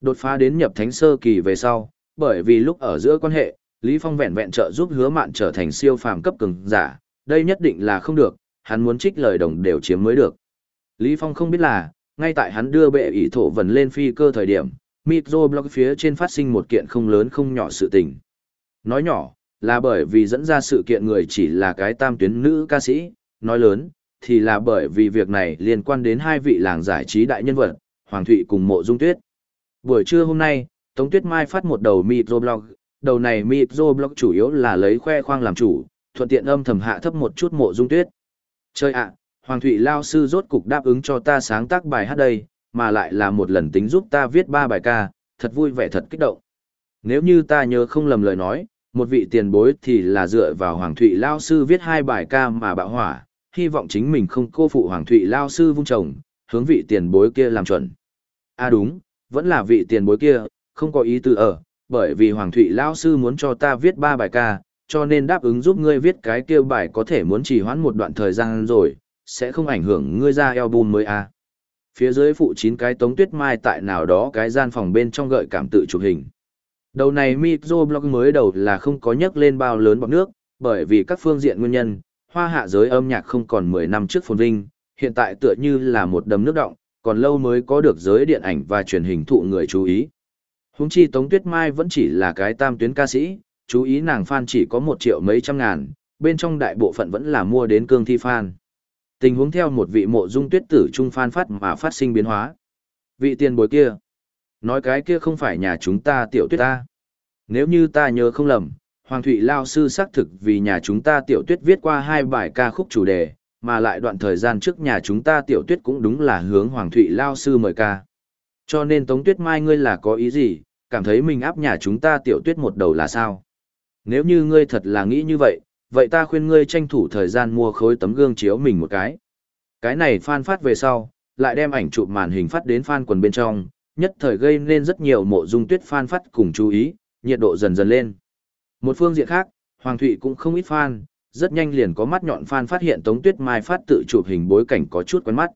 Đột phá đến nhập thánh sơ kỳ về sau, bởi vì lúc ở giữa quan hệ, Lý Phong vẹn vẹn trợ giúp hứa mạn trở thành siêu phàm cấp cường giả, đây nhất định là không được, hắn muốn trích lời đồng đều chiếm mới được. Lý Phong không biết là, ngay tại hắn đưa bệ ỷ thổ vần lên phi cơ thời điểm, microblog phía trên phát sinh một kiện không lớn không nhỏ sự tình. Nói nhỏ, là bởi vì dẫn ra sự kiện người chỉ là cái tam tuyến nữ ca sĩ, nói lớn, thì là bởi vì việc này liên quan đến hai vị làng giải trí đại nhân vật, Hoàng Thụy cùng Mộ Dung Tuyết. Buổi trưa hôm nay, Tống Tuyết Mai phát một đầu microblog, đầu này microblog chủ yếu là lấy khoe khoang làm chủ, thuận tiện âm thầm hạ thấp một chút Mộ Dung Tuyết. Chơi ạ, Hoàng Thụy Lao Sư rốt cục đáp ứng cho ta sáng tác bài hát đây, mà lại là một lần tính giúp ta viết ba bài ca, thật vui vẻ thật kích động. Nếu như ta nhớ không lầm lời nói, một vị tiền bối thì là dựa vào Hoàng Thụy Lao Sư viết hai bài ca mà bạo hỏa, hy vọng chính mình không cô phụ Hoàng Thụy Lao Sư vung chồng, hướng vị tiền bối kia làm chuẩn. À đúng, vẫn là vị tiền bối kia, không có ý tư ở, bởi vì Hoàng Thụy Lao Sư muốn cho ta viết ba bài ca, cho nên đáp ứng giúp ngươi viết cái kia bài có thể muốn trì hoãn một đoạn thời gian rồi, sẽ không ảnh hưởng ngươi ra album mới à. Phía dưới phụ chín cái tống tuyết mai tại nào đó cái gian phòng bên trong gợi cảm tự chụp hình. Đầu này microblog mới đầu là không có nhắc lên bao lớn bọc nước, bởi vì các phương diện nguyên nhân, hoa hạ giới âm nhạc không còn 10 năm trước phồn vinh, hiện tại tựa như là một đầm nước động, còn lâu mới có được giới điện ảnh và truyền hình thụ người chú ý. Húng chi Tống Tuyết Mai vẫn chỉ là cái tam tuyến ca sĩ, chú ý nàng fan chỉ có một triệu mấy trăm ngàn, bên trong đại bộ phận vẫn là mua đến cương thi fan. Tình huống theo một vị mộ dung tuyết tử trung fan phát mà phát sinh biến hóa. Vị tiền bối kia. Nói cái kia không phải nhà chúng ta tiểu tuyết ta. Nếu như ta nhớ không lầm, Hoàng Thụy Lao Sư xác thực vì nhà chúng ta tiểu tuyết viết qua hai bài ca khúc chủ đề, mà lại đoạn thời gian trước nhà chúng ta tiểu tuyết cũng đúng là hướng Hoàng Thụy Lao Sư mời ca. Cho nên Tống Tuyết Mai ngươi là có ý gì, cảm thấy mình áp nhà chúng ta tiểu tuyết một đầu là sao? Nếu như ngươi thật là nghĩ như vậy, vậy ta khuyên ngươi tranh thủ thời gian mua khối tấm gương chiếu mình một cái. Cái này fan phát về sau, lại đem ảnh chụp màn hình phát đến fan quần bên trong, nhất thời gây nên rất nhiều mộ dung tuyết fan phát cùng chú ý, nhiệt độ dần dần lên. Một phương diện khác, Hoàng Thụy cũng không ít fan, rất nhanh liền có mắt nhọn fan phát hiện Tống Tuyết Mai phát tự chụp hình bối cảnh có chút quen mắt.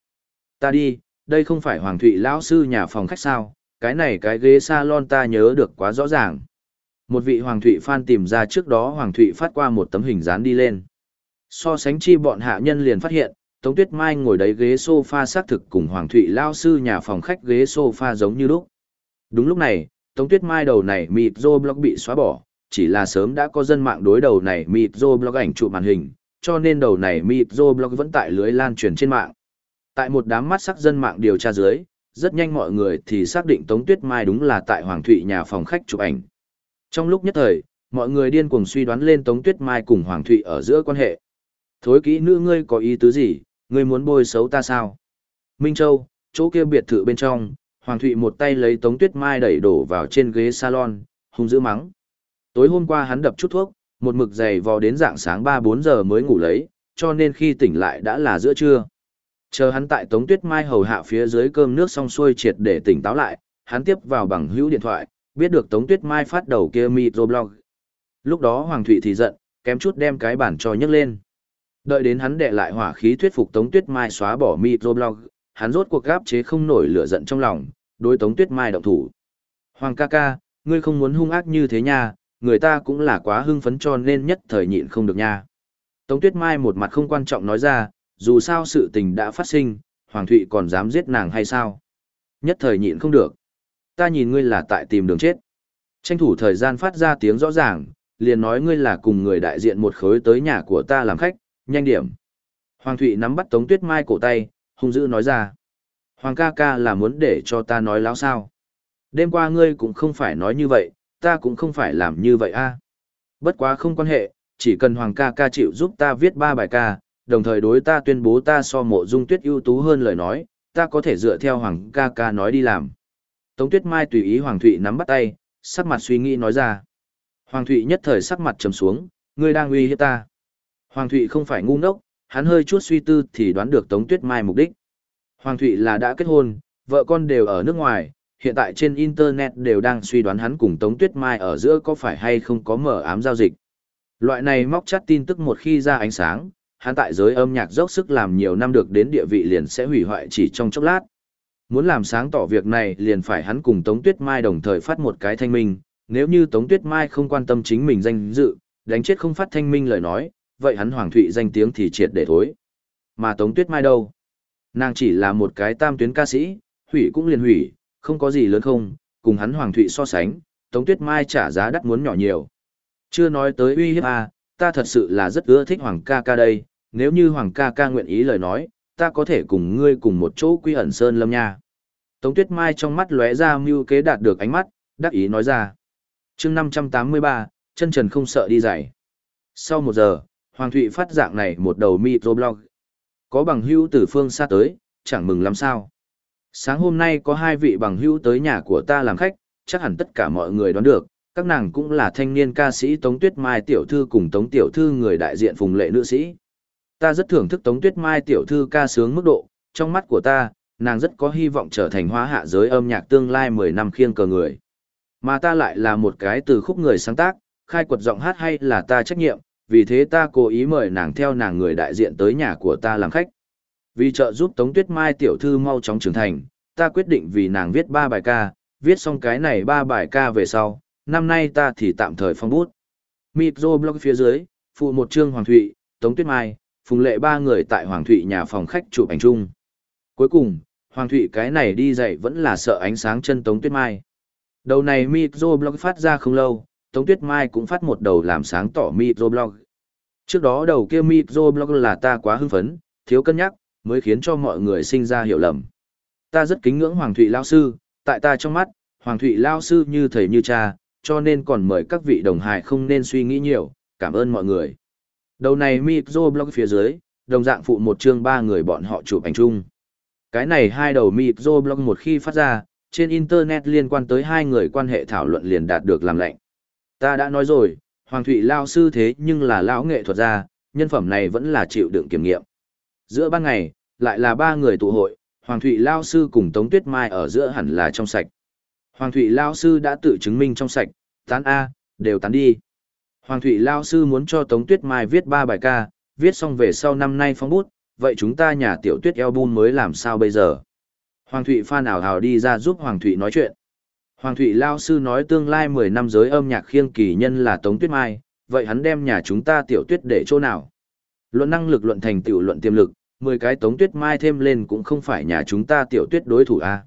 Ta đi, đây không phải Hoàng Thụy lão sư nhà phòng khách sao, cái này cái ghế salon ta nhớ được quá rõ ràng. Một vị Hoàng Thụy fan tìm ra trước đó Hoàng Thụy phát qua một tấm hình dán đi lên. So sánh chi bọn hạ nhân liền phát hiện, Tống Tuyết Mai ngồi đấy ghế sofa xác thực cùng Hoàng Thụy lao sư nhà phòng khách ghế sofa giống như lúc. Đúng lúc này, Tống Tuyết Mai đầu này mịt rô blog bị xóa bỏ, chỉ là sớm đã có dân mạng đối đầu này mịp dô blog ảnh chụp màn hình, cho nên đầu này mịp dô blog vẫn tại lưới lan truyền trên mạng. Tại một đám mắt sắc dân mạng điều tra dưới, rất nhanh mọi người thì xác định Tống Tuyết Mai đúng là tại Hoàng Thụy nhà phòng khách chụp ảnh. Trong lúc nhất thời, mọi người điên cuồng suy đoán lên Tống Tuyết Mai cùng Hoàng Thụy ở giữa quan hệ. Thối kỹ nữ ngươi có ý tứ gì, ngươi muốn bôi xấu ta sao? Minh Châu, chỗ kia biệt thự bên trong, Hoàng Thụy một tay lấy Tống Tuyết Mai đẩy đổ vào trên ghế salon, hung dữ mắng. Tối hôm qua hắn đập chút thuốc, một mực dày vò đến dạng sáng 3-4 giờ mới ngủ lấy, cho nên khi tỉnh lại đã là giữa trưa. Chờ hắn tại Tống Tuyết Mai hầu hạ phía dưới cơm nước xong xuôi triệt để tỉnh táo lại, hắn tiếp vào bằng hữu điện thoại, biết được Tống Tuyết Mai phát đầu kia microblog. Lúc đó Hoàng Thụy thì giận, kém chút đem cái bản cho nhấc lên. Đợi đến hắn đệ lại hỏa khí thuyết phục Tống Tuyết Mai xóa bỏ microblog, hắn rốt cuộc gáp chế không nổi lửa giận trong lòng, đối Tống Tuyết Mai động thủ. Hoàng ca ca, ngươi không muốn hung ác như thế nha, người ta cũng là quá hưng phấn cho nên nhất thời nhịn không được nha. Tống Tuyết Mai một mặt không quan trọng nói ra, dù sao sự tình đã phát sinh, Hoàng Thụy còn dám giết nàng hay sao? Nhất thời nhịn không được. Ta nhìn ngươi là tại tìm đường chết. Tranh thủ thời gian phát ra tiếng rõ ràng, liền nói ngươi là cùng người đại diện một khối tới nhà của ta làm khách, nhanh điểm. Hoàng Thụy nắm bắt Tống Tuyết Mai cổ tay, hung dữ nói ra. Hoàng ca ca là muốn để cho ta nói láo sao. Đêm qua ngươi cũng không phải nói như vậy, ta cũng không phải làm như vậy a. Bất quá không quan hệ, chỉ cần Hoàng ca ca chịu giúp ta viết ba bài ca, đồng thời đối ta tuyên bố ta so mộ dung tuyết ưu tú hơn lời nói, ta có thể dựa theo Hoàng ca ca nói đi làm. Tống Tuyết Mai tùy ý Hoàng Thụy nắm bắt tay, sắc mặt suy nghĩ nói ra. Hoàng Thụy nhất thời sắc mặt trầm xuống, ngươi đang uy hiếp ta. Hoàng Thụy không phải ngu ngốc, hắn hơi chút suy tư thì đoán được Tống Tuyết Mai mục đích. Hoàng Thụy là đã kết hôn, vợ con đều ở nước ngoài, hiện tại trên Internet đều đang suy đoán hắn cùng Tống Tuyết Mai ở giữa có phải hay không có mở ám giao dịch. Loại này móc chắt tin tức một khi ra ánh sáng, hắn tại giới âm nhạc dốc sức làm nhiều năm được đến địa vị liền sẽ hủy hoại chỉ trong chốc lát. Muốn làm sáng tỏ việc này liền phải hắn cùng Tống Tuyết Mai đồng thời phát một cái thanh minh, nếu như Tống Tuyết Mai không quan tâm chính mình danh dự, đánh chết không phát thanh minh lời nói, vậy hắn Hoàng Thụy danh tiếng thì triệt để thối. Mà Tống Tuyết Mai đâu? Nàng chỉ là một cái tam tuyến ca sĩ, hủy cũng liền hủy, không có gì lớn không, cùng hắn Hoàng Thụy so sánh, Tống Tuyết Mai trả giá đắt muốn nhỏ nhiều. Chưa nói tới uy hiếp à, ta thật sự là rất ưa thích Hoàng ca ca đây, nếu như Hoàng ca ca nguyện ý lời nói, ta có thể cùng ngươi cùng một chỗ quy ẩn sơn lâm nha. Tống Tuyết Mai trong mắt lóe ra mưu kế đạt được ánh mắt, đắc ý nói ra. chương 583, chân trần không sợ đi dạy. Sau một giờ, Hoàng Thụy phát dạng này một đầu microblog. Có bằng hữu từ phương xa tới, chẳng mừng lắm sao. Sáng hôm nay có hai vị bằng hữu tới nhà của ta làm khách, chắc hẳn tất cả mọi người đoán được, các nàng cũng là thanh niên ca sĩ Tống Tuyết Mai tiểu thư cùng Tống tiểu thư người đại diện phùng lệ nữ sĩ. Ta rất thưởng thức Tống Tuyết Mai tiểu thư ca sướng mức độ, trong mắt của ta, nàng rất có hy vọng trở thành hóa hạ giới âm nhạc tương lai 10 năm khiêng cờ người. Mà ta lại là một cái từ khúc người sáng tác, khai quật giọng hát hay là ta trách nhiệm, vì thế ta cố ý mời nàng theo nàng người đại diện tới nhà của ta làm khách. Vì trợ giúp Tống Tuyết Mai tiểu thư mau chóng trưởng thành, ta quyết định vì nàng viết ba bài ca, viết xong cái này ba bài ca về sau, năm nay ta thì tạm thời phong bút. Micro blog phía dưới, phụ một chương Hoàng Thụy, Tống Tuyết Mai, Phùng Lệ ba người tại Hoàng Thụy nhà phòng khách chụp ảnh chung. Cuối cùng, Hoàng Thụy cái này đi dậy vẫn là sợ ánh sáng chân Tống Tuyết Mai. Đầu này Micro blog phát ra không lâu, Tống Tuyết Mai cũng phát một đầu làm sáng tỏ Micro blog. Trước đó đầu kia Micro blog là ta quá hưng phấn, thiếu cân nhắc, mới khiến cho mọi người sinh ra hiểu lầm. Ta rất kính ngưỡng Hoàng Thụy Lao Sư, tại ta trong mắt, Hoàng Thụy Lao Sư như thầy như cha, cho nên còn mời các vị đồng hài không nên suy nghĩ nhiều, cảm ơn mọi người. Đầu này Mikro blog phía dưới, đồng dạng phụ một chương ba người bọn họ chụp ảnh chung. Cái này hai đầu Mikro blog một khi phát ra, trên Internet liên quan tới hai người quan hệ thảo luận liền đạt được làm lệnh. Ta đã nói rồi, Hoàng Thụy Lao sư thế nhưng là lão nghệ thuật gia, nhân phẩm này vẫn là chịu đựng kiểm nghiệm. Giữa ban ngày, lại là ba người tụ hội, Hoàng Thụy Lao sư cùng Tống Tuyết Mai ở giữa hẳn là trong sạch. Hoàng Thụy Lao sư đã tự chứng minh trong sạch, tán A, đều tán đi. Hoàng Thụy Lao sư muốn cho Tống Tuyết Mai viết ba bài ca, viết xong về sau năm nay phong bút, vậy chúng ta nhà tiểu tuyết album mới làm sao bây giờ? Hoàng Thụy Phan ảo hào đi ra giúp Hoàng Thụy nói chuyện. Hoàng Thụy Lao sư nói tương lai 10 năm giới âm nhạc khiêng kỳ nhân là Tống Tuyết Mai, vậy hắn đem nhà chúng ta tiểu tuyết để chỗ nào? Luận năng lực luận thành tiểu luận tiềm lực, 10 cái Tống Tuyết Mai thêm lên cũng không phải nhà chúng ta tiểu tuyết đối thủ a.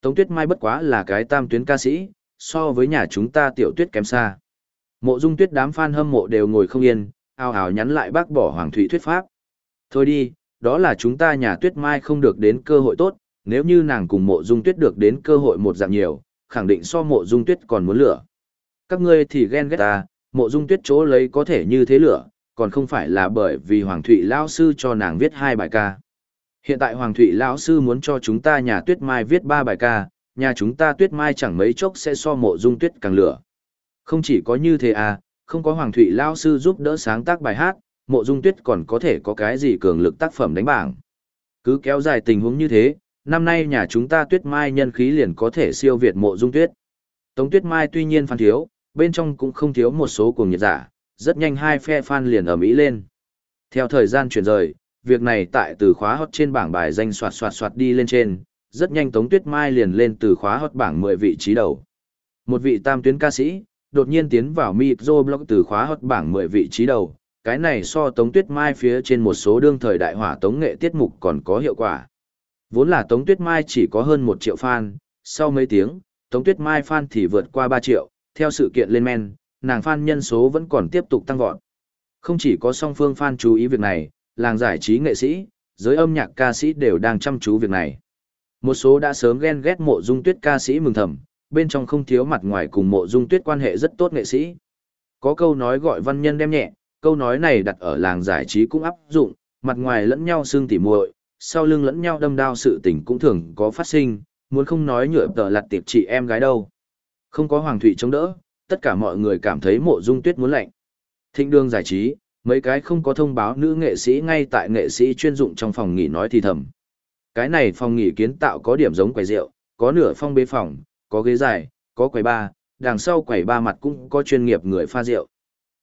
Tống Tuyết Mai bất quá là cái tam tuyến ca sĩ, so với nhà chúng ta tiểu tuyết kém xa. Mộ Dung Tuyết đám fan hâm mộ đều ngồi không yên, ao ào nhắn lại bác bỏ Hoàng Thụy thuyết pháp. Thôi đi, đó là chúng ta nhà Tuyết Mai không được đến cơ hội tốt, nếu như nàng cùng Mộ Dung Tuyết được đến cơ hội một dạng nhiều, khẳng định so Mộ Dung Tuyết còn muốn lửa. Các ngươi thì ghen ghét ta, Mộ Dung Tuyết chỗ lấy có thể như thế lửa, còn không phải là bởi vì Hoàng Thụy lão sư cho nàng viết hai bài ca. Hiện tại Hoàng Thụy lão sư muốn cho chúng ta nhà Tuyết Mai viết ba bài ca, nhà chúng ta Tuyết Mai chẳng mấy chốc sẽ so Mộ Dung Tuyết càng lửa. Không chỉ có như thế à, không có Hoàng Thụy lão sư giúp đỡ sáng tác bài hát, Mộ Dung Tuyết còn có thể có cái gì cường lực tác phẩm đánh bảng. Cứ kéo dài tình huống như thế, năm nay nhà chúng ta Tuyết Mai nhân khí liền có thể siêu việt Mộ Dung Tuyết. Tống Tuyết Mai tuy nhiên phan thiếu, bên trong cũng không thiếu một số cuồng nhiệt giả, rất nhanh hai phe fan liền ở Mỹ lên. Theo thời gian chuyển rời, việc này tại từ khóa hot trên bảng bài danh soạt soạt soạt đi lên trên, rất nhanh Tống Tuyết Mai liền lên từ khóa hot bảng 10 vị trí đầu. Một vị tam tuyến ca sĩ, đột nhiên tiến vào Micro Blog từ khóa hot bảng 10 vị trí đầu, cái này so Tống Tuyết Mai phía trên một số đương thời đại hỏa tống nghệ tiết mục còn có hiệu quả. Vốn là Tống Tuyết Mai chỉ có hơn 1 triệu fan, sau mấy tiếng, Tống Tuyết Mai fan thì vượt qua 3 triệu, theo sự kiện lên men, nàng fan nhân số vẫn còn tiếp tục tăng vọt. Không chỉ có song phương fan chú ý việc này, làng giải trí nghệ sĩ, giới âm nhạc ca sĩ đều đang chăm chú việc này. Một số đã sớm ghen ghét mộ dung tuyết ca sĩ mừng thầm, bên trong không thiếu mặt ngoài cùng mộ dung tuyết quan hệ rất tốt nghệ sĩ. Có câu nói gọi văn nhân đem nhẹ, câu nói này đặt ở làng giải trí cũng áp dụng, mặt ngoài lẫn nhau xương tỉ muội, sau lưng lẫn nhau đâm đao sự tình cũng thường có phát sinh, muốn không nói nhựa tờ lặt tiệp chị em gái đâu. Không có Hoàng Thụy chống đỡ, tất cả mọi người cảm thấy mộ dung tuyết muốn lạnh. Thịnh đường giải trí, mấy cái không có thông báo nữ nghệ sĩ ngay tại nghệ sĩ chuyên dụng trong phòng nghỉ nói thì thầm. Cái này phòng nghỉ kiến tạo có điểm giống quầy rượu, có nửa phong bế phòng, có ghế dài, có quầy ba, đằng sau quầy ba mặt cũng có chuyên nghiệp người pha rượu.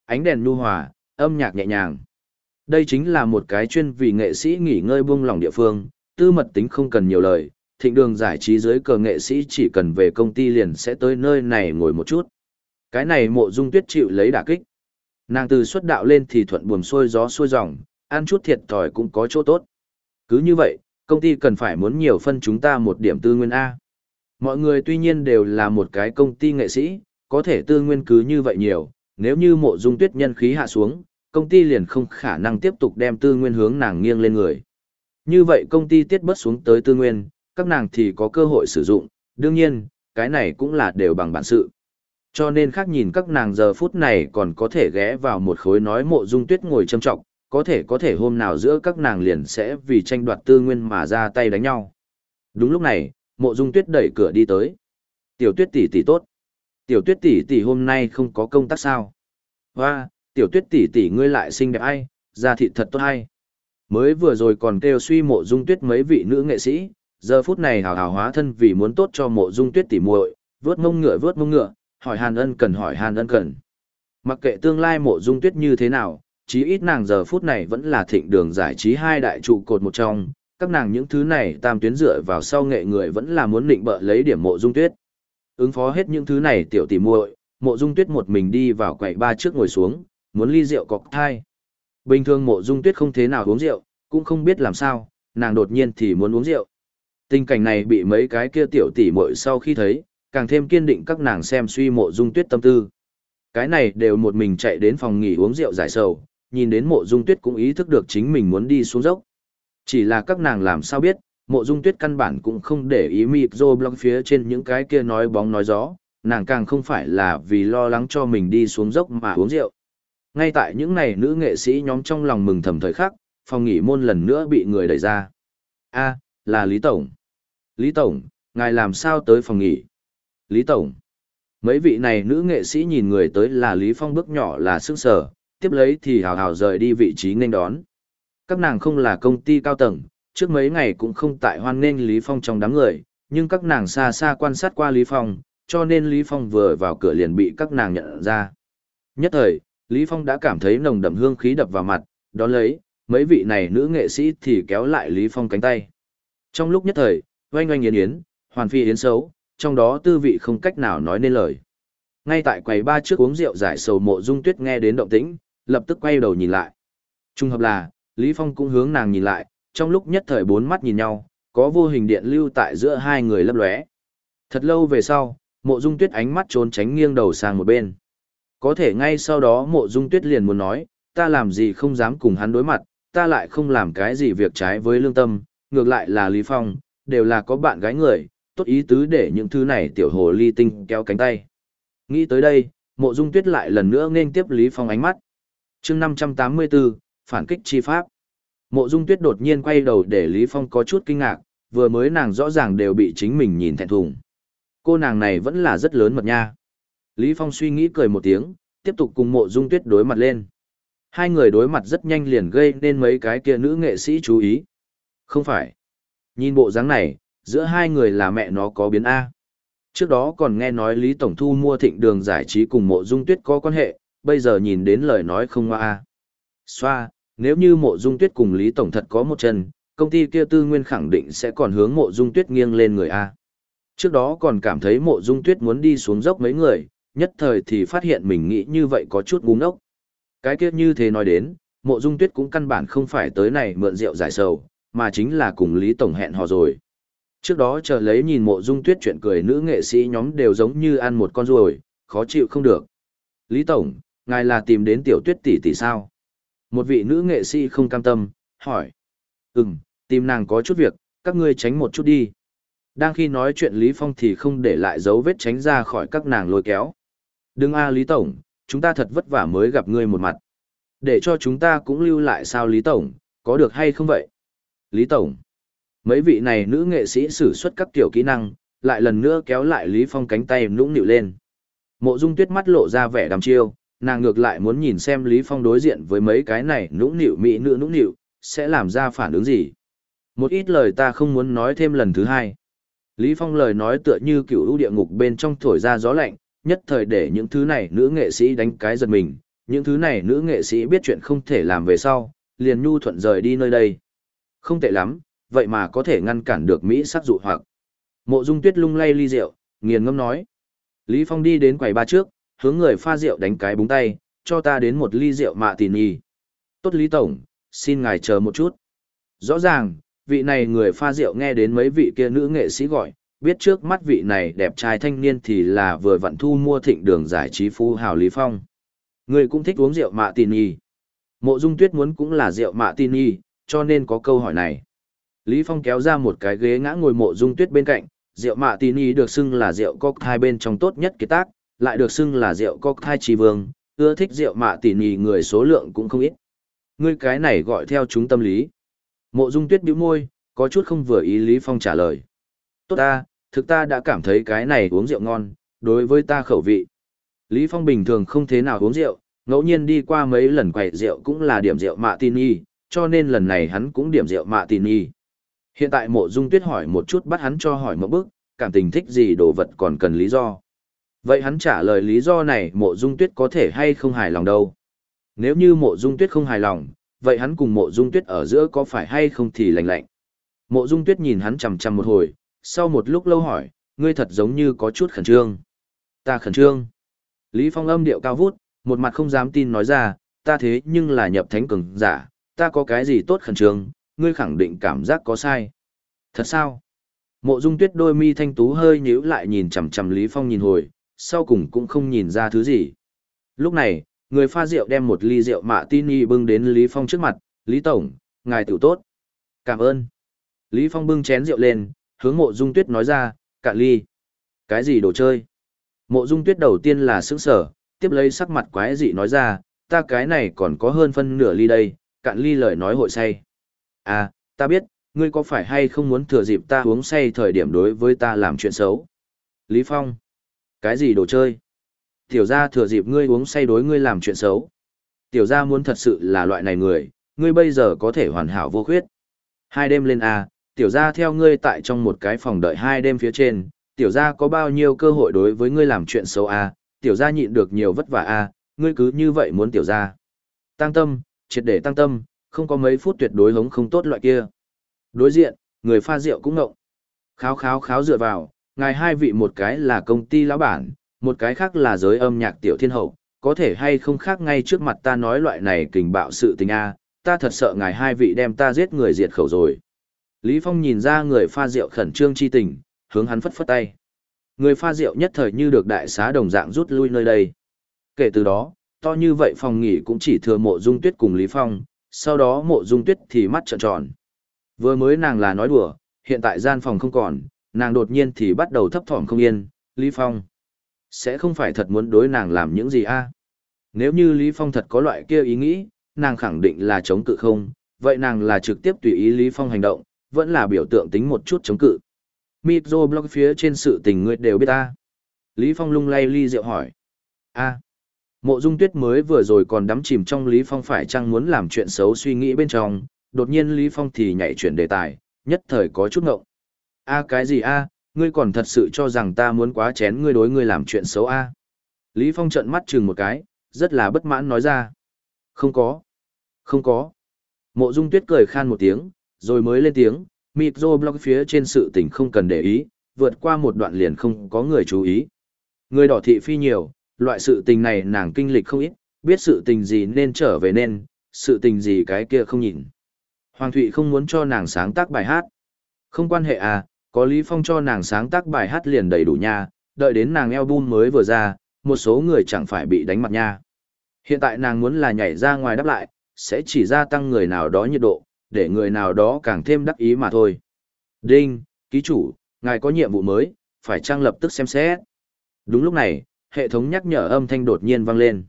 Ánh đèn nhu hòa, âm nhạc nhẹ nhàng. Đây chính là một cái chuyên vì nghệ sĩ nghỉ ngơi buông lòng địa phương, tư mật tính không cần nhiều lời, thịnh đường giải trí dưới cờ nghệ sĩ chỉ cần về công ty liền sẽ tới nơi này ngồi một chút. Cái này mộ dung tuyết chịu lấy đả kích. Nàng từ xuất đạo lên thì thuận buồm xuôi gió xuôi dòng, ăn chút thiệt thòi cũng có chỗ tốt. Cứ như vậy, công ty cần phải muốn nhiều phân chúng ta một điểm tư nguyên A. Mọi người tuy nhiên đều là một cái công ty nghệ sĩ, có thể tư nguyên cứ như vậy nhiều, nếu như mộ dung tuyết nhân khí hạ xuống, công ty liền không khả năng tiếp tục đem tư nguyên hướng nàng nghiêng lên người. Như vậy công ty tiết bớt xuống tới tư nguyên, các nàng thì có cơ hội sử dụng, đương nhiên, cái này cũng là đều bằng bản sự. Cho nên khác nhìn các nàng giờ phút này còn có thể ghé vào một khối nói mộ dung tuyết ngồi châm trọng, có thể có thể hôm nào giữa các nàng liền sẽ vì tranh đoạt tư nguyên mà ra tay đánh nhau. Đúng lúc này, mộ dung tuyết đẩy cửa đi tới. Tiểu tuyết tỷ tỷ tốt. Tiểu tuyết tỷ tỷ hôm nay không có công tác sao. Hoa, tiểu tuyết tỷ tỷ ngươi lại xinh đẹp ai, da thịt thật tốt hay. Mới vừa rồi còn kêu suy mộ dung tuyết mấy vị nữ nghệ sĩ, giờ phút này hào hào hóa thân vì muốn tốt cho mộ dung tuyết tỷ muội, vớt mông ngựa vớt mông ngựa, hỏi hàn ân cần hỏi hàn ân cần. Mặc kệ tương lai mộ dung tuyết như thế nào, chí ít nàng giờ phút này vẫn là thịnh đường giải trí hai đại trụ cột một trong, các nàng những thứ này tam tuyến dựa vào sau nghệ người vẫn là muốn định bợ lấy điểm mộ dung tuyết. Ứng phó hết những thứ này tiểu tỷ muội, mộ dung tuyết một mình đi vào quầy ba trước ngồi xuống, muốn ly rượu cọc thai. Bình thường mộ dung tuyết không thế nào uống rượu, cũng không biết làm sao, nàng đột nhiên thì muốn uống rượu. Tình cảnh này bị mấy cái kia tiểu tỷ muội sau khi thấy, càng thêm kiên định các nàng xem suy mộ dung tuyết tâm tư. Cái này đều một mình chạy đến phòng nghỉ uống rượu giải sầu, nhìn đến mộ dung tuyết cũng ý thức được chính mình muốn đi xuống dốc. Chỉ là các nàng làm sao biết, mộ dung tuyết căn bản cũng không để ý mịp rô blog phía trên những cái kia nói bóng nói gió, nàng càng không phải là vì lo lắng cho mình đi xuống dốc mà uống rượu. Ngay tại những này nữ nghệ sĩ nhóm trong lòng mừng thầm thời khắc, phòng nghỉ môn lần nữa bị người đẩy ra. a là Lý Tổng. Lý Tổng, ngài làm sao tới phòng nghỉ? Lý Tổng. Mấy vị này nữ nghệ sĩ nhìn người tới là Lý Phong bước nhỏ là sức sở, tiếp lấy thì hào hào rời đi vị trí nên đón. Các nàng không là công ty cao tầng, trước mấy ngày cũng không tại hoan nghênh Lý Phong trong đám người, nhưng các nàng xa xa quan sát qua Lý Phong, cho nên Lý Phong vừa vào cửa liền bị các nàng nhận ra. Nhất thời, Lý Phong đã cảm thấy nồng đậm hương khí đập vào mặt, đón lấy, mấy vị này nữ nghệ sĩ thì kéo lại Lý Phong cánh tay. Trong lúc nhất thời, oanh oanh yến yến, hoàn phi yến xấu, trong đó tư vị không cách nào nói nên lời. Ngay tại quầy ba trước uống rượu giải sầu mộ dung tuyết nghe đến động tĩnh, lập tức quay đầu nhìn lại. Trung hợp là, Lý Phong cũng hướng nàng nhìn lại, trong lúc nhất thời bốn mắt nhìn nhau, có vô hình điện lưu tại giữa hai người lấp lóe. Thật lâu về sau, mộ dung tuyết ánh mắt trốn tránh nghiêng đầu sang một bên. Có thể ngay sau đó mộ dung tuyết liền muốn nói, ta làm gì không dám cùng hắn đối mặt, ta lại không làm cái gì việc trái với lương tâm, ngược lại là Lý Phong, đều là có bạn gái người, tốt ý tứ để những thứ này tiểu hồ ly tinh kéo cánh tay. Nghĩ tới đây, mộ dung tuyết lại lần nữa nên tiếp Lý Phong ánh mắt. chương 584, phản kích chi pháp. Mộ dung tuyết đột nhiên quay đầu để Lý Phong có chút kinh ngạc, vừa mới nàng rõ ràng đều bị chính mình nhìn thẹn thùng. Cô nàng này vẫn là rất lớn mật nha. Lý Phong suy nghĩ cười một tiếng, tiếp tục cùng mộ dung tuyết đối mặt lên. Hai người đối mặt rất nhanh liền gây nên mấy cái kia nữ nghệ sĩ chú ý. Không phải. Nhìn bộ dáng này, giữa hai người là mẹ nó có biến A. Trước đó còn nghe nói Lý Tổng Thu mua thịnh đường giải trí cùng mộ dung tuyết có quan hệ, bây giờ nhìn đến lời nói không hoa A. Xoa, nếu như mộ dung tuyết cùng Lý Tổng thật có một chân, công ty kia tư nguyên khẳng định sẽ còn hướng mộ dung tuyết nghiêng lên người A. Trước đó còn cảm thấy mộ dung tuyết muốn đi xuống dốc mấy người, nhất thời thì phát hiện mình nghĩ như vậy có chút ngu ngốc. Cái kia như thế nói đến, mộ dung tuyết cũng căn bản không phải tới này mượn rượu giải sầu, mà chính là cùng Lý Tổng hẹn hò rồi. Trước đó chờ lấy nhìn mộ dung tuyết chuyện cười nữ nghệ sĩ nhóm đều giống như ăn một con ruồi, khó chịu không được. Lý Tổng, ngài là tìm đến tiểu tuyết tỷ tỷ sao? Một vị nữ nghệ sĩ không cam tâm, hỏi. Ừm, tìm nàng có chút việc, các ngươi tránh một chút đi. Đang khi nói chuyện Lý Phong thì không để lại dấu vết tránh ra khỏi các nàng lôi kéo. Đừng a Lý Tổng, chúng ta thật vất vả mới gặp ngươi một mặt. Để cho chúng ta cũng lưu lại sao Lý Tổng, có được hay không vậy? Lý Tổng. Mấy vị này nữ nghệ sĩ sử xuất các kiểu kỹ năng, lại lần nữa kéo lại Lý Phong cánh tay nũng nịu lên. Mộ Dung Tuyết mắt lộ ra vẻ đăm chiêu, nàng ngược lại muốn nhìn xem Lý Phong đối diện với mấy cái này nũng nịu mỹ nữ nũng nịu, sẽ làm ra phản ứng gì. Một ít lời ta không muốn nói thêm lần thứ hai. Lý Phong lời nói tựa như cựu ưu địa ngục bên trong thổi ra gió lạnh, nhất thời để những thứ này nữ nghệ sĩ đánh cái giật mình, những thứ này nữ nghệ sĩ biết chuyện không thể làm về sau, liền nhu thuận rời đi nơi đây. Không tệ lắm, vậy mà có thể ngăn cản được Mỹ sắc dụ hoặc. Mộ Dung Tuyết lung lay ly rượu, nghiền ngâm nói. Lý Phong đi đến quầy ba trước, hướng người pha rượu đánh cái búng tay, cho ta đến một ly rượu mạ tỉ nhì. Tốt Lý Tổng, xin ngài chờ một chút. Rõ ràng, vị này người pha rượu nghe đến mấy vị kia nữ nghệ sĩ gọi, biết trước mắt vị này đẹp trai thanh niên thì là vừa vặn thu mua thịnh đường giải trí phú hào Lý Phong. Người cũng thích uống rượu mạ tỉ nhì. Mộ Dung Tuyết muốn cũng là rượu mạ tỉ nhì, cho nên có câu hỏi này. Lý Phong kéo ra một cái ghế ngã ngồi mộ Dung Tuyết bên cạnh, rượu mạ tín ý được xưng là rượu cocktail bên trong tốt nhất kế tác, lại được xưng là rượu cocktail trì vương, ưa thích rượu mạ tín ý người số lượng cũng không ít. Ngươi cái này gọi theo chúng tâm lý. Mộ Dung Tuyết bĩu môi, có chút không vừa ý Lý Phong trả lời. Tốt ta, thực ta đã cảm thấy cái này uống rượu ngon, đối với ta khẩu vị. Lý Phong bình thường không thế nào uống rượu, ngẫu nhiên đi qua mấy lần quầy rượu cũng là điểm rượu mạ tin y, cho nên lần này hắn cũng điểm rượu mạ tin y. Hiện tại mộ dung tuyết hỏi một chút bắt hắn cho hỏi một bước, cảm tình thích gì đồ vật còn cần lý do. Vậy hắn trả lời lý do này mộ dung tuyết có thể hay không hài lòng đâu. Nếu như mộ dung tuyết không hài lòng, vậy hắn cùng mộ dung tuyết ở giữa có phải hay không thì lạnh lạnh. Mộ dung tuyết nhìn hắn chằm chằm một hồi, sau một lúc lâu hỏi, ngươi thật giống như có chút khẩn trương. Ta khẩn trương. Lý Phong âm điệu cao vút, một mặt không dám tin nói ra, ta thế nhưng là nhập thánh cường giả, ta có cái gì tốt khẩn trương, ngươi khẳng định cảm giác có sai. Thật sao? Mộ Dung Tuyết đôi mi thanh tú hơi nhíu lại nhìn chằm chằm Lý Phong nhìn hồi, sau cùng cũng không nhìn ra thứ gì. Lúc này, người pha rượu đem một ly rượu mạ tin y bưng đến Lý Phong trước mặt, Lý Tổng, ngài tiểu tốt. Cảm ơn. Lý Phong bưng chén rượu lên, hướng mộ dung tuyết nói ra, cạn ly. Cái gì đồ chơi? Mộ dung tuyết đầu tiên là sững sở, tiếp lấy sắc mặt quái dị nói ra, ta cái này còn có hơn phân nửa ly đây, cạn ly lời nói hội say. À, ta biết, ngươi có phải hay không muốn thừa dịp ta uống say thời điểm đối với ta làm chuyện xấu? Lý Phong. Cái gì đồ chơi? Tiểu gia thừa dịp ngươi uống say đối ngươi làm chuyện xấu. Tiểu gia muốn thật sự là loại này người, ngươi bây giờ có thể hoàn hảo vô khuyết. Hai đêm lên A, tiểu gia theo ngươi tại trong một cái phòng đợi hai đêm phía trên, tiểu gia có bao nhiêu cơ hội đối với ngươi làm chuyện xấu A, tiểu gia nhịn được nhiều vất vả A, ngươi cứ như vậy muốn tiểu gia. Tăng tâm, triệt để tăng tâm, không có mấy phút tuyệt đối hống không tốt loại kia. Đối diện, người pha rượu cũng ngộng. Kháo kháo kháo dựa vào, ngài hai vị một cái là công ty lão bản, một cái khác là giới âm nhạc tiểu thiên hậu, có thể hay không khác ngay trước mặt ta nói loại này kình bạo sự tình a, ta thật sợ ngài hai vị đem ta giết người diệt khẩu rồi. Lý Phong nhìn ra người pha rượu khẩn trương chi tình, hướng hắn phất phất tay. Người pha rượu nhất thời như được đại xá đồng dạng rút lui nơi đây. Kể từ đó, to như vậy phòng nghỉ cũng chỉ thừa mộ dung tuyết cùng Lý Phong, sau đó mộ dung tuyết thì mắt trợn tròn. Vừa mới nàng là nói đùa, hiện tại gian phòng không còn, nàng đột nhiên thì bắt đầu thấp thỏm không yên, Lý Phong. Sẽ không phải thật muốn đối nàng làm những gì a Nếu như Lý Phong thật có loại kia ý nghĩ, nàng khẳng định là chống cự không, vậy nàng là trực tiếp tùy ý Lý Phong hành động, vẫn là biểu tượng tính một chút chống cự. Mitro blog phía trên sự tình ngươi đều biết ta. Lý Phong lung lay ly rượu hỏi. a mộ dung tuyết mới vừa rồi còn đắm chìm trong Lý Phong phải chăng muốn làm chuyện xấu suy nghĩ bên trong, đột nhiên Lý Phong thì nhảy chuyển đề tài, nhất thời có chút ngộng. a cái gì a ngươi còn thật sự cho rằng ta muốn quá chén ngươi đối ngươi làm chuyện xấu a Lý Phong trợn mắt chừng một cái, rất là bất mãn nói ra. Không có. Không có. Mộ Dung Tuyết cười khan một tiếng, rồi mới lên tiếng, Mitro blog phía trên sự tình không cần để ý, vượt qua một đoạn liền không có người chú ý. Người đỏ thị phi nhiều, loại sự tình này nàng kinh lịch không ít, biết sự tình gì nên trở về nên, sự tình gì cái kia không nhìn. Hoàng Thụy không muốn cho nàng sáng tác bài hát. Không quan hệ à, có Lý Phong cho nàng sáng tác bài hát liền đầy đủ nha, đợi đến nàng album mới vừa ra, một số người chẳng phải bị đánh mặt nha. Hiện tại nàng muốn là nhảy ra ngoài đáp lại, sẽ chỉ gia tăng người nào đó nhiệt độ, để người nào đó càng thêm đắc ý mà thôi. Đinh, ký chủ, ngài có nhiệm vụ mới, phải trang lập tức xem xét. Đúng lúc này, hệ thống nhắc nhở âm thanh đột nhiên vang lên.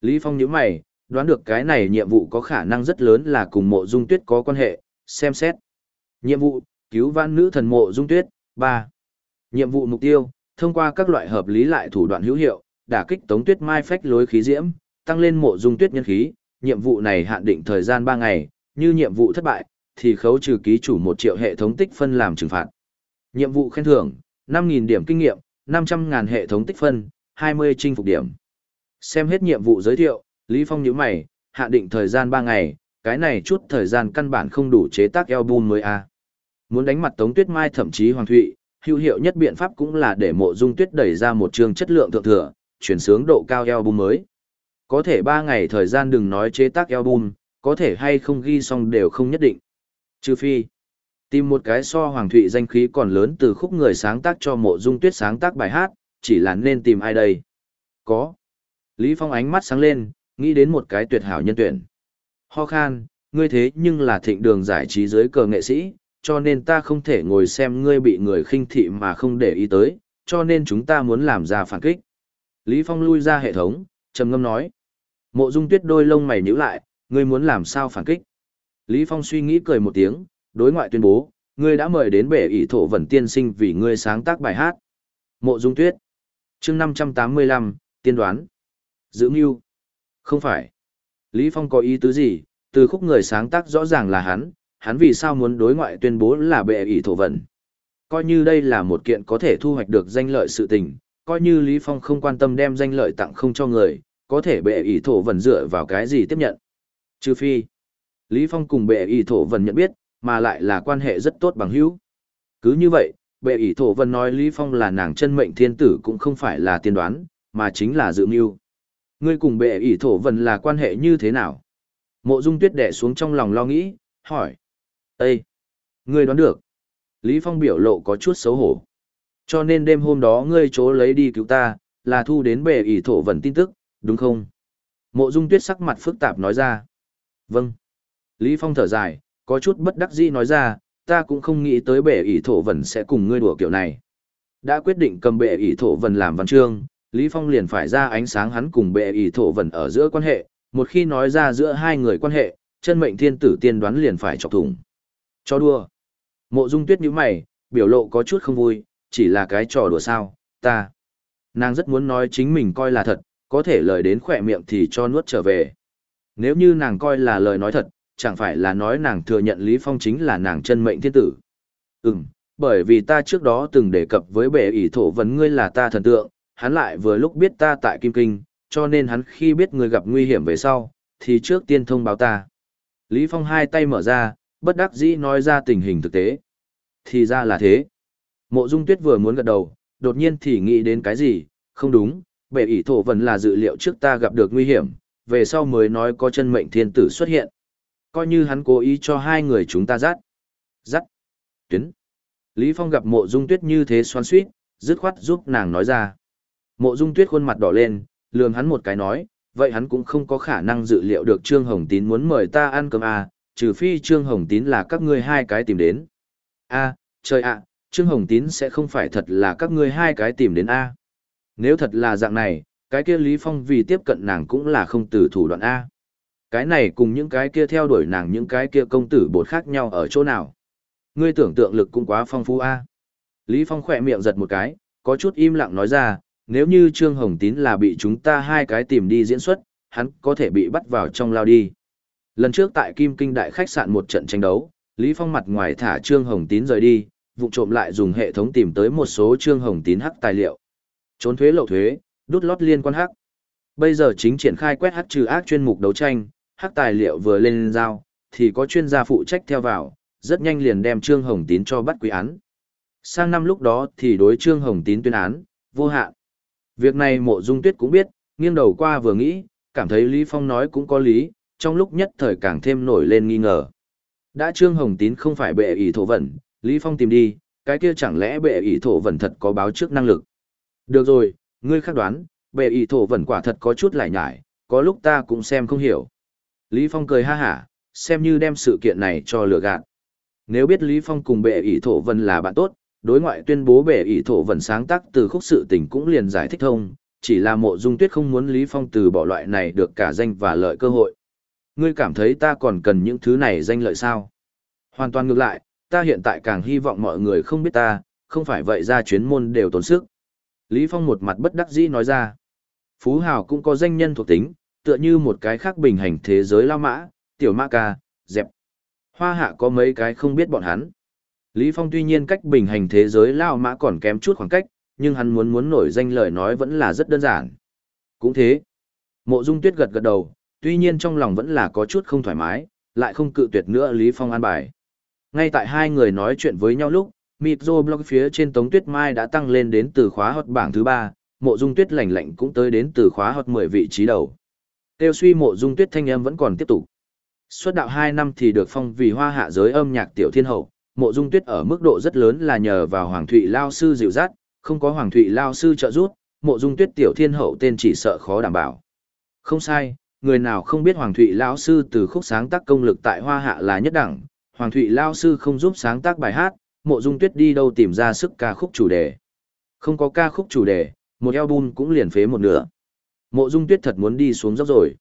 Lý Phong nhíu mày, đoán được cái này nhiệm vụ có khả năng rất lớn là cùng mộ dung tuyết có quan hệ, xem xét. Nhiệm vụ, cứu vãn nữ thần mộ dung tuyết, 3. Nhiệm vụ mục tiêu, thông qua các loại hợp lý lại thủ đoạn hữu hiệu, đả kích tống tuyết mai phách lối khí diễm, tăng lên mộ dung tuyết nhân khí, nhiệm vụ này hạn định thời gian 3 ngày, như nhiệm vụ thất bại, thì khấu trừ ký chủ 1 triệu hệ thống tích phân làm trừng phạt. Nhiệm vụ khen thưởng, 5.000 điểm kinh nghiệm, 500.000 hệ thống tích phân, 20 chinh phục điểm. Xem hết nhiệm vụ giới thiệu, Lý Phong nhíu mày, hạn định thời gian 3 ngày, cái này chút thời gian căn bản không đủ chế tác album mới a. Muốn đánh mặt Tống Tuyết Mai thậm chí Hoàng Thụy, hữu hiệu nhất biện pháp cũng là để mộ dung tuyết đẩy ra một chương chất lượng thượng thừa, chuyển sướng độ cao album mới. Có thể 3 ngày thời gian đừng nói chế tác album, có thể hay không ghi xong đều không nhất định. Trừ phi, tìm một cái so Hoàng Thụy danh khí còn lớn từ khúc người sáng tác cho mộ dung tuyết sáng tác bài hát, chỉ là nên tìm ai đây? Có. Lý Phong ánh mắt sáng lên, nghĩ đến một cái tuyệt hảo nhân tuyển. Ho khan, ngươi thế nhưng là thịnh đường giải trí dưới cờ nghệ sĩ, cho nên ta không thể ngồi xem ngươi bị người khinh thị mà không để ý tới, cho nên chúng ta muốn làm ra phản kích. Lý Phong lui ra hệ thống, trầm ngâm nói. Mộ Dung Tuyết đôi lông mày nhíu lại, ngươi muốn làm sao phản kích? Lý Phong suy nghĩ cười một tiếng, đối ngoại tuyên bố, ngươi đã mời đến bể ỷ thổ vẩn tiên sinh vì ngươi sáng tác bài hát. Mộ Dung Tuyết. Chương 585, tiên đoán. Giữ mưu. Không phải. Lý Phong có ý tứ gì, từ khúc người sáng tác rõ ràng là hắn, hắn vì sao muốn đối ngoại tuyên bố là bệ ỷ thổ vận. Coi như đây là một kiện có thể thu hoạch được danh lợi sự tình, coi như Lý Phong không quan tâm đem danh lợi tặng không cho người, có thể bệ ỷ thổ vận dựa vào cái gì tiếp nhận. Trừ phi, Lý Phong cùng bệ ỷ thổ vận nhận biết, mà lại là quan hệ rất tốt bằng hữu. Cứ như vậy, bệ ỷ thổ vân nói Lý Phong là nàng chân mệnh thiên tử cũng không phải là tiên đoán, mà chính là dự mưu. Ngươi cùng bệ ỷ thổ vân là quan hệ như thế nào? Mộ Dung Tuyết đè xuống trong lòng lo nghĩ, hỏi. Ê! Ngươi đoán được. Lý Phong biểu lộ có chút xấu hổ. Cho nên đêm hôm đó ngươi chố lấy đi cứu ta, là thu đến bệ ỷ thổ vân tin tức, đúng không? Mộ Dung Tuyết sắc mặt phức tạp nói ra. Vâng. Lý Phong thở dài, có chút bất đắc dĩ nói ra, ta cũng không nghĩ tới bệ ỷ thổ vần sẽ cùng ngươi đùa kiểu này. Đã quyết định cầm bệ ỷ thổ vần làm văn chương, Lý Phong liền phải ra ánh sáng hắn cùng bệ ỷ thổ vần ở giữa quan hệ, một khi nói ra giữa hai người quan hệ, chân mệnh thiên tử tiên đoán liền phải chọc thủng. Cho đùa. Mộ dung tuyết nhíu mày, biểu lộ có chút không vui, chỉ là cái trò đùa sao, ta. Nàng rất muốn nói chính mình coi là thật, có thể lời đến khỏe miệng thì cho nuốt trở về. Nếu như nàng coi là lời nói thật, chẳng phải là nói nàng thừa nhận Lý Phong chính là nàng chân mệnh thiên tử. Ừm, bởi vì ta trước đó từng đề cập với bệ ỷ thổ vấn ngươi là ta thần tượng, hắn lại vừa lúc biết ta tại Kim Kinh, cho nên hắn khi biết ngươi gặp nguy hiểm về sau, thì trước tiên thông báo ta. Lý Phong hai tay mở ra, bất đắc dĩ nói ra tình hình thực tế. Thì ra là thế. Mộ Dung Tuyết vừa muốn gật đầu, đột nhiên thì nghĩ đến cái gì, không đúng, bệ ỷ thổ vẫn là dự liệu trước ta gặp được nguy hiểm, về sau mới nói có chân mệnh thiên tử xuất hiện. Coi như hắn cố ý cho hai người chúng ta dắt. Dắt. Tuyến. Lý Phong gặp mộ Dung Tuyết như thế xoan suýt, dứt khoát giúp nàng nói ra. Mộ Dung Tuyết khuôn mặt đỏ lên, lườm hắn một cái nói, vậy hắn cũng không có khả năng dự liệu được Trương Hồng Tín muốn mời ta ăn cơm à, trừ phi Trương Hồng Tín là các ngươi hai cái tìm đến. A, trời ạ, Trương Hồng Tín sẽ không phải thật là các ngươi hai cái tìm đến A. Nếu thật là dạng này, cái kia Lý Phong vì tiếp cận nàng cũng là không từ thủ đoạn A. Cái này cùng những cái kia theo đuổi nàng những cái kia công tử bột khác nhau ở chỗ nào. Ngươi tưởng tượng lực cũng quá phong phú A. Lý Phong khỏe miệng giật một cái, có chút im lặng nói ra, nếu như Trương Hồng Tín là bị chúng ta hai cái tìm đi diễn xuất, hắn có thể bị bắt vào trong lao đi. Lần trước tại Kim Kinh Đại khách sạn một trận tranh đấu, Lý Phong mặt ngoài thả Trương Hồng Tín rời đi, vụ trộm lại dùng hệ thống tìm tới một số Trương Hồng Tín hắc tài liệu. Trốn thuế lậu thuế, đút lót liên quan hắc. Bây giờ chính triển khai quét hắc trừ ác chuyên mục đấu tranh, hắc tài liệu vừa lên giao, thì có chuyên gia phụ trách theo vào, rất nhanh liền đem Trương Hồng Tín cho bắt quý án. Sang năm lúc đó thì đối Trương Hồng Tín tuyên án, vô hạn. Việc này mộ dung tuyết cũng biết, nghiêng đầu qua vừa nghĩ, cảm thấy Lý Phong nói cũng có lý, trong lúc nhất thời càng thêm nổi lên nghi ngờ. Đã Trương Hồng Tín không phải bệ ỷ thổ vận, Lý Phong tìm đi, cái kia chẳng lẽ bệ ỷ thổ vận thật có báo trước năng lực. Được rồi, ngươi khác đoán, bệ ỷ thổ vận quả thật có chút lại nhải, có lúc ta cũng xem không hiểu. Lý Phong cười ha hả, xem như đem sự kiện này cho lừa gạt. Nếu biết Lý Phong cùng bệ ỷ thổ Vân là bạn tốt, đối ngoại tuyên bố bệ ỷ thổ Vân sáng tác từ khúc sự tình cũng liền giải thích thông, chỉ là mộ dung tuyết không muốn Lý Phong từ bỏ loại này được cả danh và lợi cơ hội. Ngươi cảm thấy ta còn cần những thứ này danh lợi sao? Hoàn toàn ngược lại, ta hiện tại càng hy vọng mọi người không biết ta, không phải vậy ra chuyến môn đều tốn sức. Lý Phong một mặt bất đắc dĩ nói ra. Phú Hào cũng có danh nhân thuộc tính, tựa như một cái khác bình hành thế giới lao mã, tiểu mã ca, dẹp. Hoa hạ có mấy cái không biết bọn hắn. Lý Phong tuy nhiên cách bình hành thế giới lao mã còn kém chút khoảng cách, nhưng hắn muốn muốn nổi danh lời nói vẫn là rất đơn giản. Cũng thế. Mộ Dung Tuyết gật gật đầu, tuy nhiên trong lòng vẫn là có chút không thoải mái, lại không cự tuyệt nữa Lý Phong an bài. Ngay tại hai người nói chuyện với nhau lúc, Microblog phía trên Tống Tuyết Mai đã tăng lên đến từ khóa hot bảng thứ 3, mộ dung tuyết lạnh lạnh cũng tới đến từ khóa hot 10 vị trí đầu. Tiêu suy mộ dung tuyết thanh âm vẫn còn tiếp tục. Xuất đạo 2 năm thì được phong vì hoa hạ giới âm nhạc tiểu thiên hậu, mộ dung tuyết ở mức độ rất lớn là nhờ vào Hoàng Thụy Lao Sư dịu dắt, không có Hoàng Thụy Lao Sư trợ giúp, mộ dung tuyết tiểu thiên hậu tên chỉ sợ khó đảm bảo. Không sai, người nào không biết Hoàng Thụy Lao Sư từ khúc sáng tác công lực tại hoa hạ là nhất đẳng, Hoàng Thụy Lao Sư không giúp sáng tác bài hát, mộ dung tuyết đi đâu tìm ra sức ca khúc chủ đề. Không có ca khúc chủ đề, một album cũng liền phế một nửa. Mộ dung tuyết thật muốn đi xuống dốc rồi.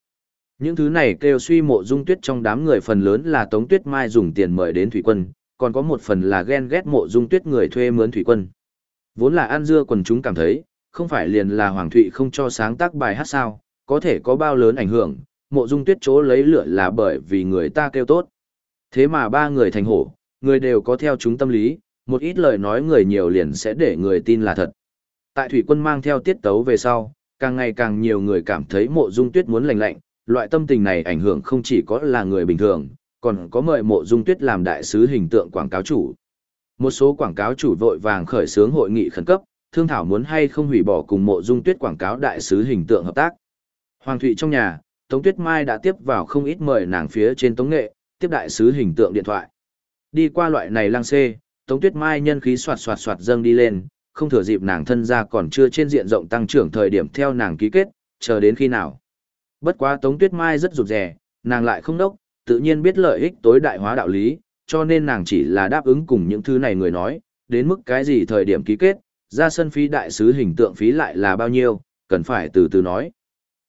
Những thứ này kêu suy mộ dung tuyết trong đám người phần lớn là Tống Tuyết Mai dùng tiền mời đến thủy quân, còn có một phần là ghen ghét mộ dung tuyết người thuê mướn thủy quân. Vốn là An Dưa quần chúng cảm thấy, không phải liền là Hoàng Thụy không cho sáng tác bài hát sao, có thể có bao lớn ảnh hưởng, mộ dung tuyết chỗ lấy lửa là bởi vì người ta kêu tốt. Thế mà ba người thành hổ, người đều có theo chúng tâm lý, một ít lời nói người nhiều liền sẽ để người tin là thật. Tại thủy quân mang theo tiết tấu về sau, càng ngày càng nhiều người cảm thấy mộ dung tuyết muốn lành lạnh, loại tâm tình này ảnh hưởng không chỉ có là người bình thường, còn có mời mộ dung tuyết làm đại sứ hình tượng quảng cáo chủ. Một số quảng cáo chủ vội vàng khởi xướng hội nghị khẩn cấp, thương thảo muốn hay không hủy bỏ cùng mộ dung tuyết quảng cáo đại sứ hình tượng hợp tác. Hoàng Thụy trong nhà, Tống Tuyết Mai đã tiếp vào không ít mời nàng phía trên tống nghệ, tiếp đại sứ hình tượng điện thoại. Đi qua loại này lang xê, Tống Tuyết Mai nhân khí soạt soạt soạt dâng đi lên, không thừa dịp nàng thân ra còn chưa trên diện rộng tăng trưởng thời điểm theo nàng ký kết, chờ đến khi nào. Bất quá Tống Tuyết Mai rất rụt rè, nàng lại không đốc, tự nhiên biết lợi ích tối đại hóa đạo lý, cho nên nàng chỉ là đáp ứng cùng những thứ này người nói, đến mức cái gì thời điểm ký kết, ra sân phí đại sứ hình tượng phí lại là bao nhiêu, cần phải từ từ nói.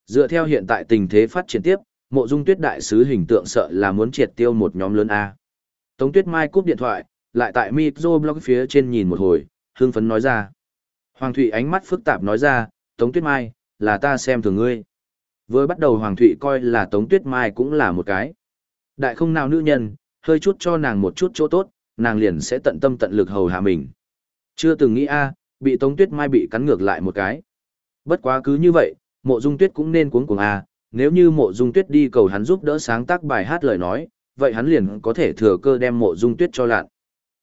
Dựa theo hiện tại tình thế phát triển tiếp, mộ dung tuyết đại sứ hình tượng sợ là muốn triệt tiêu một nhóm lớn A. Tống Tuyết Mai cúp điện thoại, lại tại micro blog phía trên nhìn một hồi, hương phấn nói ra. Hoàng Thụy ánh mắt phức tạp nói ra, Tống Tuyết Mai, là ta xem thường ngươi. Vừa bắt đầu Hoàng Thụy coi là Tống Tuyết Mai cũng là một cái. Đại không nào nữ nhân, hơi chút cho nàng một chút chỗ tốt, nàng liền sẽ tận tâm tận lực hầu hạ mình. Chưa từng nghĩ a, bị Tống Tuyết Mai bị cắn ngược lại một cái. Bất quá cứ như vậy, mộ dung tuyết cũng nên cuống cuồng a, nếu như mộ dung tuyết đi cầu hắn giúp đỡ sáng tác bài hát lời nói, vậy hắn liền có thể thừa cơ đem mộ dung tuyết cho lạn.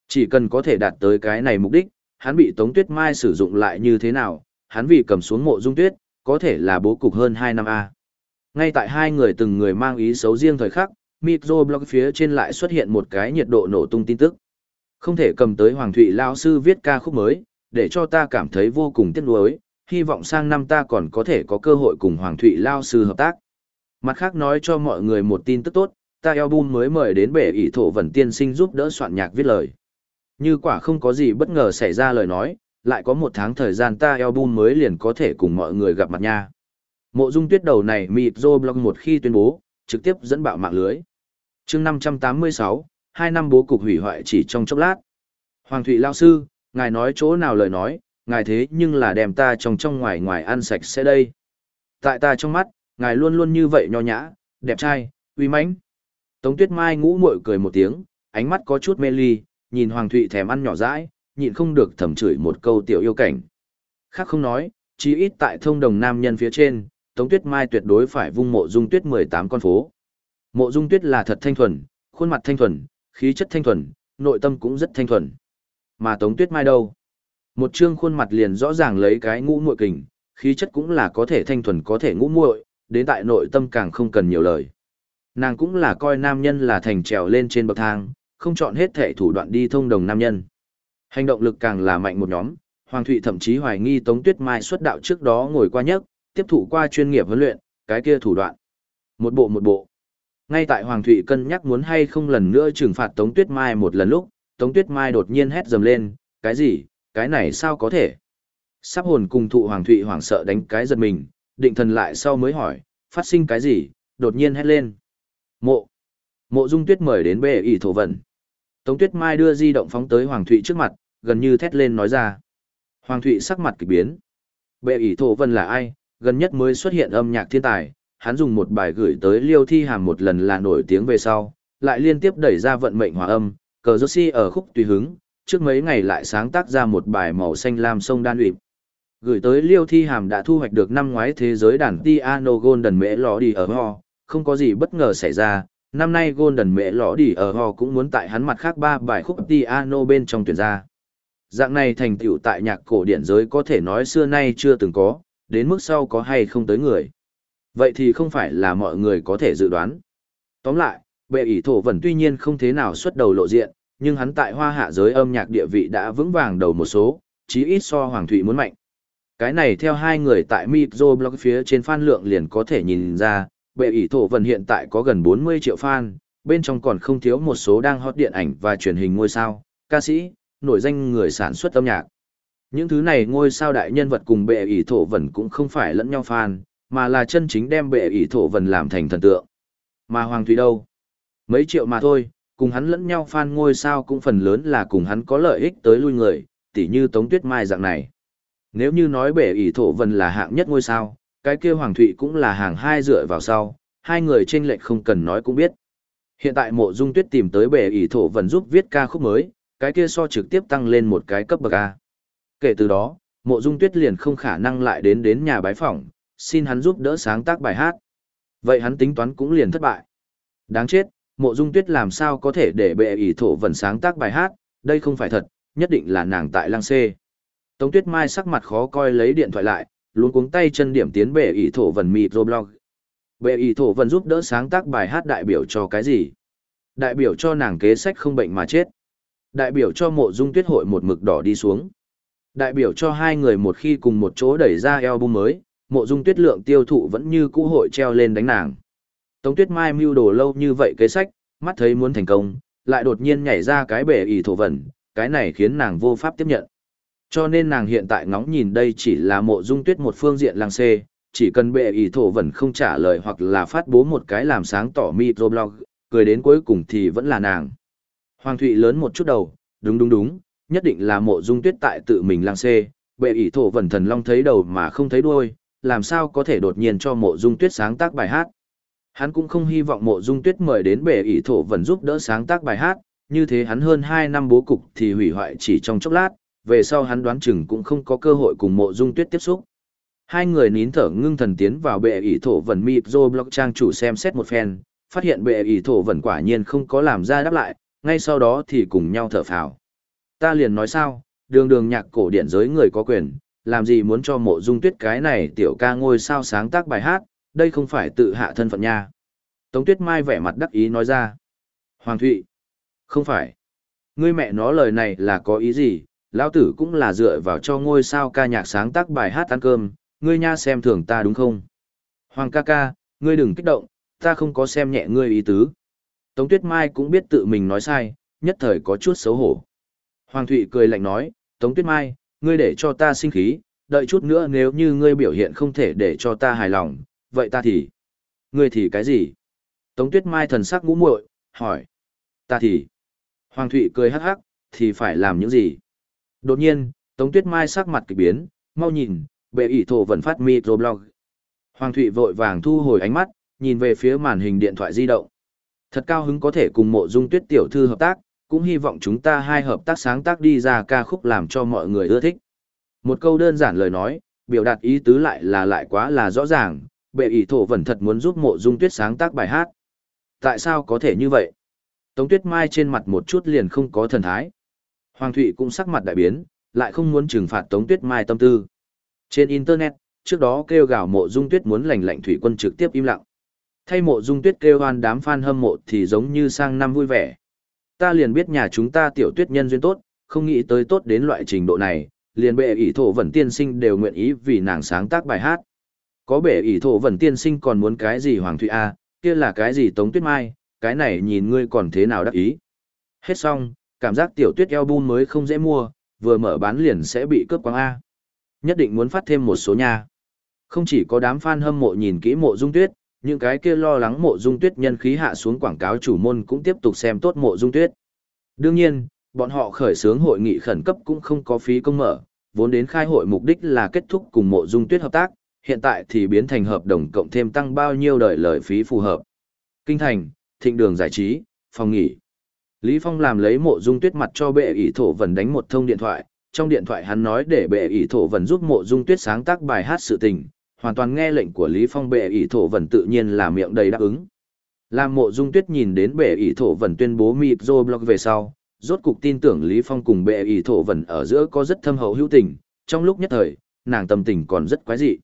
Chỉ cần có thể đạt tới cái này mục đích, hắn bị Tống Tuyết Mai sử dụng lại như thế nào, hắn vì cầm xuống mộ dung tuyết, có thể là bố cục hơn 2 năm A. Ngay tại hai người từng người mang ý xấu riêng thời khắc, microblog phía trên lại xuất hiện một cái nhiệt độ nổ tung tin tức. Không thể cầm tới Hoàng Thụy Lao Sư viết ca khúc mới, để cho ta cảm thấy vô cùng tiếc nuối, hy vọng sang năm ta còn có thể có cơ hội cùng Hoàng Thụy Lao Sư hợp tác. Mặt khác nói cho mọi người một tin tức tốt, ta album mới mời đến bể ỷ thổ vần tiên sinh giúp đỡ soạn nhạc viết lời. Như quả không có gì bất ngờ xảy ra lời nói, lại có một tháng thời gian ta album mới liền có thể cùng mọi người gặp mặt nha. Mộ dung tuyết đầu này mịt rô blog một khi tuyên bố, trực tiếp dẫn bạo mạng lưới. chương 586, hai năm bố cục hủy hoại chỉ trong chốc lát. Hoàng Thụy Lao Sư, ngài nói chỗ nào lời nói, ngài thế nhưng là đem ta trong trong ngoài ngoài ăn sạch sẽ đây. Tại ta trong mắt, ngài luôn luôn như vậy nho nhã, đẹp trai, uy mãnh. Tống Tuyết Mai ngũ muội cười một tiếng, ánh mắt có chút mê ly, nhìn Hoàng Thụy thèm ăn nhỏ dãi, nhịn không được thầm chửi một câu tiểu yêu cảnh. Khác không nói, chí ít tại thông đồng nam nhân phía trên, Tống Tuyết Mai tuyệt đối phải vung mộ dung tuyết 18 con phố. Mộ dung tuyết là thật thanh thuần, khuôn mặt thanh thuần, khí chất thanh thuần, nội tâm cũng rất thanh thuần. Mà Tống Tuyết Mai đâu? Một trương khuôn mặt liền rõ ràng lấy cái ngũ muội kình, khí chất cũng là có thể thanh thuần có thể ngũ muội, đến tại nội tâm càng không cần nhiều lời. Nàng cũng là coi nam nhân là thành trèo lên trên bậc thang, không chọn hết thể thủ đoạn đi thông đồng nam nhân. Hành động lực càng là mạnh một nhóm, Hoàng Thụy thậm chí hoài nghi Tống Tuyết Mai xuất đạo trước đó ngồi qua nhất, tiếp thụ qua chuyên nghiệp huấn luyện, cái kia thủ đoạn. Một bộ một bộ. Ngay tại Hoàng Thụy cân nhắc muốn hay không lần nữa trừng phạt Tống Tuyết Mai một lần lúc, Tống Tuyết Mai đột nhiên hét dầm lên, cái gì, cái này sao có thể? Sắp hồn cùng thụ Hoàng Thụy hoảng sợ đánh cái giật mình, định thần lại sau mới hỏi, phát sinh cái gì, đột nhiên hét lên. Mộ. Mộ Dung Tuyết mời đến bệ ỷ thổ vận. Tống Tuyết Mai đưa di động phóng tới Hoàng Thụy trước mặt, gần như thét lên nói ra. Hoàng Thụy sắc mặt kỳ biến. Bệ ỷ thổ vân là ai, gần nhất mới xuất hiện âm nhạc thiên tài, hắn dùng một bài gửi tới liêu thi hàm một lần là nổi tiếng về sau, lại liên tiếp đẩy ra vận mệnh hòa âm, cờ si ở khúc tùy hứng, trước mấy ngày lại sáng tác ra một bài màu xanh lam sông đan uyệp. Gửi tới liêu thi hàm đã thu hoạch được năm ngoái thế giới đàn piano golden mễ lò đi ở ho, không có gì bất ngờ xảy ra, năm nay golden Mẹ Lõ đi ở ho cũng muốn tại hắn mặt khác ba bài khúc piano bên trong tuyển ra. Dạng này thành tựu tại nhạc cổ điển giới có thể nói xưa nay chưa từng có, đến mức sau có hay không tới người. Vậy thì không phải là mọi người có thể dự đoán. Tóm lại, bệ ỷ thổ vẫn tuy nhiên không thế nào xuất đầu lộ diện, nhưng hắn tại hoa hạ giới âm nhạc địa vị đã vững vàng đầu một số, chí ít so Hoàng Thụy muốn mạnh. Cái này theo hai người tại Mipzo Blog phía trên fan lượng liền có thể nhìn ra, bệ ỷ thổ vần hiện tại có gần 40 triệu fan, bên trong còn không thiếu một số đang hot điện ảnh và truyền hình ngôi sao, ca sĩ, nổi danh người sản xuất âm nhạc. Những thứ này ngôi sao đại nhân vật cùng bệ ỷ thổ vần cũng không phải lẫn nhau fan, mà là chân chính đem bệ ỷ thổ vần làm thành thần tượng. Mà Hoàng Thủy đâu? Mấy triệu mà thôi, cùng hắn lẫn nhau fan ngôi sao cũng phần lớn là cùng hắn có lợi ích tới lui người, tỉ như Tống Tuyết Mai dạng này. Nếu như nói bệ ỷ thổ vần là hạng nhất ngôi sao, cái kia Hoàng Thụy cũng là hàng hai dựa vào sau, hai người trên lệch không cần nói cũng biết. Hiện tại mộ dung tuyết tìm tới bệ ỷ thổ vần giúp viết ca khúc mới, cái kia so trực tiếp tăng lên một cái cấp bậc A. Kể từ đó, mộ dung tuyết liền không khả năng lại đến đến nhà bái phỏng, xin hắn giúp đỡ sáng tác bài hát. Vậy hắn tính toán cũng liền thất bại. Đáng chết, mộ dung tuyết làm sao có thể để bệ ỷ thổ vần sáng tác bài hát, đây không phải thật, nhất định là nàng tại lang xê. Tống tuyết mai sắc mặt khó coi lấy điện thoại lại, luôn cuống tay chân điểm tiến bệ ỷ thổ vần microblog. Bệ ỷ thổ vần giúp đỡ sáng tác bài hát đại biểu cho cái gì? Đại biểu cho nàng kế sách không bệnh mà chết. Đại biểu cho mộ dung tuyết hội một mực đỏ đi xuống. Đại biểu cho hai người một khi cùng một chỗ đẩy ra album mới, mộ dung tuyết lượng tiêu thụ vẫn như cũ hội treo lên đánh nàng. Tống tuyết mai mưu đồ lâu như vậy kế sách, mắt thấy muốn thành công, lại đột nhiên nhảy ra cái bể ỷ thổ vẩn, cái này khiến nàng vô pháp tiếp nhận. Cho nên nàng hiện tại ngóng nhìn đây chỉ là mộ dung tuyết một phương diện lang xê, chỉ cần bệ ý thổ vẩn không trả lời hoặc là phát bố một cái làm sáng tỏ microblog, cười đến cuối cùng thì vẫn là nàng. Hoàng Thụy lớn một chút đầu, đúng đúng đúng, nhất định là mộ dung tuyết tại tự mình lang xê, bệ ý thổ vẩn thần long thấy đầu mà không thấy đuôi, làm sao có thể đột nhiên cho mộ dung tuyết sáng tác bài hát. Hắn cũng không hy vọng mộ dung tuyết mời đến bệ ý thổ vẩn giúp đỡ sáng tác bài hát, như thế hắn hơn 2 năm bố cục thì hủy hoại chỉ trong chốc lát, về sau hắn đoán chừng cũng không có cơ hội cùng mộ dung tuyết tiếp xúc. Hai người nín thở ngưng thần tiến vào bệ ỷ thổ vẩn mịp dô blog trang chủ xem xét một phen, phát hiện bệ ỷ thổ vẩn quả nhiên không có làm ra đáp lại, ngay sau đó thì cùng nhau thở phào. Ta liền nói sao, đường đường nhạc cổ điển giới người có quyền, làm gì muốn cho mộ dung tuyết cái này tiểu ca ngôi sao sáng tác bài hát, đây không phải tự hạ thân phận nha. Tống tuyết mai vẻ mặt đắc ý nói ra. Hoàng Thụy. Không phải. Ngươi mẹ nó lời này là có ý gì, lão tử cũng là dựa vào cho ngôi sao ca nhạc sáng tác bài hát ăn cơm, ngươi nha xem thường ta đúng không? Hoàng ca ca, ngươi đừng kích động, ta không có xem nhẹ ngươi ý tứ. Tống Tuyết Mai cũng biết tự mình nói sai, nhất thời có chút xấu hổ. Hoàng Thụy cười lạnh nói, Tống Tuyết Mai, ngươi để cho ta sinh khí, đợi chút nữa nếu như ngươi biểu hiện không thể để cho ta hài lòng, vậy ta thì... Ngươi thì cái gì? Tống Tuyết Mai thần sắc ngũ muội hỏi. Ta thì... Hoàng Thụy cười hắc hắc, thì phải làm những gì? Đột nhiên, Tống Tuyết Mai sắc mặt kỳ biến, mau nhìn, bệ ỷ thổ vẫn phát microblog. Hoàng Thụy vội vàng thu hồi ánh mắt, nhìn về phía màn hình điện thoại di động. Thật cao hứng có thể cùng mộ dung tuyết tiểu thư hợp tác, cũng hy vọng chúng ta hai hợp tác sáng tác đi ra ca khúc làm cho mọi người ưa thích. Một câu đơn giản lời nói, biểu đạt ý tứ lại là lại quá là rõ ràng, bệ ỷ thổ vẫn thật muốn giúp mộ dung tuyết sáng tác bài hát. Tại sao có thể như vậy? Tống tuyết mai trên mặt một chút liền không có thần thái. Hoàng Thụy cũng sắc mặt đại biến, lại không muốn trừng phạt Tống Tuyết Mai tâm tư. Trên Internet, trước đó kêu gào mộ dung tuyết muốn lành lạnh thủy quân trực tiếp im lặng. Thay mộ dung tuyết kêu hoan đám fan hâm mộ thì giống như sang năm vui vẻ. Ta liền biết nhà chúng ta tiểu tuyết nhân duyên tốt, không nghĩ tới tốt đến loại trình độ này, liền bệ ỷ thổ vẩn tiên sinh đều nguyện ý vì nàng sáng tác bài hát. Có bệ ỷ thổ vẩn tiên sinh còn muốn cái gì Hoàng Thụy A, kia là cái gì Tống Tuyết Mai, cái này nhìn ngươi còn thế nào đắc ý. Hết xong, cảm giác tiểu tuyết album mới không dễ mua, vừa mở bán liền sẽ bị cướp quang A. Nhất định muốn phát thêm một số nha. Không chỉ có đám fan hâm mộ nhìn kỹ mộ dung tuyết, những cái kia lo lắng mộ dung tuyết nhân khí hạ xuống quảng cáo chủ môn cũng tiếp tục xem tốt mộ dung tuyết. Đương nhiên, bọn họ khởi xướng hội nghị khẩn cấp cũng không có phí công mở, vốn đến khai hội mục đích là kết thúc cùng mộ dung tuyết hợp tác, hiện tại thì biến thành hợp đồng cộng thêm tăng bao nhiêu đời lời phí phù hợp. Kinh thành, thịnh đường giải trí, phòng nghỉ. Lý Phong làm lấy mộ dung tuyết mặt cho bệ ỷ thổ vần đánh một thông điện thoại, trong điện thoại hắn nói để bệ ỷ thổ vần giúp mộ dung tuyết sáng tác bài hát sự tình, hoàn toàn nghe lệnh của Lý Phong bệ ỷ thổ vần tự nhiên là miệng đầy đáp ứng. Làm mộ dung tuyết nhìn đến bệ ỷ thổ vần tuyên bố mịp blog về sau, rốt cục tin tưởng Lý Phong cùng bệ ỷ thổ vần ở giữa có rất thâm hậu hữu tình, trong lúc nhất thời, nàng tâm tình còn rất quái dị.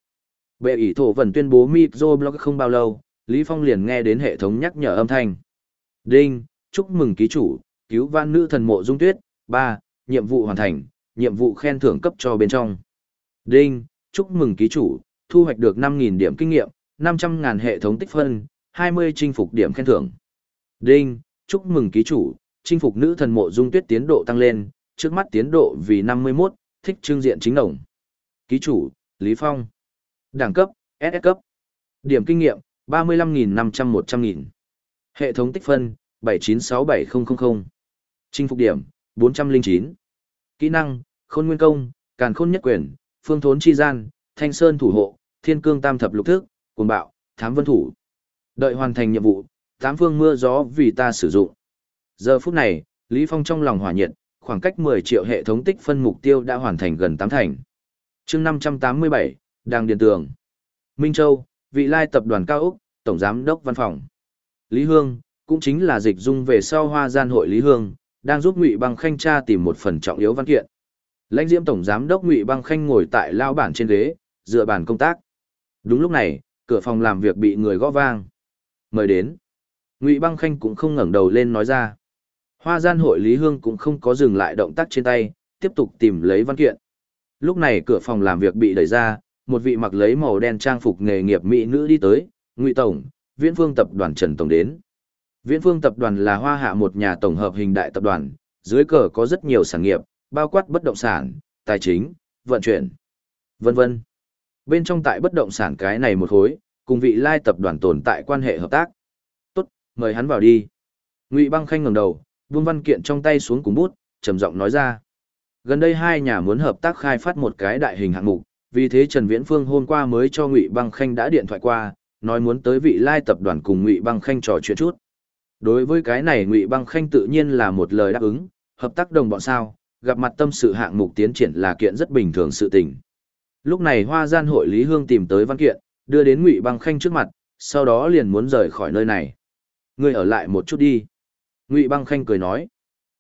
Bệ ỷ thổ vần tuyên bố microblog không bao lâu, Lý Phong liền nghe đến hệ thống nhắc nhở âm thanh. Đinh, chúc mừng ký chủ, cứu vãn nữ thần mộ dung tuyết, 3, nhiệm vụ hoàn thành, nhiệm vụ khen thưởng cấp cho bên trong. Đinh, chúc mừng ký chủ, thu hoạch được 5.000 điểm kinh nghiệm, 500.000 hệ thống tích phân, 20 chinh phục điểm khen thưởng. Đinh, chúc mừng ký chủ, chinh phục nữ thần mộ dung tuyết tiến độ tăng lên, trước mắt tiến độ vì 51, thích trương diện chính đồng. Ký chủ, Lý Phong. Đẳng cấp, SS cấp. Điểm kinh nghiệm, 35.500-100.000. Hệ thống tích phân, 7967000. Chinh phục điểm, 409. Kỹ năng, khôn nguyên công, càn khôn nhất quyền, phương thốn chi gian, thanh sơn thủ hộ, thiên cương tam thập lục thức, cuồng bạo, thám vân thủ. Đợi hoàn thành nhiệm vụ, tám phương mưa gió vì ta sử dụng. Giờ phút này, Lý Phong trong lòng hỏa nhiệt, khoảng cách 10 triệu hệ thống tích phân mục tiêu đã hoàn thành gần 8 thành. chương 587, đang điền tường. Minh Châu, vị lai tập đoàn cao Úc, Tổng Giám đốc Văn phòng. Lý Hương, cũng chính là dịch dung về sau hoa gian hội Lý Hương, đang giúp Ngụy Băng Khanh tra tìm một phần trọng yếu văn kiện. Lãnh Diễm Tổng Giám đốc Ngụy Băng Khanh ngồi tại lao bản trên ghế, dựa bàn công tác. Đúng lúc này, cửa phòng làm việc bị người gõ vang. Mời đến. Ngụy Băng Khanh cũng không ngẩng đầu lên nói ra. Hoa gian hội Lý Hương cũng không có dừng lại động tác trên tay, tiếp tục tìm lấy văn kiện. Lúc này cửa phòng làm việc bị đẩy ra, một vị mặc lấy màu đen trang phục nghề nghiệp mỹ nữ đi tới, Ngụy Tổng, Viễn Phương Tập đoàn Trần Tổng đến. Viễn Phương Tập đoàn là hoa hạ một nhà tổng hợp hình đại tập đoàn, dưới cờ có rất nhiều sản nghiệp, bao quát bất động sản, tài chính, vận chuyển, vân vân. Bên trong tại bất động sản cái này một khối, cùng vị lai tập đoàn tồn tại quan hệ hợp tác. Tốt, mời hắn vào đi. Ngụy Băng Khanh ngẩng đầu, buông văn kiện trong tay xuống cùng bút, trầm giọng nói ra. Gần đây hai nhà muốn hợp tác khai phát một cái đại hình hạng mục, vì thế Trần Viễn Phương hôm qua mới cho Ngụy Băng Khanh đã điện thoại qua, nói muốn tới vị lai tập đoàn cùng Ngụy Băng Khanh trò chuyện chút. Đối với cái này Ngụy Băng Khanh tự nhiên là một lời đáp ứng, hợp tác đồng bọn sao, gặp mặt tâm sự hạng mục tiến triển là kiện rất bình thường sự tình. Lúc này Hoa Gian hội Lý Hương tìm tới văn kiện, đưa đến Ngụy Băng Khanh trước mặt, sau đó liền muốn rời khỏi nơi này. Ngươi ở lại một chút đi. Ngụy Băng Khanh cười nói.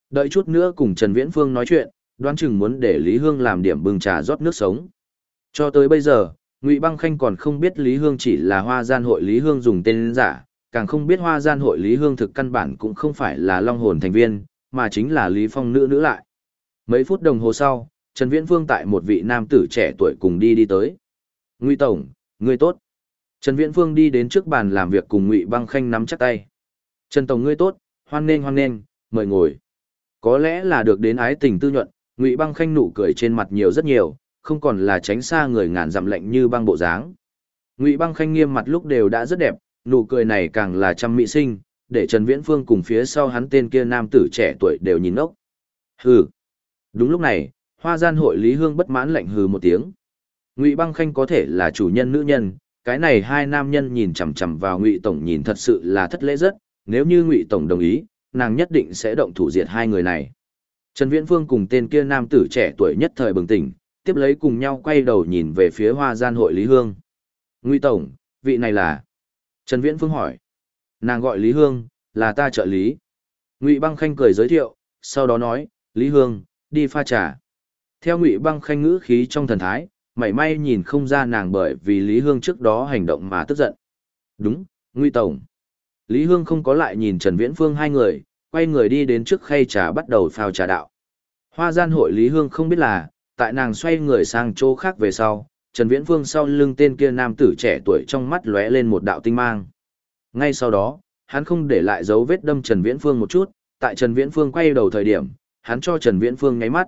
Đợi chút nữa cùng Trần Viễn Phương nói chuyện, đoán chừng muốn để Lý Hương làm điểm bưng trà rót nước sống. Cho tới bây giờ, Ngụy Băng Khanh còn không biết Lý Hương chỉ là Hoa Gian hội Lý Hương dùng tên giả, càng không biết Hoa Gian hội Lý Hương thực căn bản cũng không phải là Long Hồn thành viên, mà chính là Lý Phong nữ nữ lại. Mấy phút đồng hồ sau, Trần Viễn vương tại một vị nam tử trẻ tuổi cùng đi đi tới. Ngụy Tổng, ngươi tốt. Trần Viễn vương đi đến trước bàn làm việc cùng Ngụy Băng Khanh nắm chắc tay. Trần Tổng ngươi tốt, hoan nghênh hoan nghênh, mời ngồi. Có lẽ là được đến ái tình tư nhuận, Ngụy Băng Khanh nụ cười trên mặt nhiều rất nhiều, không còn là tránh xa người ngàn dặm lạnh như băng bộ dáng. Ngụy Băng Khanh nghiêm mặt lúc đều đã rất đẹp, nụ cười này càng là trăm mỹ sinh, để Trần Viễn Phương cùng phía sau hắn tên kia nam tử trẻ tuổi đều nhìn ốc. Hừ. Đúng lúc này, Hoa Gian hội Lý Hương bất mãn lạnh hừ một tiếng. Ngụy Băng Khanh có thể là chủ nhân nữ nhân, cái này hai nam nhân nhìn chằm chằm vào Ngụy tổng nhìn thật sự là thất lễ rất, nếu như Ngụy tổng đồng ý, nàng nhất định sẽ động thủ diệt hai người này. Trần Viễn Phương cùng tên kia nam tử trẻ tuổi nhất thời bừng tỉnh, tiếp lấy cùng nhau quay đầu nhìn về phía Hoa Gian hội Lý Hương. Ngụy tổng, vị này là? Trần Viễn Phương hỏi. Nàng gọi Lý Hương, là ta trợ lý. Ngụy Băng Khanh cười giới thiệu, sau đó nói, Lý Hương, đi pha trà. Theo Ngụy Băng Khanh ngữ khí trong thần thái, mảy may nhìn không ra nàng bởi vì Lý Hương trước đó hành động mà tức giận. Đúng, Ngụy Tổng. Lý Hương không có lại nhìn Trần Viễn Phương hai người, quay người đi đến trước khay trà bắt đầu phao trà đạo. Hoa gian hội Lý Hương không biết là, tại nàng xoay người sang chỗ khác về sau, Trần Viễn Phương sau lưng tên kia nam tử trẻ tuổi trong mắt lóe lên một đạo tinh mang. Ngay sau đó, hắn không để lại dấu vết đâm Trần Viễn Phương một chút, tại Trần Viễn Phương quay đầu thời điểm, hắn cho Trần Viễn Phương nháy mắt.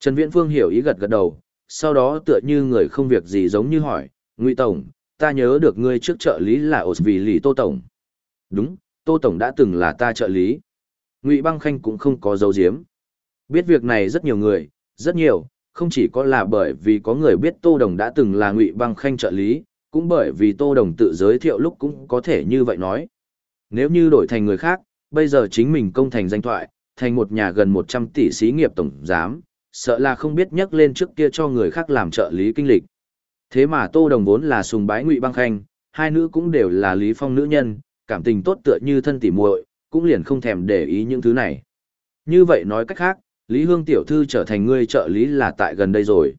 Trần Viễn Phương hiểu ý gật gật đầu, sau đó tựa như người không việc gì giống như hỏi, Ngụy Tổng, ta nhớ được ngươi trước trợ lý là ổ vì lì Tô Tổng. Đúng, Tô Tổng đã từng là ta trợ lý. Ngụy Băng Khanh cũng không có dấu diếm. Biết việc này rất nhiều người, rất nhiều, không chỉ có là bởi vì có người biết Tô Đồng đã từng là Ngụy Băng Khanh trợ lý, cũng bởi vì Tô Đồng tự giới thiệu lúc cũng có thể như vậy nói. Nếu như đổi thành người khác, bây giờ chính mình công thành danh thoại, thành một nhà gần 100 tỷ xí nghiệp tổng giám, sợ là không biết nhắc lên trước kia cho người khác làm trợ lý kinh lịch. Thế mà Tô Đồng vốn là sùng bái Ngụy Băng Khanh, hai nữ cũng đều là Lý Phong nữ nhân, cảm tình tốt tựa như thân tỉ muội, cũng liền không thèm để ý những thứ này. Như vậy nói cách khác, Lý Hương tiểu thư trở thành ngươi trợ lý là tại gần đây rồi.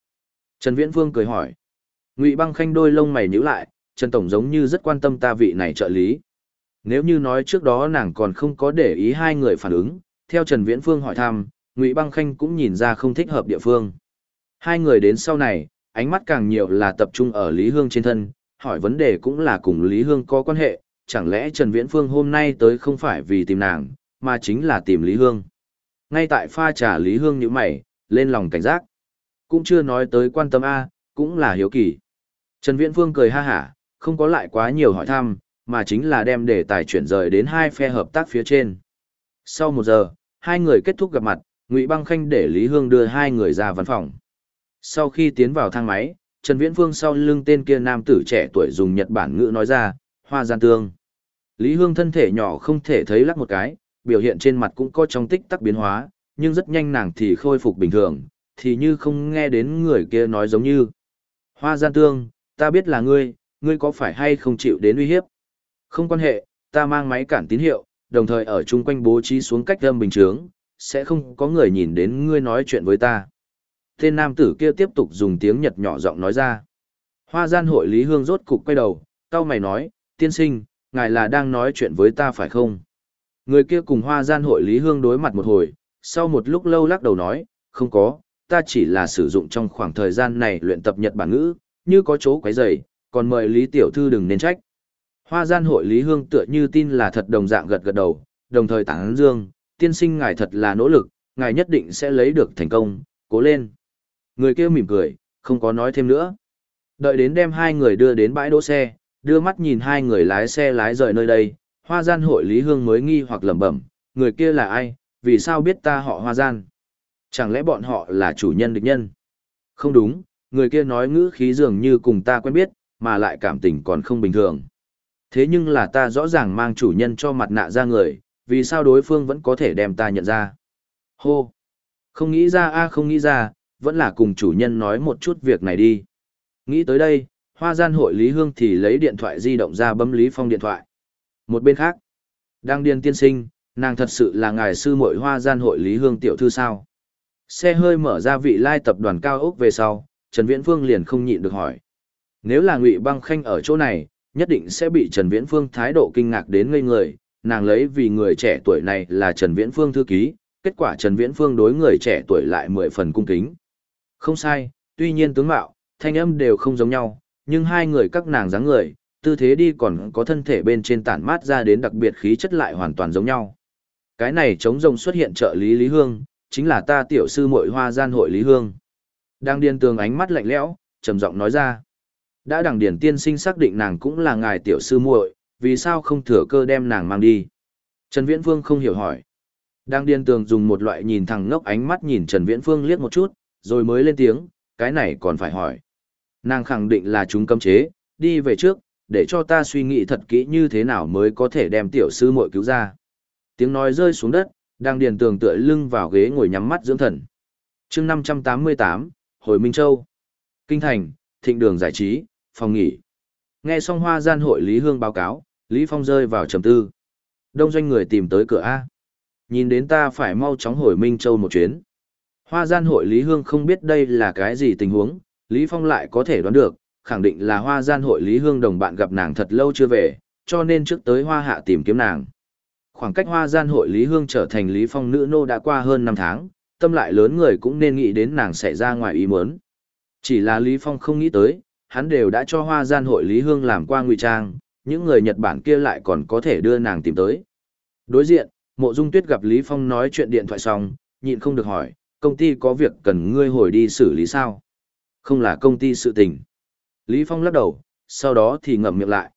Trần Viễn Vương cười hỏi. Ngụy Băng Khanh đôi lông mày nhíu lại, Trần Tổng giống như rất quan tâm ta vị này trợ lý. Nếu như nói trước đó nàng còn không có để ý hai người phản ứng, theo Trần Viễn Phương hỏi thăm, Ngụy Băng Khanh cũng nhìn ra không thích hợp địa phương. Hai người đến sau này, ánh mắt càng nhiều là tập trung ở Lý Hương trên thân, hỏi vấn đề cũng là cùng Lý Hương có quan hệ, chẳng lẽ Trần Viễn Phương hôm nay tới không phải vì tìm nàng, mà chính là tìm Lý Hương. Ngay tại pha trà Lý Hương như mày, lên lòng cảnh giác. Cũng chưa nói tới quan tâm A, cũng là hiếu kỳ. Trần Viễn Phương cười ha hả, không có lại quá nhiều hỏi thăm, mà chính là đem đề tài chuyển rời đến hai phe hợp tác phía trên. Sau một giờ, hai người kết thúc gặp mặt, Ngụy Băng Khanh để Lý Hương đưa hai người ra văn phòng. Sau khi tiến vào thang máy, Trần Viễn Phương sau lưng tên kia nam tử trẻ tuổi dùng Nhật Bản ngữ nói ra, hoa gian tương. Lý Hương thân thể nhỏ không thể thấy lắc một cái, biểu hiện trên mặt cũng có trong tích tắc biến hóa, nhưng rất nhanh nàng thì khôi phục bình thường, thì như không nghe đến người kia nói giống như. Hoa gian tương, ta biết là ngươi, ngươi có phải hay không chịu đến uy hiếp? Không quan hệ, ta mang máy cản tín hiệu, đồng thời ở chung quanh bố trí xuống cách âm bình chướng, sẽ không có người nhìn đến ngươi nói chuyện với ta. Tên nam tử kia tiếp tục dùng tiếng Nhật nhỏ giọng nói ra. Hoa gian hội Lý Hương rốt cục quay đầu, cao mày nói, tiên sinh, ngài là đang nói chuyện với ta phải không? Người kia cùng hoa gian hội Lý Hương đối mặt một hồi, sau một lúc lâu lắc đầu nói, không có, ta chỉ là sử dụng trong khoảng thời gian này luyện tập Nhật Bản ngữ, như có chỗ quấy rầy, còn mời Lý Tiểu Thư đừng nên trách. Hoa gian hội Lý Hương tựa như tin là thật đồng dạng gật gật đầu, đồng thời tán dương, tiên sinh ngài thật là nỗ lực, ngài nhất định sẽ lấy được thành công, cố lên. Người kia mỉm cười, không có nói thêm nữa. Đợi đến đem hai người đưa đến bãi đỗ xe, đưa mắt nhìn hai người lái xe lái rời nơi đây, hoa gian hội Lý Hương mới nghi hoặc lẩm bẩm, người kia là ai, vì sao biết ta họ hoa gian? Chẳng lẽ bọn họ là chủ nhân địch nhân? Không đúng, người kia nói ngữ khí dường như cùng ta quen biết, mà lại cảm tình còn không bình thường. Thế nhưng là ta rõ ràng mang chủ nhân cho mặt nạ ra người, vì sao đối phương vẫn có thể đem ta nhận ra? Hô! Không nghĩ ra a không nghĩ ra, vẫn là cùng chủ nhân nói một chút việc này đi. Nghĩ tới đây, hoa gian hội Lý Hương thì lấy điện thoại di động ra bấm Lý Phong điện thoại. Một bên khác, đang điên tiên sinh, nàng thật sự là ngài sư muội hoa gian hội Lý Hương tiểu thư sao. Xe hơi mở ra vị lai tập đoàn cao ốc về sau, Trần Viễn Phương liền không nhịn được hỏi. Nếu là Ngụy Băng Khanh ở chỗ này, nhất định sẽ bị Trần Viễn Phương thái độ kinh ngạc đến ngây người, nàng lấy vì người trẻ tuổi này là Trần Viễn Phương thư ký, kết quả Trần Viễn Phương đối người trẻ tuổi lại mười phần cung kính. Không sai, tuy nhiên tướng mạo, thanh âm đều không giống nhau, nhưng hai người các nàng dáng người, tư thế đi còn có thân thể bên trên tản mát ra đến đặc biệt khí chất lại hoàn toàn giống nhau. Cái này chống rồng xuất hiện trợ lý Lý Hương, chính là ta tiểu sư muội hoa gian hội Lý Hương. Đang điên tường ánh mắt lạnh lẽo, trầm giọng nói ra. Đã đằng điển tiên sinh xác định nàng cũng là ngài tiểu sư muội, vì sao không thừa cơ đem nàng mang đi? Trần Viễn vương không hiểu hỏi. Đang điên tường dùng một loại nhìn thẳng ngốc ánh mắt nhìn Trần Viễn Phương liếc một chút, rồi mới lên tiếng, cái này còn phải hỏi. Nàng khẳng định là chúng cấm chế, đi về trước, để cho ta suy nghĩ thật kỹ như thế nào mới có thể đem tiểu sư muội cứu ra. Tiếng nói rơi xuống đất, đang điền tường tựa lưng vào ghế ngồi nhắm mắt dưỡng thần. chương 588, Hồi Minh Châu. Kinh thành, thịnh đường giải trí, phòng nghỉ. Nghe xong hoa gian hội Lý Hương báo cáo, Lý Phong rơi vào trầm tư. Đông doanh người tìm tới cửa A. Nhìn đến ta phải mau chóng hồi Minh Châu một chuyến. Hoa gian hội Lý Hương không biết đây là cái gì tình huống, Lý Phong lại có thể đoán được, khẳng định là hoa gian hội Lý Hương đồng bạn gặp nàng thật lâu chưa về, cho nên trước tới hoa hạ tìm kiếm nàng. Khoảng cách hoa gian hội Lý Hương trở thành Lý Phong nữ nô đã qua hơn 5 tháng, tâm lại lớn người cũng nên nghĩ đến nàng sẽ ra ngoài ý muốn. Chỉ là Lý Phong không nghĩ tới, hắn đều đã cho hoa gian hội Lý Hương làm qua ngụy trang, những người Nhật Bản kia lại còn có thể đưa nàng tìm tới. Đối diện, mộ dung tuyết gặp Lý Phong nói chuyện điện thoại xong, nhịn không được hỏi, công ty có việc cần ngươi hồi đi xử lý sao? Không là công ty sự tình. Lý Phong lắc đầu, sau đó thì ngậm miệng lại.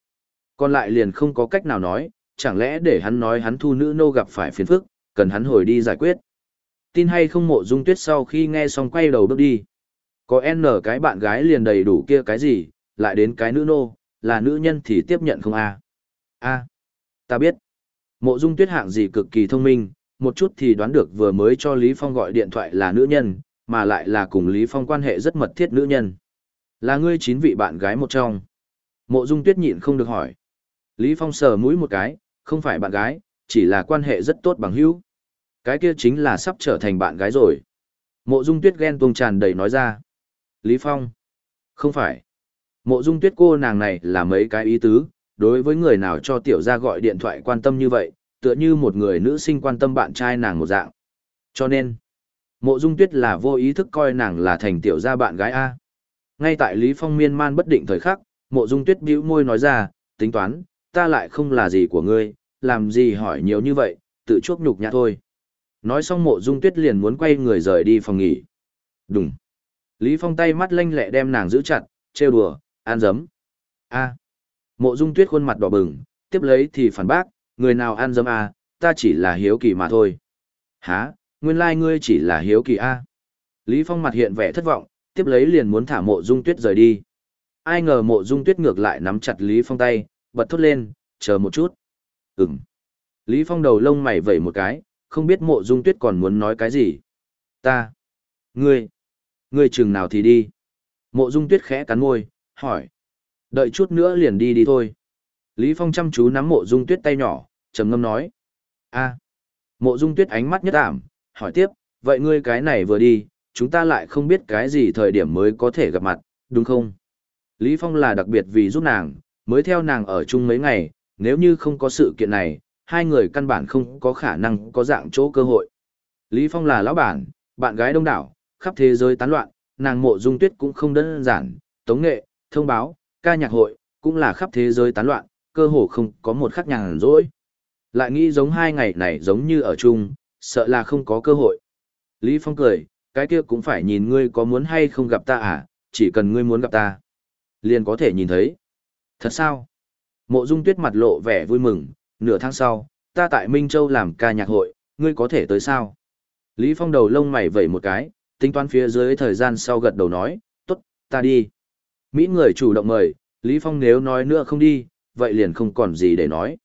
Còn lại liền không có cách nào nói, chẳng lẽ để hắn nói hắn thu nữ nô gặp phải phiền phức, cần hắn hồi đi giải quyết. Tin hay không mộ dung tuyết sau khi nghe xong quay đầu bước đi. Có N cái bạn gái liền đầy đủ kia cái gì, lại đến cái nữ nô, là nữ nhân thì tiếp nhận không a a ta biết. Mộ dung tuyết hạng gì cực kỳ thông minh, một chút thì đoán được vừa mới cho Lý Phong gọi điện thoại là nữ nhân, mà lại là cùng Lý Phong quan hệ rất mật thiết nữ nhân. Là ngươi chín vị bạn gái một trong. Mộ Dung Tuyết nhịn không được hỏi. Lý Phong sờ mũi một cái, không phải bạn gái, chỉ là quan hệ rất tốt bằng hữu. Cái kia chính là sắp trở thành bạn gái rồi. Mộ dung tuyết ghen tuông tràn đầy nói ra. Lý Phong. Không phải. Mộ dung tuyết cô nàng này là mấy cái ý tứ, đối với người nào cho tiểu gia gọi điện thoại quan tâm như vậy, tựa như một người nữ sinh quan tâm bạn trai nàng một dạng. Cho nên, mộ dung tuyết là vô ý thức coi nàng là thành tiểu gia bạn gái A. Ngay tại Lý Phong miên man bất định thời khắc, mộ dung tuyết bĩu môi nói ra, tính toán, ta lại không là gì của ngươi, làm gì hỏi nhiều như vậy, tự chuốc nhục nhã thôi. Nói xong mộ dung tuyết liền muốn quay người rời đi phòng nghỉ. Đúng. Lý Phong tay mắt lanh lẹ đem nàng giữ chặt, trêu đùa, an dấm. A. Mộ dung tuyết khuôn mặt đỏ bừng, tiếp lấy thì phản bác, người nào an dấm A, ta chỉ là hiếu kỳ mà thôi. Hả, nguyên lai like ngươi chỉ là hiếu kỳ A. Lý Phong mặt hiện vẻ thất vọng, tiếp lấy liền muốn thả mộ dung tuyết rời đi. Ai ngờ mộ dung tuyết ngược lại nắm chặt Lý Phong tay, bật thốt lên, chờ một chút. Ừm. Lý Phong đầu lông mày vẩy một cái, không biết mộ dung tuyết còn muốn nói cái gì. Ta. Ngươi. Ngươi chừng nào thì đi. Mộ dung tuyết khẽ cắn môi, hỏi. Đợi chút nữa liền đi đi thôi. Lý Phong chăm chú nắm mộ dung tuyết tay nhỏ, trầm ngâm nói. a Mộ dung tuyết ánh mắt nhất ảm, hỏi tiếp, vậy ngươi cái này vừa đi, chúng ta lại không biết cái gì thời điểm mới có thể gặp mặt, đúng không? Lý Phong là đặc biệt vì giúp nàng, mới theo nàng ở chung mấy ngày, nếu như không có sự kiện này, hai người căn bản không có khả năng có dạng chỗ cơ hội. Lý Phong là lão bản, bạn gái đông đảo, khắp thế giới tán loạn, nàng mộ dung tuyết cũng không đơn giản, tống nghệ, thông báo, ca nhạc hội, cũng là khắp thế giới tán loạn, cơ hồ không có một khắc nhàn rỗi. Lại nghĩ giống hai ngày này giống như ở chung, sợ là không có cơ hội. Lý Phong cười, cái kia cũng phải nhìn ngươi có muốn hay không gặp ta à, chỉ cần ngươi muốn gặp ta. Liền có thể nhìn thấy. Thật sao? Mộ dung tuyết mặt lộ vẻ vui mừng, nửa tháng sau, ta tại Minh Châu làm ca nhạc hội, ngươi có thể tới sao? Lý Phong đầu lông mày vẩy một cái, tính toán phía dưới thời gian sau gật đầu nói, tốt, ta đi. Mỹ người chủ động mời, Lý Phong nếu nói nữa không đi, vậy liền không còn gì để nói.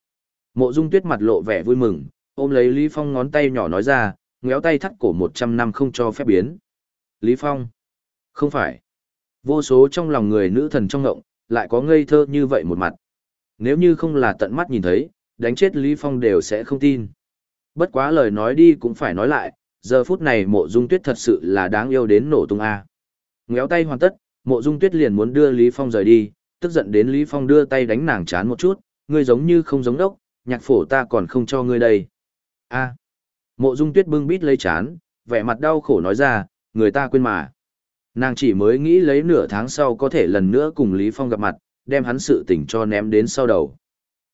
Mộ Dung Tuyết mặt lộ vẻ vui mừng, ôm lấy Lý Phong ngón tay nhỏ nói ra, ngéo tay thắt cổ một trăm năm không cho phép biến. Lý Phong. Không phải. Vô số trong lòng người nữ thần trong ngộng, lại có ngây thơ như vậy một mặt. Nếu như không là tận mắt nhìn thấy, đánh chết Lý Phong đều sẽ không tin. Bất quá lời nói đi cũng phải nói lại, giờ phút này mộ dung tuyết thật sự là đáng yêu đến nổ tung A. Ngéo tay hoàn tất, mộ dung tuyết liền muốn đưa Lý Phong rời đi, tức giận đến Lý Phong đưa tay đánh nàng chán một chút, ngươi giống như không giống đốc, nhạc phổ ta còn không cho ngươi đây. A. Mộ dung tuyết bưng bít lấy chán, vẻ mặt đau khổ nói ra, người ta quên mà. Nàng chỉ mới nghĩ lấy nửa tháng sau có thể lần nữa cùng Lý Phong gặp mặt, đem hắn sự tình cho ném đến sau đầu.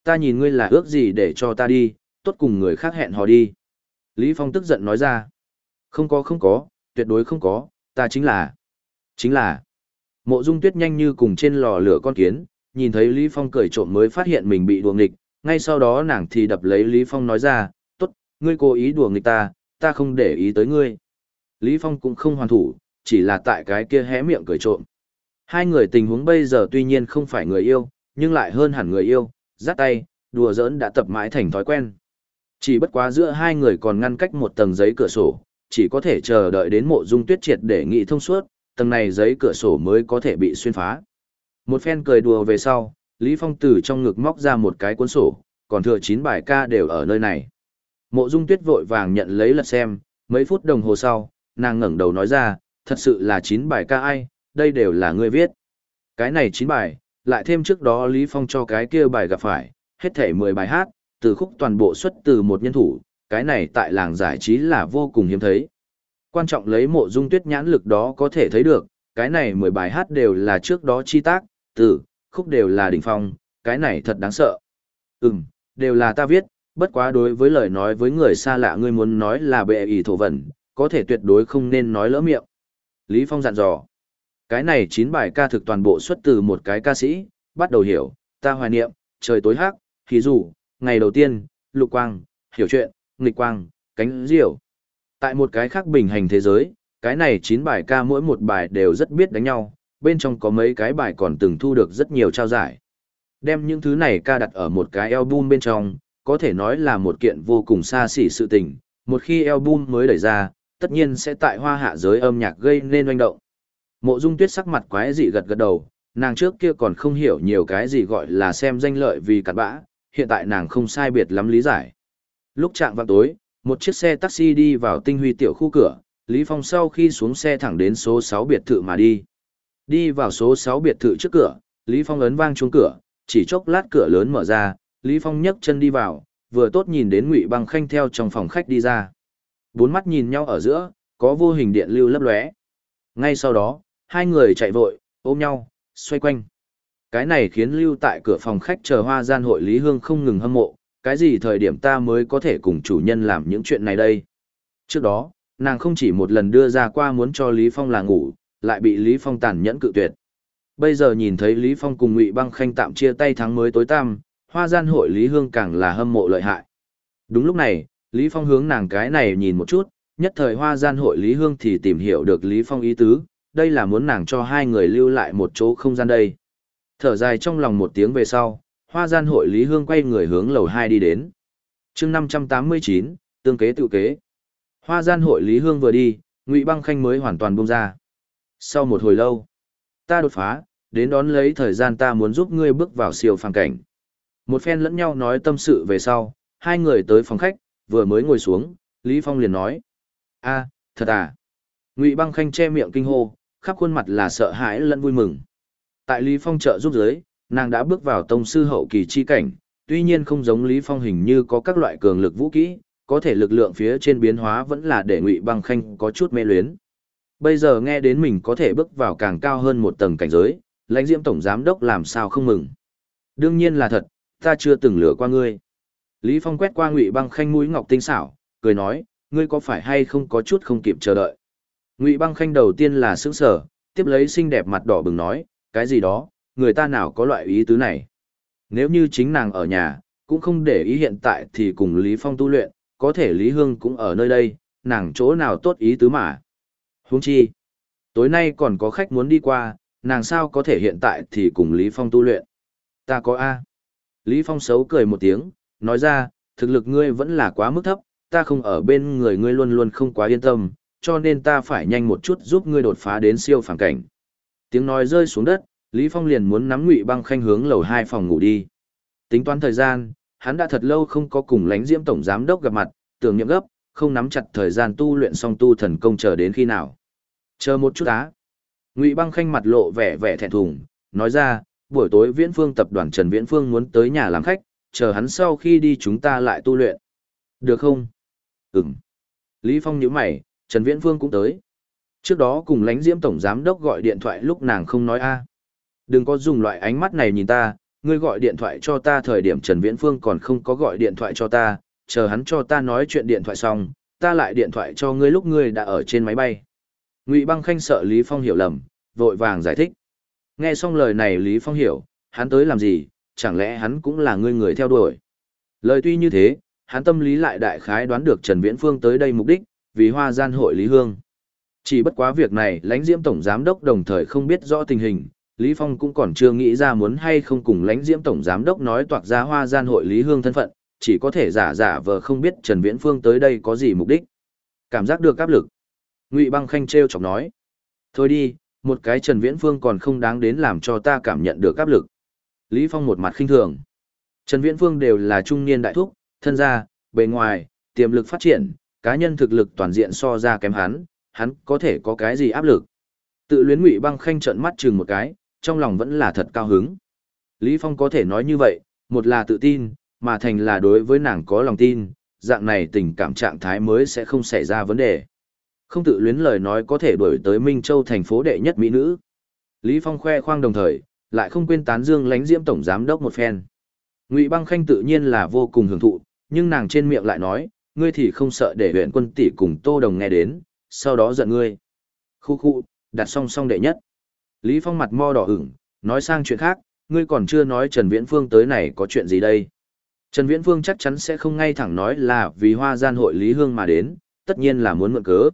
Ta nhìn ngươi là ước gì để cho ta đi, tốt cùng người khác hẹn hò đi. Lý Phong tức giận nói ra. Không có không có, tuyệt đối không có, ta chính là. Chính là. Mộ dung tuyết nhanh như cùng trên lò lửa con kiến, nhìn thấy Lý Phong cười trộm mới phát hiện mình bị đuồng nghịch, ngay sau đó nàng thì đập lấy Lý Phong nói ra, ngươi cố ý đùa nghịch ta, ta không để ý tới ngươi. Lý Phong cũng không hoàn thủ, chỉ là tại cái kia hé miệng cười trộm. Hai người tình huống bây giờ tuy nhiên không phải người yêu, nhưng lại hơn hẳn người yêu, giắt tay, đùa giỡn đã tập mãi thành thói quen. Chỉ bất quá giữa hai người còn ngăn cách một tầng giấy cửa sổ, chỉ có thể chờ đợi đến mộ dung tuyết triệt để nghị thông suốt, tầng này giấy cửa sổ mới có thể bị xuyên phá. Một phen cười đùa về sau, Lý Phong từ trong ngực móc ra một cái cuốn sổ, còn thừa 9 bài ca đều ở nơi này. Mộ dung tuyết vội vàng nhận lấy lật xem, mấy phút đồng hồ sau, nàng ngẩng đầu nói ra, thật sự là 9 bài ca ai, đây đều là ngươi viết. Cái này 9 bài, lại thêm trước đó Lý Phong cho cái kia bài gặp phải, hết thể 10 bài hát, từ khúc toàn bộ xuất từ một nhân thủ, cái này tại làng giải trí là vô cùng hiếm thấy. Quan trọng lấy mộ dung tuyết nhãn lực đó có thể thấy được, cái này 10 bài hát đều là trước đó chi tác, từ, khúc đều là đỉnh phong, cái này thật đáng sợ. Ừm, đều là ta viết, bất quá đối với lời nói với người xa lạ ngươi muốn nói là bệ ỷ thổ vẩn, có thể tuyệt đối không nên nói lỡ miệng. Lý Phong dặn dò. Cái này chín bài ca thực toàn bộ xuất từ một cái ca sĩ, bắt đầu hiểu, ta hoài niệm, trời tối hắc, khí dù, ngày đầu tiên, lục quang, hiểu chuyện, nghịch quang, cánh diều. Tại một cái khác bình hành thế giới, cái này chín bài ca mỗi một bài đều rất biết đánh nhau, bên trong có mấy cái bài còn từng thu được rất nhiều trao giải. Đem những thứ này ca đặt ở một cái album bên trong, có thể nói là một kiện vô cùng xa xỉ sự tình, một khi album mới đẩy ra, tất nhiên sẽ tại hoa hạ giới âm nhạc gây nên oanh động. Mộ Dung Tuyết sắc mặt quái dị gật gật đầu, nàng trước kia còn không hiểu nhiều cái gì gọi là xem danh lợi vì cặn bã, hiện tại nàng không sai biệt lắm lý giải. Lúc chạm vào tối, một chiếc xe taxi đi vào tinh huy tiểu khu cửa, Lý Phong sau khi xuống xe thẳng đến số 6 biệt thự mà đi. Đi vào số 6 biệt thự trước cửa, Lý Phong ấn vang chuông cửa, chỉ chốc lát cửa lớn mở ra, Lý Phong nhấc chân đi vào, vừa tốt nhìn đến Ngụy Băng Khanh theo trong phòng khách đi ra. Bốn mắt nhìn nhau ở giữa, có vô hình điện lưu lấp lóe. Ngay sau đó, hai người chạy vội, ôm nhau, xoay quanh. Cái này khiến lưu tại cửa phòng khách chờ hoa gian hội Lý Hương không ngừng hâm mộ, cái gì thời điểm ta mới có thể cùng chủ nhân làm những chuyện này đây. Trước đó, nàng không chỉ một lần đưa ra qua muốn cho Lý Phong là ngủ, lại bị Lý Phong tàn nhẫn cự tuyệt. Bây giờ nhìn thấy Lý Phong cùng Ngụy Băng Khanh tạm chia tay tháng mới tối tăm, hoa gian hội Lý Hương càng là hâm mộ lợi hại. Đúng lúc này, Lý Phong hướng nàng cái này nhìn một chút, nhất thời hoa gian hội Lý Hương thì tìm hiểu được Lý Phong ý tứ, đây là muốn nàng cho hai người lưu lại một chỗ không gian đây. Thở dài trong lòng một tiếng về sau, hoa gian hội Lý Hương quay người hướng lầu 2 đi đến. chương 589, tương kế tự kế. Hoa gian hội Lý Hương vừa đi, Ngụy Băng Khanh mới hoàn toàn buông ra. Sau một hồi lâu, ta đột phá, đến đón lấy thời gian ta muốn giúp ngươi bước vào siêu phàm cảnh. Một phen lẫn nhau nói tâm sự về sau, hai người tới phòng khách, vừa mới ngồi xuống, Lý Phong liền nói. a thật à? Ngụy Băng Khanh che miệng kinh hô, khắp khuôn mặt là sợ hãi lẫn vui mừng. Tại Lý Phong trợ giúp giới, nàng đã bước vào tông sư hậu kỳ chi cảnh, tuy nhiên không giống Lý Phong hình như có các loại cường lực vũ kỹ, có thể lực lượng phía trên biến hóa vẫn là để Ngụy Băng Khanh có chút mê luyến. Bây giờ nghe đến mình có thể bước vào càng cao hơn một tầng cảnh giới, lãnh diễm tổng giám đốc làm sao không mừng. Đương nhiên là thật, ta chưa từng lừa qua ngươi. Lý Phong quét qua Ngụy Băng Khanh mũi ngọc tinh xảo, cười nói, ngươi có phải hay không có chút không kịp chờ đợi. Ngụy Băng Khanh đầu tiên là sững sờ, tiếp lấy xinh đẹp mặt đỏ bừng nói, cái gì đó, người ta nào có loại ý tứ này. Nếu như chính nàng ở nhà, cũng không để ý hiện tại thì cùng Lý Phong tu luyện, có thể Lý Hương cũng ở nơi đây, nàng chỗ nào tốt ý tứ mà. Huống chi, tối nay còn có khách muốn đi qua, nàng sao có thể hiện tại thì cùng Lý Phong tu luyện. Ta có A. Lý Phong xấu cười một tiếng, nói ra, thực lực ngươi vẫn là quá mức thấp, ta không ở bên người ngươi luôn luôn không quá yên tâm, cho nên ta phải nhanh một chút giúp ngươi đột phá đến siêu phàm cảnh. Tiếng nói rơi xuống đất, Lý Phong liền muốn nắm Ngụy Băng Khanh hướng lầu hai phòng ngủ đi. Tính toán thời gian, hắn đã thật lâu không có cùng lãnh diễm tổng giám đốc gặp mặt, tưởng niệm gấp, không nắm chặt thời gian tu luyện xong tu thần công chờ đến khi nào. Chờ một chút á. Ngụy Băng Khanh mặt lộ vẻ vẻ thẹn thùng, nói ra, buổi tối Viễn Phương tập đoàn Trần Viễn Phương muốn tới nhà làm khách, chờ hắn sau khi đi chúng ta lại tu luyện. Được không? Ừm. Lý Phong nhíu mày, Trần Viễn Phương cũng tới. Trước đó cùng lãnh diễm tổng giám đốc gọi điện thoại lúc nàng không nói a. Đừng có dùng loại ánh mắt này nhìn ta, ngươi gọi điện thoại cho ta thời điểm Trần Viễn Phương còn không có gọi điện thoại cho ta, chờ hắn cho ta nói chuyện điện thoại xong, ta lại điện thoại cho ngươi lúc ngươi đã ở trên máy bay. Ngụy Băng Khanh sợ Lý Phong hiểu lầm, vội vàng giải thích. Nghe xong lời này Lý Phong hiểu, hắn tới làm gì, chẳng lẽ hắn cũng là người người theo đuổi. Lời tuy như thế, hắn tâm lý lại đại khái đoán được Trần Viễn Phương tới đây mục đích, vì hoa gian hội Lý Hương. Chỉ bất quá việc này lãnh diễm tổng giám đốc đồng thời không biết rõ tình hình, Lý Phong cũng còn chưa nghĩ ra muốn hay không cùng lãnh diễm tổng giám đốc nói toạc ra hoa gian hội Lý Hương thân phận, chỉ có thể giả giả vờ không biết Trần Viễn Phương tới đây có gì mục đích. Cảm giác được áp lực. Ngụy Băng Khanh treo chọc nói. Thôi đi, một cái Trần Viễn Phương còn không đáng đến làm cho ta cảm nhận được áp lực. Lý Phong một mặt khinh thường. Trần Viễn Phương đều là trung niên đại thúc, thân gia, bề ngoài, tiềm lực phát triển, cá nhân thực lực toàn diện so ra kém hắn, hắn có thể có cái gì áp lực. Tự luyến Ngụy Băng Khanh trợn mắt chừng một cái, trong lòng vẫn là thật cao hứng. Lý Phong có thể nói như vậy, một là tự tin, mà thành là đối với nàng có lòng tin, dạng này tình cảm trạng thái mới sẽ không xảy ra vấn đề. Không tự luyến lời nói có thể đuổi tới Minh Châu thành phố đệ nhất mỹ nữ. Lý Phong khoe khoang đồng thời, lại không quên tán dương lánh diễm tổng giám đốc một phen. Ngụy Băng Khanh tự nhiên là vô cùng hưởng thụ, nhưng nàng trên miệng lại nói, ngươi thì không sợ để huyện quân tỷ cùng Tô Đồng nghe đến, sau đó giận ngươi. Khu khu, đặt song song đệ nhất. Lý Phong mặt mo đỏ ửng, nói sang chuyện khác, ngươi còn chưa nói Trần Viễn Phương tới này có chuyện gì đây. Trần Viễn Phương chắc chắn sẽ không ngay thẳng nói là vì hoa gian hội Lý Hương mà đến, tất nhiên là muốn mượn cớ.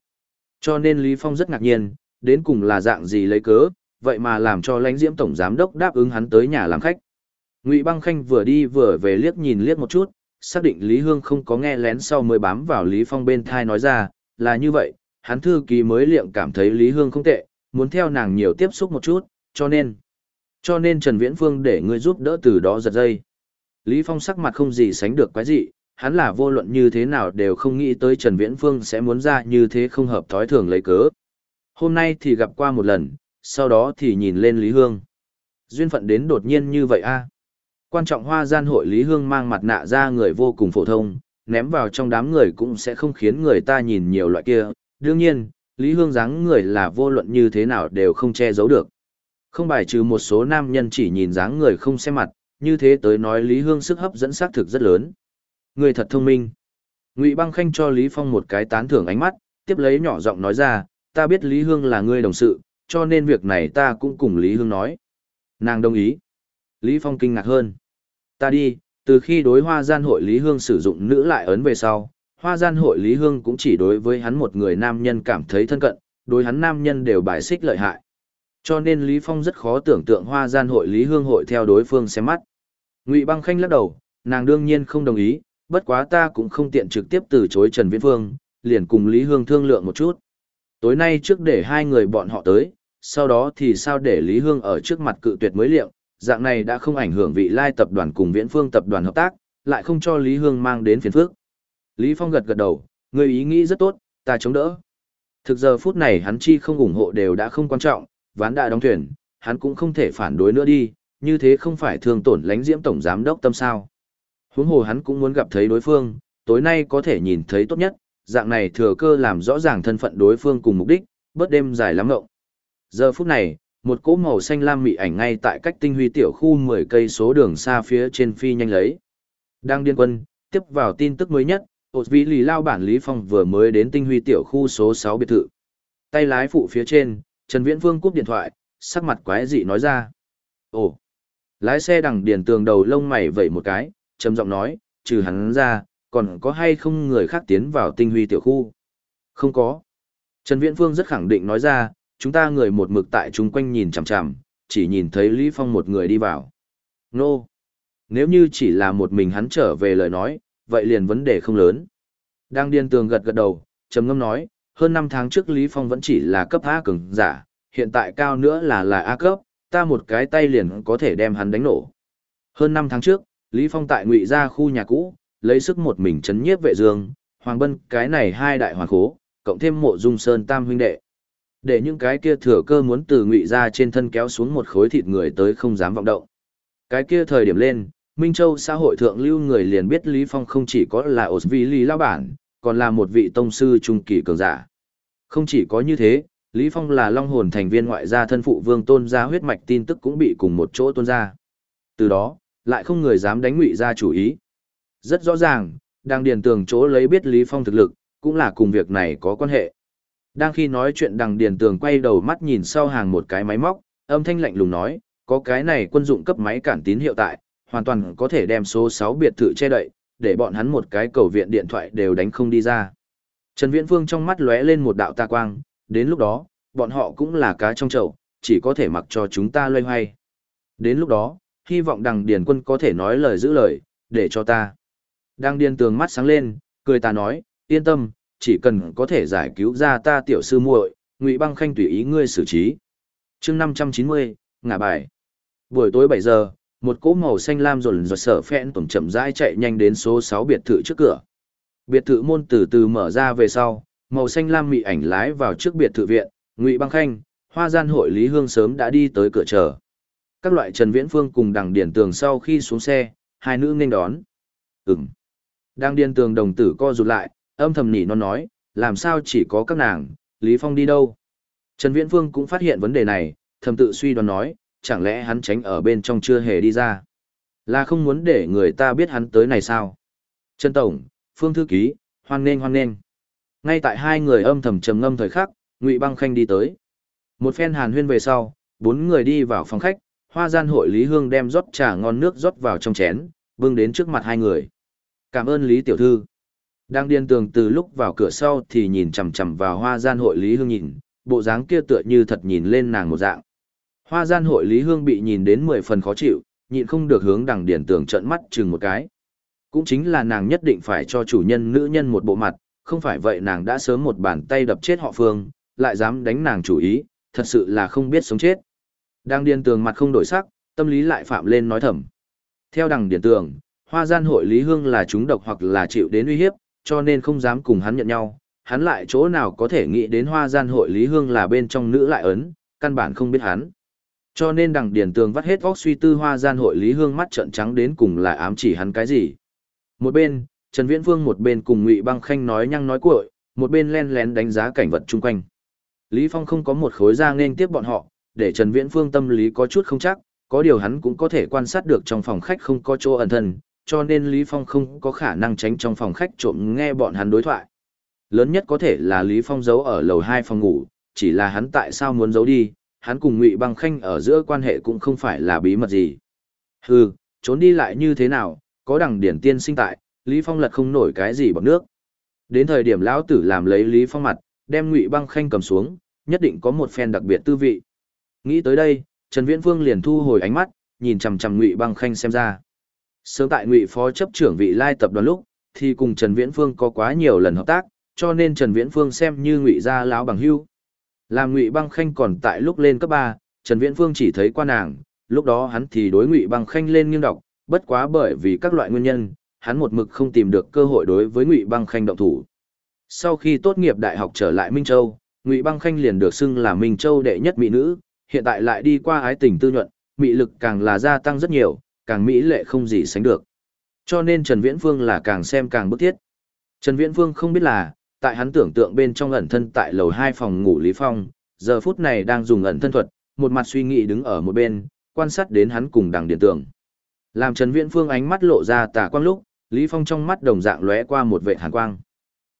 Cho nên Lý Phong rất ngạc nhiên, đến cùng là dạng gì lấy cớ, vậy mà làm cho lãnh diễm tổng giám đốc đáp ứng hắn tới nhà làm khách. Ngụy Băng Khanh vừa đi vừa về liếc nhìn liếc một chút, xác định Lý Hương không có nghe lén sau mới bám vào Lý Phong bên thai nói ra, là như vậy, hắn thư ký mới liệm cảm thấy Lý Hương không tệ, muốn theo nàng nhiều tiếp xúc một chút, cho nên, cho nên Trần Viễn Phương để ngươi giúp đỡ từ đó giật dây. Lý Phong sắc mặt không gì sánh được quái dị, hắn là vô luận như thế nào đều không nghĩ tới Trần Viễn Phương sẽ muốn ra như thế không hợp thói thường lấy cớ. Hôm nay thì gặp qua một lần, sau đó thì nhìn lên Lý Hương. Duyên phận đến đột nhiên như vậy a. Quan trọng hoa gian hội Lý Hương mang mặt nạ ra người vô cùng phổ thông, ném vào trong đám người cũng sẽ không khiến người ta nhìn nhiều loại kia. Đương nhiên, Lý Hương dáng người là vô luận như thế nào đều không che giấu được. Không bài trừ một số nam nhân chỉ nhìn dáng người không xem mặt, như thế tới nói Lý Hương sức hấp dẫn xác thực rất lớn. Người thật thông minh. Ngụy Băng Khanh cho Lý Phong một cái tán thưởng ánh mắt, tiếp lấy nhỏ giọng nói ra, ta biết Lý Hương là người đồng sự, cho nên việc này ta cũng cùng Lý Hương nói. Nàng đồng ý. Lý Phong kinh ngạc hơn. Ta đi, từ khi đối hoa gian hội Lý Hương sử dụng nữ lại ấn về sau, hoa gian hội Lý Hương cũng chỉ đối với hắn một người nam nhân cảm thấy thân cận, đối hắn nam nhân đều bài xích lợi hại. Cho nên Lý Phong rất khó tưởng tượng hoa gian hội Lý Hương hội theo đối phương xem mắt. Ngụy băng khanh lắc đầu, nàng đương nhiên không đồng ý, bất quá ta cũng không tiện trực tiếp từ chối Trần Viễn Phương, liền cùng Lý Hương thương lượng một chút. Tối nay trước để hai người bọn họ tới, sau đó thì sao để Lý Hương ở trước mặt cự tuyệt mới liệu, dạng này đã không ảnh hưởng vị lai tập đoàn cùng Viễn Phương tập đoàn hợp tác, lại không cho Lý Hương mang đến phiền phức. Lý Phong gật gật đầu, người ý nghĩ rất tốt, ta chống đỡ. Thực giờ phút này hắn chi không ủng hộ đều đã không quan trọng, ván đã đóng thuyền, hắn cũng không thể phản đối nữa đi, như thế không phải thương tổn lánh diễm tổng giám đốc tâm sao. Huống hồ hắn cũng muốn gặp thấy đối phương, tối nay có thể nhìn thấy tốt nhất, dạng này thừa cơ làm rõ ràng thân phận đối phương cùng mục đích, bớt đêm dài lắm ngộng. Giờ phút này, một cỗ màu xanh lam mị ảnh ngay tại cách tinh huy tiểu khu 10 cây số đường xa phía trên phi nhanh lấy. Đang điên quân, tiếp vào tin tức mới nhất, ột vị lì lao bản Lý Phong vừa mới đến tinh huy tiểu khu số 6 biệt thự. Tay lái phụ phía trên, Trần Viễn vương cúp điện thoại, sắc mặt quái dị nói ra. Ồ, lái xe đằng điền tường đầu lông mày vẩy một cái, trầm giọng nói, trừ hắn ra, còn có hay không người khác tiến vào tinh huy tiểu khu? Không có. Trần Viễn Phương rất khẳng định nói ra, chúng ta người một mực tại chung quanh nhìn chằm chằm, chỉ nhìn thấy Lý Phong một người đi vào. Nô! No. Nếu như chỉ là một mình hắn trở về lời nói, vậy liền vấn đề không lớn. Đang điên tường gật gật đầu, trầm ngâm nói, hơn 5 tháng trước Lý Phong vẫn chỉ là cấp A cường giả, hiện tại cao nữa là là A cấp, ta một cái tay liền có thể đem hắn đánh nổ. Hơn 5 tháng trước, Lý Phong tại ngụy ra khu nhà cũ, lấy sức một mình chấn nhiếp vệ dương, Hoàng Bân cái này hai đại hoàng khố, cộng thêm mộ dung sơn tam huynh đệ. Để những cái kia thừa cơ muốn từ ngụy ra trên thân kéo xuống một khối thịt người tới không dám vọng động. Cái kia thời điểm lên, Minh Châu xã hội thượng lưu người liền biết Lý Phong không chỉ có là ổ vi lý lao bản, còn là một vị tông sư trung kỳ cường giả. Không chỉ có như thế, Lý Phong là long hồn thành viên ngoại gia thân phụ vương tôn gia huyết mạch tin tức cũng bị cùng một chỗ tôn ra. Từ đó, lại không người dám đánh ngụy ra chủ ý. Rất rõ ràng, đang điền tường chỗ lấy biết Lý Phong thực lực, cũng là cùng việc này có quan hệ. Đang khi nói chuyện đằng điền tường quay đầu mắt nhìn sau hàng một cái máy móc, âm thanh lạnh lùng nói, có cái này quân dụng cấp máy cản tín hiệu tại, hoàn toàn có thể đem số 6 biệt thự che đậy, để bọn hắn một cái cầu viện điện thoại đều đánh không đi ra. Trần Viễn Phương trong mắt lóe lên một đạo tà quang, đến lúc đó, bọn họ cũng là cá trong chậu, chỉ có thể mặc cho chúng ta loay hoay. Đến lúc đó, hy vọng đằng điền quân có thể nói lời giữ lời, để cho ta. Đang điền tường mắt sáng lên, cười ta nói, yên tâm, chỉ cần có thể giải cứu ra ta tiểu sư muội, Ngụy Băng Khanh tùy ý ngươi xử trí. Chương 590, ngả bài. Buổi tối 7 giờ, một cỗ màu xanh lam rồn rột sở phẹn tổng chậm rãi chạy nhanh đến số 6 biệt thự trước cửa. Biệt thự môn từ từ mở ra về sau, màu xanh lam mị ảnh lái vào trước biệt thự viện, Ngụy Băng Khanh, Hoa Gian hội Lý Hương sớm đã đi tới cửa chờ. Các loại Trần Viễn Phương cùng Đằng Điển Tường sau khi xuống xe, hai nữ nên đón. Ừm. Đằng điền Tường đồng tử co rụt lại, âm thầm nỉ non nói, làm sao chỉ có các nàng, Lý Phong đi đâu? Trần Viễn Phương cũng phát hiện vấn đề này, thầm tự suy đoán nói, chẳng lẽ hắn tránh ở bên trong chưa hề đi ra? Là không muốn để người ta biết hắn tới này sao? Trần Tổng, Phương Thư Ký, hoan nghênh hoan nghênh. Ngay tại hai người âm thầm trầm ngâm thời khắc, Ngụy Băng Khanh đi tới. Một phen hàn huyên về sau, bốn người đi vào phòng khách, hoa gian hội Lý Hương đem rót trà ngon nước rót vào trong chén, bưng đến trước mặt hai người. Cảm ơn Lý Tiểu Thư. Đang điên tường từ lúc vào cửa sau thì nhìn chằm chằm vào hoa gian hội Lý Hương nhìn, bộ dáng kia tựa như thật nhìn lên nàng một dạng. Hoa gian hội Lý Hương bị nhìn đến mười phần khó chịu, nhịn không được hướng đằng điển tường trợn mắt chừng một cái. Cũng chính là nàng nhất định phải cho chủ nhân nữ nhân một bộ mặt, không phải vậy nàng đã sớm một bàn tay đập chết họ phương, lại dám đánh nàng chủ ý, thật sự là không biết sống chết. Đang điền tường mặt không đổi sắc, tâm lý lại phạm lên nói thầm. Theo đằng điền tường, hoa gian hội Lý Hương là chúng độc hoặc là chịu đến uy hiếp, cho nên không dám cùng hắn nhận nhau, hắn lại chỗ nào có thể nghĩ đến hoa gian hội Lý Hương là bên trong nữ lại ấn, căn bản không biết hắn. Cho nên đằng điền tường vắt hết vóc suy tư hoa gian hội Lý Hương mắt trợn trắng đến cùng là ám chỉ hắn cái gì. Một bên, Trần Viễn Vương một bên cùng Ngụy Băng Khanh nói nhăng nói cuội, một bên len lén đánh giá cảnh vật chung quanh. Lý Phong không có một khối da nên tiếp bọn họ, để Trần Viễn Phương tâm lý có chút không chắc, có điều hắn cũng có thể quan sát được trong phòng khách không có chỗ ẩn thân, cho nên Lý Phong không có khả năng tránh trong phòng khách trộm nghe bọn hắn đối thoại. Lớn nhất có thể là Lý Phong giấu ở lầu 2 phòng ngủ, chỉ là hắn tại sao muốn giấu đi, hắn cùng Ngụy Băng Khanh ở giữa quan hệ cũng không phải là bí mật gì. Hừ, trốn đi lại như thế nào, có đằng điển tiên sinh tại, Lý Phong lật không nổi cái gì bằng nước. Đến thời điểm lão tử làm lấy Lý Phong mặt, đem Ngụy Băng Khanh cầm xuống, nhất định có một phen đặc biệt tư vị. Nghĩ tới đây, Trần Viễn Phương liền thu hồi ánh mắt, nhìn chằm chằm Ngụy Băng Khanh xem ra. Sớm tại Ngụy phó chấp trưởng vị lai tập đoàn lúc, thì cùng Trần Viễn Phương có quá nhiều lần hợp tác, cho nên Trần Viễn Phương xem như Ngụy gia lão bằng hữu. Làm Ngụy Băng Khanh còn tại lúc lên cấp 3, Trần Viễn Phương chỉ thấy qua nàng, lúc đó hắn thì đối Ngụy Băng Khanh lên nghiêng đọc, bất quá bởi vì các loại nguyên nhân, hắn một mực không tìm được cơ hội đối với Ngụy Băng Khanh động thủ. Sau khi tốt nghiệp đại học trở lại Minh Châu, Ngụy Băng Khanh liền được xưng là Minh Châu đệ nhất mỹ nữ, hiện tại lại đi qua ái tình tư nhuận, mỹ lực càng là gia tăng rất nhiều, càng mỹ lệ không gì sánh được. Cho nên Trần Viễn Phương là càng xem càng bức thiết. Trần Viễn Phương không biết là, tại hắn tưởng tượng bên trong ẩn thân tại lầu 2 phòng ngủ Lý Phong, giờ phút này đang dùng ẩn thân thuật, một mặt suy nghĩ đứng ở một bên, quan sát đến hắn cùng đằng điện tưởng. Làm Trần Viễn Phương ánh mắt lộ ra tà quang lúc, Lý Phong trong mắt đồng dạng lóe qua một vệ hàn quang.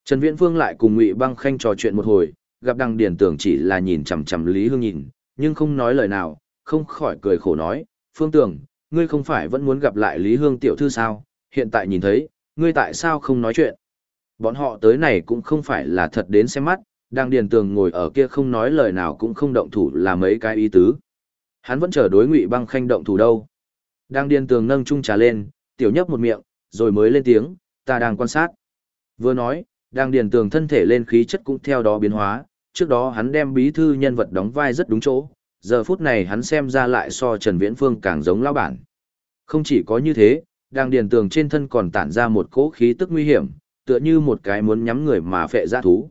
Trần Viễn Phương lại cùng Ngụy Băng Khanh trò chuyện một hồi, gặp đằng điển tưởng chỉ là nhìn chằm chằm Lý Hương nhìn, nhưng không nói lời nào, không khỏi cười khổ nói, Phương Tưởng, ngươi không phải vẫn muốn gặp lại Lý Hương tiểu thư sao, hiện tại nhìn thấy, ngươi tại sao không nói chuyện. Bọn họ tới này cũng không phải là thật đến xem mắt, đang điền tường ngồi ở kia không nói lời nào cũng không động thủ là mấy cái ý tứ. Hắn vẫn chờ đối ngụy băng khanh động thủ đâu. Đang điền tường nâng chung trà lên, tiểu nhấp một miệng, rồi mới lên tiếng, ta đang quan sát. Vừa nói, đang điền tường thân thể lên khí chất cũng theo đó biến hóa, trước đó hắn đem bí thư nhân vật đóng vai rất đúng chỗ, giờ phút này hắn xem ra lại so Trần Viễn Phương càng giống lão bản. Không chỉ có như thế, đang điền tường trên thân còn tản ra một cỗ khí tức nguy hiểm, tựa như một cái muốn nhắm người mà phệ ra thú.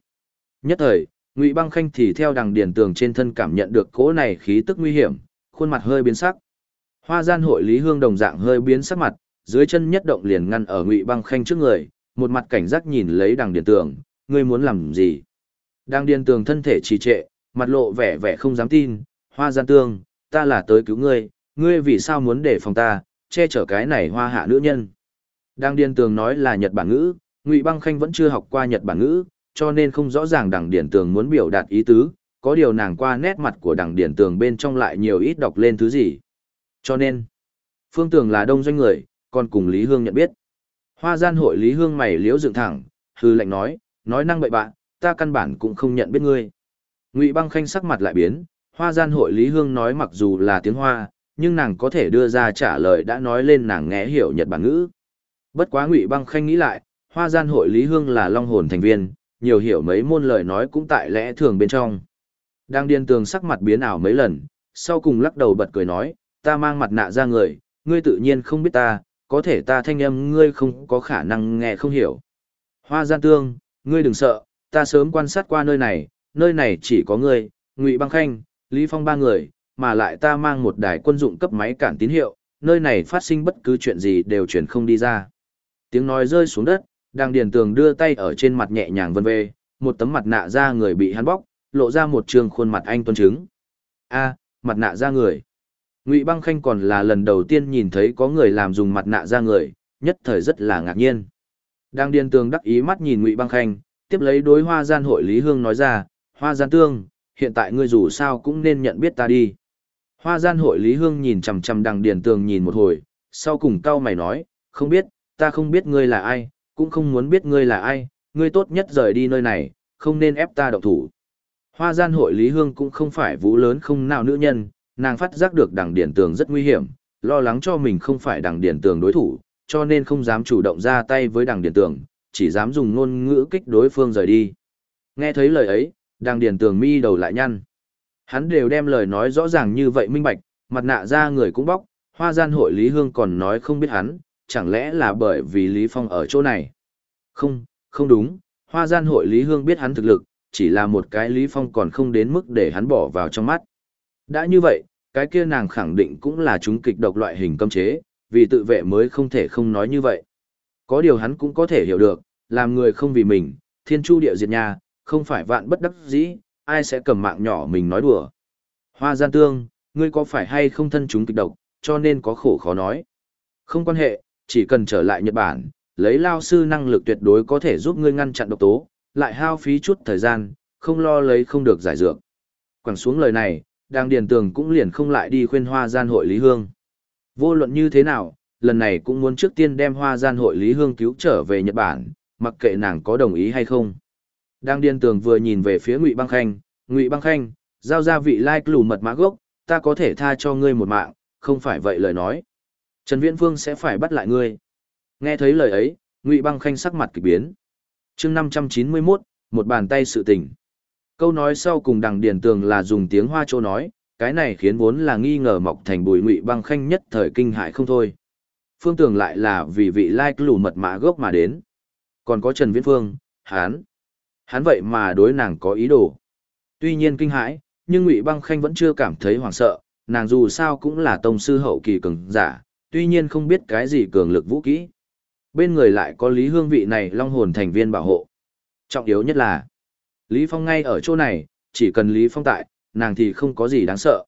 Nhất thời, Ngụy Băng Khanh thì theo đằng điền tường trên thân cảm nhận được cỗ này khí tức nguy hiểm, khuôn mặt hơi biến sắc. Hoa gian hội Lý Hương đồng dạng hơi biến sắc mặt, dưới chân nhất động liền ngăn ở Ngụy Băng Khanh trước người, một mặt cảnh giác nhìn lấy đằng điền tường, ngươi muốn làm gì? Đang điền tường thân thể trì trệ, mặt lộ vẻ vẻ không dám tin, hoa gian tương, ta là tới cứu ngươi, ngươi vì sao muốn để phòng ta, che chở cái này hoa hạ nữ nhân. Đang điền tường nói là Nhật Bản ngữ, Ngụy Băng Khanh vẫn chưa học qua Nhật Bản ngữ, cho nên không rõ ràng đằng điển tường muốn biểu đạt ý tứ, có điều nàng qua nét mặt của đằng điển tường bên trong lại nhiều ít đọc lên thứ gì. Cho nên, Phương Tường là đông doanh người, còn cùng Lý Hương nhận biết. Hoa gian hội Lý Hương mày liễu dựng thẳng, hư lệnh nói, nói năng bậy bạn, ta căn bản cũng không nhận biết ngươi. Ngụy Băng Khanh sắc mặt lại biến, Hoa gian hội Lý Hương nói mặc dù là tiếng Hoa, nhưng nàng có thể đưa ra trả lời đã nói lên nàng nghe hiểu Nhật Bản ngữ. Bất quá Ngụy Băng Khanh nghĩ lại, Hoa gian hội Lý Hương là long hồn thành viên, nhiều hiểu mấy môn lời nói cũng tại lẽ thường bên trong. Đang điên tường sắc mặt biến ảo mấy lần, sau cùng lắc đầu bật cười nói, ta mang mặt nạ ra người, ngươi tự nhiên không biết ta, có thể ta thanh âm ngươi không có khả năng nghe không hiểu. Hoa gian tương, ngươi đừng sợ, ta sớm quan sát qua nơi này, nơi này chỉ có ngươi, Ngụy Băng Khanh, Lý Phong ba người, mà lại ta mang một đài quân dụng cấp máy cản tín hiệu, nơi này phát sinh bất cứ chuyện gì đều truyền không đi ra. Tiếng nói rơi xuống đất, đang điền tường đưa tay ở trên mặt nhẹ nhàng vân về, một tấm mặt nạ ra người bị hắn bóc, lộ ra một trường khuôn mặt anh tuân chứng. A, mặt nạ ra người. Ngụy Băng Khanh còn là lần đầu tiên nhìn thấy có người làm dùng mặt nạ ra người, nhất thời rất là ngạc nhiên. Đang điền tường đắc ý mắt nhìn Ngụy Băng Khanh, tiếp lấy đối hoa gian hội Lý Hương nói ra, hoa gian tương, hiện tại ngươi dù sao cũng nên nhận biết ta đi. Hoa gian hội Lý Hương nhìn chằm chằm đằng điền tường nhìn một hồi, sau cùng cau mày nói, không biết, ta không biết ngươi là ai, cũng không muốn biết ngươi là ai, ngươi tốt nhất rời đi nơi này, không nên ép ta động thủ. Hoa gian hội Lý Hương cũng không phải vũ lớn không nào nữ nhân, nàng phát giác được đằng điển tường rất nguy hiểm, lo lắng cho mình không phải đằng điển tường đối thủ, cho nên không dám chủ động ra tay với đằng điển tường, chỉ dám dùng ngôn ngữ kích đối phương rời đi. Nghe thấy lời ấy, Đang Điền tường mi đầu lại nhăn. Hắn đều đem lời nói rõ ràng như vậy minh bạch, mặt nạ ra người cũng bóc, hoa gian hội Lý Hương còn nói không biết hắn, chẳng lẽ là bởi vì Lý Phong ở chỗ này? Không, không đúng, hoa gian hội Lý Hương biết hắn thực lực, chỉ là một cái Lý Phong còn không đến mức để hắn bỏ vào trong mắt. Đã như vậy, cái kia nàng khẳng định cũng là chúng kịch độc loại hình cấm chế, vì tự vệ mới không thể không nói như vậy. Có điều hắn cũng có thể hiểu được, làm người không vì mình, thiên chu địa diệt nhà, không phải vạn bất đắc dĩ, ai sẽ cầm mạng nhỏ mình nói đùa. Hoa gian tương, ngươi có phải hay không thân chúng kịch độc, cho nên có khổ khó nói. Không quan hệ, chỉ cần trở lại Nhật Bản, lấy lao sư năng lực tuyệt đối có thể giúp ngươi ngăn chặn độc tố, lại hao phí chút thời gian, không lo lấy không được giải dược. Quẳng xuống lời này, đang điền tường cũng liền không lại đi khuyên hoa gian hội Lý Hương. Vô luận như thế nào, lần này cũng muốn trước tiên đem hoa gian hội Lý Hương cứu trở về Nhật Bản, mặc kệ nàng có đồng ý hay không. Đang điên tường vừa nhìn về phía Ngụy Băng Khanh, Ngụy Băng Khanh, giao ra vị lai like lù mật mã gốc, ta có thể tha cho ngươi một mạng, không phải vậy lời nói. Trần Viễn Phương sẽ phải bắt lại ngươi. Nghe thấy lời ấy, Ngụy Băng Khanh sắc mặt kỳ biến. Chương 591, một bàn tay sự tình. Câu nói sau cùng đằng điển tường là dùng tiếng Hoa Châu nói, cái này khiến vốn là nghi ngờ mọc thành bùi Ngụy Băng Khanh nhất thời kinh hại không thôi. Phương Tường lại là vì vị lai like lù mật mã gốc mà đến. Còn có Trần Viễn Phương, hán. Hán vậy mà đối nàng có ý đồ. Tuy nhiên kinh hãi, nhưng Ngụy Băng Khanh vẫn chưa cảm thấy hoảng sợ, nàng dù sao cũng là tông sư hậu kỳ cường giả, tuy nhiên không biết cái gì cường lực vũ kỹ. Bên người lại có Lý Hương vị này long hồn thành viên bảo hộ. Trọng yếu nhất là, Lý Phong ngay ở chỗ này, chỉ cần Lý Phong tại, nàng thì không có gì đáng sợ.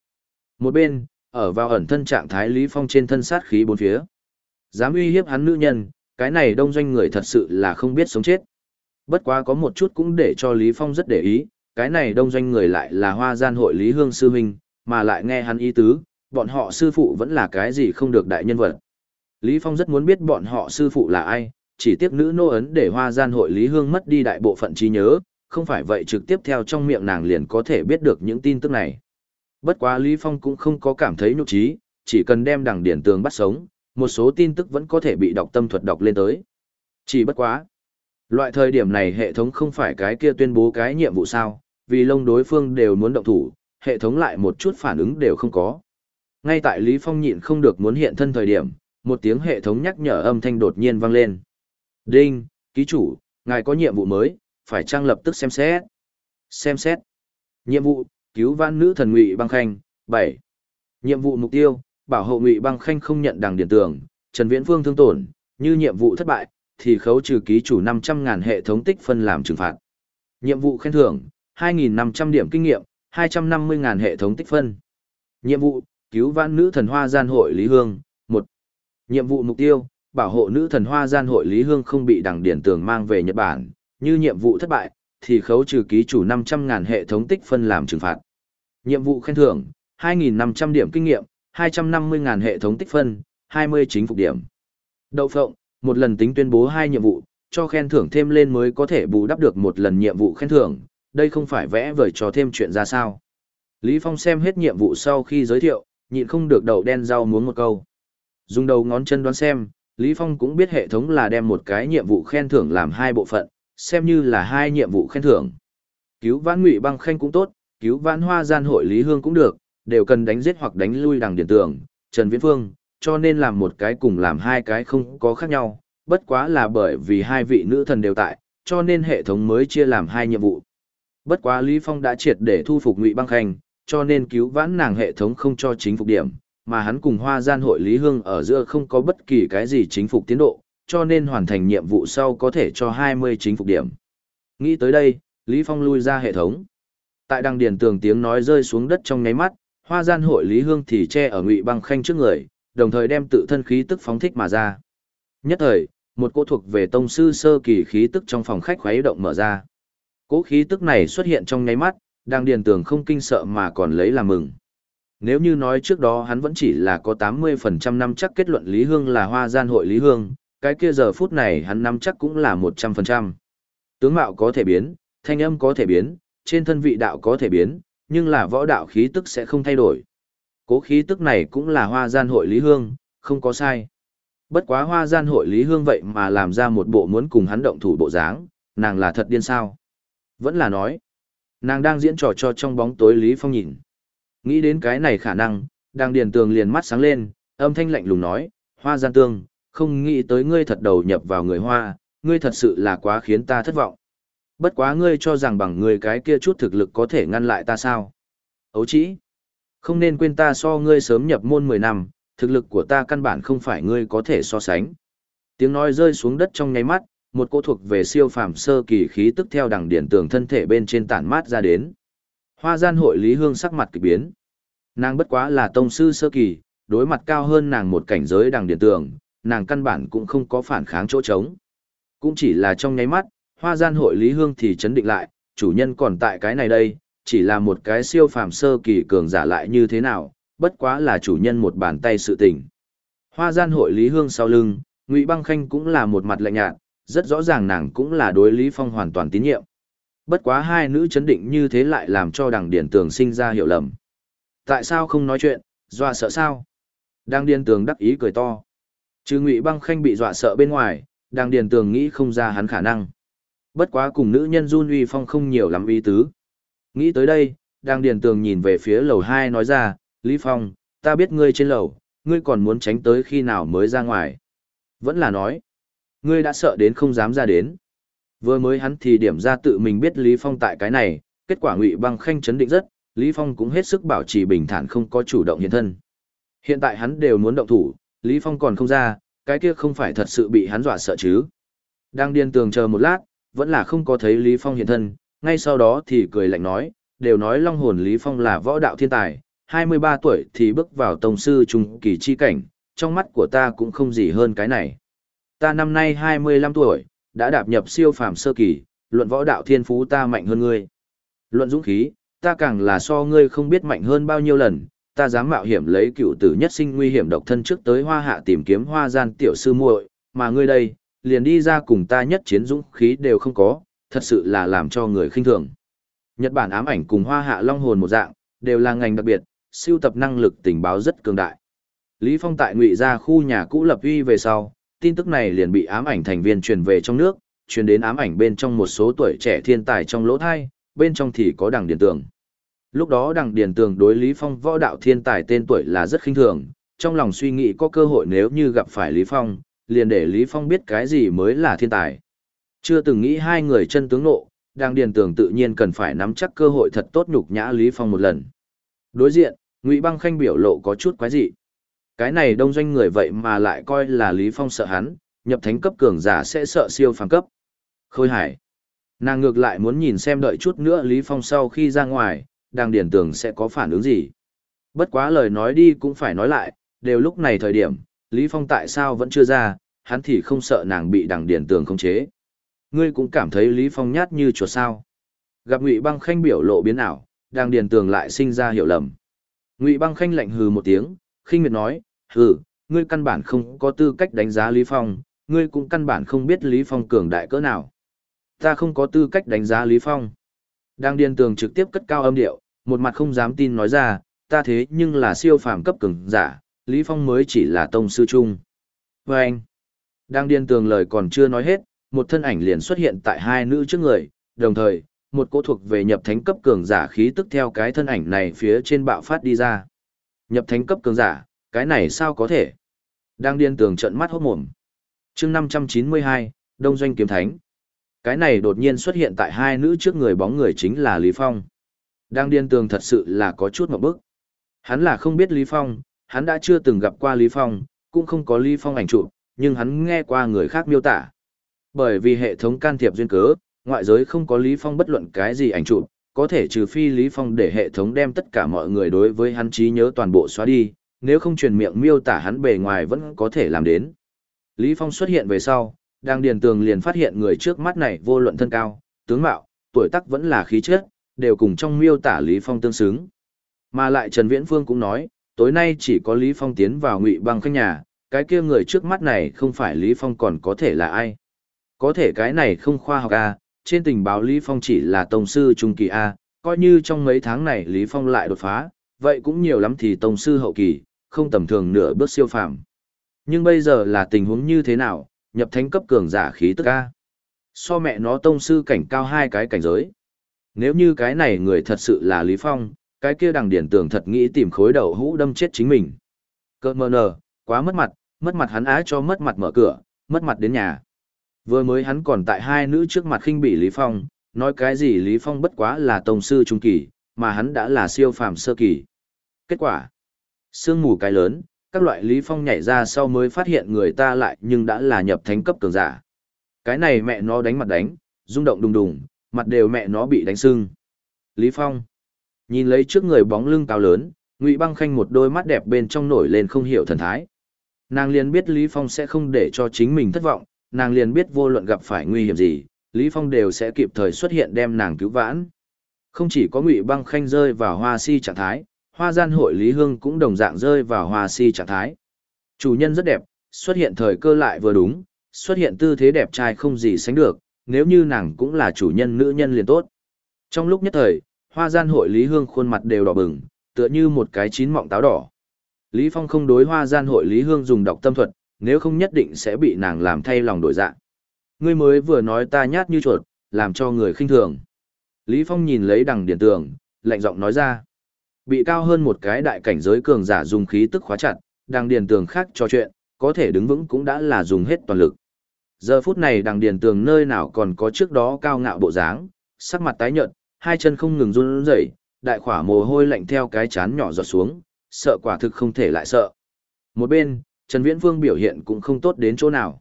Một bên, ở vào ẩn thân trạng thái Lý Phong trên thân sát khí bốn phía. Dám uy hiếp hắn nữ nhân, cái này đông doanh người thật sự là không biết sống chết. Bất quá có một chút cũng để cho Lý Phong rất để ý, cái này đông doanh người lại là hoa gian hội Lý Hương Sư Minh, mà lại nghe hắn ý tứ, bọn họ sư phụ vẫn là cái gì không được đại nhân vật. Lý Phong rất muốn biết bọn họ sư phụ là ai, chỉ tiếc nữ nô ấn để hoa gian hội Lý Hương mất đi đại bộ phận trí nhớ, không phải vậy trực tiếp theo trong miệng nàng liền có thể biết được những tin tức này. Bất quá Lý Phong cũng không có cảm thấy nhục trí, chỉ cần đem đằng điển tường bắt sống, một số tin tức vẫn có thể bị đọc tâm thuật đọc lên tới. Chỉ bất quá. Loại thời điểm này hệ thống không phải cái kia tuyên bố cái nhiệm vụ sao, vì lông đối phương đều muốn động thủ, hệ thống lại một chút phản ứng đều không có. Ngay tại Lý Phong nhịn không được muốn hiện thân thời điểm, một tiếng hệ thống nhắc nhở âm thanh đột nhiên vang lên. Đinh, ký chủ, ngài có nhiệm vụ mới, phải trang lập tức xem xét. Xem xét. Nhiệm vụ, cứu vãn nữ thần ngụy băng khanh, 7. Nhiệm vụ mục tiêu, bảo hộ ngụy băng khanh không nhận đằng điện tường, Trần Viễn Phương thương tổn, như nhiệm vụ thất bại, thì khấu trừ ký chủ năm trăm ngàn hệ thống tích phân làm trừng phạt. Nhiệm vụ khen thưởng, 2.500 điểm kinh nghiệm, 250.000 hệ thống tích phân. Nhiệm vụ, cứu vãn nữ thần hoa gian hội Lý Hương, một. Nhiệm vụ mục tiêu, bảo hộ nữ thần hoa gian hội Lý Hương không bị đằng điển tường mang về Nhật Bản, như nhiệm vụ thất bại, thì khấu trừ ký chủ 500.000 hệ thống tích phân làm trừng phạt. Nhiệm vụ khen thưởng, 2.500 điểm kinh nghiệm, 250.000 hệ thống tích phân, 20 chính phục điểm. Đậu phộng, một lần tính tuyên bố hai nhiệm vụ, cho khen thưởng thêm lên mới có thể bù đắp được một lần nhiệm vụ khen thưởng, đây không phải vẽ vời cho thêm chuyện ra sao. Lý Phong xem hết nhiệm vụ sau khi giới thiệu, nhịn không được đầu đen rau muốn một câu. Dùng đầu ngón chân đoán xem, Lý Phong cũng biết hệ thống là đem một cái nhiệm vụ khen thưởng làm hai bộ phận, xem như là hai nhiệm vụ khen thưởng. Cứu vãn ngụy băng khanh cũng tốt, cứu vãn hoa gian hội Lý Hương cũng được, đều cần đánh giết hoặc đánh lui đằng điển tường, Trần Viễn Phương, cho nên làm một cái cùng làm hai cái không có khác nhau, bất quá là bởi vì hai vị nữ thần đều tại, cho nên hệ thống mới chia làm hai nhiệm vụ. Bất quá Lý Phong đã triệt để thu phục Ngụy Băng Khanh, cho nên cứu vãn nàng hệ thống không cho chính phục điểm, mà hắn cùng Hoa Gian hội Lý Hương ở giữa không có bất kỳ cái gì chính phục tiến độ, cho nên hoàn thành nhiệm vụ sau có thể cho 20 chính phục điểm. Nghĩ tới đây, Lý Phong lui ra hệ thống. Tại đằng điền tường tiếng nói rơi xuống đất trong nháy mắt, Hoa Gian hội Lý Hương thì che ở Ngụy Băng Khanh trước người, đồng thời đem tự thân khí tức phóng thích mà ra. Nhất thời, một cô thuộc về tông sư sơ kỳ khí tức trong phòng khách khuấy động mở ra. Cỗ khí tức này xuất hiện trong nháy mắt, đang điền tường không kinh sợ mà còn lấy làm mừng. Nếu như nói trước đó hắn vẫn chỉ là có 80% năm chắc kết luận Lý Hương là hoa gian hội Lý Hương, cái kia giờ phút này hắn năm chắc cũng là 100%. Tướng mạo có thể biến, thanh âm có thể biến, trên thân vị đạo có thể biến, nhưng là võ đạo khí tức sẽ không thay đổi. Cố khí tức này cũng là hoa gian hội Lý Hương, không có sai. Bất quá hoa gian hội Lý Hương vậy mà làm ra một bộ muốn cùng hắn động thủ bộ dáng, nàng là thật điên sao. Vẫn là nói, nàng đang diễn trò cho trong bóng tối Lý Phong nhìn. Nghĩ đến cái này khả năng, đang điền tường liền mắt sáng lên, âm thanh lạnh lùng nói, hoa gian tương, không nghĩ tới ngươi thật đầu nhập vào người Hoa, ngươi thật sự là quá khiến ta thất vọng. Bất quá ngươi cho rằng bằng người cái kia chút thực lực có thể ngăn lại ta sao? Ấu chỉ, không nên quên ta so ngươi sớm nhập môn 10 năm, thực lực của ta căn bản không phải ngươi có thể so sánh. Tiếng nói rơi xuống đất trong nháy mắt, một cô thuộc về siêu phàm sơ kỳ khí tức theo đằng điện tường thân thể bên trên tản mát ra đến. Hoa gian hội Lý Hương sắc mặt kỳ biến. Nàng bất quá là tông sư sơ kỳ, đối mặt cao hơn nàng một cảnh giới đằng điện tường, nàng căn bản cũng không có phản kháng chỗ trống. Cũng chỉ là trong nháy mắt, hoa gian hội Lý Hương thì chấn định lại, chủ nhân còn tại cái này đây, chỉ là một cái siêu phàm sơ kỳ cường giả lại như thế nào, bất quá là chủ nhân một bàn tay sự tình. Hoa gian hội Lý Hương sau lưng, Ngụy Băng Khanh cũng là một mặt lạnh nhạt, rất rõ ràng nàng cũng là đối Lý Phong hoàn toàn tín nhiệm. Bất quá hai nữ chấn định như thế lại làm cho đằng điển tường sinh ra hiểu lầm. Tại sao không nói chuyện, dọa sợ sao? Đang điên tường đắc ý cười to. Chứ Ngụy Băng Khanh bị dọa sợ bên ngoài, đang điền tường nghĩ không ra hắn khả năng. Bất quá cùng nữ nhân run uy phong không nhiều lắm ý tứ. Nghĩ tới đây, đang điền tường nhìn về phía lầu hai nói ra, Lý Phong, ta biết ngươi trên lầu, ngươi còn muốn tránh tới khi nào mới ra ngoài. Vẫn là nói, ngươi đã sợ đến không dám ra đến. Vừa mới hắn thì điểm ra tự mình biết Lý Phong tại cái này, kết quả ngụy băng khanh chấn định rất, Lý Phong cũng hết sức bảo trì bình thản không có chủ động hiện thân. Hiện tại hắn đều muốn động thủ, Lý Phong còn không ra, cái kia không phải thật sự bị hắn dọa sợ chứ. Đang điên tường chờ một lát, vẫn là không có thấy Lý Phong hiện thân, ngay sau đó thì cười lạnh nói, đều nói long hồn Lý Phong là võ đạo thiên tài, 23 tuổi thì bước vào tông sư trung kỳ chi cảnh, trong mắt của ta cũng không gì hơn cái này. Ta năm nay 25 tuổi, đã đạp nhập siêu phàm sơ kỳ, luận võ đạo thiên phú ta mạnh hơn ngươi. Luận dũng khí, ta càng là so ngươi không biết mạnh hơn bao nhiêu lần, ta dám mạo hiểm lấy cựu tử nhất sinh nguy hiểm độc thân trước tới hoa hạ tìm kiếm hoa gian tiểu sư muội, mà ngươi đây, liền đi ra cùng ta nhất chiến dũng khí đều không có, thật sự là làm cho người khinh thường. Nhật Bản ám ảnh cùng hoa hạ long hồn một dạng, đều là ngành đặc biệt, siêu tập năng lực tình báo rất cường đại. Lý Phong tại ngụy ra khu nhà cũ lập uy về sau, tin tức này liền bị ám ảnh thành viên truyền về trong nước, truyền đến ám ảnh bên trong một số tuổi trẻ thiên tài trong lỗ thai, bên trong thì có đằng điện tường. Lúc đó đằng điền tường đối Lý Phong võ đạo thiên tài tên tuổi là rất khinh thường, trong lòng suy nghĩ có cơ hội nếu như gặp phải Lý Phong, liền để Lý Phong biết cái gì mới là thiên tài. Chưa từng nghĩ hai người chân tướng nộ, đang điền tưởng tự nhiên cần phải nắm chắc cơ hội thật tốt nhục nhã Lý Phong một lần. Đối diện, Ngụy Băng Khanh biểu lộ có chút quái dị. Cái này đông doanh người vậy mà lại coi là Lý Phong sợ hắn, nhập thánh cấp cường giả sẽ sợ siêu phàm cấp. Khôi Hải. Nàng ngược lại muốn nhìn xem đợi chút nữa Lý Phong sau khi ra ngoài, đang điền tưởng sẽ có phản ứng gì. Bất quá lời nói đi cũng phải nói lại, đều lúc này thời điểm, Lý Phong tại sao vẫn chưa ra, hắn thì không sợ nàng bị đằng điền tường khống chế. Ngươi cũng cảm thấy Lý Phong nhát như chuột sao. Gặp Ngụy Băng Khanh biểu lộ biến ảo, Đằng điền tường lại sinh ra hiểu lầm. Ngụy Băng Khanh lạnh hừ một tiếng, khinh miệt nói, hừ, ngươi căn bản không có tư cách đánh giá Lý Phong, ngươi cũng căn bản không biết Lý Phong cường đại cỡ nào. Ta không có tư cách đánh giá Lý Phong. Đang điền tường trực tiếp cất cao âm điệu, một mặt không dám tin nói ra, ta thế nhưng là siêu phàm cấp cường giả, Lý Phong mới chỉ là tông sư trung. Và anh, đang điên tường lời còn chưa nói hết, một thân ảnh liền xuất hiện tại hai nữ trước người, đồng thời, một cỗ thuộc về nhập thánh cấp cường giả khí tức theo cái thân ảnh này phía trên bạo phát đi ra. Nhập thánh cấp cường giả, cái này sao có thể? Đang điên tường trận mắt hốt mồm. chương 592, Đông Doanh Kiếm Thánh. Cái này đột nhiên xuất hiện tại hai nữ trước người bóng người chính là Lý Phong. Đang điên tường thật sự là có chút một bức. Hắn là không biết Lý Phong, hắn đã chưa từng gặp qua Lý Phong, cũng không có Lý Phong ảnh chụp, nhưng hắn nghe qua người khác miêu tả. Bởi vì hệ thống can thiệp duyên cớ, ngoại giới không có Lý Phong bất luận cái gì ảnh chụp, có thể trừ phi Lý Phong để hệ thống đem tất cả mọi người đối với hắn trí nhớ toàn bộ xóa đi, nếu không truyền miệng miêu tả hắn bề ngoài vẫn có thể làm đến. Lý Phong xuất hiện về sau, đang điền tường liền phát hiện người trước mắt này vô luận thân cao, tướng mạo, tuổi tác vẫn là khí chất, đều cùng trong miêu tả Lý Phong tương xứng. Mà lại Trần Viễn Phương cũng nói, tối nay chỉ có Lý Phong tiến vào ngụy băng khách nhà, cái kia người trước mắt này không phải Lý Phong còn có thể là ai. Có thể cái này không khoa học A, trên tình báo Lý Phong chỉ là tông sư trung kỳ A, coi như trong mấy tháng này Lý Phong lại đột phá, vậy cũng nhiều lắm thì tông sư hậu kỳ, không tầm thường nửa bước siêu phàm. Nhưng bây giờ là tình huống như thế nào, nhập thánh cấp cường giả khí tức A. So mẹ nó tông sư cảnh cao hai cái cảnh giới. Nếu như cái này người thật sự là Lý Phong, cái kia đằng điển tường thật nghĩ tìm khối đầu hũ đâm chết chính mình. Cơ mơ nờ, quá mất mặt, mất mặt hắn á cho mất mặt mở cửa, mất mặt đến nhà. Vừa mới hắn còn tại hai nữ trước mặt khinh bị Lý Phong, nói cái gì Lý Phong bất quá là tông sư trung kỳ, mà hắn đã là siêu phàm sơ kỳ. Kết quả, sương mù cái lớn, các loại Lý Phong nhảy ra sau mới phát hiện người ta lại nhưng đã là nhập thánh cấp cường giả. Cái này mẹ nó đánh mặt đánh, rung động đùng đùng, mặt đều mẹ nó bị đánh sưng. Lý Phong, nhìn lấy trước người bóng lưng cao lớn, Ngụy Băng Khanh một đôi mắt đẹp bên trong nổi lên không hiểu thần thái. Nàng liền biết Lý Phong sẽ không để cho chính mình thất vọng, nàng liền biết vô luận gặp phải nguy hiểm gì, Lý Phong đều sẽ kịp thời xuất hiện đem nàng cứu vãn. Không chỉ có Ngụy Băng Khanh rơi vào hoa si trạng thái, hoa gian hội Lý Hương cũng đồng dạng rơi vào hoa si trạng thái. Chủ nhân rất đẹp, xuất hiện thời cơ lại vừa đúng, xuất hiện tư thế đẹp trai không gì sánh được, nếu như nàng cũng là chủ nhân nữ nhân liền tốt. Trong lúc nhất thời, hoa gian hội Lý Hương khuôn mặt đều đỏ bừng, tựa như một cái chín mọng táo đỏ. Lý Phong không đối hoa gian hội Lý Hương dùng độc tâm thuật, nếu không nhất định sẽ bị nàng làm thay lòng đổi dạ. Ngươi mới vừa nói ta nhát như chuột, làm cho người khinh thường. Lý Phong nhìn lấy đằng điển tường, lạnh giọng nói ra. Bị cao hơn một cái đại cảnh giới cường giả dùng khí tức khóa chặt, đằng điển tường khác cho chuyện, có thể đứng vững cũng đã là dùng hết toàn lực. Giờ phút này đằng điển tường nơi nào còn có trước đó cao ngạo bộ dáng, sắc mặt tái nhợt, hai chân không ngừng run rẩy, đại khỏa mồ hôi lạnh theo cái chán nhỏ giọt xuống, sợ quả thực không thể lại sợ. Một bên, Trần Viễn vương biểu hiện cũng không tốt đến chỗ nào.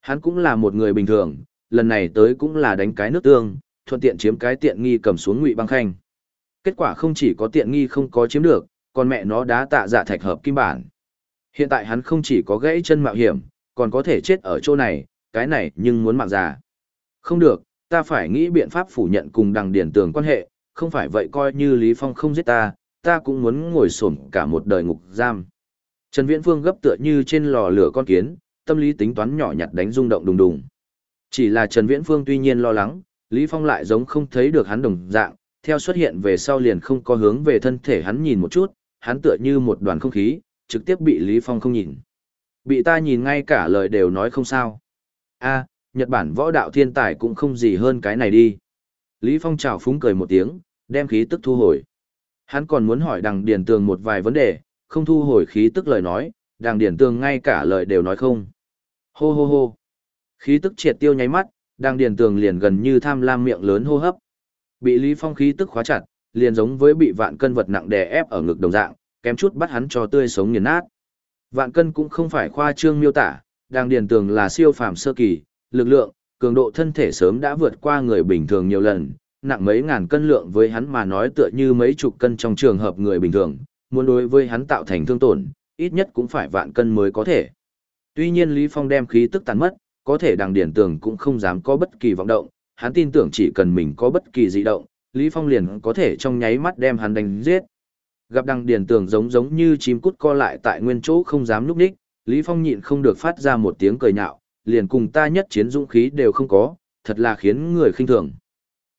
Hắn cũng là một người bình thường, lần này tới cũng là đánh cái nước tương, thuận tiện chiếm cái tiện nghi cầm xuống Ngụy Băng Khanh. Kết quả không chỉ có tiện nghi không có chiếm được, còn mẹ nó đá tạ giả thạch hợp kim bản. Hiện tại hắn không chỉ có gãy chân mạo hiểm, còn có thể chết ở chỗ này, cái này nhưng muốn mạng già. Không được, ta phải nghĩ biện pháp phủ nhận cùng đằng điển tường quan hệ, không phải vậy coi như Lý Phong không giết ta, ta cũng muốn ngồi sổm cả một đời ngục giam. Trần Viễn Phương gấp tựa như trên lò lửa con kiến, tâm lý tính toán nhỏ nhặt đánh rung động đùng đùng. Chỉ là Trần Viễn Phương tuy nhiên lo lắng, Lý Phong lại giống không thấy được hắn đồng dạng, theo xuất hiện về sau liền không có hướng về thân thể hắn nhìn một chút, hắn tựa như một đoàn không khí, trực tiếp bị Lý Phong không nhìn. Bị ta nhìn ngay cả lời đều nói không sao. A, Nhật Bản võ đạo thiên tài cũng không gì hơn cái này đi. Lý Phong chào phúng cười một tiếng, đem khí tức thu hồi. Hắn còn muốn hỏi đằng điền tường một vài vấn đề, không thu hồi khí tức lời nói, đằng điền tường ngay cả lời đều nói không. Hô hô hô. Khí tức triệt tiêu nháy mắt, đằng điền tường liền gần như tham lam miệng lớn hô hấp. Bị Lý Phong khí tức khóa chặt, liền giống với bị vạn cân vật nặng đè ép ở ngực đồng dạng, kém chút bắt hắn cho tươi sống nghiền nát. Vạn cân cũng không phải khoa trương miêu tả, đằng điền tường là siêu phàm sơ kỳ, lực lượng, cường độ thân thể sớm đã vượt qua người bình thường nhiều lần, nặng mấy ngàn cân lượng với hắn mà nói tựa như mấy chục cân trong trường hợp người bình thường, muốn đối với hắn tạo thành thương tổn, ít nhất cũng phải vạn cân mới có thể. Tuy nhiên Lý Phong đem khí tức tàn mất, có thể đằng điển tường cũng không dám có bất kỳ vọng động, hắn tin tưởng chỉ cần mình có bất kỳ dị động, Lý Phong liền có thể trong nháy mắt đem hắn đánh giết. Gặp đằng điển tường giống giống như chim cút co lại tại nguyên chỗ không dám núp đích, Lý Phong nhịn không được phát ra một tiếng cười nhạo, liền cùng ta nhất chiến dũng khí đều không có, thật là khiến người khinh thường.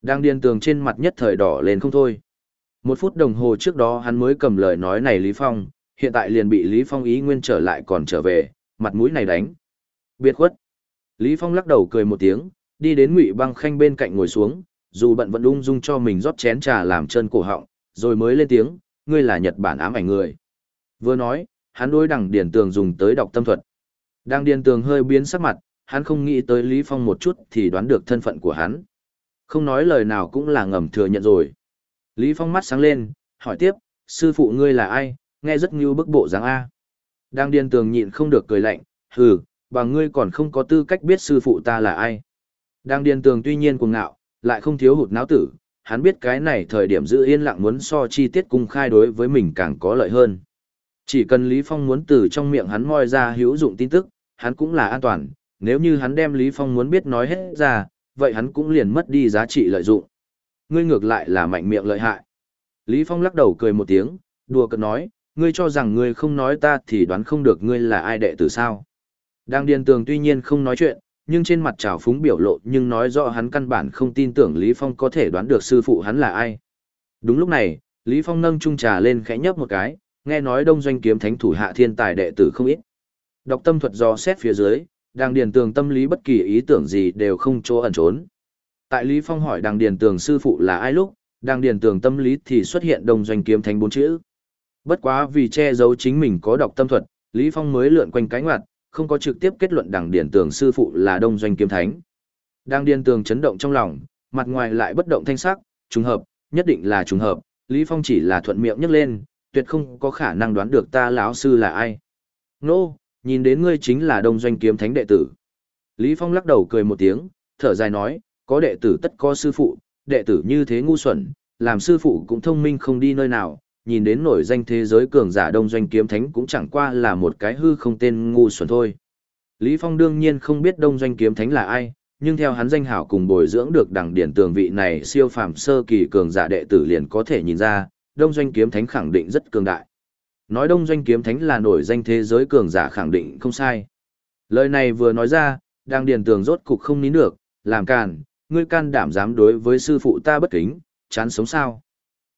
Đang điên tường trên mặt nhất thời đỏ lên không thôi. Một phút đồng hồ trước đó hắn mới cầm lời nói này Lý Phong, hiện tại liền bị Lý Phong ý nguyên trở lại còn trở về, mặt mũi này đánh. Biệt khuất. Lý Phong lắc đầu cười một tiếng, đi đến Ngụy Băng Khanh bên cạnh ngồi xuống, dù bận vẫn ung dung cho mình rót chén trà làm chân cổ họng, rồi mới lên tiếng, ngươi là Nhật Bản ám ảnh người. Vừa nói, hắn đối đằng điển tường dùng tới đọc tâm thuật. Đang điền tường hơi biến sắc mặt, hắn không nghĩ tới Lý Phong một chút thì đoán được thân phận của hắn. Không nói lời nào cũng là ngầm thừa nhận rồi. Lý Phong mắt sáng lên, hỏi tiếp, sư phụ ngươi là ai, nghe rất như bức bộ dáng A. Đang điên tường nhịn không được cười lạnh, hừ, bằng ngươi còn không có tư cách biết sư phụ ta là ai. Đang điên tường tuy nhiên cuồng ngạo, lại không thiếu hụt não tử, hắn biết cái này thời điểm giữ yên lặng muốn so chi tiết cung khai đối với mình càng có lợi hơn. Chỉ cần Lý Phong muốn từ trong miệng hắn moi ra hữu dụng tin tức, hắn cũng là an toàn, nếu như hắn đem Lý Phong muốn biết nói hết ra, vậy hắn cũng liền mất đi giá trị lợi dụng. Ngươi ngược lại là mạnh miệng lợi hại. Lý Phong lắc đầu cười một tiếng, đùa cợt nói, ngươi cho rằng ngươi không nói ta thì đoán không được ngươi là ai đệ tử sao. Đang điền tường tuy nhiên không nói chuyện, nhưng trên mặt trào phúng biểu lộ nhưng nói rõ hắn căn bản không tin tưởng Lý Phong có thể đoán được sư phụ hắn là ai. Đúng lúc này, Lý Phong nâng chung trà lên khẽ nhấp một cái, nghe nói đông doanh kiếm thánh thủ hạ thiên tài đệ tử không ít. Đọc tâm thuật do xét phía dưới, đàng điền tường tâm lý bất kỳ ý tưởng gì đều không chỗ ẩn trốn. Tại Lý Phong hỏi đằng điền tường sư phụ là ai lúc, đàng điền tường tâm lý thì xuất hiện đông doanh kiếm thánh bốn chữ. Bất quá vì che giấu chính mình có đọc tâm thuật, Lý Phong mới lượn quanh cánh ngoặt, không có trực tiếp kết luận đằng điển tường sư phụ là đông doanh kiếm thánh. Đàng điền tường chấn động trong lòng, mặt ngoài lại bất động thanh sắc, trùng hợp, nhất định là trùng hợp, Lý Phong chỉ là thuận miệng nhắc lên, tuyệt không có khả năng đoán được ta lão sư là ai. Nô, nhìn đến ngươi chính là đông doanh kiếm thánh đệ tử. Lý Phong lắc đầu cười một tiếng, thở dài nói, có đệ tử tất có sư phụ, đệ tử như thế ngu xuẩn, làm sư phụ cũng thông minh không đi nơi nào, nhìn đến nổi danh thế giới cường giả đông doanh kiếm thánh cũng chẳng qua là một cái hư không tên ngu xuẩn thôi. Lý Phong đương nhiên không biết đông doanh kiếm thánh là ai, nhưng theo hắn danh hảo cùng bồi dưỡng được đẳng điển tường vị này siêu phàm sơ kỳ cường giả đệ tử liền có thể nhìn ra, đông doanh kiếm thánh khẳng định rất cường đại. Nói đông doanh kiếm thánh là nổi danh thế giới cường giả khẳng định không sai. Lời này vừa nói ra, đang điền tường rốt cục không nín được, làm càn, ngươi can đảm dám đối với sư phụ ta bất kính, chán sống sao.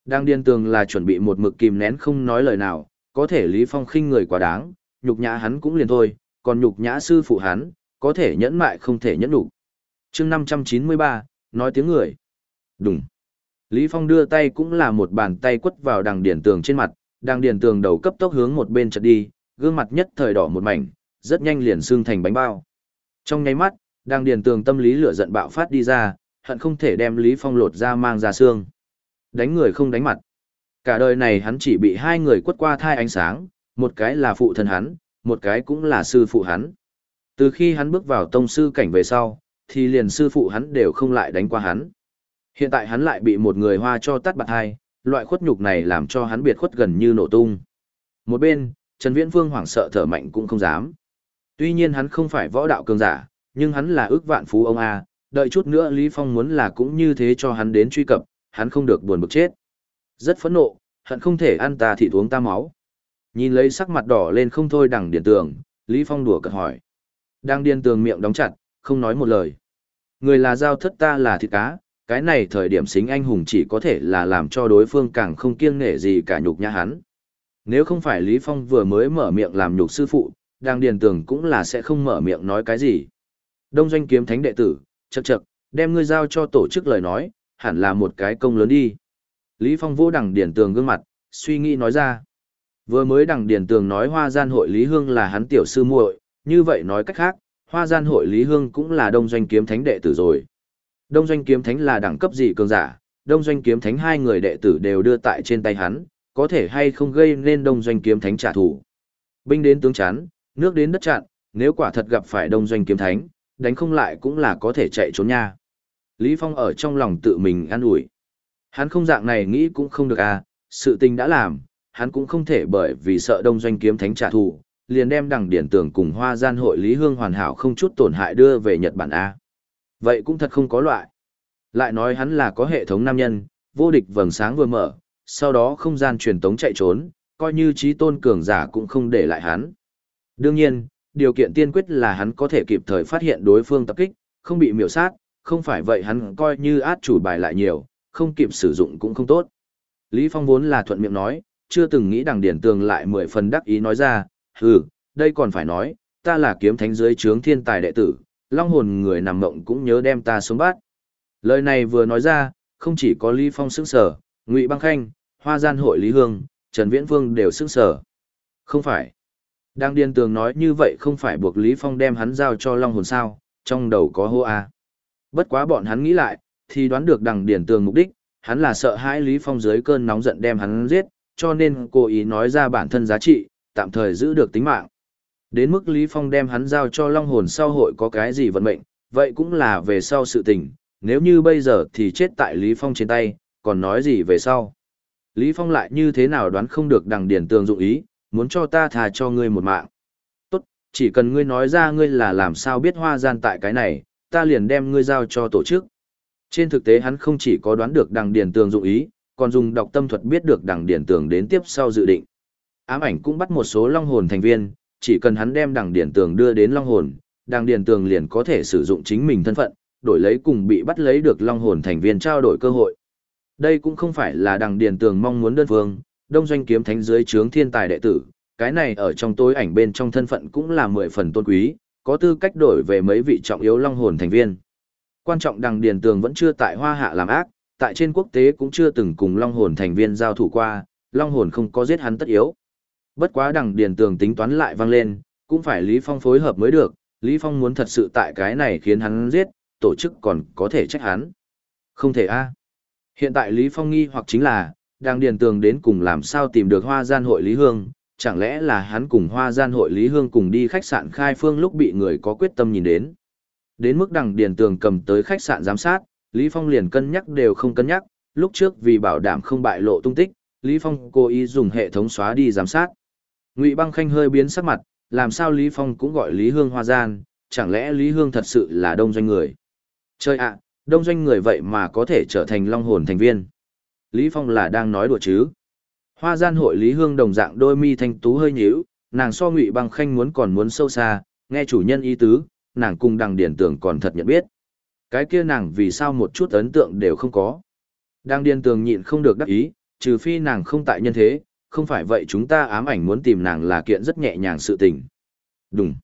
Đang điền tường là chuẩn bị một mực kìm nén không nói lời nào, có thể Lý Phong khinh người quá đáng, nhục nhã hắn cũng liền thôi, còn nhục nhã sư phụ hắn, có thể nhẫn mại không thể nhẫn đủ. Chương 593, nói tiếng người. Đúng. Lý Phong đưa tay cũng là một bàn tay quất vào đằng điển tường trên mặt, đang Điền tường đầu cấp tốc hướng một bên chợt đi, gương mặt nhất thời đỏ một mảnh, rất nhanh liền xương thành bánh bao. Trong nháy mắt, Đang Điền tường tâm lý lửa giận bạo phát đi ra, hận không thể đem Lý Phong lột ra mang ra xương. Đánh người không đánh mặt. Cả đời này hắn chỉ bị hai người quất qua thai ánh sáng, một cái là phụ thân hắn, một cái cũng là sư phụ hắn. Từ khi hắn bước vào tông sư cảnh về sau, thì liền sư phụ hắn đều không lại đánh qua hắn. Hiện tại hắn lại bị một người hoa cho tắt bạc hai, loại khuất nhục này làm cho hắn biệt khuất gần như nổ tung. Một bên, Trần Viễn Vương hoảng sợ thở mạnh cũng không dám. Tuy nhiên hắn không phải võ đạo cường giả, nhưng hắn là ước vạn phú ông A, đợi chút nữa Lý Phong muốn là cũng như thế cho hắn đến truy cập, hắn không được buồn bực chết. Rất phẫn nộ, hận không thể ăn ta thịt uống ta máu. Nhìn lấy sắc mặt đỏ lên không thôi đằng điện tường, Lý Phong đùa cợt hỏi. Đang điên tường miệng đóng chặt, không nói một lời. Người là giao thất ta là thịt cá, cái này thời điểm xính anh hùng chỉ có thể là làm cho đối phương càng không kiêng nể gì cả nhục nhã hắn. Nếu không phải Lý Phong vừa mới mở miệng làm nhục sư phụ, đang điền tường cũng là sẽ không mở miệng nói cái gì. Đông doanh kiếm thánh đệ tử, chậc chậc, đem ngươi giao cho tổ chức lời nói, hẳn là một cái công lớn đi. Lý Phong vô đằng điền tường gương mặt, suy nghĩ nói ra. Vừa mới đằng điền tường nói hoa gian hội Lý Hương là hắn tiểu sư muội, như vậy nói cách khác, hoa gian hội Lý Hương cũng là đông doanh kiếm thánh đệ tử rồi. Đông doanh kiếm thánh là đẳng cấp gì cường giả, đông doanh kiếm thánh hai người đệ tử đều đưa tại trên tay hắn, có thể hay không gây nên đông doanh kiếm thánh trả thù. Binh đến tướng chán, nước đến đất chặn, nếu quả thật gặp phải đông doanh kiếm thánh, đánh không lại cũng là có thể chạy trốn nha. Lý Phong ở trong lòng tự mình an ủi. Hắn không dạng này nghĩ cũng không được à, sự tình đã làm, hắn cũng không thể bởi vì sợ đông doanh kiếm thánh trả thù, liền đem đằng điển tưởng cùng hoa gian hội Lý Hương hoàn hảo không chút tổn hại đưa về Nhật Bản A. Vậy cũng thật không có loại. Lại nói hắn là có hệ thống nam nhân, vô địch vầng sáng vừa mở, sau đó không gian truyền tống chạy trốn, coi như trí tôn cường giả cũng không để lại hắn. Đương nhiên, điều kiện tiên quyết là hắn có thể kịp thời phát hiện đối phương tập kích, không bị miểu sát, không phải vậy hắn coi như át chủ bài lại nhiều, không kịp sử dụng cũng không tốt. Lý Phong vốn là thuận miệng nói, chưa từng nghĩ đằng điển tường lại mười phần đắc ý nói ra, hừ, đây còn phải nói, ta là kiếm thánh dưới trướng thiên tài đệ tử, long hồn người nằm mộng cũng nhớ đem ta xuống bát. Lời này vừa nói ra, không chỉ có Lý Phong sững sở, Ngụy Băng Khanh, Hoa Gian Hội Lý Hương, Trần Viễn Vương đều sững sở. Không phải. Đang điên tường nói như vậy không phải buộc Lý Phong đem hắn giao cho long hồn sao, trong đầu có hô a. Bất quá bọn hắn nghĩ lại, thì đoán được đằng điển tường mục đích, hắn là sợ hãi Lý Phong dưới cơn nóng giận đem hắn giết, cho nên cố ý nói ra bản thân giá trị, tạm thời giữ được tính mạng. Đến mức Lý Phong đem hắn giao cho Long Hồn sau hội có cái gì vận mệnh, vậy cũng là về sau sự tình, nếu như bây giờ thì chết tại Lý Phong trên tay, còn nói gì về sau. Lý Phong lại như thế nào đoán không được đằng điển tường dụng ý, muốn cho ta thà cho ngươi một mạng. Tốt, chỉ cần ngươi nói ra ngươi là làm sao biết hoa gian tại cái này, ta liền đem ngươi giao cho tổ chức. Trên thực tế hắn không chỉ có đoán được đằng điển tường dụng ý, còn dùng đọc tâm thuật biết được đằng điển tường đến tiếp sau dự định ám ảnh cũng bắt một số long hồn thành viên, chỉ cần hắn đem đằng điển tường đưa đến long hồn, đằng điển tường liền có thể sử dụng chính mình thân phận, đổi lấy cùng bị bắt lấy được long hồn thành viên trao đổi cơ hội. Đây cũng không phải là đằng điển tường mong muốn đơn phương, đông doanh kiếm thánh dưới trướng thiên tài đệ tử, cái này ở trong tối ảnh bên trong thân phận cũng là mười phần tôn quý, có tư cách đổi về mấy vị trọng yếu long hồn thành viên. Quan trọng đằng điển tường vẫn chưa tại hoa hạ làm ác, tại trên quốc tế cũng chưa từng cùng long hồn thành viên giao thủ qua, long hồn không có giết hắn tất yếu. Bất quá đằng điền tường tính toán lại vang lên, cũng phải Lý Phong phối hợp mới được, Lý Phong muốn thật sự tại cái này khiến hắn giết, tổ chức còn có thể trách hắn. Không thể a. Hiện tại Lý Phong nghi hoặc chính là, đang điền tường đến cùng làm sao tìm được hoa gian hội Lý Hương, chẳng lẽ là hắn cùng hoa gian hội Lý Hương cùng đi khách sạn khai phương lúc bị người có quyết tâm nhìn đến. Đến mức đằng điền tường cầm tới khách sạn giám sát, Lý Phong liền cân nhắc đều không cân nhắc, lúc trước vì bảo đảm không bại lộ tung tích, Lý Phong cố ý dùng hệ thống xóa đi giám sát. Ngụy Băng Khanh hơi biến sắc mặt, làm sao Lý Phong cũng gọi Lý Hương hoa gian, chẳng lẽ Lý Hương thật sự là đông doanh người? Chơi ạ, đông doanh người vậy mà có thể trở thành long hồn thành viên. Lý Phong là đang nói đùa chứ? Hoa gian hội Lý Hương đồng dạng đôi mi thanh tú hơi nhíu, nàng so Ngụy Băng Khanh muốn còn muốn sâu xa, nghe chủ nhân ý tứ, nàng cùng đằng điển tưởng còn thật nhận biết. Cái kia nàng vì sao một chút ấn tượng đều không có. Đang điên tường nhịn không được đắc ý, trừ phi nàng không tại nhân thế, không phải vậy chúng ta ám ảnh muốn tìm nàng là kiện rất nhẹ nhàng sự tình. Đúng.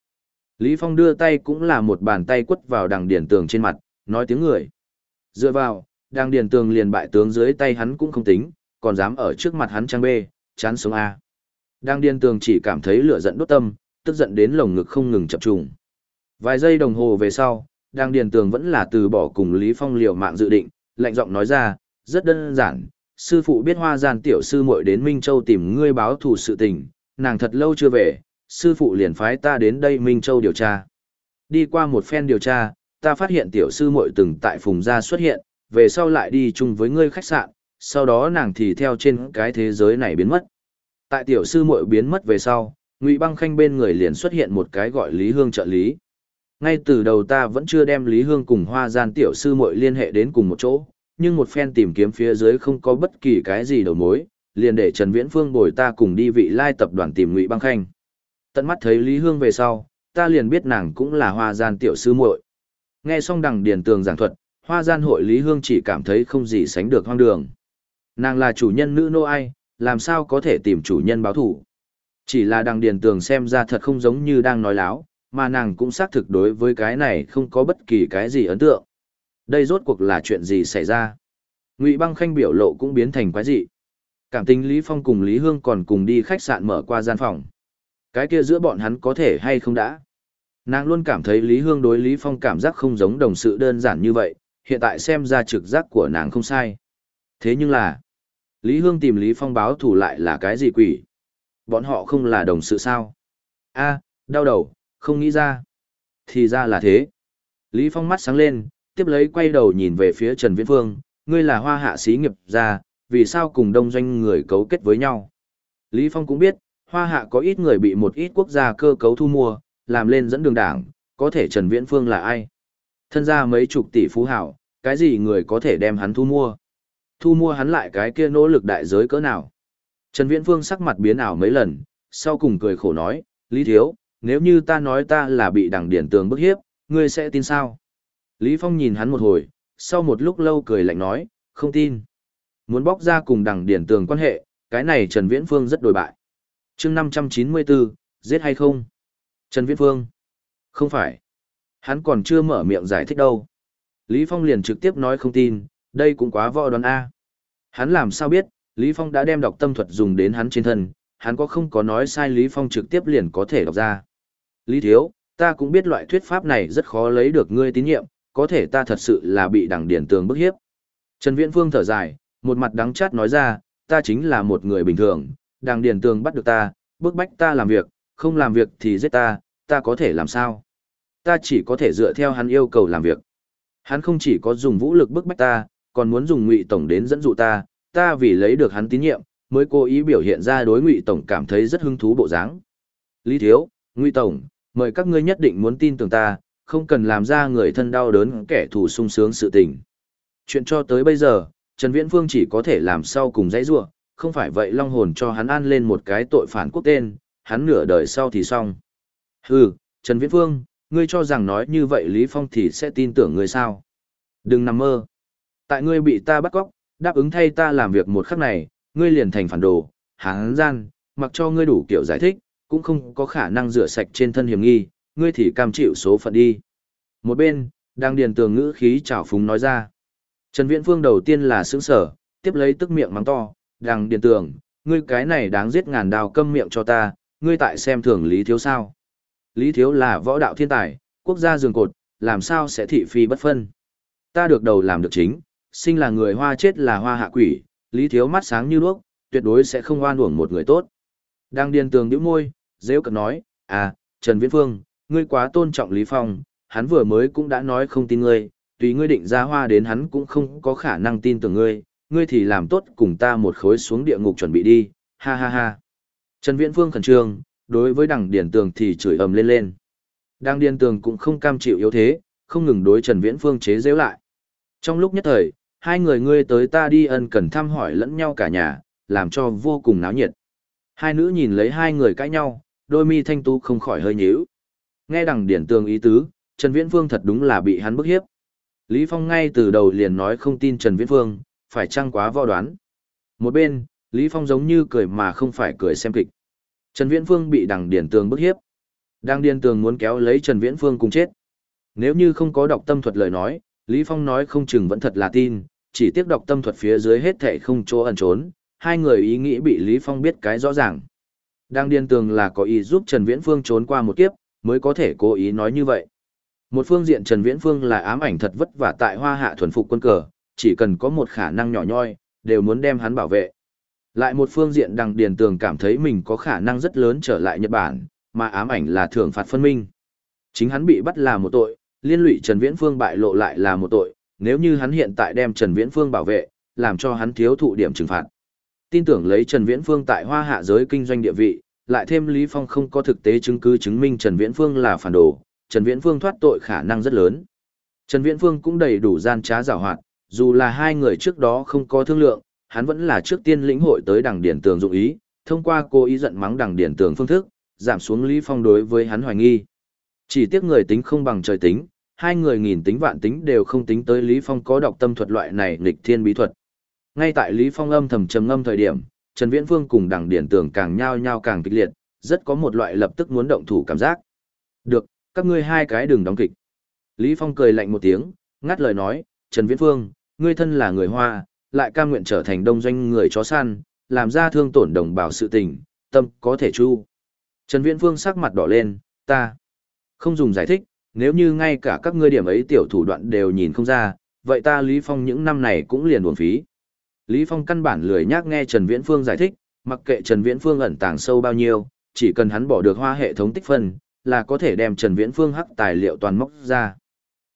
Lý Phong đưa tay cũng là một bàn tay quất vào đằng điển tường trên mặt, nói tiếng người. Dựa vào, đằng điển tường liền bại tướng dưới tay hắn cũng không tính, còn dám ở trước mặt hắn trang bê, chán sống A. Đang điển tường chỉ cảm thấy lửa giận đốt tâm, tức giận đến lồng ngực không ngừng chập trùng. Vài giây đồng hồ về sau, đang điền tường vẫn là từ bỏ cùng Lý Phong liều mạng dự định, lạnh giọng nói ra, rất đơn giản, sư phụ biết hoa gian tiểu sư muội đến Minh Châu tìm ngươi báo thù sự tình, nàng thật lâu chưa về, sư phụ liền phái ta đến đây Minh Châu điều tra. Đi qua một phen điều tra, ta phát hiện tiểu sư muội từng tại phùng gia xuất hiện, về sau lại đi chung với ngươi khách sạn, sau đó nàng thì theo trên cái thế giới này biến mất. Tại tiểu sư muội biến mất về sau, Ngụy Băng Khanh bên người liền xuất hiện một cái gọi Lý Hương trợ lý. Ngay từ đầu ta vẫn chưa đem Lý Hương cùng Hoa Gian tiểu sư muội liên hệ đến cùng một chỗ, nhưng một phen tìm kiếm phía dưới không có bất kỳ cái gì đầu mối, liền để Trần Viễn Phương bồi ta cùng đi vị lai tập đoàn tìm Ngụy Băng Khanh. Tận mắt thấy Lý Hương về sau, ta liền biết nàng cũng là Hoa Gian tiểu sư muội. Nghe xong đằng điền tường giảng thuật, Hoa Gian hội Lý Hương chỉ cảm thấy không gì sánh được hoang đường. Nàng là chủ nhân nữ nô ai, làm sao có thể tìm chủ nhân báo thủ. Chỉ là đằng điền tường xem ra thật không giống như đang nói láo, mà nàng cũng xác thực đối với cái này không có bất kỳ cái gì ấn tượng. Đây rốt cuộc là chuyện gì xảy ra? Ngụy Băng Khanh biểu lộ cũng biến thành quái dị. Cảm tình Lý Phong cùng Lý Hương còn cùng đi khách sạn mở qua gian phòng. Cái kia giữa bọn hắn có thể hay không đã? Nàng luôn cảm thấy Lý Hương đối Lý Phong cảm giác không giống đồng sự đơn giản như vậy, hiện tại xem ra trực giác của nàng không sai. Thế nhưng là, Lý Hương tìm Lý Phong báo thủ lại là cái gì quỷ? Bọn họ không là đồng sự sao? A, đau đầu, không nghĩ ra. Thì ra là thế. Lý Phong mắt sáng lên, tiếp lấy quay đầu nhìn về phía Trần Viễn Phương, ngươi là hoa hạ sĩ nghiệp gia, vì sao cùng đông doanh người cấu kết với nhau? Lý Phong cũng biết, hoa hạ có ít người bị một ít quốc gia cơ cấu thu mua, làm lên dẫn đường đảng, có thể Trần Viễn Phương là ai? Thân ra mấy chục tỷ phú hảo, cái gì người có thể đem hắn thu mua? Thu mua hắn lại cái kia nỗ lực đại giới cỡ nào? Trần Viễn Phương sắc mặt biến ảo mấy lần, sau cùng cười khổ nói, Lý Thiếu, nếu như ta nói ta là bị đằng điển tường bức hiếp, ngươi sẽ tin sao? Lý Phong nhìn hắn một hồi, sau một lúc lâu cười lạnh nói, không tin. Muốn bóc ra cùng đằng điển tường quan hệ, cái này Trần Viễn Phương rất đổi bại. chương 594, giết hay không? Trần Viễn Phương. Không phải. Hắn còn chưa mở miệng giải thích đâu. Lý Phong liền trực tiếp nói không tin, đây cũng quá võ đoán A. Hắn làm sao biết, Lý Phong đã đem đọc tâm thuật dùng đến hắn trên thân, hắn có không có nói sai Lý Phong trực tiếp liền có thể đọc ra. Lý Thiếu, ta cũng biết loại thuyết pháp này rất khó lấy được ngươi tín nhiệm, có thể ta thật sự là bị đằng điển tường bức hiếp. Trần Viễn Phương thở dài, một mặt đắng chát nói ra, ta chính là một người bình thường, đằng điển tường bắt được ta, bức bách ta làm việc, không làm việc thì giết ta, ta có thể làm sao? Ta chỉ có thể dựa theo hắn yêu cầu làm việc. Hắn không chỉ có dùng vũ lực bức bách ta, còn muốn dùng ngụy tổng đến dẫn dụ ta, ta vì lấy được hắn tín nhiệm, mới cố ý biểu hiện ra đối ngụy tổng cảm thấy rất hứng thú bộ dáng. Lý Thiếu, Ngụy Tổng, mời các ngươi nhất định muốn tin tưởng ta, không cần làm ra người thân đau đớn kẻ thù sung sướng sự tình. Chuyện cho tới bây giờ, Trần Viễn Phương chỉ có thể làm sau cùng dãy rua, không phải vậy long hồn cho hắn ăn lên một cái tội phản quốc tên, hắn nửa đời sau thì xong. Hừ, Trần Viễn Phương, ngươi cho rằng nói như vậy Lý Phong thì sẽ tin tưởng ngươi sao? Đừng nằm mơ. Tại ngươi bị ta bắt cóc, đáp ứng thay ta làm việc một khắc này, ngươi liền thành phản đồ, hán gian, mặc cho ngươi đủ kiểu giải thích, cũng không có khả năng rửa sạch trên thân hiểm nghi, ngươi thì cam chịu số phận đi. Một bên, đang điền tường ngữ khí trào phúng nói ra. Trần Viễn Phương đầu tiên là sướng sở, tiếp lấy tức miệng mắng to, đang điền tường, ngươi cái này đáng giết ngàn đào câm miệng cho ta, ngươi tại xem thường Lý Thiếu sao. Lý Thiếu là võ đạo thiên tài, quốc gia dường cột, làm sao sẽ thị phi bất phân. Ta được đầu làm được chính, sinh là người hoa chết là hoa hạ quỷ, Lý Thiếu mắt sáng như đuốc, tuyệt đối sẽ không oan uổng một người tốt. Đang điền tường nhíu môi, dễ cận nói, à, Trần Viễn Phương, ngươi quá tôn trọng Lý Phong, hắn vừa mới cũng đã nói không tin ngươi, tùy ngươi định ra hoa đến hắn cũng không có khả năng tin tưởng ngươi, ngươi thì làm tốt cùng ta một khối xuống địa ngục chuẩn bị đi, ha ha ha. Trần Viễn Phương khẩn trương, đối với đằng điển tường thì chửi ầm lên lên. Đằng điển tường cũng không cam chịu yếu thế, không ngừng đối Trần Viễn Phương chế giễu lại. Trong lúc nhất thời, hai người ngươi tới ta đi ân cần thăm hỏi lẫn nhau cả nhà, làm cho vô cùng náo nhiệt. Hai nữ nhìn lấy hai người cãi nhau, đôi mi thanh tú không khỏi hơi nhíu. Nghe đằng điển tường ý tứ, Trần Viễn Phương thật đúng là bị hắn bức hiếp. Lý Phong ngay từ đầu liền nói không tin Trần Viễn Phương, phải chăng quá võ đoán. Một bên, Lý Phong giống như cười mà không phải cười xem kịch. Trần Viễn Phương bị đằng điển tường bức hiếp. Đang điên tường muốn kéo lấy Trần Viễn Phương cùng chết. Nếu như không có đọc tâm thuật lời nói, Lý Phong nói không chừng vẫn thật là tin, chỉ tiếc đọc tâm thuật phía dưới hết thảy không chỗ ẩn trốn, hai người ý nghĩ bị Lý Phong biết cái rõ ràng. Đang điên tường là có ý giúp Trần Viễn Phương trốn qua một kiếp, mới có thể cố ý nói như vậy. Một phương diện Trần Viễn Phương là ám ảnh thật vất vả tại hoa hạ thuần phục quân cờ, chỉ cần có một khả năng nhỏ nhoi, đều muốn đem hắn bảo vệ. Lại một phương diện đằng điền tường cảm thấy mình có khả năng rất lớn trở lại Nhật Bản, mà ám ảnh là thưởng phạt phân minh. Chính hắn bị bắt là một tội, liên lụy Trần Viễn Phương bại lộ lại là một tội, nếu như hắn hiện tại đem Trần Viễn Phương bảo vệ, làm cho hắn thiếu thụ điểm trừng phạt. Tin tưởng lấy Trần Viễn Phương tại hoa hạ giới kinh doanh địa vị, lại thêm Lý Phong không có thực tế chứng cứ chứng minh Trần Viễn Phương là phản đồ, Trần Viễn Phương thoát tội khả năng rất lớn. Trần Viễn Phương cũng đầy đủ gian trá giảo hoạt, dù là hai người trước đó không có thương lượng, hắn vẫn là trước tiên lĩnh hội tới đằng điển tường dụng ý, thông qua cố ý giận mắng đằng điển tường phương thức, giảm xuống Lý Phong đối với hắn hoài nghi. Chỉ tiếc người tính không bằng trời tính, hai người nghìn tính vạn tính đều không tính tới Lý Phong có đọc tâm thuật loại này nghịch thiên bí thuật. Ngay tại Lý Phong âm thầm trầm ngâm thời điểm, Trần Viễn Phương cùng đằng điển Tưởng càng nhao nhao càng kịch liệt, rất có một loại lập tức muốn động thủ cảm giác. Được, các ngươi hai cái đừng đóng kịch. Lý Phong cười lạnh một tiếng, ngắt lời nói, Trần Viễn Phương, ngươi thân là người Hoa, lại cam nguyện trở thành đông doanh người chó săn, làm ra thương tổn đồng bào sự tình, tâm có thể chu. Trần Viễn Phương sắc mặt đỏ lên, ta không dùng giải thích, nếu như ngay cả các ngươi điểm ấy tiểu thủ đoạn đều nhìn không ra, vậy ta Lý Phong những năm này cũng liền uổng phí. Lý Phong căn bản lười nhác nghe Trần Viễn Phương giải thích, mặc kệ Trần Viễn Phương ẩn tàng sâu bao nhiêu, chỉ cần hắn bỏ được hoa hệ thống tích phân, là có thể đem Trần Viễn Phương hắc tài liệu toàn móc ra.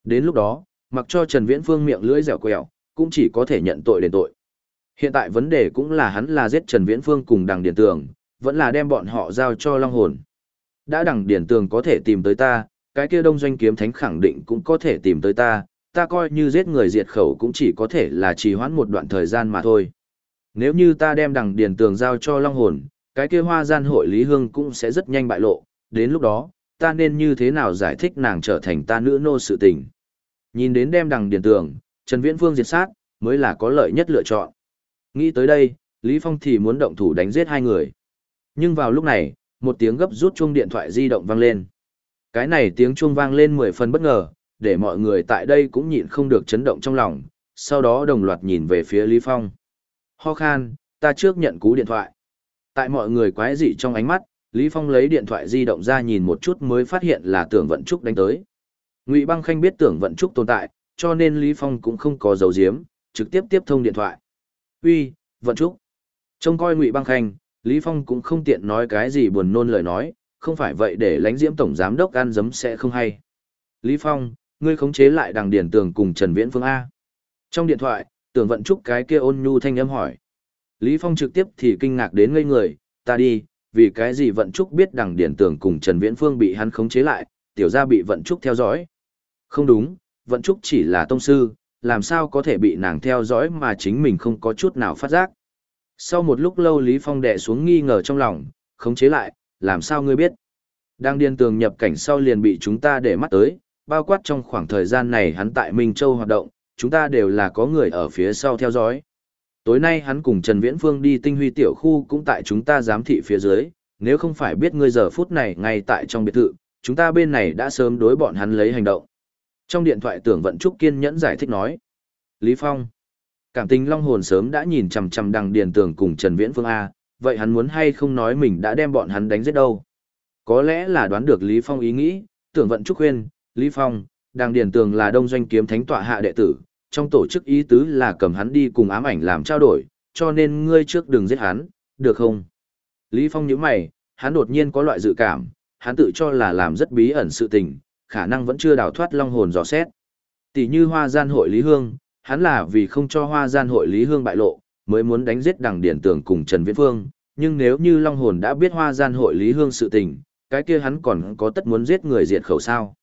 Đến lúc đó, mặc cho Trần Viễn Phương miệng lưỡi dẻo quẹo, cũng chỉ có thể nhận tội đền tội. Hiện tại vấn đề cũng là hắn là giết Trần Viễn Phương cùng đằng điển tường, vẫn là đem bọn họ giao cho Long Hồn. Đã đằng điển tường có thể tìm tới ta, cái kia đông doanh kiếm thánh khẳng định cũng có thể tìm tới ta, ta coi như giết người diệt khẩu cũng chỉ có thể là trì hoãn một đoạn thời gian mà thôi. Nếu như ta đem đằng điền tường giao cho Long Hồn, cái kia hoa gian hội Lý Hương cũng sẽ rất nhanh bại lộ, đến lúc đó, ta nên như thế nào giải thích nàng trở thành ta nữ nô sự tình. Nhìn đến đem đằng điền tường, Trần Viễn Phương diệt sát, mới là có lợi nhất lựa chọn. Nghĩ tới đây, Lý Phong thì muốn động thủ đánh giết hai người. Nhưng vào lúc này, một tiếng gấp rút chuông điện thoại di động vang lên. Cái này tiếng chuông vang lên mười phần bất ngờ, để mọi người tại đây cũng nhịn không được chấn động trong lòng, sau đó đồng loạt nhìn về phía Lý Phong. Ho khan, ta trước nhận cú điện thoại. Tại mọi người quái dị trong ánh mắt, Lý Phong lấy điện thoại di động ra nhìn một chút mới phát hiện là tưởng vận trúc đánh tới. Ngụy băng khanh biết tưởng vận trúc tồn tại, cho nên Lý Phong cũng không có dấu diếm, trực tiếp tiếp thông điện thoại. Uy, vận trúc. Trông coi Ngụy băng khanh, Lý Phong cũng không tiện nói cái gì buồn nôn lời nói, không phải vậy để lãnh diễm tổng giám đốc ăn dấm sẽ không hay. Lý Phong, ngươi khống chế lại đằng điển tường cùng Trần Viễn Phương A. Trong điện thoại, tưởng vận trúc cái kia ôn nhu thanh âm hỏi. Lý Phong trực tiếp thì kinh ngạc đến ngây người, ta đi, vì cái gì vận trúc biết đằng điển tường cùng Trần Viễn Phương bị hắn khống chế lại, tiểu gia bị vận trúc theo dõi. Không đúng, vận trúc chỉ là tông sư, làm sao có thể bị nàng theo dõi mà chính mình không có chút nào phát giác. Sau một lúc lâu Lý Phong đè xuống nghi ngờ trong lòng, khống chế lại, làm sao ngươi biết? Đang điên tường nhập cảnh sau liền bị chúng ta để mắt tới, bao quát trong khoảng thời gian này hắn tại Minh Châu hoạt động, chúng ta đều là có người ở phía sau theo dõi. Tối nay hắn cùng Trần Viễn Phương đi tinh huy tiểu khu cũng tại chúng ta giám thị phía dưới, nếu không phải biết ngươi giờ phút này ngay tại trong biệt thự, chúng ta bên này đã sớm đối bọn hắn lấy hành động. Trong điện thoại tưởng vận trúc kiên nhẫn giải thích nói. Lý Phong. Cảm tình long hồn sớm đã nhìn chằm chằm đằng điền tường cùng Trần Viễn Phương A, vậy hắn muốn hay không nói mình đã đem bọn hắn đánh giết đâu. Có lẽ là đoán được Lý Phong ý nghĩ, tưởng vận trúc khuyên, Lý Phong, đang điền tường là đông doanh kiếm thánh tọa hạ đệ tử, trong tổ chức ý tứ là cầm hắn đi cùng ám ảnh làm trao đổi, cho nên ngươi trước đừng giết hắn, được không? Lý Phong nhíu mày, hắn đột nhiên có loại dự cảm, hắn tự cho là làm rất bí ẩn sự tình, khả năng vẫn chưa đào thoát long hồn dò xét. Tỷ như hoa gian hội Lý Hương, hắn là vì không cho hoa gian hội Lý Hương bại lộ, mới muốn đánh giết đằng điển tường cùng Trần Viễn Phương, nhưng nếu như long hồn đã biết hoa gian hội Lý Hương sự tình, cái kia hắn còn có tất muốn giết người diệt khẩu sao.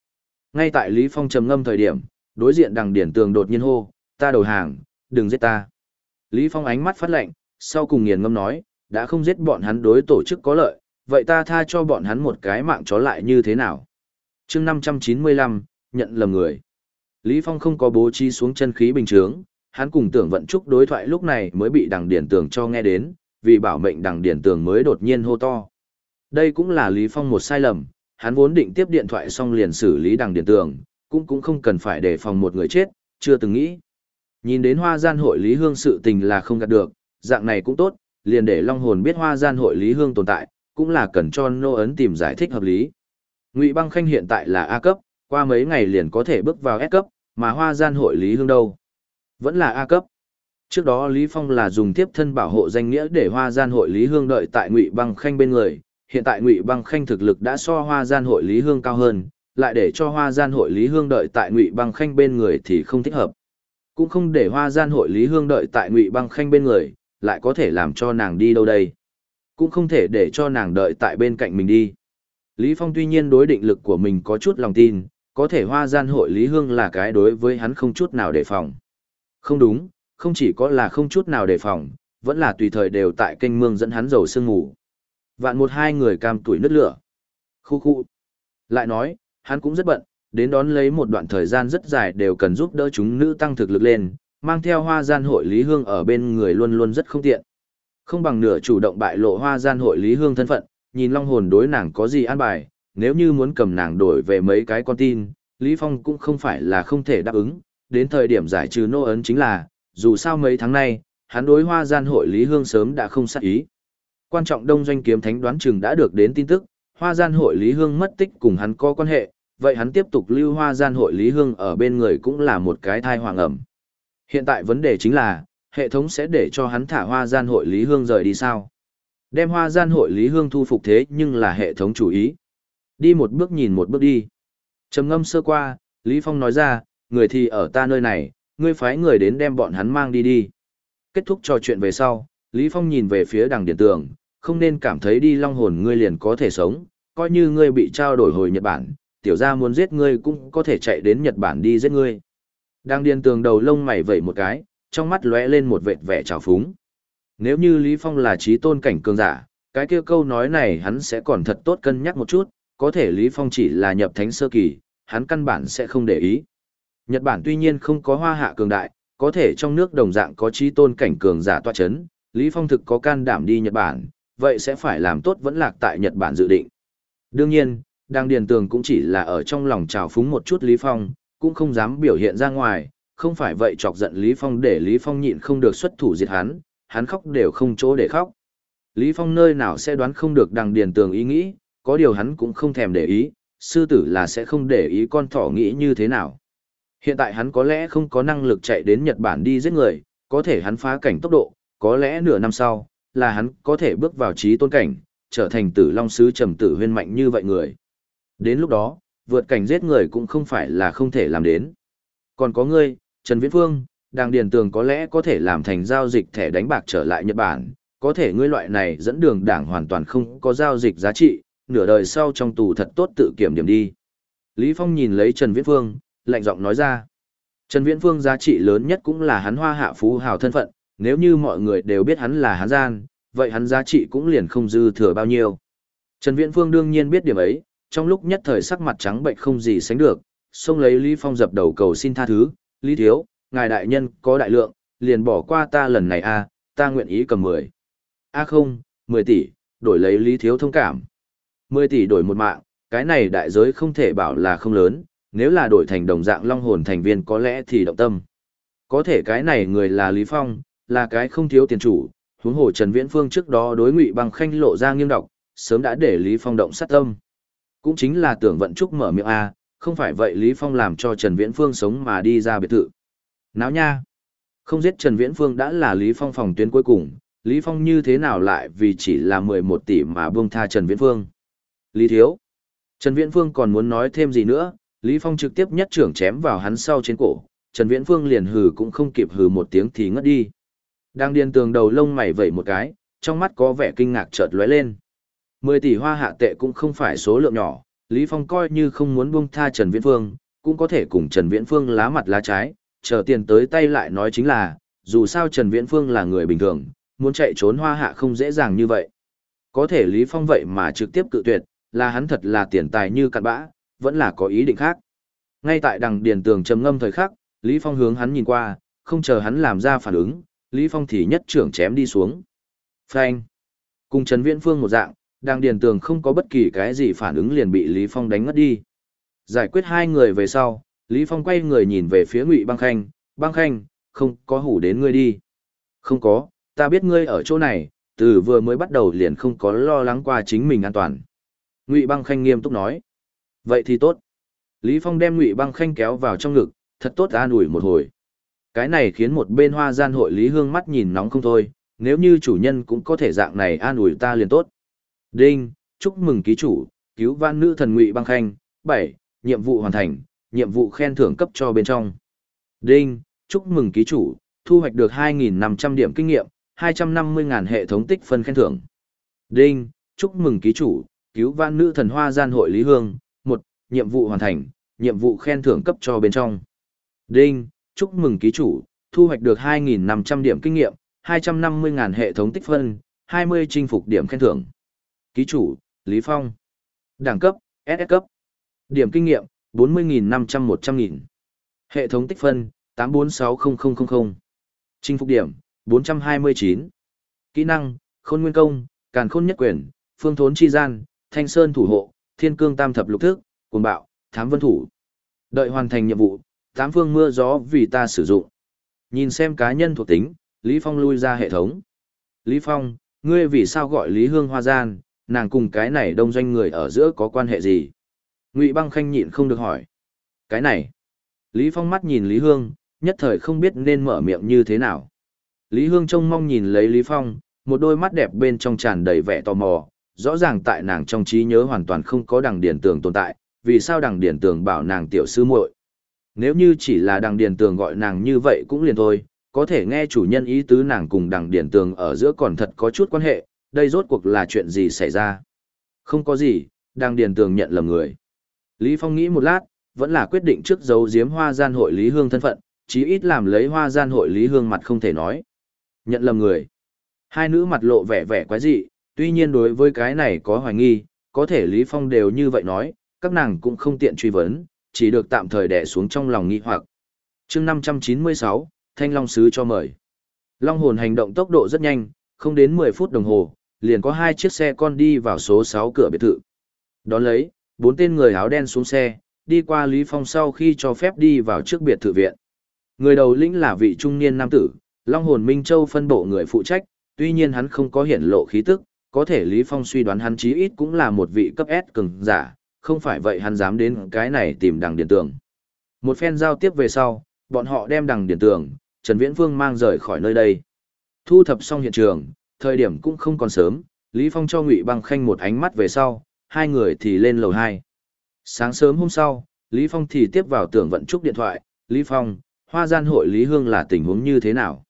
Ngay tại Lý Phong trầm ngâm thời điểm, đối diện đằng điển tường đột nhiên hô, ta đầu hàng, đừng giết ta. Lý Phong ánh mắt phát lạnh, sau cùng nghiền ngâm nói, đã không giết bọn hắn đối tổ chức có lợi, vậy ta tha cho bọn hắn một cái mạng chó lại như thế nào? chương 595, nhận lầm người. Lý Phong không có bố trí xuống chân khí bình chướng, hắn cùng tưởng vận trúc đối thoại lúc này mới bị đằng điển tường cho nghe đến, vì bảo mệnh đằng điển tường mới đột nhiên hô to. Đây cũng là Lý Phong một sai lầm, hắn vốn định tiếp điện thoại xong liền xử lý đằng điện tường, cũng cũng không cần phải để phòng một người chết, chưa từng nghĩ. Nhìn đến hoa gian hội Lý Hương sự tình là không gạt được, dạng này cũng tốt, liền để Long Hồn biết hoa gian hội Lý Hương tồn tại, cũng là cần cho nô ấn tìm giải thích hợp lý. Ngụy Băng Khanh hiện tại là A cấp, qua mấy ngày liền có thể bước vào S cấp, mà hoa gian hội Lý Hương đâu? Vẫn là A cấp. Trước đó Lý Phong là dùng tiếp thân bảo hộ danh nghĩa để hoa gian hội Lý Hương đợi tại Ngụy Băng Khanh bên người, hiện tại Ngụy Băng Khanh thực lực đã so hoa gian hội Lý Hương cao hơn, lại để cho hoa gian hội Lý Hương đợi tại Ngụy Băng Khanh bên người thì không thích hợp. Cũng không để hoa gian hội Lý Hương đợi tại Ngụy Băng Khanh bên người, lại có thể làm cho nàng đi đâu đây. Cũng không thể để cho nàng đợi tại bên cạnh mình đi. Lý Phong tuy nhiên đối định lực của mình có chút lòng tin, có thể hoa gian hội Lý Hương là cái đối với hắn không chút nào đề phòng. Không đúng, không chỉ có là không chút nào đề phòng, vẫn là tùy thời đều tại kênh mương dẫn hắn dầu sương ngủ. Vạn một hai người cam tuổi nứt lửa. Khu khu. Lại nói, hắn cũng rất bận, đến đón lấy một đoạn thời gian rất dài đều cần giúp đỡ chúng nữ tăng thực lực lên, mang theo hoa gian hội Lý Hương ở bên người luôn luôn rất không tiện. Không bằng nửa chủ động bại lộ hoa gian hội Lý Hương thân phận, nhìn long hồn đối nàng có gì an bài, nếu như muốn cầm nàng đổi về mấy cái con tin, Lý Phong cũng không phải là không thể đáp ứng, đến thời điểm giải trừ nô ấn chính là, dù sao mấy tháng nay, hắn đối hoa gian hội Lý Hương sớm đã không sát ý. Quan trọng đông doanh kiếm thánh đoán chừng đã được đến tin tức, hoa gian hội Lý Hương mất tích cùng hắn có quan hệ, vậy hắn tiếp tục lưu hoa gian hội Lý Hương ở bên người cũng là một cái thai hoàng ẩm. Hiện tại vấn đề chính là, hệ thống sẽ để cho hắn thả hoa gian hội Lý Hương rời đi sao? Đem hoa gian hội Lý Hương thu phục thế nhưng là hệ thống chủ ý. Đi một bước nhìn một bước đi. trầm ngâm sơ qua, Lý Phong nói ra, người thì ở ta nơi này, ngươi phái người đến đem bọn hắn mang đi đi. Kết thúc trò chuyện về sau, Lý Phong nhìn về phía đằng điện tường, không nên cảm thấy đi long hồn ngươi liền có thể sống, coi như ngươi bị trao đổi hồi Nhật Bản, tiểu gia muốn giết ngươi cũng có thể chạy đến Nhật Bản đi giết ngươi. Đang điên tường đầu lông mày vẩy một cái, trong mắt lóe lên một vệt vẻ trào phúng. Nếu như Lý Phong là trí tôn cảnh cường giả, cái kia câu nói này hắn sẽ còn thật tốt cân nhắc một chút, có thể Lý Phong chỉ là nhập thánh sơ kỳ, hắn căn bản sẽ không để ý. Nhật Bản tuy nhiên không có hoa hạ cường đại, có thể trong nước đồng dạng có trí tôn cảnh cường giả tọa chấn, Lý Phong thực có can đảm đi Nhật Bản, vậy sẽ phải làm tốt vẫn lạc tại Nhật Bản dự định. Đương nhiên, đang điền tường cũng chỉ là ở trong lòng trào phúng một chút Lý Phong, cũng không dám biểu hiện ra ngoài, không phải vậy chọc giận Lý Phong để Lý Phong nhịn không được xuất thủ diệt hắn, hắn khóc đều không chỗ để khóc. Lý Phong nơi nào sẽ đoán không được đằng điền tường ý nghĩ, có điều hắn cũng không thèm để ý, sư tử là sẽ không để ý con thỏ nghĩ như thế nào. Hiện tại hắn có lẽ không có năng lực chạy đến Nhật Bản đi giết người, có thể hắn phá cảnh tốc độ, có lẽ nửa năm sau, là hắn có thể bước vào trí tôn cảnh, trở thành tử long sứ trầm tử huyên mạnh như vậy người. Đến lúc đó, vượt cảnh giết người cũng không phải là không thể làm đến. Còn có ngươi, Trần Viễn Phương, đang điền tường có lẽ có thể làm thành giao dịch thẻ đánh bạc trở lại Nhật Bản, có thể ngươi loại này dẫn đường đảng hoàn toàn không có giao dịch giá trị, nửa đời sau trong tù thật tốt tự kiểm điểm đi. Lý Phong nhìn lấy Trần Viễn Phương, lạnh giọng nói ra. Trần Viễn Phương giá trị lớn nhất cũng là hắn hoa hạ phú hào thân phận, nếu như mọi người đều biết hắn là hắn gian, vậy hắn giá trị cũng liền không dư thừa bao nhiêu. Trần Viễn Phương đương nhiên biết điểm ấy, trong lúc nhất thời sắc mặt trắng bệnh không gì sánh được, xông lấy Lý Phong dập đầu cầu xin tha thứ, Lý Thiếu, ngài đại nhân có đại lượng, liền bỏ qua ta lần này a, ta nguyện ý cầm 10. A không, 10 tỷ, đổi lấy Lý Thiếu thông cảm. 10 tỷ đổi một mạng, cái này đại giới không thể bảo là không lớn, nếu là đổi thành đồng dạng long hồn thành viên có lẽ thì động tâm. Có thể cái này người là Lý Phong, là cái không thiếu tiền chủ, huống hồ Trần Viễn Phương trước đó đối Ngụy bằng Khanh lộ ra nghiêm độc, sớm đã để Lý Phong động sát tâm. Cũng chính là tưởng vận trúc mở miệng a, không phải vậy Lý Phong làm cho Trần Viễn Phương sống mà đi ra biệt thự. Náo nha. Không giết Trần Viễn Phương đã là Lý Phong phòng tuyến cuối cùng, Lý Phong như thế nào lại vì chỉ là 11 tỷ mà buông tha Trần Viễn Phương. Lý Thiếu. Trần Viễn Phương còn muốn nói thêm gì nữa, Lý Phong trực tiếp nhất trưởng chém vào hắn sau trên cổ, Trần Viễn Phương liền hừ cũng không kịp hừ một tiếng thì ngất đi. Đang điên tường đầu lông mày vẩy một cái, trong mắt có vẻ kinh ngạc chợt lóe lên. 10 tỷ hoa hạ tệ cũng không phải số lượng nhỏ, Lý Phong coi như không muốn buông tha Trần Viễn Phương, cũng có thể cùng Trần Viễn Phương lá mặt lá trái, chờ tiền tới tay lại nói chính là, dù sao Trần Viễn Phương là người bình thường, muốn chạy trốn hoa hạ không dễ dàng như vậy. Có thể Lý Phong vậy mà trực tiếp cự tuyệt, là hắn thật là tiền tài như cặn bã, vẫn là có ý định khác. Ngay tại đằng điền tường trầm ngâm thời khắc, Lý Phong hướng hắn nhìn qua, không chờ hắn làm ra phản ứng, Lý Phong thì nhất trưởng chém đi xuống. Phanh. Cùng Trần Viễn Phương một dạng, đang điền tường không có bất kỳ cái gì phản ứng liền bị Lý Phong đánh ngất đi. Giải quyết hai người về sau, Lý Phong quay người nhìn về phía Ngụy Băng Khanh, "Băng Khanh, không có hủ đến ngươi đi." "Không có, ta biết ngươi ở chỗ này, từ vừa mới bắt đầu liền không có lo lắng qua chính mình an toàn." Ngụy Băng Khanh nghiêm túc nói. "Vậy thì tốt." Lý Phong đem Ngụy Băng Khanh kéo vào trong ngực, thật tốt an ủi một hồi. Cái này khiến một bên hoa gian hội Lý Hương mắt nhìn nóng không thôi, nếu như chủ nhân cũng có thể dạng này an ủi ta liền tốt. Đinh, chúc mừng ký chủ, cứu vãn nữ thần Ngụy Băng Khanh, 7, nhiệm vụ hoàn thành, nhiệm vụ khen thưởng cấp cho bên trong. Đinh, chúc mừng ký chủ, thu hoạch được 2.500 điểm kinh nghiệm, 250.000 hệ thống tích phân khen thưởng. Đinh, chúc mừng ký chủ, cứu vãn nữ thần hoa gian hội Lý Hương, 1, nhiệm vụ hoàn thành, nhiệm vụ khen thưởng cấp cho bên trong. Đinh, chúc mừng ký chủ, thu hoạch được 2.500 điểm kinh nghiệm, 250.000 hệ thống tích phân, 20 chinh phục điểm khen thưởng. Ký chủ, Lý Phong. Đẳng cấp, SS cấp. Điểm kinh nghiệm, 40.500-100.000. Hệ thống tích phân, 8460000. Chinh phục điểm, 429. Kỹ năng, khôn nguyên công, càn khôn nhất quyền, phương thốn chi gian, thanh sơn thủ hộ, thiên cương tam thập lục thức, cuồng bạo, thám vân thủ. Đợi hoàn thành nhiệm vụ, tám phương mưa gió vì ta sử dụng. Nhìn xem cá nhân thuộc tính, Lý Phong lui ra hệ thống. Lý Phong, ngươi vì sao gọi Lý Hương Hoa Gian, nàng cùng cái này đông doanh người ở giữa có quan hệ gì? Ngụy băng khanh nhịn không được hỏi. Cái này. Lý Phong mắt nhìn Lý Hương, nhất thời không biết nên mở miệng như thế nào. Lý Hương trông mong nhìn lấy Lý Phong, một đôi mắt đẹp bên trong tràn đầy vẻ tò mò, rõ ràng tại nàng trong trí nhớ hoàn toàn không có đằng điển tường tồn tại, vì sao đằng điển tường bảo nàng tiểu sư muội? Nếu như chỉ là đằng Điền tường gọi nàng như vậy cũng liền thôi, có thể nghe chủ nhân ý tứ nàng cùng đằng Điền tường ở giữa còn thật có chút quan hệ, đây rốt cuộc là chuyện gì xảy ra? Không có gì, đằng Điền tường nhận lầm người. Lý Phong nghĩ một lát, vẫn là quyết định trước giấu giếm hoa gian hội Lý Hương thân phận, chí ít làm lấy hoa gian hội Lý Hương mặt không thể nói. Nhận lầm người. Hai nữ mặt lộ vẻ vẻ quái dị, tuy nhiên đối với cái này có hoài nghi, có thể Lý Phong đều như vậy nói, các nàng cũng không tiện truy vấn, chỉ được tạm thời đè xuống trong lòng nghi hoặc. chương 596, Thanh Long Sứ cho mời. Long hồn hành động tốc độ rất nhanh, không đến 10 phút đồng hồ, liền có hai chiếc xe con đi vào số 6 cửa biệt thự. Đón lấy, bốn tên người áo đen xuống xe, đi qua Lý Phong sau khi cho phép đi vào trước biệt thự viện. Người đầu lĩnh là vị trung niên nam tử, Long hồn Minh Châu phân bộ người phụ trách, tuy nhiên hắn không có hiển lộ khí tức, có thể Lý Phong suy đoán hắn chí ít cũng là một vị cấp S cường giả, không phải vậy hắn dám đến cái này tìm đằng điện tường. Một phen giao tiếp về sau, bọn họ đem đằng điện tường, Trần Viễn Vương mang rời khỏi nơi đây. Thu thập xong hiện trường, thời điểm cũng không còn sớm, Lý Phong cho Ngụy Băng Khanh một ánh mắt về sau, hai người thì lên lầu 2. Sáng sớm hôm sau, Lý Phong thì tiếp vào tưởng vận trúc điện thoại, Lý Phong, hoa gian hội Lý Hương là tình huống như thế nào?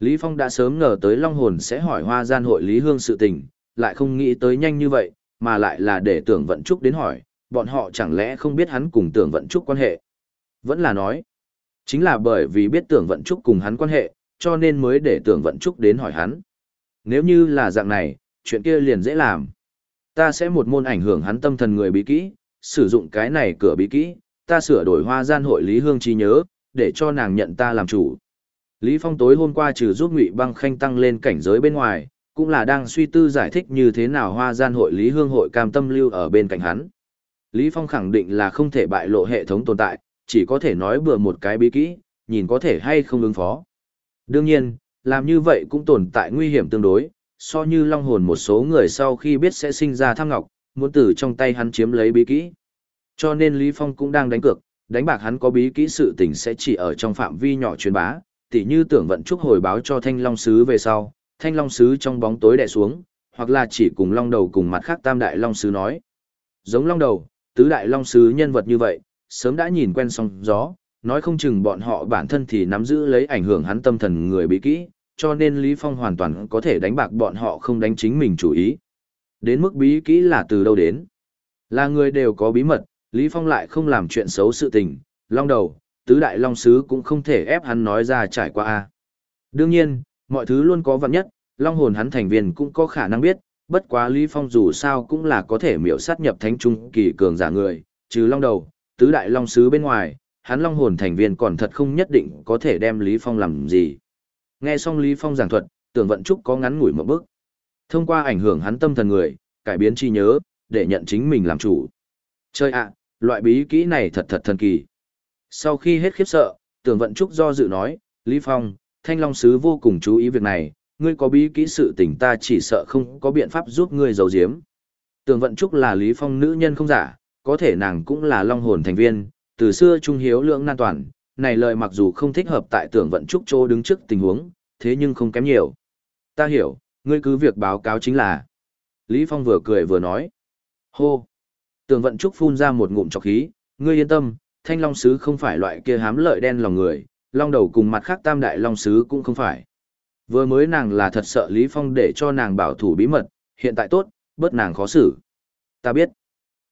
Lý Phong đã sớm ngờ tới Long Hồn sẽ hỏi hoa gian hội Lý Hương sự tình, lại không nghĩ tới nhanh như vậy, mà lại là để tưởng vận trúc đến hỏi, bọn họ chẳng lẽ không biết hắn cùng tưởng vận trúc quan hệ. Vẫn là nói, chính là bởi vì biết tưởng vận trúc cùng hắn quan hệ, cho nên mới để tưởng vận trúc đến hỏi hắn. Nếu như là dạng này, chuyện kia liền dễ làm. Ta sẽ một môn ảnh hưởng hắn tâm thần người bí kỹ, sử dụng cái này cửa bí kỹ, ta sửa đổi hoa gian hội Lý Hương trí nhớ, để cho nàng nhận ta làm chủ. Lý Phong tối hôm qua trừ giúp Ngụy Băng Khanh tăng lên cảnh giới bên ngoài, cũng là đang suy tư giải thích như thế nào hoa gian hội Lý Hương hội cam tâm lưu ở bên cạnh hắn. Lý Phong khẳng định là không thể bại lộ hệ thống tồn tại, chỉ có thể nói bừa một cái bí kỹ, nhìn có thể hay không ứng phó. Đương nhiên, làm như vậy cũng tồn tại nguy hiểm tương đối, so như long hồn một số người sau khi biết sẽ sinh ra tham ngọc, muốn từ trong tay hắn chiếm lấy bí kỹ. Cho nên Lý Phong cũng đang đánh cược, đánh bạc hắn có bí kỹ sự tình sẽ chỉ ở trong phạm vi nhỏ truyền bá, tỉ như tưởng vận trúc hồi báo cho Thanh Long Sứ về sau, Thanh Long Sứ trong bóng tối đè xuống, hoặc là chỉ cùng Long Đầu cùng mặt khác Tam Đại Long Sứ nói. Giống Long Đầu, Tứ Đại Long Sứ nhân vật như vậy, sớm đã nhìn quen song gió, nói không chừng bọn họ bản thân thì nắm giữ lấy ảnh hưởng hắn tâm thần người bí kỹ, cho nên Lý Phong hoàn toàn có thể đánh bạc bọn họ không đánh chính mình chủ ý. Đến mức bí kỹ là từ đâu đến? Là người đều có bí mật, Lý Phong lại không làm chuyện xấu sự tình, long đầu, tứ đại long sứ cũng không thể ép hắn nói ra trải qua a. Đương nhiên, mọi thứ luôn có vật nhất, long hồn hắn thành viên cũng có khả năng biết, bất quá Lý Phong dù sao cũng là có thể miểu sát nhập thánh trung kỳ cường giả người, trừ long đầu, tứ đại long sứ bên ngoài, hắn long hồn thành viên còn thật không nhất định có thể đem Lý Phong làm gì. Nghe xong Lý Phong giảng thuật, tưởng vận trúc có ngắn ngủi một bước. Thông qua ảnh hưởng hắn tâm thần người, cải biến trí nhớ, để nhận chính mình làm chủ. Chơi ạ, loại bí kỹ này thật thật thần kỳ. Sau khi hết khiếp sợ, tưởng vận trúc do dự nói, Lý Phong, Thanh Long Sứ vô cùng chú ý việc này, ngươi có bí kỹ sự tình ta chỉ sợ không có biện pháp giúp ngươi giấu giếm. Tường vận trúc là Lý Phong nữ nhân không giả, có thể nàng cũng là long hồn thành viên, từ xưa trung hiếu lượng nan toàn, này lời mặc dù không thích hợp tại Tường vận trúc chỗ đứng trước tình huống, thế nhưng không kém nhiều. Ta hiểu, ngươi cứ việc báo cáo chính là. Lý Phong vừa cười vừa nói. Hô! Tường vận trúc phun ra một ngụm trọc khí, ngươi yên tâm, thanh long sứ không phải loại kia hám lợi đen lòng người, long đầu cùng mặt khác tam đại long sứ cũng không phải. Vừa mới nàng là thật sợ Lý Phong để cho nàng bảo thủ bí mật, hiện tại tốt, bớt nàng khó xử. Ta biết.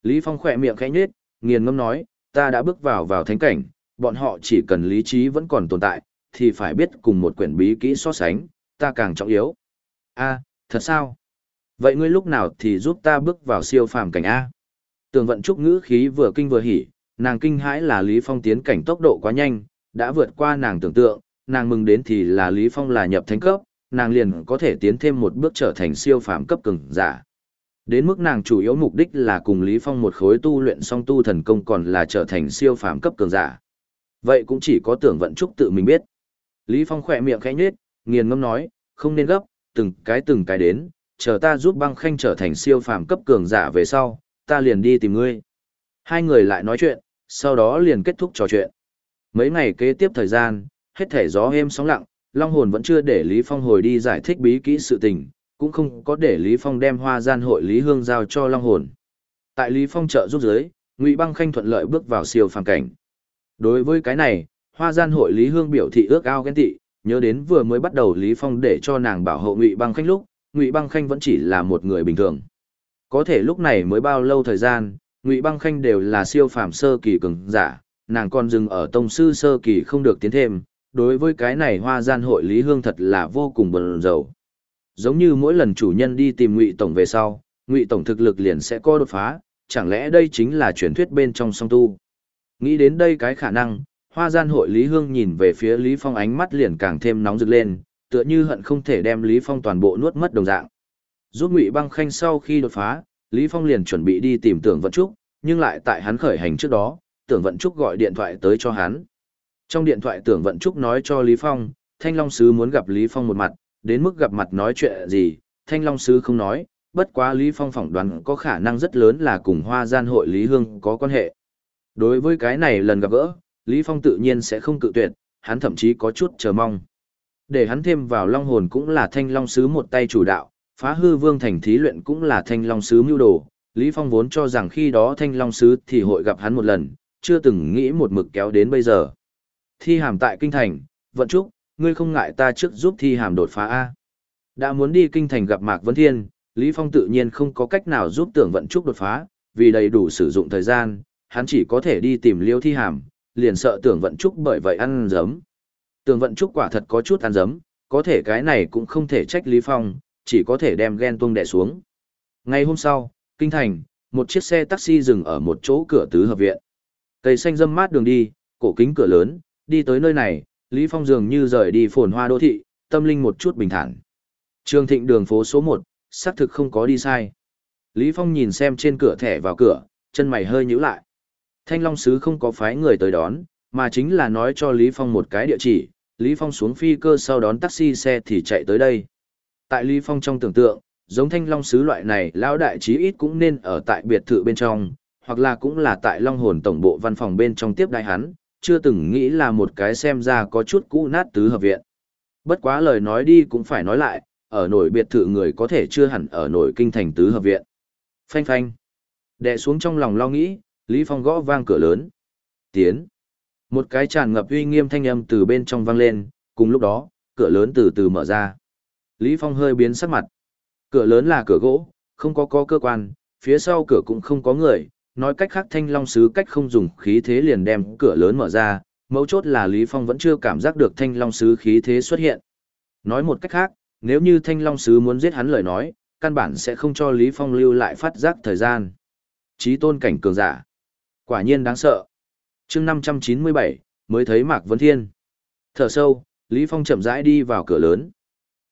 Lý Phong khỏe miệng khẽ nhếch, nghiền ngâm nói, ta đã bước vào vào thánh cảnh, bọn họ chỉ cần lý trí vẫn còn tồn tại, thì phải biết cùng một quyển bí kỹ so sánh, ta càng trọng yếu. A, thật sao? Vậy ngươi lúc nào thì giúp ta bước vào siêu phàm cảnh A? Tường vận trúc ngữ khí vừa kinh vừa hỉ, nàng kinh hãi là Lý Phong tiến cảnh tốc độ quá nhanh, đã vượt qua nàng tưởng tượng, nàng mừng đến thì là Lý Phong là nhập thánh cấp, nàng liền có thể tiến thêm một bước trở thành siêu phàm cấp cường giả. Đến mức nàng chủ yếu mục đích là cùng Lý Phong một khối tu luyện song tu thần công còn là trở thành siêu phàm cấp cường giả. Vậy cũng chỉ có tưởng vận trúc tự mình biết. Lý Phong khỏe miệng khẽ nhếch, nghiền ngâm nói, không nên gấp, từng cái từng cái đến, chờ ta giúp băng khanh trở thành siêu phàm cấp cường giả về sau, ta liền đi tìm ngươi. Hai người lại nói chuyện, sau đó liền kết thúc trò chuyện. Mấy ngày kế tiếp thời gian, hết thể gió êm sóng lặng, Long Hồn vẫn chưa để Lý Phong hồi đi giải thích bí kỹ sự tình, cũng không có để Lý Phong đem hoa gian hội Lý Hương giao cho Long Hồn. Tại Lý Phong trợ giúp giới, Ngụy Băng Khanh thuận lợi bước vào siêu phàm cảnh. Đối với cái này, hoa gian hội Lý Hương biểu thị ước ao ghen tị, nhớ đến vừa mới bắt đầu Lý Phong để cho nàng bảo hộ Ngụy Băng Khanh lúc, Ngụy Băng Khanh vẫn chỉ là một người bình thường. Có thể lúc này mới bao lâu thời gian, Ngụy Băng Khanh đều là siêu phàm sơ kỳ cường giả, nàng còn dừng ở tông sư sơ kỳ không được tiến thêm, đối với cái này hoa gian hội Lý Hương thật là vô cùng bận rầu. Giống như mỗi lần chủ nhân đi tìm Ngụy Tổng về sau, Ngụy Tổng thực lực liền sẽ có đột phá, chẳng lẽ đây chính là truyền thuyết bên trong song tu. Nghĩ đến đây cái khả năng, hoa gian hội Lý Hương nhìn về phía Lý Phong ánh mắt liền càng thêm nóng rực lên, tựa như hận không thể đem Lý Phong toàn bộ nuốt mất đồng dạng. Giúp Ngụy Băng Khanh sau khi đột phá, Lý Phong liền chuẩn bị đi tìm Tưởng Vận Trúc, nhưng lại tại hắn khởi hành trước đó, Tưởng Vận Trúc gọi điện thoại tới cho hắn. Trong điện thoại Tưởng Vận Trúc nói cho Lý Phong, Thanh Long Sứ muốn gặp Lý Phong một mặt, đến mức gặp mặt nói chuyện gì, Thanh Long Sứ không nói, bất quá Lý Phong phỏng đoán có khả năng rất lớn là cùng Hoa Gian hội Lý Hương có quan hệ. Đối với cái này lần gặp gỡ, Lý Phong tự nhiên sẽ không cự tuyệt, hắn thậm chí có chút chờ mong. Để hắn thêm vào Long Hồn cũng là Thanh Long Sứ một tay chủ đạo, phá hư vương thành thí luyện cũng là thanh long sứ mưu đồ. Lý Phong vốn cho rằng khi đó thanh long sứ thì hội gặp hắn một lần, chưa từng nghĩ một mực kéo đến bây giờ. Thi hàm tại kinh thành, vận trúc, ngươi không ngại ta trước giúp thi hàm đột phá A. Đã muốn đi kinh thành gặp Mạc Vấn Thiên, Lý Phong tự nhiên không có cách nào giúp tưởng vận trúc đột phá, vì đầy đủ sử dụng thời gian, hắn chỉ có thể đi tìm liêu thi hàm, liền sợ tưởng vận trúc bởi vậy ăn giấm. Tưởng vận trúc quả thật có chút ăn giấm, có thể cái này cũng không thể trách Lý Phong, chỉ có thể đem ghen tuông đè xuống. Ngày hôm sau, kinh thành, một chiếc xe taxi dừng ở một chỗ cửa tứ hợp viện. Cây xanh râm mát đường đi, cổ kính cửa lớn, đi tới nơi này, Lý Phong dường như rời đi phồn hoa đô thị, tâm linh một chút bình thản. Trường thịnh đường phố số 1, xác thực không có đi sai. Lý Phong nhìn xem trên cửa thẻ vào cửa, chân mày hơi nhíu lại. Thanh Long Sứ không có phái người tới đón, mà chính là nói cho Lý Phong một cái địa chỉ, Lý Phong xuống phi cơ sau đón taxi xe thì chạy tới đây. Tại Lý Phong trong tưởng tượng, giống thanh long sứ loại này lão đại chí ít cũng nên ở tại biệt thự bên trong, hoặc là cũng là tại long hồn tổng bộ văn phòng bên trong tiếp đại hắn, chưa từng nghĩ là một cái xem ra có chút cũ nát tứ hợp viện. Bất quá lời nói đi cũng phải nói lại, ở nổi biệt thự người có thể chưa hẳn ở nổi kinh thành tứ hợp viện. Phanh phanh. Đè xuống trong lòng lo nghĩ, Lý Phong gõ vang cửa lớn. Tiến. Một cái tràn ngập uy nghiêm thanh âm từ bên trong vang lên, cùng lúc đó, cửa lớn từ từ mở ra. Lý Phong hơi biến sắc mặt. Cửa lớn là cửa gỗ, không có có cơ quan, phía sau cửa cũng không có người, nói cách khác thanh long sứ cách không dùng khí thế liền đem cửa lớn mở ra, mấu chốt là Lý Phong vẫn chưa cảm giác được thanh long sứ khí thế xuất hiện. Nói một cách khác, nếu như thanh long sứ muốn giết hắn lời nói, căn bản sẽ không cho Lý Phong lưu lại phát giác thời gian. Chí tôn cảnh cường giả. Quả nhiên đáng sợ. chương 597, mới thấy Mạc Vấn Thiên. Thở sâu, Lý Phong chậm rãi đi vào cửa lớn.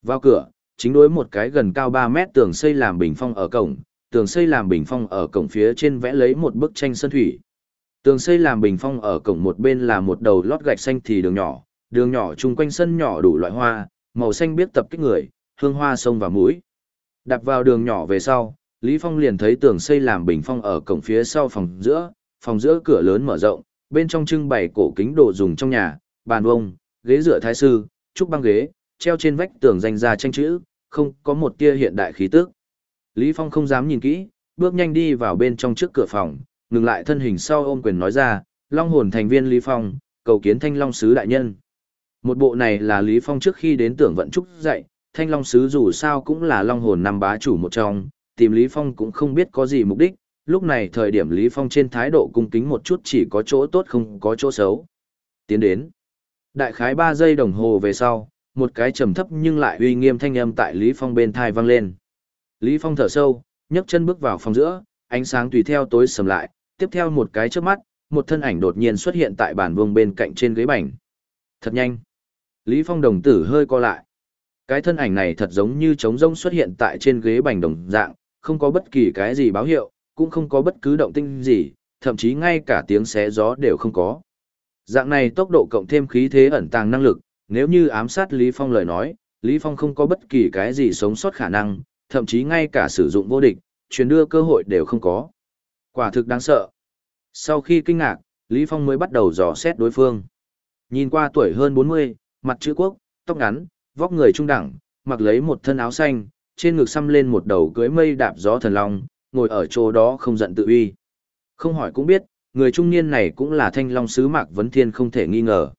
Vào cửa, chính đối một cái gần cao 3 mét tường xây làm bình phong ở cổng, tường xây làm bình phong ở cổng phía trên vẽ lấy một bức tranh sơn thủy. Tường xây làm bình phong ở cổng một bên là một đầu lót gạch xanh thì đường nhỏ, đường nhỏ chung quanh sân nhỏ đủ loại hoa, màu xanh biết tập kích người, hương hoa sông và mũi. Đạp vào đường nhỏ về sau, Lý Phong liền thấy tường xây làm bình phong ở cổng phía sau phòng giữa, phòng giữa cửa lớn mở rộng, bên trong trưng bày cổ kính đồ dùng trong nhà, bàn vông, ghế dựa thái sư, trúc băng ghế, treo trên vách tường danh ra tranh chữ, không có một tia hiện đại khí tức. Lý Phong không dám nhìn kỹ, bước nhanh đi vào bên trong trước cửa phòng, ngừng lại thân hình sau ôm quyền nói ra, Long hồn thành viên Lý Phong, cầu kiến Thanh Long sứ đại nhân. Một bộ này là Lý Phong trước khi đến tưởng vận trúc dạy, Thanh Long sứ dù sao cũng là Long hồn năm bá chủ một trong, tìm Lý Phong cũng không biết có gì mục đích, lúc này thời điểm Lý Phong trên thái độ cung kính một chút chỉ có chỗ tốt không có chỗ xấu. Tiến đến. Đại khái 3 giây đồng hồ về sau, một cái trầm thấp nhưng lại uy nghiêm thanh âm tại Lý Phong bên thai vang lên. Lý Phong thở sâu, nhấc chân bước vào phòng giữa, ánh sáng tùy theo tối sầm lại, tiếp theo một cái chớp mắt, một thân ảnh đột nhiên xuất hiện tại bàn vuông bên cạnh trên ghế bành. Thật nhanh. Lý Phong đồng tử hơi co lại. Cái thân ảnh này thật giống như trống rông xuất hiện tại trên ghế bành đồng dạng, không có bất kỳ cái gì báo hiệu, cũng không có bất cứ động tinh gì, thậm chí ngay cả tiếng xé gió đều không có. Dạng này tốc độ cộng thêm khí thế ẩn tàng năng lực, nếu như ám sát Lý Phong lời nói, Lý Phong không có bất kỳ cái gì sống sót khả năng, thậm chí ngay cả sử dụng vô địch, truyền đưa cơ hội đều không có. Quả thực đáng sợ. Sau khi kinh ngạc, Lý Phong mới bắt đầu dò xét đối phương. Nhìn qua tuổi hơn 40, mặt chữ quốc, tóc ngắn, vóc người trung đẳng, mặc lấy một thân áo xanh, trên ngực xăm lên một đầu cưới mây đạp gió thần long, ngồi ở chỗ đó không giận tự uy. Không hỏi cũng biết, người trung niên này cũng là thanh long sứ Mạc Vấn Thiên không thể nghi ngờ.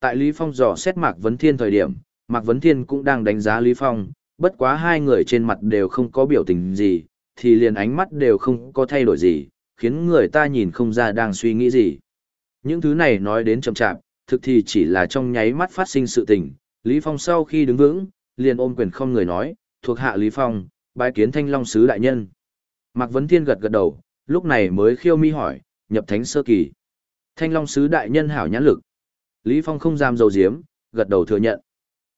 Tại Lý Phong dò xét Mạc Vấn Thiên thời điểm, Mạc Vấn Thiên cũng đang đánh giá Lý Phong, bất quá hai người trên mặt đều không có biểu tình gì, thì liền ánh mắt đều không có thay đổi gì, khiến người ta nhìn không ra đang suy nghĩ gì. Những thứ này nói đến chậm chạp, thực thì chỉ là trong nháy mắt phát sinh sự tình, Lý Phong sau khi đứng vững, liền ôm quyền không người nói, thuộc hạ Lý Phong, bái kiến thanh long sứ đại nhân. Mạc Vấn Thiên gật gật đầu, lúc này mới khiêu mi hỏi, nhập thánh sơ kỳ. Thanh long sứ đại nhân hảo nhãn lực. Lý Phong không dám dầu diếm, gật đầu thừa nhận.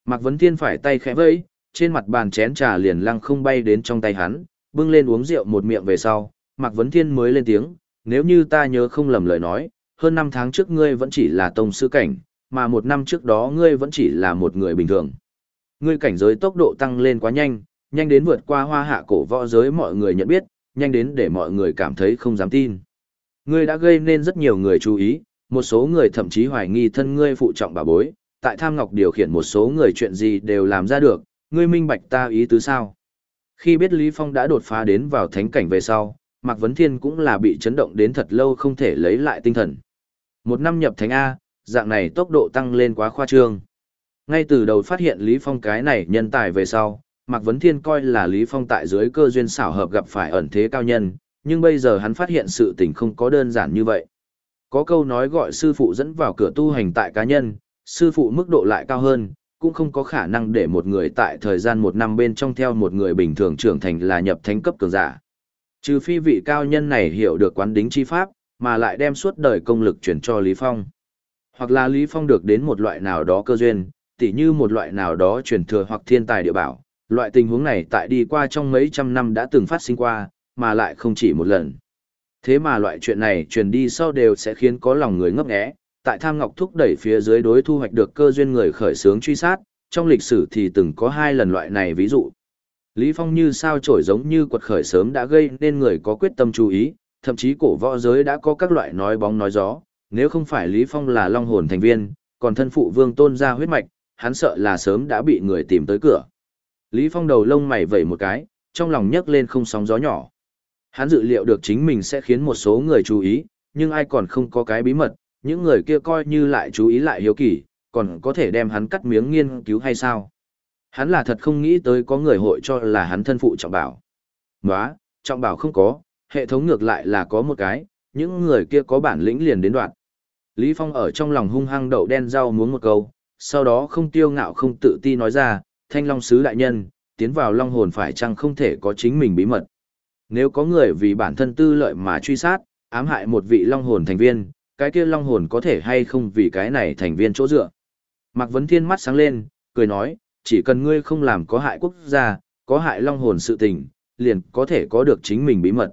Mạc Vấn Thiên phải tay khẽ vẫy, trên mặt bàn chén trà liền lăng không bay đến trong tay hắn, bưng lên uống rượu một miệng về sau, Mạc Vấn Thiên mới lên tiếng, nếu như ta nhớ không lầm lời nói, hơn 5 tháng trước ngươi vẫn chỉ là tông sư cảnh, mà một năm trước đó ngươi vẫn chỉ là một người bình thường. Ngươi cảnh giới tốc độ tăng lên quá nhanh, nhanh đến vượt qua hoa hạ cổ võ giới mọi người nhận biết, nhanh đến để mọi người cảm thấy không dám tin. Ngươi đã gây nên rất nhiều người chú ý, một số người thậm chí hoài nghi thân ngươi phụ trọng bà bối, tại tham ngọc điều khiển một số người chuyện gì đều làm ra được, ngươi minh bạch ta ý tứ sao. Khi biết Lý Phong đã đột phá đến vào thánh cảnh về sau, Mạc Vấn Thiên cũng là bị chấn động đến thật lâu không thể lấy lại tinh thần. Một năm nhập thánh A, dạng này tốc độ tăng lên quá khoa trương. Ngay từ đầu phát hiện Lý Phong cái này nhân tài về sau, Mạc Vấn Thiên coi là Lý Phong tại dưới cơ duyên xảo hợp gặp phải ẩn thế cao nhân, nhưng bây giờ hắn phát hiện sự tình không có đơn giản như vậy. Có câu nói gọi sư phụ dẫn vào cửa tu hành tại cá nhân, sư phụ mức độ lại cao hơn, cũng không có khả năng để một người tại thời gian một năm bên trong theo một người bình thường trưởng thành là nhập thánh cấp cường giả. Trừ phi vị cao nhân này hiểu được quán đính chi pháp, mà lại đem suốt đời công lực chuyển cho Lý Phong. Hoặc là Lý Phong được đến một loại nào đó cơ duyên, tỉ như một loại nào đó truyền thừa hoặc thiên tài địa bảo. Loại tình huống này tại đi qua trong mấy trăm năm đã từng phát sinh qua, mà lại không chỉ một lần. Thế mà loại chuyện này truyền đi sau đều sẽ khiến có lòng người ngấp nghé, tại tham ngọc thúc đẩy phía dưới đối thu hoạch được cơ duyên người khởi xướng truy sát, trong lịch sử thì từng có hai lần loại này ví dụ. Lý Phong như sao trổi giống như quật khởi sớm đã gây nên người có quyết tâm chú ý, thậm chí cổ võ giới đã có các loại nói bóng nói gió, nếu không phải Lý Phong là long hồn thành viên, còn thân phụ vương tôn ra huyết mạch, hắn sợ là sớm đã bị người tìm tới cửa. Lý Phong đầu lông mày vẩy một cái, trong lòng nhấc lên không sóng gió nhỏ. Hắn dự liệu được chính mình sẽ khiến một số người chú ý, nhưng ai còn không có cái bí mật, những người kia coi như lại chú ý lại hiếu kỳ, còn có thể đem hắn cắt miếng nghiên cứu hay sao? Hắn là thật không nghĩ tới có người hội cho là hắn thân phụ trọng bảo. Nóa, trọng bảo không có, hệ thống ngược lại là có một cái, những người kia có bản lĩnh liền đến đoạn. Lý Phong ở trong lòng hung hăng đậu đen rau muốn một câu, sau đó không tiêu ngạo không tự ti nói ra, thanh long sứ đại nhân, tiến vào long hồn phải chăng không thể có chính mình bí mật. Nếu có người vì bản thân tư lợi mà truy sát, ám hại một vị long hồn thành viên, cái kia long hồn có thể hay không vì cái này thành viên chỗ dựa. Mạc Vấn Thiên mắt sáng lên, cười nói, chỉ cần ngươi không làm có hại quốc gia, có hại long hồn sự tình, liền có thể có được chính mình bí mật.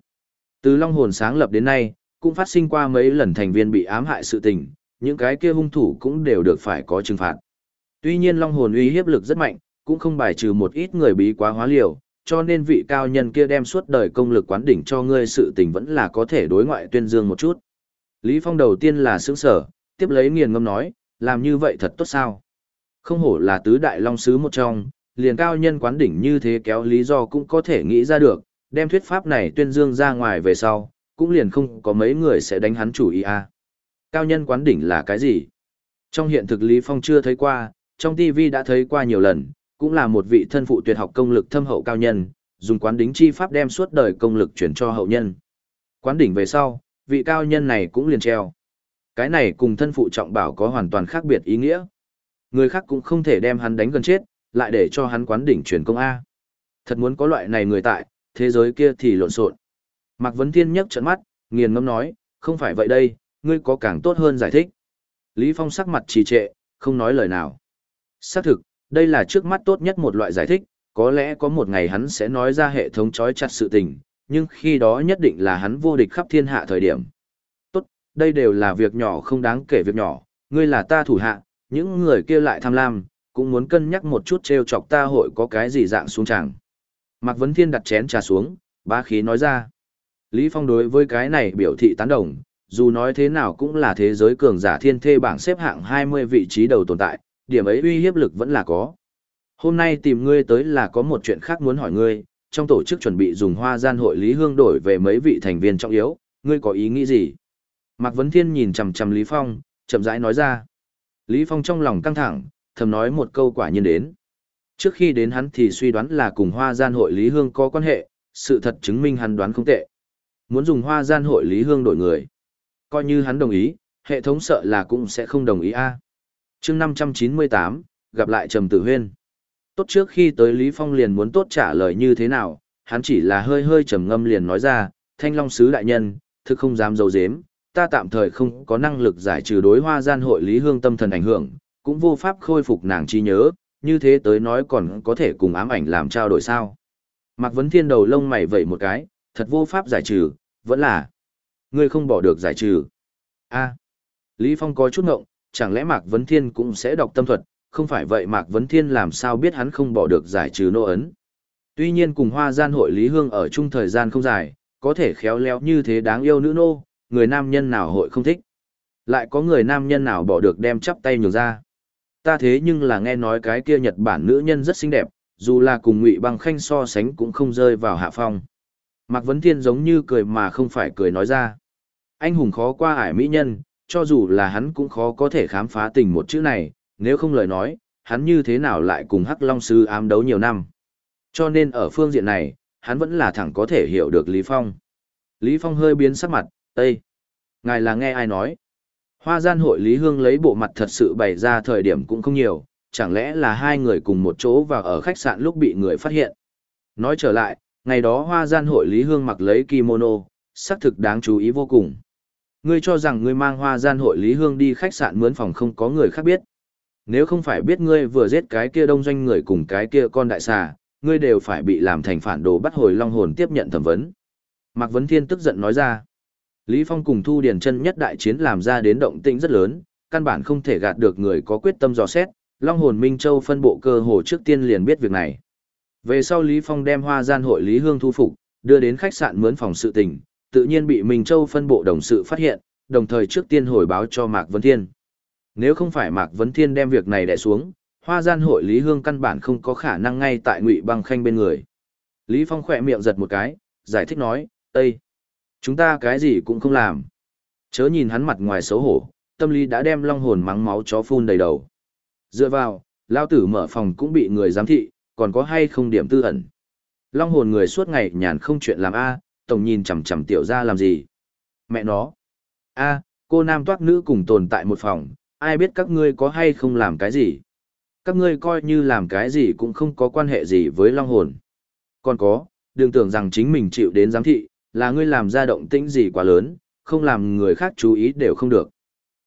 Từ long hồn sáng lập đến nay, cũng phát sinh qua mấy lần thành viên bị ám hại sự tình, những cái kia hung thủ cũng đều được phải có trừng phạt. Tuy nhiên long hồn uy hiếp lực rất mạnh, cũng không bài trừ một ít người bí quá hóa liều, cho nên vị cao nhân kia đem suốt đời công lực quán đỉnh cho ngươi sự tình vẫn là có thể đối ngoại tuyên dương một chút. Lý Phong đầu tiên là sướng sở, tiếp lấy nghiền ngâm nói, làm như vậy thật tốt sao. Không hổ là tứ đại long sứ một trong, liền cao nhân quán đỉnh như thế kéo lý do cũng có thể nghĩ ra được, đem thuyết pháp này tuyên dương ra ngoài về sau, cũng liền không có mấy người sẽ đánh hắn chủ ý a. À. Cao nhân quán đỉnh là cái gì? Trong hiện thực Lý Phong chưa thấy qua, trong TV đã thấy qua nhiều lần, cũng là một vị thân phụ tuyệt học công lực thâm hậu cao nhân, dùng quán đỉnh chi pháp đem suốt đời công lực chuyển cho hậu nhân. Quán đỉnh về sau, vị cao nhân này cũng liền treo. Cái này cùng thân phụ trọng bảo có hoàn toàn khác biệt ý nghĩa. Người khác cũng không thể đem hắn đánh gần chết, lại để cho hắn quán đỉnh truyền công A. Thật muốn có loại này người tại, thế giới kia thì lộn xộn. Mạc Vấn Thiên nhấc trận mắt, nghiền ngâm nói, không phải vậy đây, ngươi có càng tốt hơn giải thích. Lý Phong sắc mặt trì trệ, không nói lời nào. Xác thực, đây là trước mắt tốt nhất một loại giải thích, có lẽ có một ngày hắn sẽ nói ra hệ thống trói chặt sự tình, nhưng khi đó nhất định là hắn vô địch khắp thiên hạ thời điểm. Tốt, đây đều là việc nhỏ không đáng kể việc nhỏ, ngươi là ta thủ hạ, những người kia lại tham lam, cũng muốn cân nhắc một chút treo chọc ta hội có cái gì dạng xuống chẳng. Mạc Vấn Thiên đặt chén trà xuống, bá khí nói ra. Lý Phong đối với cái này biểu thị tán đồng, dù nói thế nào cũng là thế giới cường giả thiên thê bảng xếp hạng 20 vị trí đầu tồn tại, điểm ấy uy hiếp lực vẫn là có. Hôm nay tìm ngươi tới là có một chuyện khác muốn hỏi ngươi, trong tổ chức chuẩn bị dùng hoa gian hội Lý Hương đổi về mấy vị thành viên trọng yếu, ngươi có ý nghĩ gì? Mạc Vấn Thiên nhìn chầm chầm Lý Phong, chậm rãi nói ra. Lý Phong trong lòng căng thẳng, thầm nói một câu quả nhiên đến. Trước khi đến hắn thì suy đoán là cùng hoa gian hội Lý Hương có quan hệ, sự thật chứng minh hắn đoán không tệ. Muốn dùng hoa gian hội Lý Hương đổi người. Coi như hắn đồng ý, hệ thống sợ là cũng sẽ không đồng ý a. À. chương 598, gặp lại Trầm Tử Huyên. Tốt trước khi tới Lý Phong liền muốn tốt trả lời như thế nào, hắn chỉ là hơi hơi trầm ngâm liền nói ra, thanh long sứ đại nhân, thực không dám dấu dếm, ta tạm thời không có năng lực giải trừ đối hoa gian hội Lý Hương tâm thần ảnh hưởng, cũng vô pháp khôi phục nàng trí nhớ, như thế tới nói còn có thể cùng ám ảnh làm trao đổi sao. Mạc Vấn Thiên đầu lông mày vẩy một cái, thật vô pháp giải trừ, vẫn là. Ngươi không bỏ được giải trừ. a Lý Phong có chút ngộng, chẳng lẽ Mạc Vấn Thiên cũng sẽ đọc tâm thuật, không phải vậy Mạc Vấn Thiên làm sao biết hắn không bỏ được giải trừ nô ấn. Tuy nhiên cùng hoa gian hội Lý Hương ở chung thời gian không dài, có thể khéo léo như thế đáng yêu nữ nô, người nam nhân nào hội không thích. Lại có người nam nhân nào bỏ được đem chắp tay nhường ra. Ta thế nhưng là nghe nói cái kia Nhật Bản nữ nhân rất xinh đẹp, dù là cùng Ngụy Băng Khanh so sánh cũng không rơi vào hạ phong. Mạc Vấn Thiên giống như cười mà không phải cười nói ra. Anh hùng khó qua ải mỹ nhân, cho dù là hắn cũng khó có thể khám phá tình một chữ này, nếu không lời nói, hắn như thế nào lại cùng Hắc Long Sư ám đấu nhiều năm. Cho nên ở phương diện này, hắn vẫn là thẳng có thể hiểu được Lý Phong. Lý Phong hơi biến sắc mặt, Ê! Ngài là nghe ai nói? Hoa gian hội Lý Hương lấy bộ mặt thật sự bày ra thời điểm cũng không nhiều, chẳng lẽ là hai người cùng một chỗ và ở khách sạn lúc bị người phát hiện. Nói trở lại, ngày đó hoa gian hội Lý Hương mặc lấy kimono, xác thực đáng chú ý vô cùng. Ngươi cho rằng ngươi mang hoa gian hội Lý Hương đi khách sạn mướn phòng không có người khác biết. Nếu không phải biết ngươi vừa giết cái kia đông doanh người cùng cái kia con đại xà, ngươi đều phải bị làm thành phản đồ bắt hồi long hồn tiếp nhận thẩm vấn. Mạc Vấn Thiên tức giận nói ra. Lý Phong cùng Thu Điền chân nhất đại chiến làm ra đến động tĩnh rất lớn, căn bản không thể gạt được người có quyết tâm dò xét, Long hồn Minh Châu phân bộ cơ hồ trước tiên liền biết việc này. Về sau Lý Phong đem hoa gian hội Lý Hương thu phục, đưa đến khách sạn mướn phòng sự tình, tự nhiên bị Minh Châu phân bộ đồng sự phát hiện, đồng thời trước tiên hồi báo cho Mạc Vấn Thiên. Nếu không phải Mạc Vấn Thiên đem việc này đè xuống, hoa gian hội Lý Hương căn bản không có khả năng ngay tại Ngụy Băng Khanh bên người. Lý Phong khỏe miệng giật một cái, giải thích nói, tây, Chúng ta cái gì cũng không làm. Chớ nhìn hắn mặt ngoài xấu hổ, tâm lý đã đem long hồn mắng máu chó phun đầy đầu. Dựa vào, lao tử mở phòng cũng bị người giám thị, còn có hay không điểm tư ẩn. Long hồn người suốt ngày nhàn không chuyện làm A, tổng nhìn chằm chằm tiểu ra làm gì. Mẹ nó. A, cô nam toát nữ cùng tồn tại một phòng, ai biết các ngươi có hay không làm cái gì. Các ngươi coi như làm cái gì cũng không có quan hệ gì với long hồn. Còn có, đừng tưởng rằng chính mình chịu đến giám thị, là ngươi làm ra động tĩnh gì quá lớn, không làm người khác chú ý đều không được.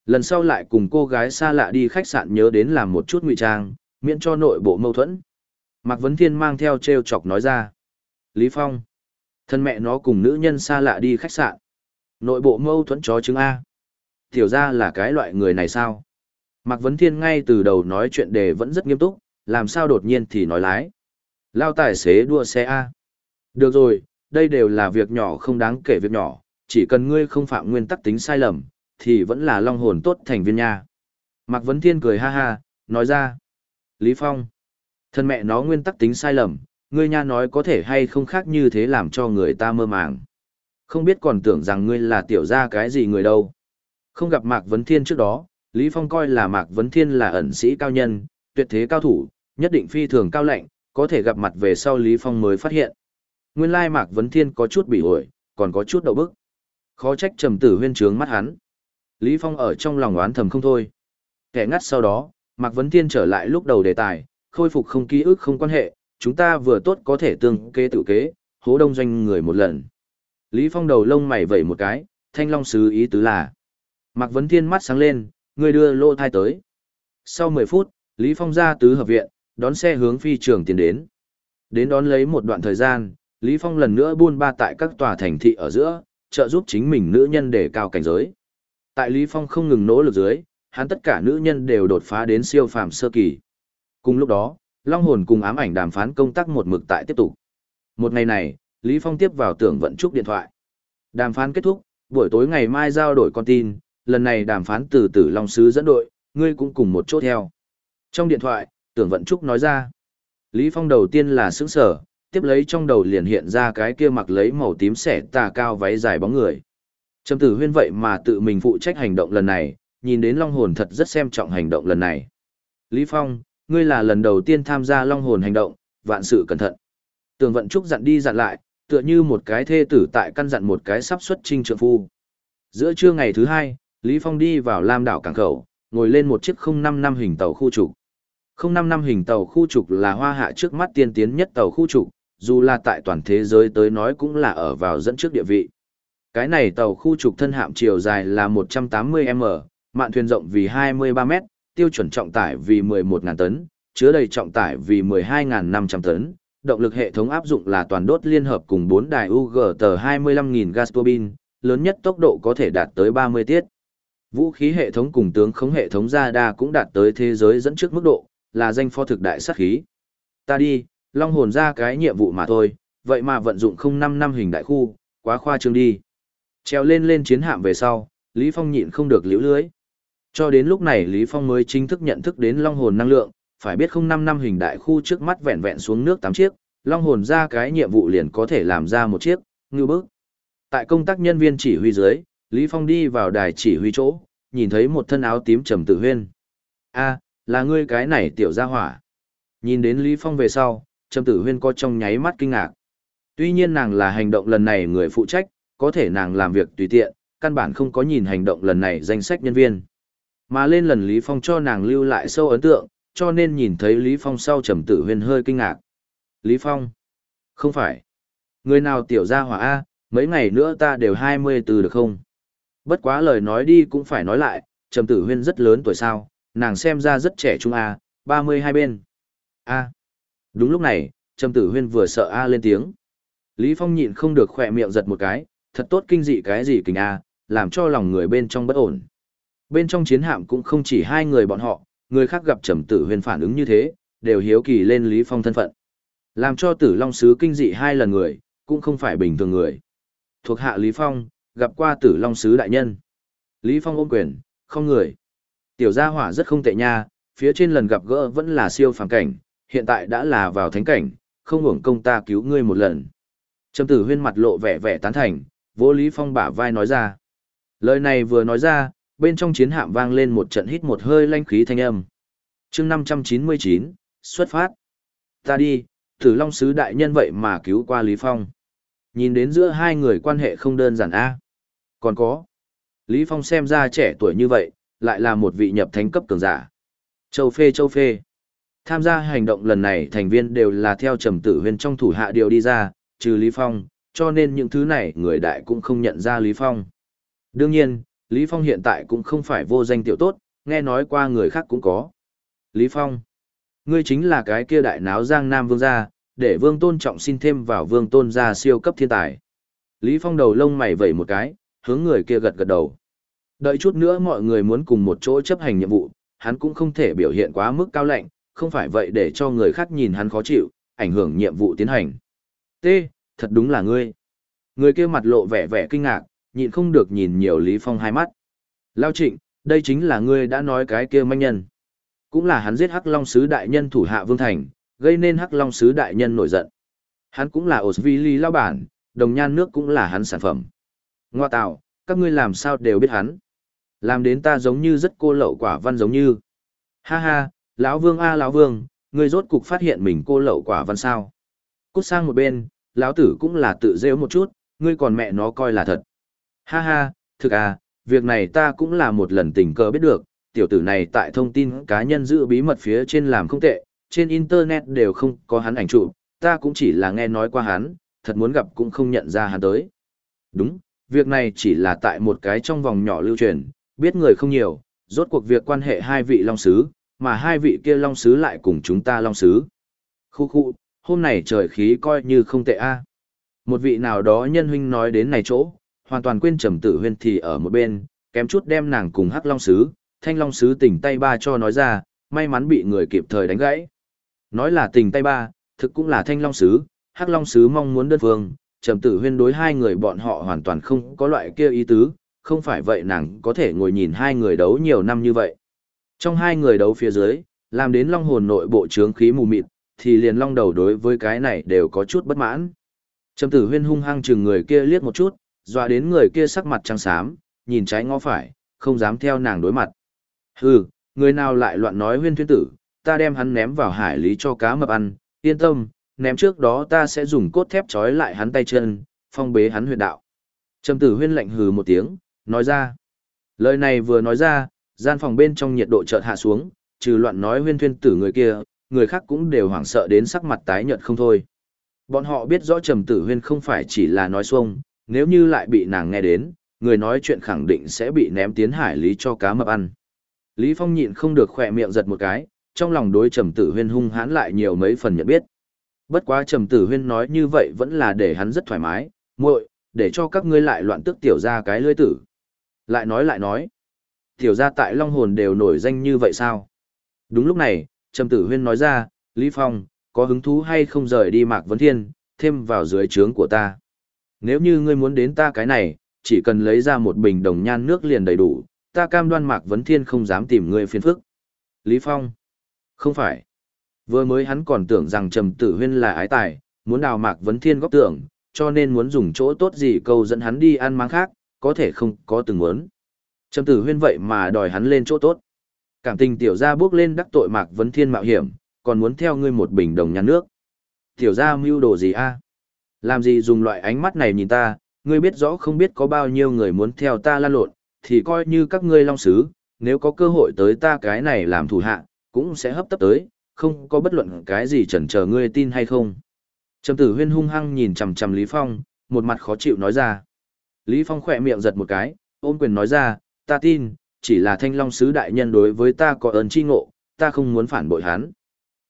Lần sau lại cùng cô gái xa lạ đi khách sạn nhớ đến làm một chút ngụy trang, miễn cho nội bộ mâu thuẫn. Mạc Vấn Thiên mang theo treo chọc nói ra. Lý Phong. Thân mẹ nó cùng nữ nhân xa lạ đi khách sạn. Nội bộ mâu thuẫn chó chứng A. Tiểu ra là cái loại người này sao? Mạc Vấn Thiên ngay từ đầu nói chuyện đề vẫn rất nghiêm túc, làm sao đột nhiên thì nói lái. Lao tài xế đua xe A. Được rồi, đây đều là việc nhỏ không đáng kể việc nhỏ, chỉ cần ngươi không phạm nguyên tắc tính sai lầm, thì vẫn là long hồn tốt thành viên nha. Mạc Vấn Thiên cười ha ha, nói ra. Lý Phong. Thân mẹ nó nguyên tắc tính sai lầm, ngươi nha nói có thể hay không khác như thế làm cho người ta mơ màng. Không biết còn tưởng rằng ngươi là tiểu gia cái gì người đâu. Không gặp Mạc Vấn Thiên trước đó, Lý Phong coi là Mạc Vấn Thiên là ẩn sĩ cao nhân, tuyệt thế cao thủ, nhất định phi thường cao lạnh, có thể gặp mặt về sau Lý Phong mới phát hiện. Nguyên lai Mạc Vấn Thiên có chút bị ổi, còn có chút đậu bức. Khó trách trầm tử huyên trướng mắt hắn. Lý Phong ở trong lòng oán thầm không thôi. Kẻ ngắt sau đó, Mạc Vấn Thiên trở lại lúc đầu đề tài, khôi phục không ký ức không quan hệ, chúng ta vừa tốt có thể tương kế tự kế, hố đông doanh người một lần. Lý Phong đầu lông mày vẩy một cái, thanh long sứ ý tứ là. Mạc Vấn Thiên mắt sáng lên, người đưa lô thai tới. Sau 10 phút, Lý Phong ra tứ hợp viện, đón xe hướng phi trường tiến đến. Đến đón lấy một đoạn thời gian, Lý Phong lần nữa buôn ba tại các tòa thành thị ở giữa, trợ giúp chính mình nữ nhân để cao cảnh giới. Tại Lý Phong không ngừng nỗ lực dưới, hắn tất cả nữ nhân đều đột phá đến siêu phàm sơ kỳ. Cùng lúc đó, Long Hồn cùng ám ảnh đàm phán công tác một mực tại tiếp tục. Một ngày này, Lý Phong tiếp vào tưởng vận trúc điện thoại. Đàm phán kết thúc, buổi tối ngày mai giao đổi con tin, lần này đàm phán từ tử Long Sứ dẫn đội, ngươi cũng cùng một chỗ theo. Trong điện thoại, tưởng vận trúc nói ra. Lý Phong đầu tiên là sững sở, tiếp lấy trong đầu liền hiện ra cái kia mặc lấy màu tím xẻ tà cao váy dài bóng người. Trầm tử huyên vậy mà tự mình phụ trách hành động lần này, nhìn đến Long Hồn thật rất xem trọng hành động lần này. Lý Phong, ngươi là lần đầu tiên tham gia Long Hồn hành động, vạn sự cẩn thận. Tường vận trúc dặn đi dặn lại, tựa như một cái thê tử tại căn dặn một cái sắp xuất trinh trượng phu. Giữa trưa ngày thứ hai, Lý Phong đi vào Lam đảo cảng khẩu, ngồi lên một chiếc 05 năm hình tàu khu trục. 05 năm hình tàu khu trục là hoa hạ trước mắt tiên tiến nhất tàu khu trục, dù là tại toàn thế giới tới nói cũng là ở vào dẫn trước địa vị. Cái này tàu khu trục thân hạm chiều dài là 180m, mạn thuyền rộng vì 23m, tiêu chuẩn trọng tải vì 11.000 tấn, chứa đầy trọng tải vì 12.500 tấn, động lực hệ thống áp dụng là toàn đốt liên hợp cùng 4 đài UGT 25.000 gas turbine, lớn nhất tốc độ có thể đạt tới 30 tiết. Vũ khí hệ thống cùng tướng khống hệ thống ra đa cũng đạt tới thế giới dẫn trước mức độ, là danh phó thực đại sát khí. Ta đi, long hồn ra cái nhiệm vụ mà thôi, vậy mà vận dụng không năm năm hình đại khu, quá khoa trương đi. Treo lên lên chiến hạm về sau, Lý Phong nhịn không được liễu lưới. Cho đến lúc này Lý Phong mới chính thức nhận thức đến long hồn năng lượng, phải biết không năm năm hình đại khu trước mắt vẹn vẹn xuống nước 8 chiếc, long hồn ra cái nhiệm vụ liền có thể làm ra một chiếc, ngư bức. Tại công tác nhân viên chỉ huy dưới, Lý Phong đi vào đài chỉ huy chỗ, nhìn thấy một thân áo tím trầm tử huyên. a là ngươi cái này tiểu gia hỏa. Nhìn đến Lý Phong về sau, Trầm Tử Huyên có trong nháy mắt kinh ngạc. Tuy nhiên nàng là hành động lần này người phụ trách, có thể nàng làm việc tùy tiện, căn bản không có nhìn hành động lần này danh sách nhân viên. Mà lên lần Lý Phong cho nàng lưu lại sâu ấn tượng, cho nên nhìn thấy Lý Phong sau Trầm Tử Huyên hơi kinh ngạc. Lý Phong? Không phải. Người nào tiểu gia hỏa A, mấy ngày nữa ta đều 24 được không? Bất quá lời nói đi cũng phải nói lại, Trầm Tử Huyên rất lớn tuổi sao, nàng xem ra rất trẻ trung à, A, 32 bên. A. Đúng lúc này, Trầm Tử Huyên vừa sợ A lên tiếng. Lý Phong nhịn không được khỏe miệng giật một cái, thật tốt kinh dị cái gì kình A, làm cho lòng người bên trong bất ổn. Bên trong chiến hạm cũng không chỉ hai người bọn họ, người khác gặp Trầm Tử Huyên phản ứng như thế, đều hiếu kỳ lên Lý Phong thân phận. Làm cho Tử Long sứ kinh dị hai lần người, cũng không phải bình thường người. Thuộc hạ Lý Phong, gặp qua Tử Long sứ đại nhân. Lý Phong ôm quyền, không người. Tiểu gia hỏa rất không tệ nha, phía trên lần gặp gỡ vẫn là siêu phàm cảnh, hiện tại đã là vào thánh cảnh, không hưởng công ta cứu ngươi một lần. Trầm tử huyên mặt lộ vẻ vẻ tán thành, vô Lý Phong bả vai nói ra. Lời này vừa nói ra, bên trong chiến hạm vang lên một trận hít một hơi lanh khí thanh âm. chương 599, xuất phát. Ta đi, Tử Long Sứ Đại Nhân vậy mà cứu qua Lý Phong. Nhìn đến giữa hai người quan hệ không đơn giản a còn có. Lý Phong xem ra trẻ tuổi như vậy, lại là một vị nhập thánh cấp cường giả. Châu Phê Châu Phê. Tham gia hành động lần này thành viên đều là theo trầm tử huyên trong thủ hạ điều đi ra, trừ Lý Phong, cho nên những thứ này người đại cũng không nhận ra Lý Phong. Đương nhiên, Lý Phong hiện tại cũng không phải vô danh tiểu tốt, nghe nói qua người khác cũng có. Lý Phong, ngươi chính là cái kia đại náo giang nam vương gia, để vương tôn trọng xin thêm vào vương tôn gia siêu cấp thiên tài. Lý Phong đầu lông mày vẩy một cái, hướng người kia gật gật đầu. Đợi chút nữa mọi người muốn cùng một chỗ chấp hành nhiệm vụ, hắn cũng không thể biểu hiện quá mức cao lạnh, không phải vậy để cho người khác nhìn hắn khó chịu, ảnh hưởng nhiệm vụ tiến hành. T, thật đúng là ngươi. Người kia mặt lộ vẻ vẻ kinh ngạc, nhịn không được nhìn nhiều Lý Phong hai mắt. Lao trịnh, đây chính là ngươi đã nói cái kia manh nhân. Cũng là hắn giết Hắc Long Sứ Đại Nhân thủ hạ Vương Thành, gây nên Hắc Long Sứ Đại Nhân nổi giận. Hắn cũng là Osvili lao bản, đồng nhan nước cũng là hắn sản phẩm. Ngoa tạo, các ngươi làm sao đều biết hắn. Làm đến ta giống như rất cô lậu quả văn giống như. Ha ha, lão vương a à, lão vương, ngươi rốt cục phát hiện mình cô lậu quả văn sao. Cút sang một bên, lão tử cũng là tự rêu một chút, ngươi còn mẹ nó coi là thật. Ha ha, thực à, việc này ta cũng là một lần tình cờ biết được, tiểu tử này tại thông tin cá nhân giữ bí mật phía trên làm không tệ, trên internet đều không có hắn ảnh chụp, ta cũng chỉ là nghe nói qua hắn, thật muốn gặp cũng không nhận ra hắn tới. Đúng, việc này chỉ là tại một cái trong vòng nhỏ lưu truyền, biết người không nhiều, rốt cuộc việc quan hệ hai vị long sứ, mà hai vị kia long sứ lại cùng chúng ta long sứ. Khu khu, hôm nay trời khí coi như không tệ a. Một vị nào đó nhân huynh nói đến này chỗ, hoàn toàn quên trầm tử huyên thì ở một bên, kém chút đem nàng cùng hắc long sứ, thanh long sứ tỉnh tay ba cho nói ra, may mắn bị người kịp thời đánh gãy. Nói là tình tay ba, thực cũng là thanh long sứ, hắc long sứ mong muốn đơn phương, trầm tử huyên đối hai người bọn họ hoàn toàn không có loại kia ý tứ, không phải vậy nàng có thể ngồi nhìn hai người đấu nhiều năm như vậy. Trong hai người đấu phía dưới, làm đến long hồn nội bộ trướng khí mù mịt, thì liền long đầu đối với cái này đều có chút bất mãn. Trầm tử huyên hung hăng chừng người kia liếc một chút, dọa đến người kia sắc mặt trắng xám, nhìn trái ngó phải, không dám theo nàng đối mặt. Hừ, người nào lại loạn nói huyên thuyên tử, ta đem hắn ném vào hải lý cho cá mập ăn, yên tâm, ném trước đó ta sẽ dùng cốt thép trói lại hắn tay chân, phong bế hắn huyệt đạo. Trầm tử huyên lạnh hừ một tiếng, nói ra. Lời này vừa nói ra, gian phòng bên trong nhiệt độ chợt hạ xuống, trừ loạn nói huyên thuyên tử người kia, người khác cũng đều hoảng sợ đến sắc mặt tái nhợt không thôi. Bọn họ biết rõ trầm tử huyên không phải chỉ là nói xuông, nếu như lại bị nàng nghe đến, người nói chuyện khẳng định sẽ bị ném tiến hải lý cho cá mập ăn. Lý Phong nhịn không được khỏe miệng giật một cái, trong lòng đối trầm tử huyên hung hãn lại nhiều mấy phần nhận biết. Bất quá trầm tử huyên nói như vậy vẫn là để hắn rất thoải mái, muội, để cho các ngươi lại loạn tức tiểu ra cái lưỡi tử. Lại nói lại nói, tiểu ra tại Long Hồn đều nổi danh như vậy sao? Đúng lúc này, trầm tử huyên nói ra, Lý Phong, có hứng thú hay không rời đi Mạc Vấn Thiên, thêm vào dưới trướng của ta. Nếu như ngươi muốn đến ta cái này, chỉ cần lấy ra một bình đồng nhan nước liền đầy đủ, ta cam đoan Mạc Vấn Thiên không dám tìm ngươi phiền phức. Lý Phong. Không phải. Vừa mới hắn còn tưởng rằng Trầm Tử Huyên là ái tài, muốn đào Mạc Vấn Thiên góp tưởng, cho nên muốn dùng chỗ tốt gì câu dẫn hắn đi ăn mang khác, có thể không có từng muốn. Trầm Tử Huyên vậy mà đòi hắn lên chỗ tốt. Cảm tình tiểu gia bước lên đắc tội Mạc Vấn Thiên mạo hiểm, còn muốn theo ngươi một bình đồng nhà nước. Tiểu gia mưu đồ gì a? Làm gì dùng loại ánh mắt này nhìn ta, ngươi biết rõ không biết có bao nhiêu người muốn theo ta lan lộn, thì coi như các ngươi long sứ, nếu có cơ hội tới ta cái này làm thủ hạ, cũng sẽ hấp tấp tới, không có bất luận cái gì chần chờ ngươi tin hay không. Trầm tử huyên hung hăng nhìn chằm chằm Lý Phong, một mặt khó chịu nói ra. Lý Phong khỏe miệng giật một cái, ôm quyền nói ra, ta tin, chỉ là thanh long sứ đại nhân đối với ta có ơn chi ngộ, ta không muốn phản bội hắn.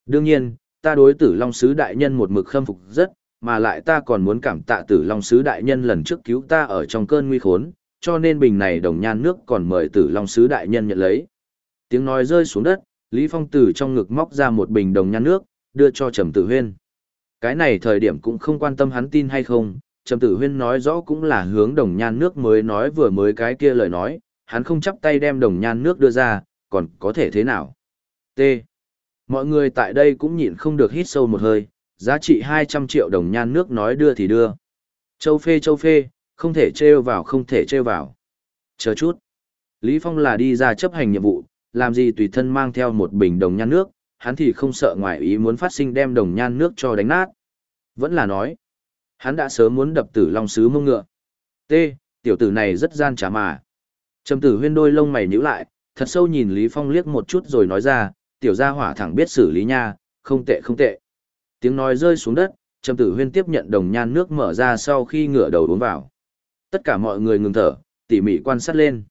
Đương nhiên, ta đối tử long sứ đại nhân một mực khâm phục rất, mà lại ta còn muốn cảm tạ tử long sứ đại nhân lần trước cứu ta ở trong cơn nguy khốn, cho nên bình này đồng nhan nước còn mời tử long sứ đại nhân nhận lấy. Tiếng nói rơi xuống đất, Lý Phong từ trong ngực móc ra một bình đồng nhan nước, đưa cho Trầm Tử Huyên. Cái này thời điểm cũng không quan tâm hắn tin hay không, Trầm Tử Huyên nói rõ cũng là hướng đồng nhan nước mới nói vừa mới cái kia lời nói, hắn không chắp tay đem đồng nhan nước đưa ra, còn có thể thế nào? T. Mọi người tại đây cũng nhịn không được hít sâu một hơi, giá trị 200 triệu đồng nhan nước nói đưa thì đưa. Châu phê châu phê, không thể trêu vào không thể trêu vào. Chờ chút. Lý Phong là đi ra chấp hành nhiệm vụ, làm gì tùy thân mang theo một bình đồng nhan nước, hắn thì không sợ ngoài ý muốn phát sinh đem đồng nhan nước cho đánh nát. Vẫn là nói, hắn đã sớm muốn đập tử long sứ mông ngựa. T, tiểu tử này rất gian trá mà. Trầm tử huyên đôi lông mày nhíu lại, thật sâu nhìn Lý Phong liếc một chút rồi nói ra, tiểu gia hỏa thẳng biết xử lý nha, không tệ không tệ. Tiếng nói rơi xuống đất, Trầm tử huyên tiếp nhận đồng nhan nước mở ra sau khi ngửa đầu uống vào. Tất cả mọi người ngừng thở, tỉ mỉ quan sát lên.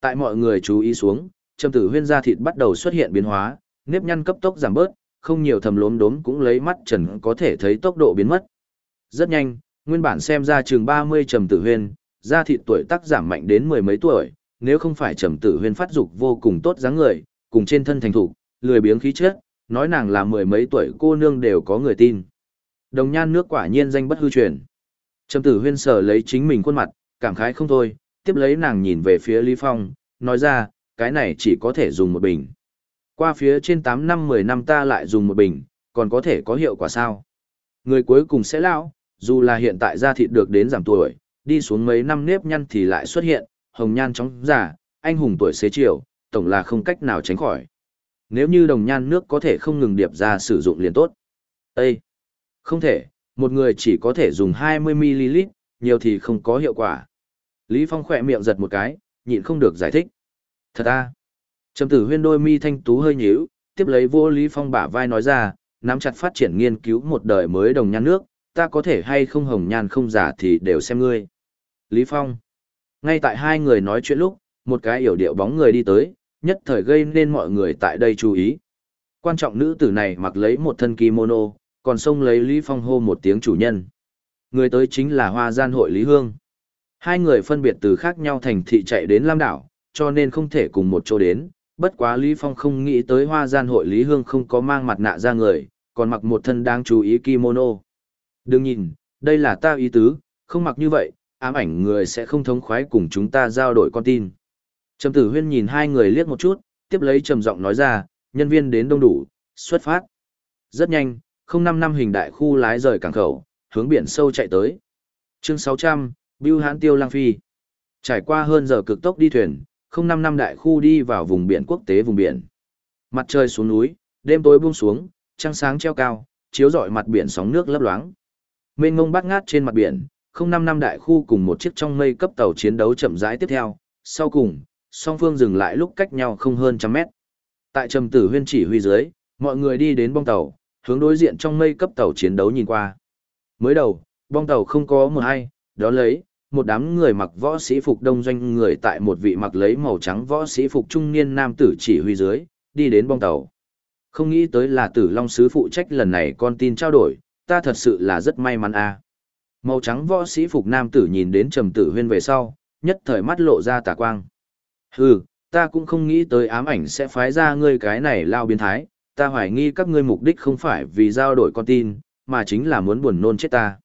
Tại mọi người chú ý xuống, Trầm tử huyên da thịt bắt đầu xuất hiện biến hóa, nếp nhăn cấp tốc giảm bớt, không nhiều thầm lốm đốm cũng lấy mắt trần có thể thấy tốc độ biến mất. Rất nhanh, nguyên bản xem ra chừng 30 trầm tử huyên, da thịt tuổi tác giảm mạnh đến mười mấy tuổi, nếu không phải trầm tử huyên phát dục vô cùng tốt dáng người, cùng trên thân thành thủ, lười biếng khí chất, nói nàng là mười mấy tuổi cô nương đều có người tin. Đồng nhan nước quả nhiên danh bất hư truyền. Trầm tử huyên sở lấy chính mình khuôn mặt, cảm khái không thôi, tiếp lấy nàng nhìn về phía Lý Phong, nói ra, cái này chỉ có thể dùng một bình. Qua phía trên 8 năm 10 năm ta lại dùng một bình, còn có thể có hiệu quả sao? Người cuối cùng sẽ lão, dù là hiện tại da thịt được đến giảm tuổi, đi xuống mấy năm nếp nhăn thì lại xuất hiện, hồng nhan chóng giả, anh hùng tuổi xế chiều, tổng là không cách nào tránh khỏi. Nếu như đồng nhan nước có thể không ngừng điệp ra sử dụng liền tốt. Ê! Không thể, một người chỉ có thể dùng 20ml, nhiều thì không có hiệu quả. Lý Phong khỏe miệng giật một cái, nhịn không được giải thích. Thật à? Trầm tử huyên đôi mi thanh tú hơi nhíu, tiếp lấy vô Lý Phong bả vai nói ra, nắm chặt phát triển nghiên cứu một đời mới đồng nhan nước, ta có thể hay không hồng nhan không giả thì đều xem ngươi. Lý Phong. Ngay tại hai người nói chuyện lúc, một cái yểu điệu bóng người đi tới, nhất thời gây nên mọi người tại đây chú ý. Quan trọng nữ tử này mặc lấy một thân kimono, còn xông lấy Lý Phong hô một tiếng chủ nhân. Người tới chính là hoa gian hội Lý Hương. Hai người phân biệt từ khác nhau thành thị chạy đến Lam Đảo, cho nên không thể cùng một chỗ đến, bất quá Lý Phong không nghĩ tới hoa gian hội Lý Hương không có mang mặt nạ ra người, còn mặc một thân đáng chú ý kimono. Đừng nhìn, đây là ta ý tứ, không mặc như vậy, ám ảnh người sẽ không thống khoái cùng chúng ta giao đổi con tin. Trầm tử huyên nhìn hai người liếc một chút, tiếp lấy trầm giọng nói ra, nhân viên đến đông đủ, xuất phát. Rất nhanh, không năm năm hình đại khu lái rời cảng khẩu, hướng biển sâu chạy tới. Chương 600, Bưu Hãn Tiêu Lang Phi. Trải qua hơn giờ cực tốc đi thuyền, không năm năm đại khu đi vào vùng biển quốc tế vùng biển. Mặt trời xuống núi, đêm tối buông xuống, trăng sáng treo cao, chiếu rọi mặt biển sóng nước lấp loáng. Mênh mông bát ngát trên mặt biển, không năm năm đại khu cùng một chiếc trong mây cấp tàu chiến đấu chậm rãi tiếp theo, sau cùng, song phương dừng lại lúc cách nhau không hơn trăm mét. Tại trầm tử huyên chỉ huy dưới, mọi người đi đến bong tàu, hướng đối diện trong mây cấp tàu chiến đấu nhìn qua. Mới đầu, bong tàu không có một ai, đó lấy, một đám người mặc võ sĩ phục đông doanh người tại một vị mặc lấy màu trắng võ sĩ phục trung niên nam tử chỉ huy dưới, đi đến bong tàu. Không nghĩ tới là tử long sứ phụ trách lần này con tin trao đổi, ta thật sự là rất may mắn a. Màu trắng võ sĩ phục nam tử nhìn đến trầm tử huyên về sau, nhất thời mắt lộ ra tà quang. Hừ, ta cũng không nghĩ tới ám ảnh sẽ phái ra ngươi cái này lao biến thái, ta hoài nghi các ngươi mục đích không phải vì giao đổi con tin, mà chính là muốn buồn nôn chết ta.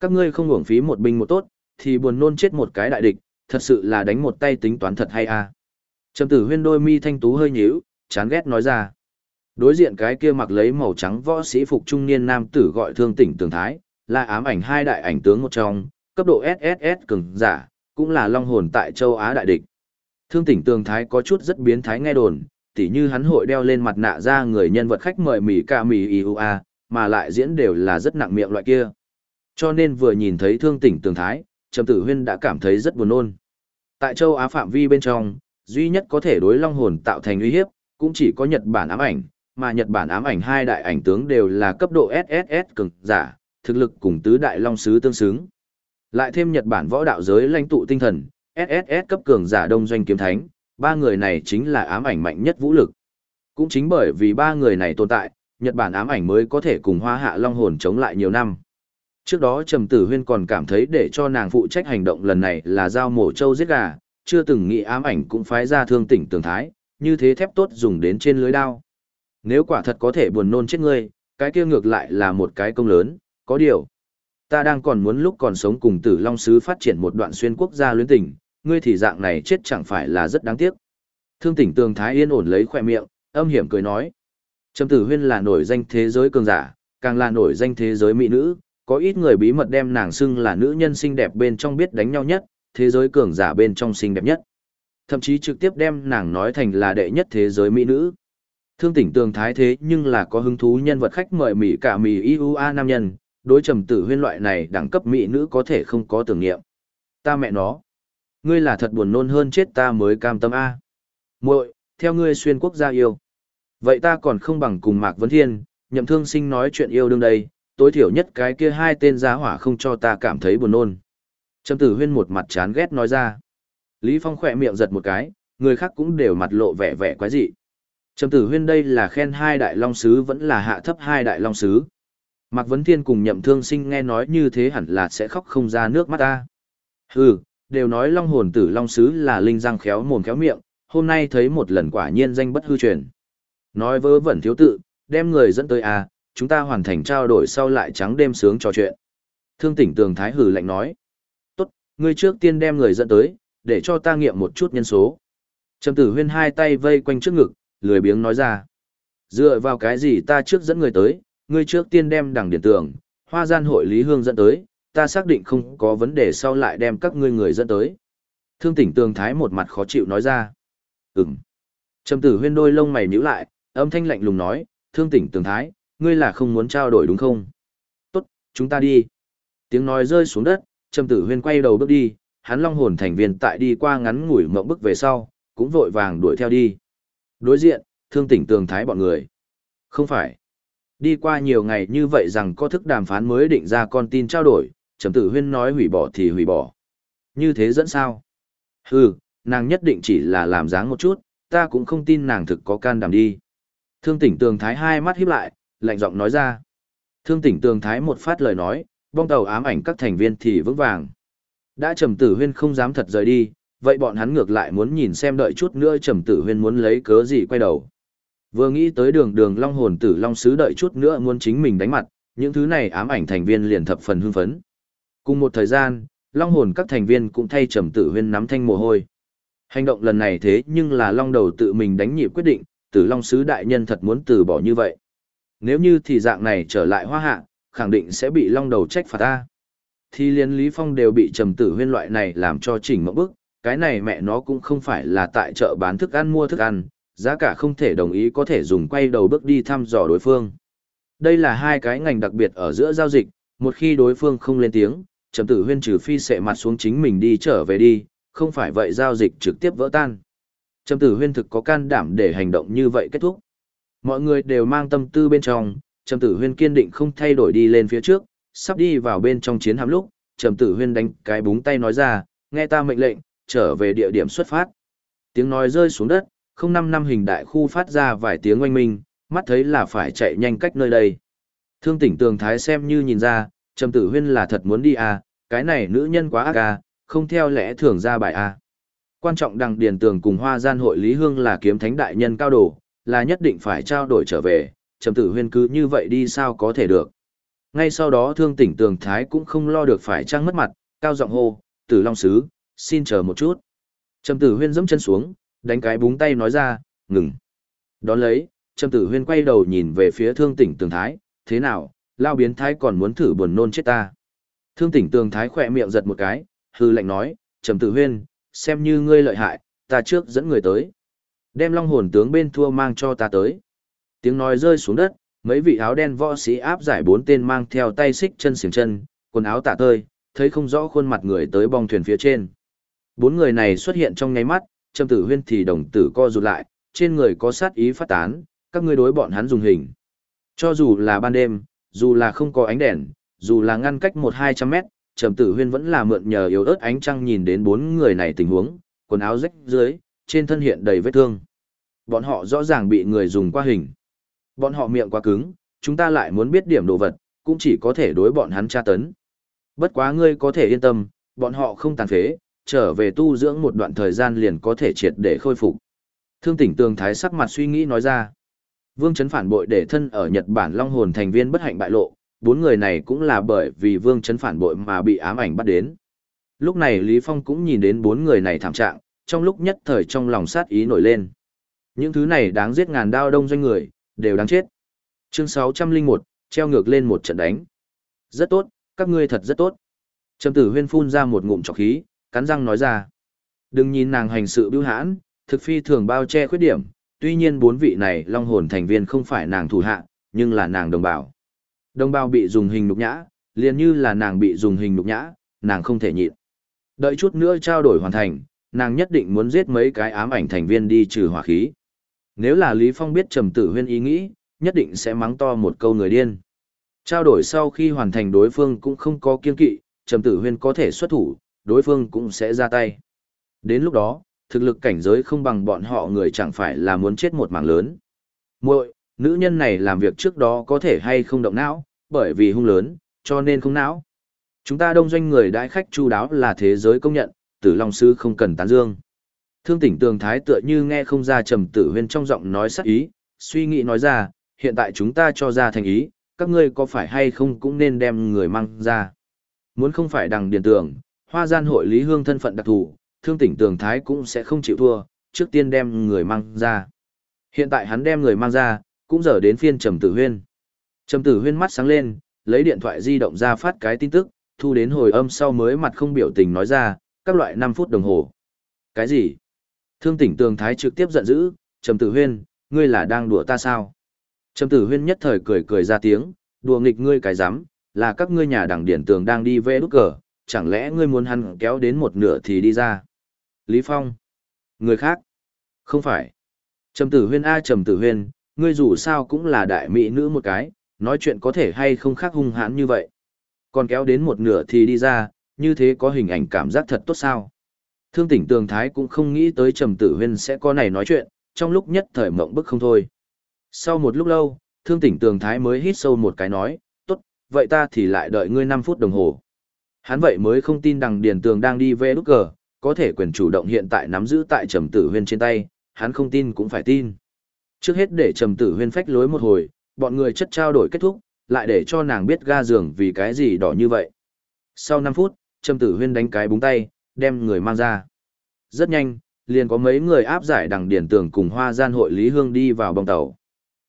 Các ngươi không uổng phí một binh một tốt, thì buồn nôn chết một cái đại địch, thật sự là đánh một tay tính toán thật hay a. À. Trầm tử huyên đôi mi thanh tú hơi nhíu, chán ghét nói ra. Đối diện cái kia mặc lấy màu trắng võ sĩ phục trung niên nam tử gọi thương tỉnh tường thái, là ám ảnh hai đại ảnh tướng một trong, cấp độ SSS cường giả, cũng là long hồn tại châu Á đại địch. Thương tỉnh tường thái có chút rất biến thái nghe đồn, tỉ như hắn hội đeo lên mặt nạ ra người nhân vật khách mời mỉ ca mỉ IUA, mà lại diễn đều là rất nặng miệng loại kia. Cho nên vừa nhìn thấy thương tỉnh tường thái, Trầm Tử Huyên đã cảm thấy rất buồn nôn. Tại châu Á phạm vi bên trong, duy nhất có thể đối long hồn tạo thành uy hiếp, cũng chỉ có Nhật Bản ám ảnh, mà Nhật Bản ám ảnh hai đại ảnh tướng đều là cấp độ SSS cường giả, thực lực cùng tứ đại long sứ tương xứng. Lại thêm Nhật Bản võ đạo giới lãnh tụ tinh thần, SSS cấp cường giả đông doanh kiếm thánh, ba người này chính là ám ảnh mạnh nhất vũ lực. Cũng chính bởi vì ba người này tồn tại, Nhật Bản ám ảnh mới có thể cùng hoa hạ long hồn chống lại nhiều năm. Trước đó Trầm Tử Huyên còn cảm thấy để cho nàng phụ trách hành động lần này là giao mổ trâu giết gà, chưa từng nghĩ ám ảnh cũng phái ra thương tỉnh tường thái, như thế thép tốt dùng đến trên lưới đao. Nếu quả thật có thể buồn nôn chết ngươi, cái kia ngược lại là một cái công lớn, có điều. Ta đang còn muốn lúc còn sống cùng tử Long Sứ phát triển một đoạn xuyên quốc gia luyến tình, ngươi thì dạng này chết chẳng phải là rất đáng tiếc. Thương tỉnh tường thái yên ổn lấy khỏe miệng, âm hiểm cười nói. Trầm tử huyên là nổi danh thế giới cường giả, càng là nổi danh thế giới mỹ nữ, có ít người bí mật đem nàng xưng là nữ nhân xinh đẹp bên trong biết đánh nhau nhất, thế giới cường giả bên trong xinh đẹp nhất. Thậm chí trực tiếp đem nàng nói thành là đệ nhất thế giới mỹ nữ. Thương tỉnh tường thái thế nhưng là có hứng thú nhân vật khách mời mỹ cả mỹ IUA nam nhân, đối trầm tử huyên loại này đẳng cấp mỹ nữ có thể không có tưởng niệm. Ta mẹ nó. Ngươi là thật buồn nôn hơn chết ta mới cam tâm A. muội theo ngươi xuyên quốc gia yêu. Vậy ta còn không bằng cùng Mạc Vấn Thiên, nhậm thương sinh nói chuyện yêu đương đây, tối thiểu nhất cái kia hai tên giá hỏa không cho ta cảm thấy buồn nôn. Trầm tử huyên một mặt chán ghét nói ra. Lý Phong khỏe miệng giật một cái, người khác cũng đều mặt lộ vẻ vẻ quái dị. Trầm tử huyên đây là khen hai đại long sứ vẫn là hạ thấp hai đại long sứ. Mạc Vấn Thiên cùng nhậm thương sinh nghe nói như thế hẳn là sẽ khóc không ra nước mắt ta. Hừ, đều nói long hồn tử long sứ là linh răng khéo mồm khéo miệng, hôm nay thấy một lần quả nhiên danh bất hư truyền. Nói vớ vẩn thiếu tự, đem người dẫn tới à, chúng ta hoàn thành trao đổi sau lại trắng đêm sướng trò chuyện. Thương tỉnh tường thái hử lạnh nói. Tốt, ngươi trước tiên đem người dẫn tới, để cho ta nghiệm một chút nhân số. Trầm tử huyên hai tay vây quanh trước ngực, lười biếng nói ra. Dựa vào cái gì ta trước dẫn người tới, ngươi trước tiên đem đằng điện tường, hoa gian hội Lý Hương dẫn tới, ta xác định không có vấn đề sau lại đem các ngươi người dẫn tới. Thương tỉnh tường thái một mặt khó chịu nói ra. Ừm. Trầm tử huyên đôi lông mày nhíu lại, âm thanh lạnh lùng nói, thương tỉnh tường thái, ngươi là không muốn trao đổi đúng không? Tốt, chúng ta đi. Tiếng nói rơi xuống đất, trầm tử huyên quay đầu bước đi, hắn long hồn thành viên tại đi qua ngắn ngủi mộng bước về sau, cũng vội vàng đuổi theo đi. Đối diện, thương tỉnh tường thái bọn người. Không phải. Đi qua nhiều ngày như vậy rằng có thức đàm phán mới định ra con tin trao đổi, trầm tử huyên nói hủy bỏ thì hủy bỏ. Như thế dẫn sao? Hừ, nàng nhất định chỉ là làm dáng một chút, ta cũng không tin nàng thực có can đảm đi. Thương tỉnh tường thái hai mắt híp lại, lạnh giọng nói ra. Thương tỉnh tường thái một phát lời nói, bong tàu ám ảnh các thành viên thì vững vàng. Đã trầm tử huyên không dám thật rời đi, vậy bọn hắn ngược lại muốn nhìn xem đợi chút nữa trầm tử huyên muốn lấy cớ gì quay đầu. Vừa nghĩ tới đường đường long hồn tử long sứ đợi chút nữa muốn chính mình đánh mặt, những thứ này ám ảnh thành viên liền thập phần hưng phấn. Cùng một thời gian, long hồn các thành viên cũng thay trầm tử huyên nắm thanh mồ hôi. Hành động lần này thế nhưng là long đầu tự mình đánh nhịp quyết định, tử long sứ đại nhân thật muốn từ bỏ như vậy. Nếu như thì dạng này trở lại hoa hạ, khẳng định sẽ bị long đầu trách phạt ta. Thì liên Lý Phong đều bị trầm tử huyên loại này làm cho chỉnh mộng bức, cái này mẹ nó cũng không phải là tại chợ bán thức ăn mua thức ăn, giá cả không thể đồng ý có thể dùng quay đầu bước đi thăm dò đối phương. Đây là hai cái ngành đặc biệt ở giữa giao dịch, một khi đối phương không lên tiếng, trầm tử huyên trừ phi sệ mặt xuống chính mình đi trở về đi, không phải vậy giao dịch trực tiếp vỡ tan. Trầm tử huyên thực có can đảm để hành động như vậy kết thúc. Mọi người đều mang tâm tư bên trong, Trầm Tử Huyên kiên định không thay đổi đi lên phía trước, sắp đi vào bên trong chiến hạm lúc, Trầm Tử Huyên đánh cái búng tay nói ra, nghe ta mệnh lệnh, trở về địa điểm xuất phát. Tiếng nói rơi xuống đất, không năm năm hình đại khu phát ra vài tiếng oanh minh, mắt thấy là phải chạy nhanh cách nơi đây. Thương tỉnh tường thái xem như nhìn ra, Trầm Tử Huyên là thật muốn đi à, cái này nữ nhân quá ác à, không theo lẽ thường ra bài à. Quan trọng đằng điền tường cùng hoa gian hội Lý Hương là kiếm thánh đại nhân cao đồ, là nhất định phải trao đổi trở về, trầm tử huyên cứ như vậy đi sao có thể được. Ngay sau đó thương tỉnh tường thái cũng không lo được phải trang mất mặt, cao giọng hô, tử long sứ, xin chờ một chút. Trầm tử huyên dẫm chân xuống, đánh cái búng tay nói ra, ngừng. Đón lấy, trầm tử huyên quay đầu nhìn về phía thương tỉnh tường thái, thế nào, lao biến thái còn muốn thử buồn nôn chết ta. Thương tỉnh tường thái khỏe miệng giật một cái, hư lạnh nói, trầm tử huyên, xem như ngươi lợi hại, ta trước dẫn người tới. Đem long hồn tướng bên thua mang cho ta tới. Tiếng nói rơi xuống đất, mấy vị áo đen võ sĩ áp giải bốn tên mang theo tay xích chân xiềng chân, quần áo tạ tơi, thấy không rõ khuôn mặt người tới bong thuyền phía trên. Bốn người này xuất hiện trong nháy mắt, Trầm Tử Huyên thì đồng tử co rụt lại, trên người có sát ý phát tán, các ngươi đối bọn hắn dùng hình. Cho dù là ban đêm, dù là không có ánh đèn, dù là ngăn cách một hai trăm mét, Trầm Tử Huyên vẫn là mượn nhờ yếu ớt ánh trăng nhìn đến bốn người này tình huống, quần áo rách dưới, trên thân hiện đầy vết thương. Bọn họ rõ ràng bị người dùng qua hình. Bọn họ miệng quá cứng, chúng ta lại muốn biết điểm đồ vật, cũng chỉ có thể đối bọn hắn tra tấn. Bất quá ngươi có thể yên tâm, bọn họ không tàn phế, trở về tu dưỡng một đoạn thời gian liền có thể triệt để khôi phục. Thương tỉnh tường thái sắc mặt suy nghĩ nói ra. Vương chấn phản bội để thân ở Nhật Bản Long Hồn thành viên bất hạnh bại lộ, bốn người này cũng là bởi vì vương chấn phản bội mà bị ám ảnh bắt đến. Lúc này Lý Phong cũng nhìn đến bốn người này thảm trạng, trong lúc nhất thời trong lòng sát ý nổi lên. Những thứ này đáng giết ngàn đao đông doanh người, đều đáng chết. Chương 601, treo ngược lên một trận đánh. Rất tốt, các ngươi thật rất tốt. Trầm tử huyên phun ra một ngụm trọc khí, cắn răng nói ra. Đừng nhìn nàng hành sự bưu hãn, thực phi thường bao che khuyết điểm, tuy nhiên bốn vị này long hồn thành viên không phải nàng thủ hạ, nhưng là nàng đồng bào. Đồng bào bị dùng hình nục nhã, liền như là nàng bị dùng hình nục nhã, nàng không thể nhịn. Đợi chút nữa trao đổi hoàn thành, nàng nhất định muốn giết mấy cái ám ảnh thành viên đi trừ hỏa khí. Nếu là Lý Phong biết trầm tử huyên ý nghĩ, nhất định sẽ mắng to một câu người điên. Trao đổi sau khi hoàn thành đối phương cũng không có kiên kỵ, trầm tử huyên có thể xuất thủ, đối phương cũng sẽ ra tay. Đến lúc đó, thực lực cảnh giới không bằng bọn họ người chẳng phải là muốn chết một mảng lớn. muội nữ nhân này làm việc trước đó có thể hay không động não, bởi vì hung lớn, cho nên không não. Chúng ta đông doanh người đãi khách chu đáo là thế giới công nhận, tử long sư không cần tán dương. Thương tỉnh tường thái tựa như nghe không ra trầm tử huyên trong giọng nói sắc ý, suy nghĩ nói ra, hiện tại chúng ta cho ra thành ý, các ngươi có phải hay không cũng nên đem người mang ra. Muốn không phải đằng điền tường, hoa gian hội lý hương thân phận đặc thù, thương tỉnh tường thái cũng sẽ không chịu thua, trước tiên đem người mang ra. Hiện tại hắn đem người mang ra, cũng giờ đến phiên trầm tử huyên. Trầm tử huyên mắt sáng lên, lấy điện thoại di động ra phát cái tin tức, thu đến hồi âm sau mới mặt không biểu tình nói ra, các loại 5 phút đồng hồ. Cái gì? Thương tỉnh tường thái trực tiếp giận dữ, Trầm tử huyên, ngươi là đang đùa ta sao? Trầm tử huyên nhất thời cười cười ra tiếng, đùa nghịch ngươi cái rắm là các ngươi nhà đảng điển tường đang đi vẽ đúc cờ, chẳng lẽ ngươi muốn hắn kéo đến một nửa thì đi ra? Lý Phong. Người khác. Không phải. Trầm tử huyên A trầm tử huyên, ngươi dù sao cũng là đại mỹ nữ một cái, nói chuyện có thể hay không khác hung hãn như vậy. Còn kéo đến một nửa thì đi ra, như thế có hình ảnh cảm giác thật tốt sao. Thương tỉnh tường thái cũng không nghĩ tới trầm tử huyên sẽ có này nói chuyện, trong lúc nhất thời mộng bức không thôi. Sau một lúc lâu, thương tỉnh tường thái mới hít sâu một cái nói, tốt, vậy ta thì lại đợi ngươi 5 phút đồng hồ. Hắn vậy mới không tin đằng điền tường đang đi về đúc cờ, có thể quyền chủ động hiện tại nắm giữ tại trầm tử huyên trên tay, hắn không tin cũng phải tin. Trước hết để trầm tử huyên phách lối một hồi, bọn người chất trao đổi kết thúc, lại để cho nàng biết ga giường vì cái gì đỏ như vậy. Sau 5 phút, trầm tử huyên đánh cái búng tay, đem người mang ra. Rất nhanh, liền có mấy người áp giải đằng điển tường cùng hoa gian hội Lý Hương đi vào bong tàu.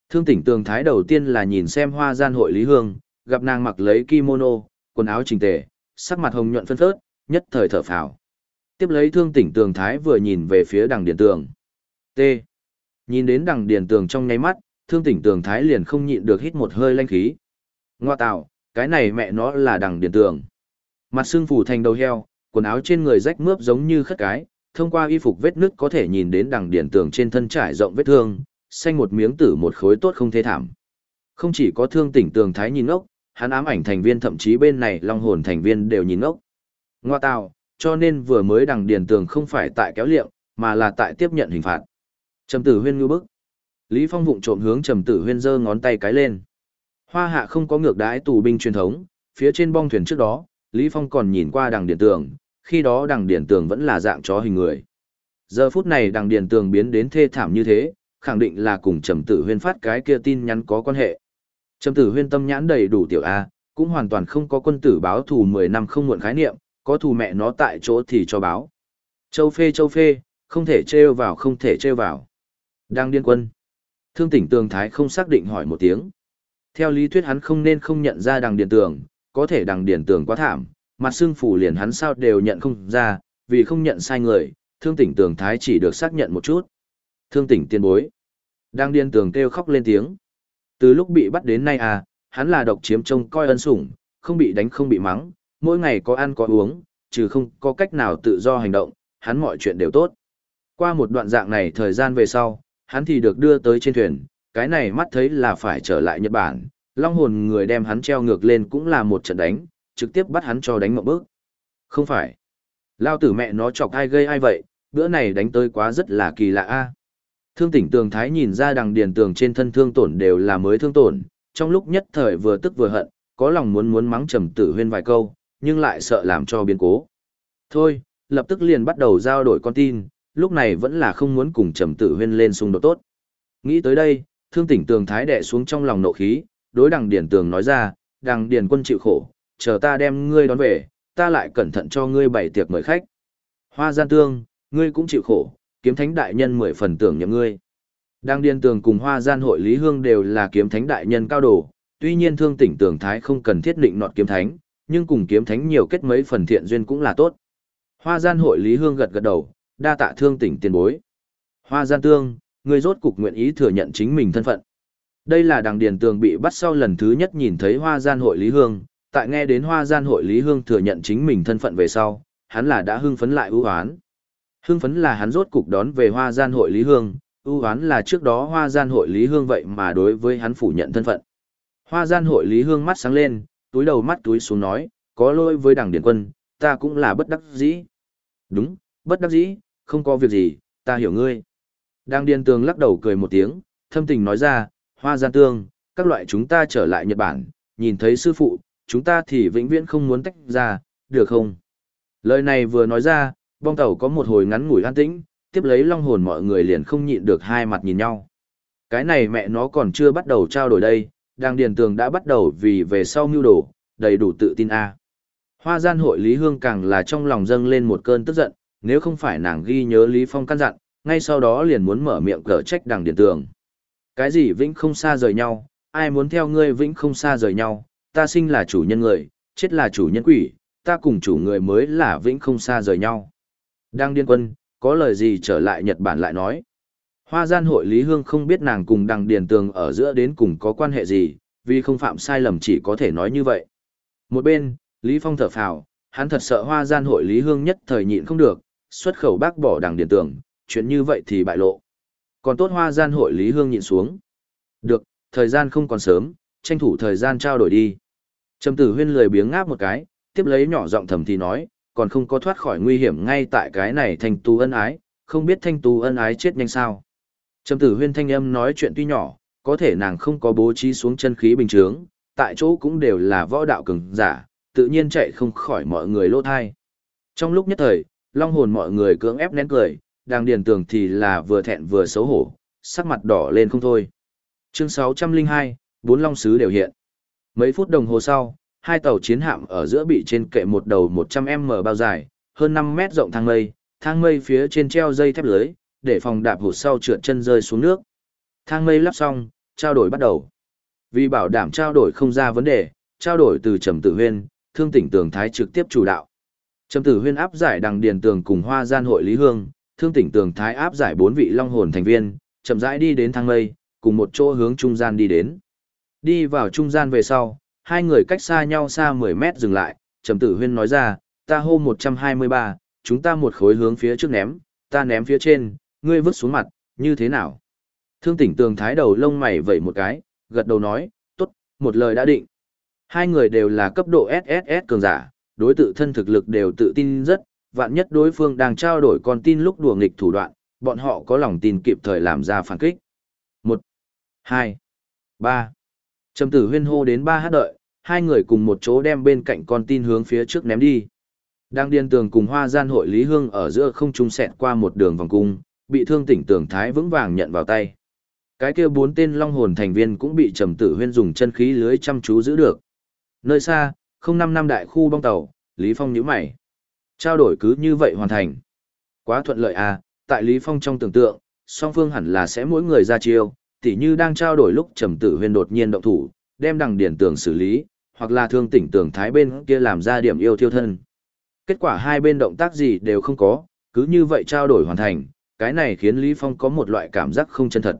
Thương tỉnh tường thái đầu tiên là nhìn xem hoa gian hội Lý Hương, gặp nàng mặc lấy kimono, quần áo chỉnh tề, sắc mặt hồng nhuận phân phớt, nhất thời thở phào. Tiếp lấy thương tỉnh tường thái vừa nhìn về phía đằng điển tường. T. Nhìn đến đằng điển tường trong nháy mắt, thương tỉnh tường thái liền không nhịn được hít một hơi lanh khí. Ngoa tạo, cái này mẹ nó là đằng điển tường. Mặt xương phủ thành đầu heo, quần áo trên người rách mướp giống như khất cái, thông qua y phục vết nứt có thể nhìn đến đằng điển tường trên thân trải rộng vết thương, xanh một miếng tử một khối tốt không thế thảm. Không chỉ có thương tỉnh tường thái nhìn ngốc, hắn ám ảnh thành viên thậm chí bên này long hồn thành viên đều nhìn ngốc. Ngoa tạo, cho nên vừa mới đằng điển tường không phải tại kéo liệm, mà là tại tiếp nhận hình phạt. Trầm tử huyên ngư bức. Lý Phong vụng trộm hướng trầm tử huyên giơ ngón tay cái lên. Hoa hạ không có ngược đãi tù binh truyền thống, phía trên bong thuyền trước đó, Lý Phong còn nhìn qua đằng điền tường, khi đó đằng điền tường vẫn là dạng chó hình người. Giờ phút này đằng điền tường biến đến thê thảm như thế, khẳng định là cùng trầm tử huyên phát cái kia tin nhắn có quan hệ. Trầm tử huyên tâm nhãn đầy đủ tiểu A, cũng hoàn toàn không có quân tử báo thù 10 năm không muộn khái niệm, có thù mẹ nó tại chỗ thì cho báo. Châu phê châu phê, không thể trêu vào không thể trêu vào. Đang điên quân. Thương tỉnh tường thái không xác định hỏi một tiếng. Theo lý thuyết hắn không nên không nhận ra đằng điện tường, có thể đằng điện tường quá thảm, mặt xương phủ liền hắn sao đều nhận không ra, vì không nhận sai người, thương tỉnh tường thái chỉ được xác nhận một chút. Thương tỉnh tiên bối. Đang điên tường kêu khóc lên tiếng. Từ lúc bị bắt đến nay à, hắn là độc chiếm trông coi ân sủng, không bị đánh không bị mắng, mỗi ngày có ăn có uống, trừ không có cách nào tự do hành động, hắn mọi chuyện đều tốt. Qua một đoạn dạng này thời gian về sau, hắn thì được đưa tới trên thuyền, cái này mắt thấy là phải trở lại Nhật Bản, long hồn người đem hắn treo ngược lên cũng là một trận đánh, trực tiếp bắt hắn cho đánh một bước. Không phải. Lao tử mẹ nó chọc ai gây ai vậy, bữa này đánh tới quá rất là kỳ lạ a. Thương tỉnh tường thái nhìn ra đằng điền tường trên thân thương tổn đều là mới thương tổn, trong lúc nhất thời vừa tức vừa hận, có lòng muốn muốn mắng Trầm Tử Huyên vài câu, nhưng lại sợ làm cho biến cố. Thôi, lập tức liền bắt đầu giao đổi con tin, lúc này vẫn là không muốn cùng Trầm Tử Huyên lên xung đột tốt. Nghĩ tới đây, Thương Tỉnh Tường Thái đè xuống trong lòng nộ khí, đối Đằng Điền Tường nói ra, "Đằng Điền quân chịu khổ, chờ ta đem ngươi đón về, ta lại cẩn thận cho ngươi bày tiệc mời khách." Hoa Gian Tương, ngươi cũng chịu khổ, kiếm thánh đại nhân mười phần tưởng nhậm ngươi. Đang điên tường cùng hoa gian hội Lý Hương đều là kiếm thánh đại nhân cao đồ, tuy nhiên thương tỉnh tường thái không cần thiết định nọt kiếm thánh, nhưng cùng kiếm thánh nhiều kết mấy phần thiện duyên cũng là tốt. Hoa gian hội Lý Hương gật gật đầu, đa tạ thương tỉnh tiền bối. Hoa gian tương, người rốt cục nguyện ý thừa nhận chính mình thân phận. Đây là đằng điền tường bị bắt sau lần thứ nhất nhìn thấy hoa gian hội Lý Hương, tại nghe đến hoa gian hội Lý Hương thừa nhận chính mình thân phận về sau, hắn là đã hưng phấn lại ưu hoán. Hưng phấn là hắn rốt cục đón về hoa gian hội Lý Hương, ưu hoán là trước đó hoa gian hội Lý Hương vậy mà đối với hắn phủ nhận thân phận. Hoa gian hội Lý Hương mắt sáng lên, túi đầu mắt túi xuống nói, có lỗi với đảng điển quân, ta cũng là bất đắc dĩ. Đúng, bất đắc dĩ, không có việc gì, ta hiểu ngươi. Đang điền tường lắc đầu cười một tiếng, thâm tình nói ra, hoa gian tương, các loại chúng ta trở lại Nhật Bản, nhìn thấy sư phụ, chúng ta thì vĩnh viễn không muốn tách ra, được không? Lời này vừa nói ra, bong tàu có một hồi ngắn ngủi an tĩnh, tiếp lấy long hồn mọi người liền không nhịn được hai mặt nhìn nhau. Cái này mẹ nó còn chưa bắt đầu trao đổi đây, đang điền tường đã bắt đầu vì về sau mưu đồ, đầy đủ tự tin a. Hoa gian hội Lý Hương càng là trong lòng dâng lên một cơn tức giận, nếu không phải nàng ghi nhớ Lý Phong căn dặn, ngay sau đó liền muốn mở miệng cở trách đằng điền tường. Cái gì vĩnh không xa rời nhau, ai muốn theo ngươi vĩnh không xa rời nhau, ta sinh là chủ nhân người, chết là chủ nhân quỷ, ta cùng chủ người mới là vĩnh không xa rời nhau. Đang điên quân, có lời gì trở lại Nhật Bản lại nói. Hoa gian hội Lý Hương không biết nàng cùng đằng điền tường ở giữa đến cùng có quan hệ gì, vì không phạm sai lầm chỉ có thể nói như vậy. Một bên, Lý Phong thở phào, hắn thật sợ hoa gian hội Lý Hương nhất thời nhịn không được, xuất khẩu bác bỏ đằng điền tường, chuyện như vậy thì bại lộ. Còn tốt hoa gian hội Lý Hương nhịn xuống. Được, thời gian không còn sớm, tranh thủ thời gian trao đổi đi. Trầm tử huyên lười biếng ngáp một cái, tiếp lấy nhỏ giọng thầm thì nói, còn không có thoát khỏi nguy hiểm ngay tại cái này thanh tu ân ái, không biết thanh tu ân ái chết nhanh sao. Trầm tử huyên thanh âm nói chuyện tuy nhỏ, có thể nàng không có bố trí xuống chân khí bình chướng, tại chỗ cũng đều là võ đạo cường giả, tự nhiên chạy không khỏi mọi người lỗ thai. Trong lúc nhất thời, long hồn mọi người cưỡng ép nén cười, đang điền tường thì là vừa thẹn vừa xấu hổ, sắc mặt đỏ lên không thôi. Chương 602, bốn long sứ đều hiện. Mấy phút đồng hồ sau, hai tàu chiến hạm ở giữa bị trên kệ một đầu 100m bao dài, hơn 5 mét rộng thang mây, thang mây phía trên treo dây thép lưới, để phòng đạp hụt sau trượt chân rơi xuống nước. Thang mây lắp xong, trao đổi bắt đầu. Vì bảo đảm trao đổi không ra vấn đề, trao đổi từ Trầm Tử Huyên, Thương Tỉnh Tường Thái trực tiếp chủ đạo. Trầm Tử Huyên áp giải đằng điền tường cùng Hoa Gian hội Lý Hương, Thương Tỉnh Tường Thái áp giải bốn vị long hồn thành viên, chậm rãi đi đến thang mây, cùng một chỗ hướng trung gian đi đến. Đi vào trung gian về sau, hai người cách xa nhau xa 10 mét dừng lại, Trầm Tử Huyên nói ra, ta hô 123, chúng ta một khối hướng phía trước ném, ta ném phía trên, ngươi vứt xuống mặt, như thế nào? Thương tỉnh tường thái đầu lông mày vẩy một cái, gật đầu nói, tốt, một lời đã định. Hai người đều là cấp độ SSS cường giả, đối tự thân thực lực đều tự tin rất, vạn nhất đối phương đang trao đổi con tin lúc đùa nghịch thủ đoạn, bọn họ có lòng tin kịp thời làm ra phản kích. Một, hai, ba. Trầm tử huyên hô đến ba hát đợi, hai người cùng một chỗ đem bên cạnh con tin hướng phía trước ném đi. Đang điên tường cùng hoa gian hội Lý Hương ở giữa không trung sẹt qua một đường vòng cung, bị thương tỉnh tường thái vững vàng nhận vào tay. Cái kia bốn tên long hồn thành viên cũng bị trầm tử huyên dùng chân khí lưới chăm chú giữ được. Nơi xa, không năm năm đại khu bong tàu, Lý Phong nhíu mày. Trao đổi cứ như vậy hoàn thành. Quá thuận lợi à, tại Lý Phong trong tưởng tượng, song phương hẳn là sẽ mỗi người ra chiêu, tỉ như đang trao đổi lúc trầm tử huyên đột nhiên động thủ, đem đằng điển tường xử lý, hoặc là thương tỉnh tường thái bên kia làm ra điểm yêu thiêu thân. Kết quả hai bên động tác gì đều không có, cứ như vậy trao đổi hoàn thành, cái này khiến Lý Phong có một loại cảm giác không chân thật.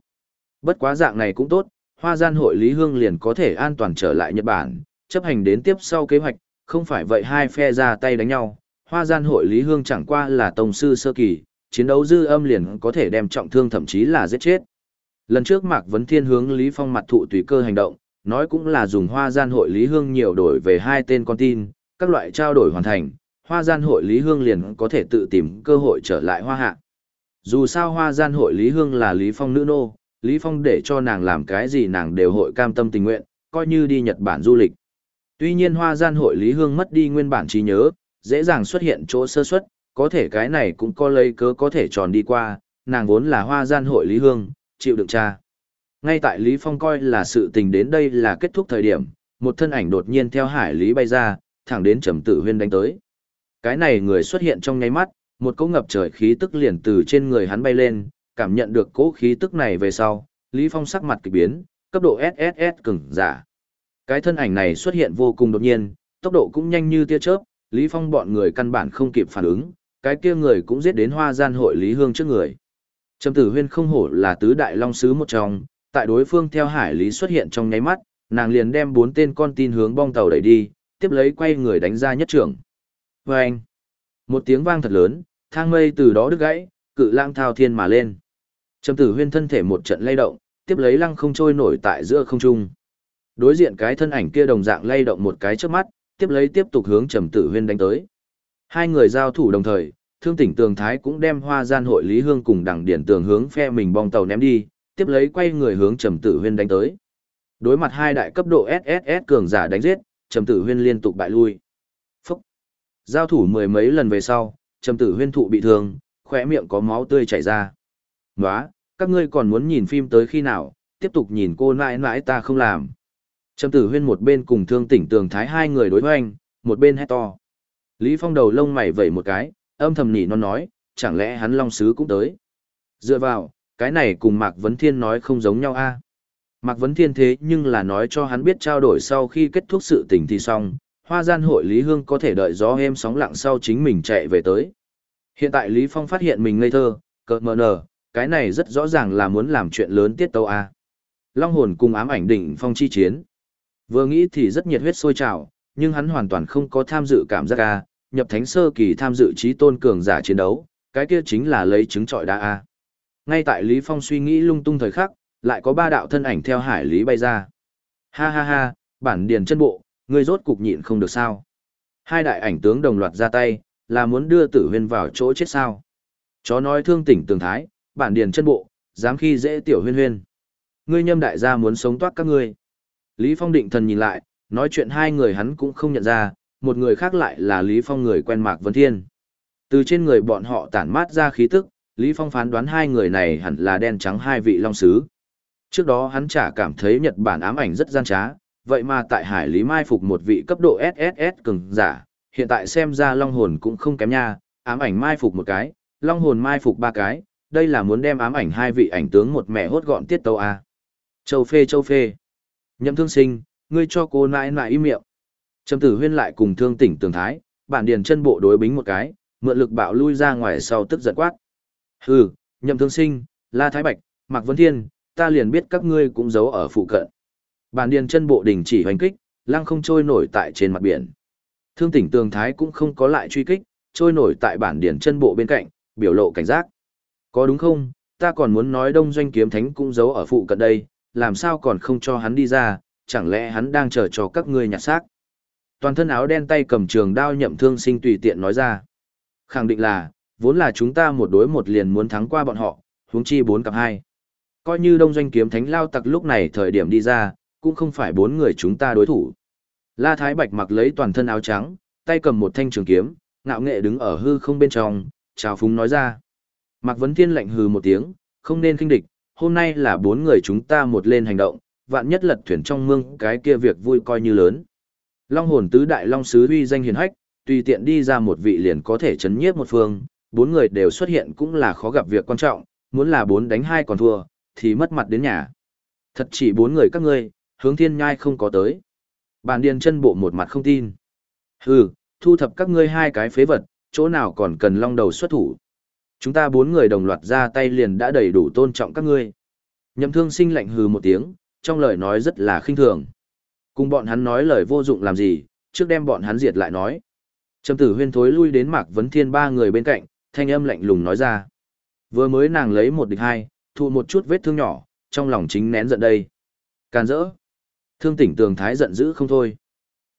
Bất quá dạng này cũng tốt, hoa gian hội Lý Hương liền có thể an toàn trở lại Nhật Bản, chấp hành đến tiếp sau kế hoạch, không phải vậy hai phe ra tay đánh nhau. Hoa gian hội Lý Hương chẳng qua là Tông sư sơ kỳ, chiến đấu dư âm liền có thể đem trọng thương thậm chí là giết chết. Lần trước Mạc Vấn Thiên hướng Lý Phong mặt thụ tùy cơ hành động, nói cũng là dùng hoa gian hội Lý Hương nhiều đổi về hai tên con tin, các loại trao đổi hoàn thành, hoa gian hội Lý Hương liền có thể tự tìm cơ hội trở lại hoa hạ. Dù sao hoa gian hội Lý Hương là Lý Phong nữ nô, Lý Phong để cho nàng làm cái gì nàng đều hội cam tâm tình nguyện, coi như đi Nhật Bản du lịch. Tuy nhiên hoa gian hội Lý Hương mất đi nguyên bản trí nhớ, dễ dàng xuất hiện chỗ sơ suất, có thể cái này cũng có lấy cớ có thể tròn đi qua, nàng vốn là hoa gian hội Lý Hương, chịu đựng cha. Ngay tại Lý Phong coi là sự tình đến đây là kết thúc thời điểm, một thân ảnh đột nhiên theo hải lý bay ra, thẳng đến Trầm Tử Huyên đánh tới. Cái này người xuất hiện trong nháy mắt, một cỗ ngập trời khí tức liền từ trên người hắn bay lên, cảm nhận được cỗ khí tức này về sau, Lý Phong sắc mặt kỳ biến, cấp độ SSS cứng giả. Cái thân ảnh này xuất hiện vô cùng đột nhiên, tốc độ cũng nhanh như tia chớp, Lý Phong bọn người căn bản không kịp phản ứng, cái kia người cũng giết đến hoa gian hội Lý Hương trước người. Trầm Tử Huyên không hổ là tứ đại long sứ một trong, tại đối phương theo hải lý xuất hiện trong nháy mắt, nàng liền đem bốn tên con tin hướng bong tàu đẩy đi, tiếp lấy quay người đánh ra nhất trưởng. Và anh, một tiếng vang thật lớn, thang mây từ đó đứt gãy, cự lang thao thiên mà lên. Trầm tử huyên thân thể một trận lay động, tiếp lấy lăng không trôi nổi tại giữa không trung. Đối diện cái thân ảnh kia đồng dạng lay động một cái trước mắt, tiếp lấy tiếp tục hướng trầm tử huyên đánh tới. Hai người giao thủ đồng thời, thương tỉnh tường thái cũng đem hoa gian hội lý hương cùng đẳng điển tường hướng phe mình bong tàu ném đi, tiếp lấy quay người hướng trầm tử huyên đánh tới. Đối mặt hai đại cấp độ SSS cường giả đánh giết, trầm tử huyên liên tục bại lui. Phúc! Giao thủ mười mấy lần về sau, trầm tử huyên thụ bị thương, khỏe miệng có máu tươi chảy ra. Nóa, các ngươi còn muốn nhìn phim tới khi nào, tiếp tục nhìn cô nãi nãi ta không làm. Trầm tử huyên một bên cùng thương tỉnh tường thái hai người đối hoành, một bên hét to. Lý Phong đầu lông mày vẩy một cái, âm thầm nỉ non nói, chẳng lẽ hắn long sứ cũng tới. Dựa vào, cái này cùng Mạc Vấn Thiên nói không giống nhau a Mạc Vấn Thiên thế nhưng là nói cho hắn biết trao đổi sau khi kết thúc sự tình thì xong, hoa gian hội Lý Hương có thể đợi gió êm sóng lặng sau chính mình chạy về tới. Hiện tại Lý Phong phát hiện mình ngây thơ, cợt mờ nở, cái này rất rõ ràng là muốn làm chuyện lớn tiết tâu A. Long hồn cùng ám ảnh đỉnh phong chi chiến. Vừa nghĩ thì rất nhiệt huyết sôi trào, nhưng hắn hoàn toàn không có tham dự cảm giác A, nhập thánh sơ kỳ tham dự trí tôn cường giả chiến đấu, cái kia chính là lấy trứng trọi đa A. Ngay tại Lý Phong suy nghĩ lung tung thời khắc, lại có ba đạo thân ảnh theo hải lý bay ra. Ha ha ha, bản điền chân bộ, ngươi rốt cục nhịn không được sao. Hai đại ảnh tướng đồng loạt ra tay, là muốn đưa tử huyên vào chỗ chết sao. Chó nói thương tỉnh tường thái, bản điền chân bộ, dám khi dễ tiểu huyên huyên. Ngươi nhâm đại gia muốn sống toát các ngươi. Lý Phong định thần nhìn lại, nói chuyện hai người hắn cũng không nhận ra, một người khác lại là Lý Phong người quen Mạc Vân Thiên. Từ trên người bọn họ tản mát ra khí tức, Lý Phong phán đoán hai người này hẳn là đen trắng hai vị long sứ. Trước đó hắn chả cảm thấy Nhật Bản ám ảnh rất gian trá, vậy mà tại Hải Lý mai phục một vị cấp độ SSS cường giả, hiện tại xem ra long hồn cũng không kém nha, ám ảnh mai phục một cái, long hồn mai phục ba cái, đây là muốn đem ám ảnh hai vị ảnh tướng một mẹ hốt gọn tiết tâu à. Châu phê châu phê. Nhậm thương sinh, ngươi cho cô nãi nãi im miệng. Trầm tử huyên lại cùng thương tỉnh tường thái, bản điền chân bộ đối bính một cái, mượn lực bạo lui ra ngoài sau tức giận quát. Hừ, nhậm thương sinh, La Thái Bạch, Mạc Vân Thiên, ta liền biết các ngươi cũng giấu ở phụ cận. Bản điền chân bộ đình chỉ hoành kích, lăng không trôi nổi tại trên mặt biển. Thương tỉnh tường thái cũng không có lại truy kích, trôi nổi tại bản điền chân bộ bên cạnh, biểu lộ cảnh giác. Có đúng không, ta còn muốn nói đông doanh kiếm thánh cũng giấu ở phụ cận đây, làm sao còn không cho hắn đi ra, chẳng lẽ hắn đang chờ cho các ngươi nhặt xác. Toàn thân áo đen tay cầm trường đao nhậm thương sinh tùy tiện nói ra. Khẳng định là, vốn là chúng ta một đối một liền muốn thắng qua bọn họ, huống chi bốn cặp hai. Coi như đông doanh kiếm thánh lao tặc lúc này thời điểm đi ra, cũng không phải bốn người chúng ta đối thủ. La Thái Bạch mặc lấy toàn thân áo trắng, tay cầm một thanh trường kiếm, ngạo nghệ đứng ở hư không bên trong, chào phúng nói ra. Mạc Vấn Thiên lạnh hừ một tiếng, không nên kinh địch, hôm nay là bốn người chúng ta một lên hành động, vạn nhất lật thuyền trong mương cái kia việc vui coi như lớn. Long hồn tứ đại long sứ uy danh hiền hách, tùy tiện đi ra một vị liền có thể chấn nhiếp một phương, bốn người đều xuất hiện cũng là khó gặp việc quan trọng, muốn là bốn đánh hai còn thua, thì mất mặt đến nhà. Thật chỉ bốn người các ngươi, hướng thiên nhai không có tới. Bàn điền chân bộ một mặt không tin. Hừ, thu thập các ngươi hai cái phế vật, chỗ nào còn cần long đầu xuất thủ. Chúng ta bốn người đồng loạt ra tay liền đã đầy đủ tôn trọng các ngươi. Nhậm thương sinh lạnh hừ một tiếng, trong lời nói rất là khinh thường. Cùng bọn hắn nói lời vô dụng làm gì, trước đem bọn hắn diệt lại nói. Trầm tử huyên thối lui đến mạc vấn thiên ba người bên cạnh, thanh âm lạnh lùng nói ra. Vừa mới nàng lấy một địch hai, thụ một chút vết thương nhỏ, trong lòng chính nén giận đây. Càn rỡ. Thương tỉnh tường thái giận dữ không thôi.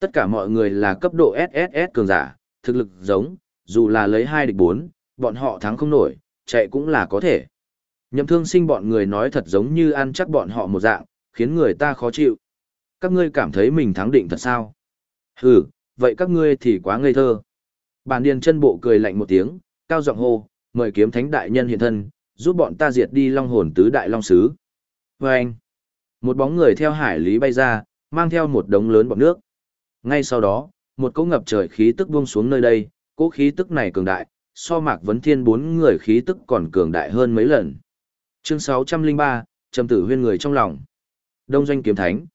Tất cả mọi người là cấp độ SSS cường giả, thực lực giống, dù là lấy hai địch bốn, bọn họ thắng không nổi, chạy cũng là có thể. Nhậm thương sinh bọn người nói thật giống như ăn chắc bọn họ một dạng, khiến người ta khó chịu. Các ngươi cảm thấy mình thắng định thật sao? Hừ, vậy các ngươi thì quá ngây thơ. Bản điền chân bộ cười lạnh một tiếng, cao giọng hô, mời kiếm thánh đại nhân hiện thân, giúp bọn ta diệt đi long hồn tứ đại long sứ. Và anh, một bóng người theo hải lý bay ra, mang theo một đống lớn bọt nước. Ngay sau đó, một cỗ ngập trời khí tức buông xuống nơi đây, cỗ khí tức này cường đại, so mạc vấn thiên bốn người khí tức còn cường đại hơn mấy lần. Chương 603, trầm tử huyên người trong lòng. Đông doanh kiếm thánh.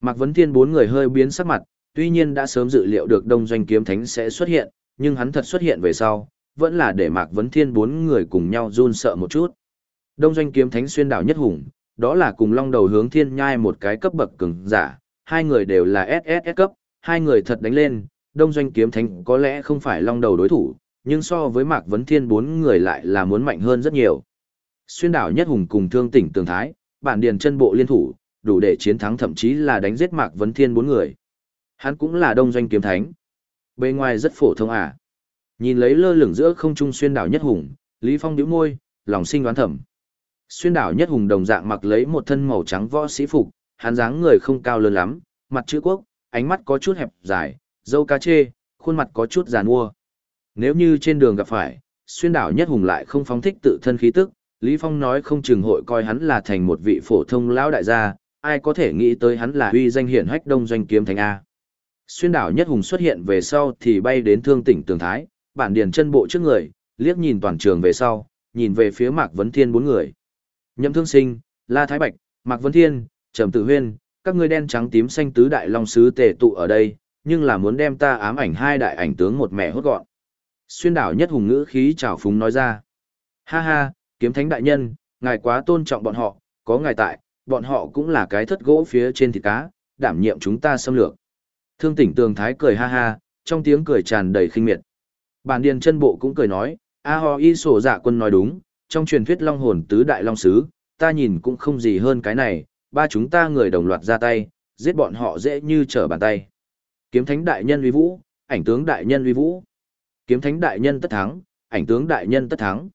Mạc vấn thiên bốn người hơi biến sắc mặt, tuy nhiên đã sớm dự liệu được đông doanh kiếm thánh sẽ xuất hiện, nhưng hắn thật xuất hiện về sau, vẫn là để Mạc Vấn Thiên bốn người cùng nhau run sợ một chút. Đông doanh kiếm thánh xuyên đảo nhất hùng, đó là cùng long đầu hướng thiên nhai một cái cấp bậc cường giả, hai người đều là SSS cấp, hai người thật đánh lên, đông doanh kiếm thánh có lẽ không phải long đầu đối thủ, nhưng so với Mạc Vấn Thiên bốn người lại là muốn mạnh hơn rất nhiều. Xuyên đảo nhất hùng cùng thương tỉnh tường thái, bản điền chân bộ liên thủ, đủ để chiến thắng thậm chí là đánh giết Mạc Vấn Thiên bốn người. Hắn cũng là đông doanh kiếm thánh. Bề ngoài rất phổ thông à. Nhìn lấy lơ lửng giữa không trung xuyên đảo nhất hùng, Lý Phong nhíu môi, lòng sinh đoán thầm. Xuyên đảo nhất hùng đồng dạng mặc lấy một thân màu trắng võ sĩ phục, hắn dáng người không cao lớn lắm, mặt chữ quốc, ánh mắt có chút hẹp dài, dâu cá chê, khuôn mặt có chút giàn mua. Nếu như trên đường gặp phải, xuyên đảo nhất hùng lại không phóng thích tự thân khí tức, Lý Phong nói không chừng hội coi hắn là thành một vị phổ thông lão đại gia, ai có thể nghĩ tới hắn là uy danh hiển hách đông doanh kiếm thành A. Xuyên đảo nhất hùng xuất hiện về sau thì bay đến thương tỉnh tường thái, bản điền chân bộ trước người, liếc nhìn toàn trường về sau, nhìn về phía Mạc Vấn Thiên bốn người. Nhậm Thương Sinh, La Thái Bạch, Mạc Vấn Thiên, Trầm Tử Huyên, các ngươi đen trắng tím xanh tứ đại long sứ tề tụ ở đây, nhưng là muốn đem ta ám ảnh hai đại ảnh tướng một mẹ hốt gọn. Xuyên đảo nhất hùng ngữ khí trào phúng nói ra. Ha ha, kiếm thánh đại nhân, ngài quá tôn trọng bọn họ, có ngài tại, bọn họ cũng là cái thất gỗ phía trên thịt cá, đảm nhiệm chúng ta xâm lược. Thương tỉnh tường thái cười ha ha, trong tiếng cười tràn đầy khinh miệt. Bản điền chân bộ cũng cười nói, A ho y sổ dạ quân nói đúng, trong truyền thuyết long hồn tứ đại long sứ, ta nhìn cũng không gì hơn cái này, ba chúng ta người đồng loạt ra tay, giết bọn họ dễ như trở bàn tay. Kiếm thánh đại nhân uy vũ, ảnh tướng đại nhân uy vũ. Kiếm thánh đại nhân tất thắng, ảnh tướng đại nhân tất thắng.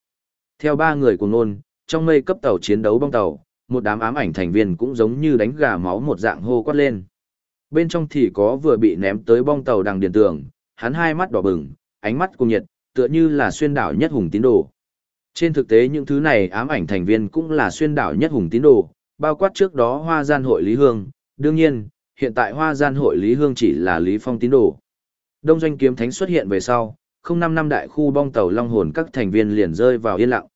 Theo ba người cùng nôn, trong mây cấp tàu chiến đấu bong tàu, một đám ám ảnh thành viên cũng giống như đánh gà máu một dạng hô quát lên. Bên trong thì có vừa bị ném tới bong tàu đằng điền tường, hắn hai mắt đỏ bừng, ánh mắt cùng nhiệt, tựa như là xuyên đảo nhất hùng tín đồ. Trên thực tế những thứ này ám ảnh thành viên cũng là xuyên đảo nhất hùng tín đồ, bao quát trước đó hoa gian hội Lý Hương, đương nhiên, hiện tại hoa gian hội Lý Hương chỉ là Lý Phong tín đồ. Đông doanh kiếm thánh xuất hiện về sau, không năm năm đại khu bong tàu Long Hồn các thành viên liền rơi vào yên lặng.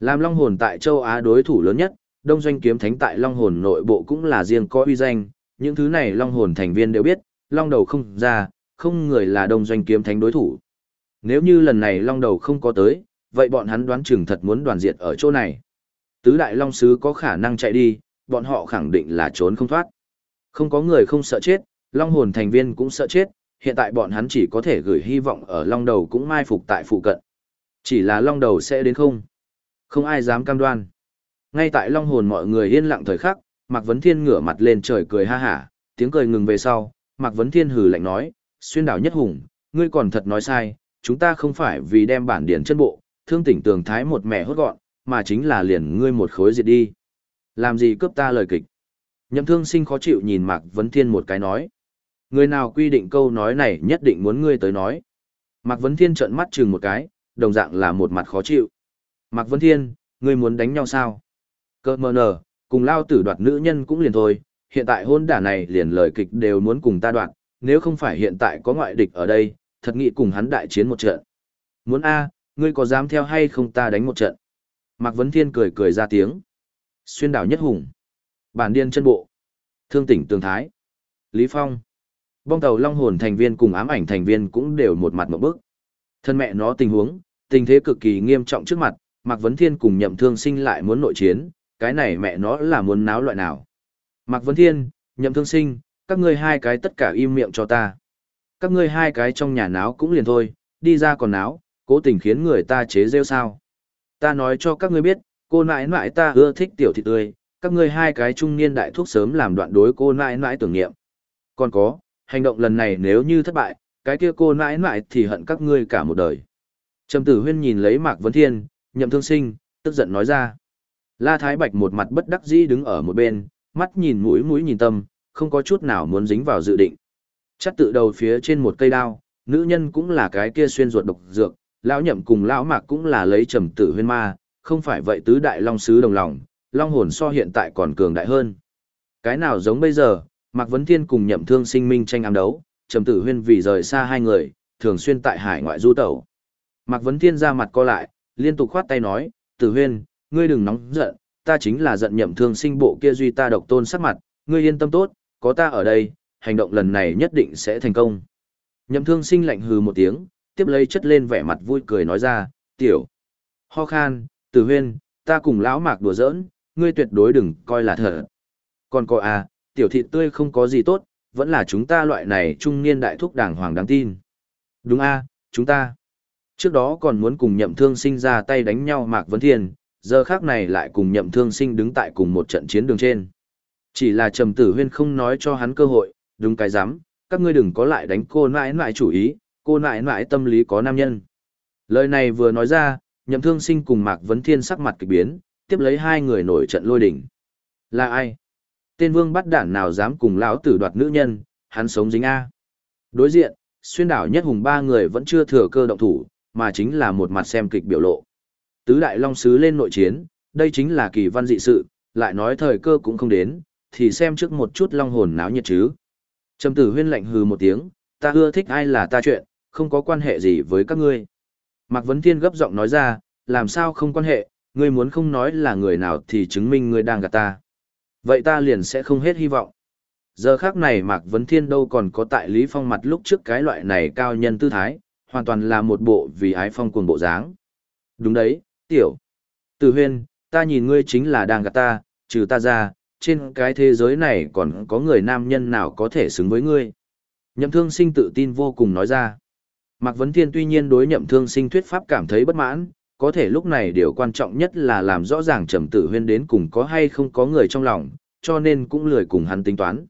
Làm Long Hồn tại châu Á đối thủ lớn nhất, Đông doanh kiếm thánh tại Long Hồn nội bộ cũng là riêng có uy danh, những thứ này Long Hồn thành viên đều biết, Long đầu không ra, không người là Đông doanh kiếm thánh đối thủ. Nếu như lần này Long đầu không có tới, vậy bọn hắn đoán chừng thật muốn đoàn diệt ở chỗ này. Tứ đại Long Sứ có khả năng chạy đi, bọn họ khẳng định là trốn không thoát. Không có người không sợ chết, Long hồn thành viên cũng sợ chết, hiện tại bọn hắn chỉ có thể gửi hy vọng ở Long đầu cũng mai phục tại phụ cận. Chỉ là Long đầu sẽ đến không? Không ai dám cam đoan. Ngay tại Long hồn mọi người yên lặng thời khắc, Mạc Vấn Thiên ngửa mặt lên trời cười ha hả, tiếng cười ngừng về sau, Mạc Vấn Thiên hừ lạnh nói, xuyên đảo nhất hùng, ngươi còn thật nói sai, chúng ta không phải vì đem bản điển chân bộ, thương tỉnh tường thái một mẹ hốt gọn, mà chính là liền ngươi một khối diệt đi. Làm gì cướp ta lời kịch? Nhậm thương sinh khó chịu nhìn Mạc Vấn Thiên một cái nói. Người nào quy định câu nói này nhất định muốn ngươi tới nói. Mạc Vấn Thiên trợn mắt chừng một cái, đồng dạng là một mặt khó chịu. Mạc Vấn Thiên, ngươi muốn đánh nhau sao? Cơ mờ nở, cùng lao tử đoạt nữ nhân cũng liền thôi, hiện tại hôn đả này liền lời kịch đều muốn cùng ta đoạt, nếu không phải hiện tại có ngoại địch ở đây, thật nghĩ cùng hắn đại chiến một trận. Muốn A, ngươi có dám theo hay không ta đánh một trận? Mạc Vấn Thiên cười cười ra tiếng. Xuyên đảo nhất hùng. Bản điên chân bộ. Thương tỉnh tường thái. Lý Phong. Bong tàu long hồn thành viên cùng ám ảnh thành viên cũng đều một mặt một bước. Thân mẹ nó tình huống, tình thế cực kỳ nghiêm trọng trước mặt, Mạc Vấn Thiên cùng nhậm thương sinh lại muốn nội chiến, cái này mẹ nó là muốn náo loại nào. Mạc Vấn Thiên, nhậm thương sinh, các ngươi hai cái tất cả im miệng cho ta. Các ngươi hai cái trong nhà náo cũng liền thôi, đi ra còn náo, cố tình khiến người ta chế rêu sao. Ta nói cho các ngươi biết, cô nãi nãi ta ưa thích tiểu thị tươi, các ngươi hai cái trung niên đại thuốc sớm làm đoạn đối cô nãi nãi tưởng niệm. Còn có, hành động lần này nếu như thất bại, cái kia cô nãi nãi thì hận các ngươi cả một đời. Trầm tử huyên nhìn lấy Mạc Vấn Thiên, nhậm thương sinh, tức giận nói ra. La Thái Bạch một mặt bất đắc dĩ đứng ở một bên, mắt nhìn mũi mũi nhìn tâm, không có chút nào muốn dính vào dự định. Chắc tự đầu phía trên một cây đao, nữ nhân cũng là cái kia xuyên ruột độc dược, lão nhậm cùng lão mạc cũng là lấy trầm tử huyên ma, không phải vậy tứ đại long sứ đồng lòng, long hồn so hiện tại còn cường đại hơn. Cái nào giống bây giờ, Mạc Vấn Thiên cùng nhậm thương sinh minh tranh ám đấu, trầm tử huyên vì rời xa hai người, thường xuyên tại hải ngoại du tẩu. Mạc Vấn Thiên ra mặt co lại, liên tục khoát tay nói, tử huyên, ngươi đừng nóng giận, ta chính là giận nhậm thương sinh bộ kia duy ta độc tôn sắc mặt, ngươi yên tâm tốt, có ta ở đây, hành động lần này nhất định sẽ thành công. Nhậm thương sinh lạnh hừ một tiếng, tiếp lấy chất lên vẻ mặt vui cười nói ra, tiểu. Ho khan, tử huyên, ta cùng lão mạc đùa giỡn, ngươi tuyệt đối đừng coi là thật. Còn có à, tiểu thịt tươi không có gì tốt, vẫn là chúng ta loại này trung niên đại thúc đàng hoàng đáng tin. Đúng a, chúng ta. Trước đó còn muốn cùng nhậm thương sinh ra tay đánh nhau Mạc Vấn Thiên, giờ khác này lại cùng nhậm thương sinh đứng tại cùng một trận chiến đường trên. Chỉ là trầm tử huyên không nói cho hắn cơ hội, đúng cái dám, các ngươi đừng có lại đánh cô nãi nãi chủ ý, cô nãi nãi tâm lý có nam nhân. Lời này vừa nói ra, nhậm thương sinh cùng Mạc Vấn Thiên sắc mặt kịch biến, tiếp lấy hai người nổi trận lôi đỉnh. Là ai? Tên vương bắt đản nào dám cùng lão tử đoạt nữ nhân, hắn sống dính A. Đối diện, xuyên đảo nhất hùng ba người vẫn chưa thừa cơ động thủ, mà chính là một mặt xem kịch biểu lộ. Tứ đại long sứ lên nội chiến, đây chính là kỳ văn dị sự, lại nói thời cơ cũng không đến, thì xem trước một chút long hồn náo nhiệt chứ. Trầm tử huyên lạnh hừ một tiếng, ta ưa thích ai là ta chuyện, không có quan hệ gì với các ngươi. Mạc Vấn Thiên gấp giọng nói ra, làm sao không quan hệ, ngươi muốn không nói là người nào thì chứng minh ngươi đang gạt ta. Vậy ta liền sẽ không hết hy vọng. Giờ khác này Mạc Vấn Thiên đâu còn có tại Lý Phong mặt lúc trước cái loại này cao nhân tư thái, hoàn toàn là một bộ vì ái phong cuồng bộ dáng. Đúng đấy, tiểu. Từ huyên, ta nhìn ngươi chính là đang gạt ta, trừ ta ra, trên cái thế giới này còn có người nam nhân nào có thể xứng với ngươi. Nhậm thương sinh tự tin vô cùng nói ra. Mạc Vấn Thiên tuy nhiên đối nhậm thương sinh thuyết pháp cảm thấy bất mãn, có thể lúc này điều quan trọng nhất là làm rõ ràng trầm tử huyên đến cùng có hay không có người trong lòng, cho nên cũng lười cùng hắn tính toán.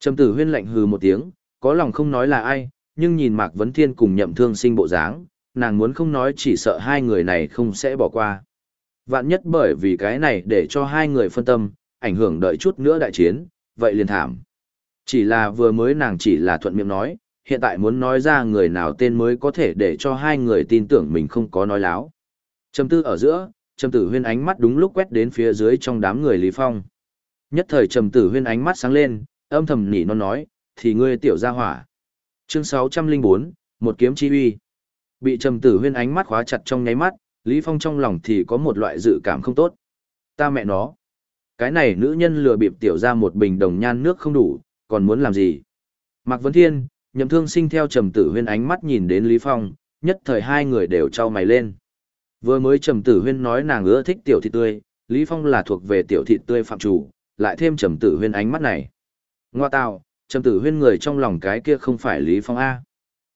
Trầm tử huyên lạnh hừ một tiếng, có lòng không nói là ai, nhưng nhìn Mạc Vấn Thiên cùng nhậm thương sinh bộ dáng, nàng muốn không nói chỉ sợ hai người này không sẽ bỏ qua. Vạn nhất bởi vì cái này để cho hai người phân tâm, ảnh hưởng đợi chút nữa đại chiến, vậy liền thảm. Chỉ là vừa mới nàng chỉ là thuận miệng nói, hiện tại muốn nói ra người nào tên mới có thể để cho hai người tin tưởng mình không có nói láo. Trầm tư ở giữa, Trầm Tử Huyên ánh mắt đúng lúc quét đến phía dưới trong đám người Lý Phong. Nhất thời Trầm Tử Huyên ánh mắt sáng lên, âm thầm nỉ non nói, thì ngươi tiểu gia hỏa. Chương 604, một kiếm chi uy. Bị Trầm Tử Huyên ánh mắt khóa chặt trong nháy mắt, Lý Phong trong lòng thì có một loại dự cảm không tốt. Ta mẹ nó. Cái này nữ nhân lừa bịp tiểu ra một bình đồng nhan nước không đủ, còn muốn làm gì? Mạc Vấn Thiên, nhậm thương sinh theo Trầm Tử Huyên ánh mắt nhìn đến Lý Phong, nhất thời hai người đều trao mày lên. Vừa mới Trầm Tử Huyên nói nàng ưa thích tiểu thịt tươi, Lý Phong là thuộc về tiểu thịt tươi phạm chủ, lại thêm Trầm Tử Huyên ánh mắt này. Ngoa tào, Trầm Tử Huyên người trong lòng cái kia không phải Lý Phong A.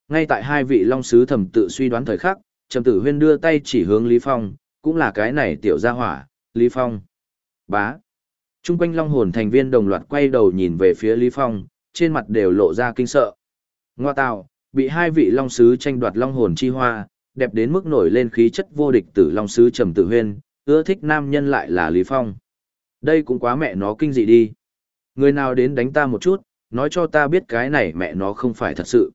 Ngay tại hai vị long sứ thầm tự suy đoán thời khắc, Trầm Tử Huyên đưa tay chỉ hướng Lý Phong, cũng là cái này tiểu gia hỏa, Lý Phong. Bá. Trung quanh long hồn thành viên đồng loạt quay đầu nhìn về phía Lý Phong, trên mặt đều lộ ra kinh sợ. Ngoa tào, bị hai vị long sứ tranh đoạt long hồn chi hoa, đẹp đến mức nổi lên khí chất vô địch tử long sứ trầm tử huyên, ưa thích nam nhân lại là Lý Phong. Đây cũng quá mẹ nó kinh dị đi. Người nào đến đánh ta một chút, nói cho ta biết cái này mẹ nó không phải thật sự.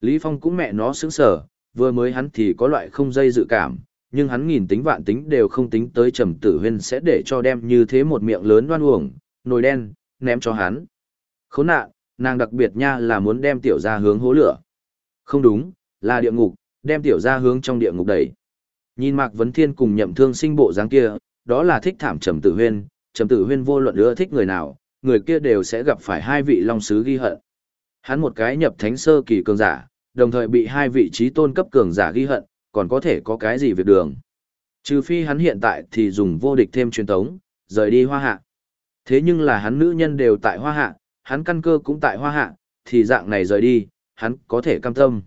Lý Phong cũng mẹ nó sững sờ, vừa mới hắn thì có loại không dây dự cảm, nhưng hắn nghìn tính vạn tính đều không tính tới trầm tử huyên sẽ để cho đem như thế một miệng lớn đoan uổng, nồi đen, ném cho hắn. Khốn nạn, nàng đặc biệt nha là muốn đem tiểu ra hướng hố lửa. Không đúng, là địa ngục, đem tiểu ra hướng trong địa ngục đẩy. Nhìn Mạc Vấn Thiên cùng nhậm thương sinh bộ dáng kia, đó là thích thảm trầm tử huyên, trầm tử huyên vô luận ưa thích người nào, người kia đều sẽ gặp phải hai vị long sứ ghi hận. Hắn một cái nhập thánh sơ kỳ cường giả, đồng thời bị hai vị trí tôn cấp cường giả ghi hận, còn có thể có cái gì việc đường. Trừ phi hắn hiện tại thì dùng vô địch thêm truyền tống, rời đi hoa hạ. Thế nhưng là hắn nữ nhân đều tại hoa hạ, hắn căn cơ cũng tại hoa hạ, thì dạng này rời đi, hắn có thể cam tâm.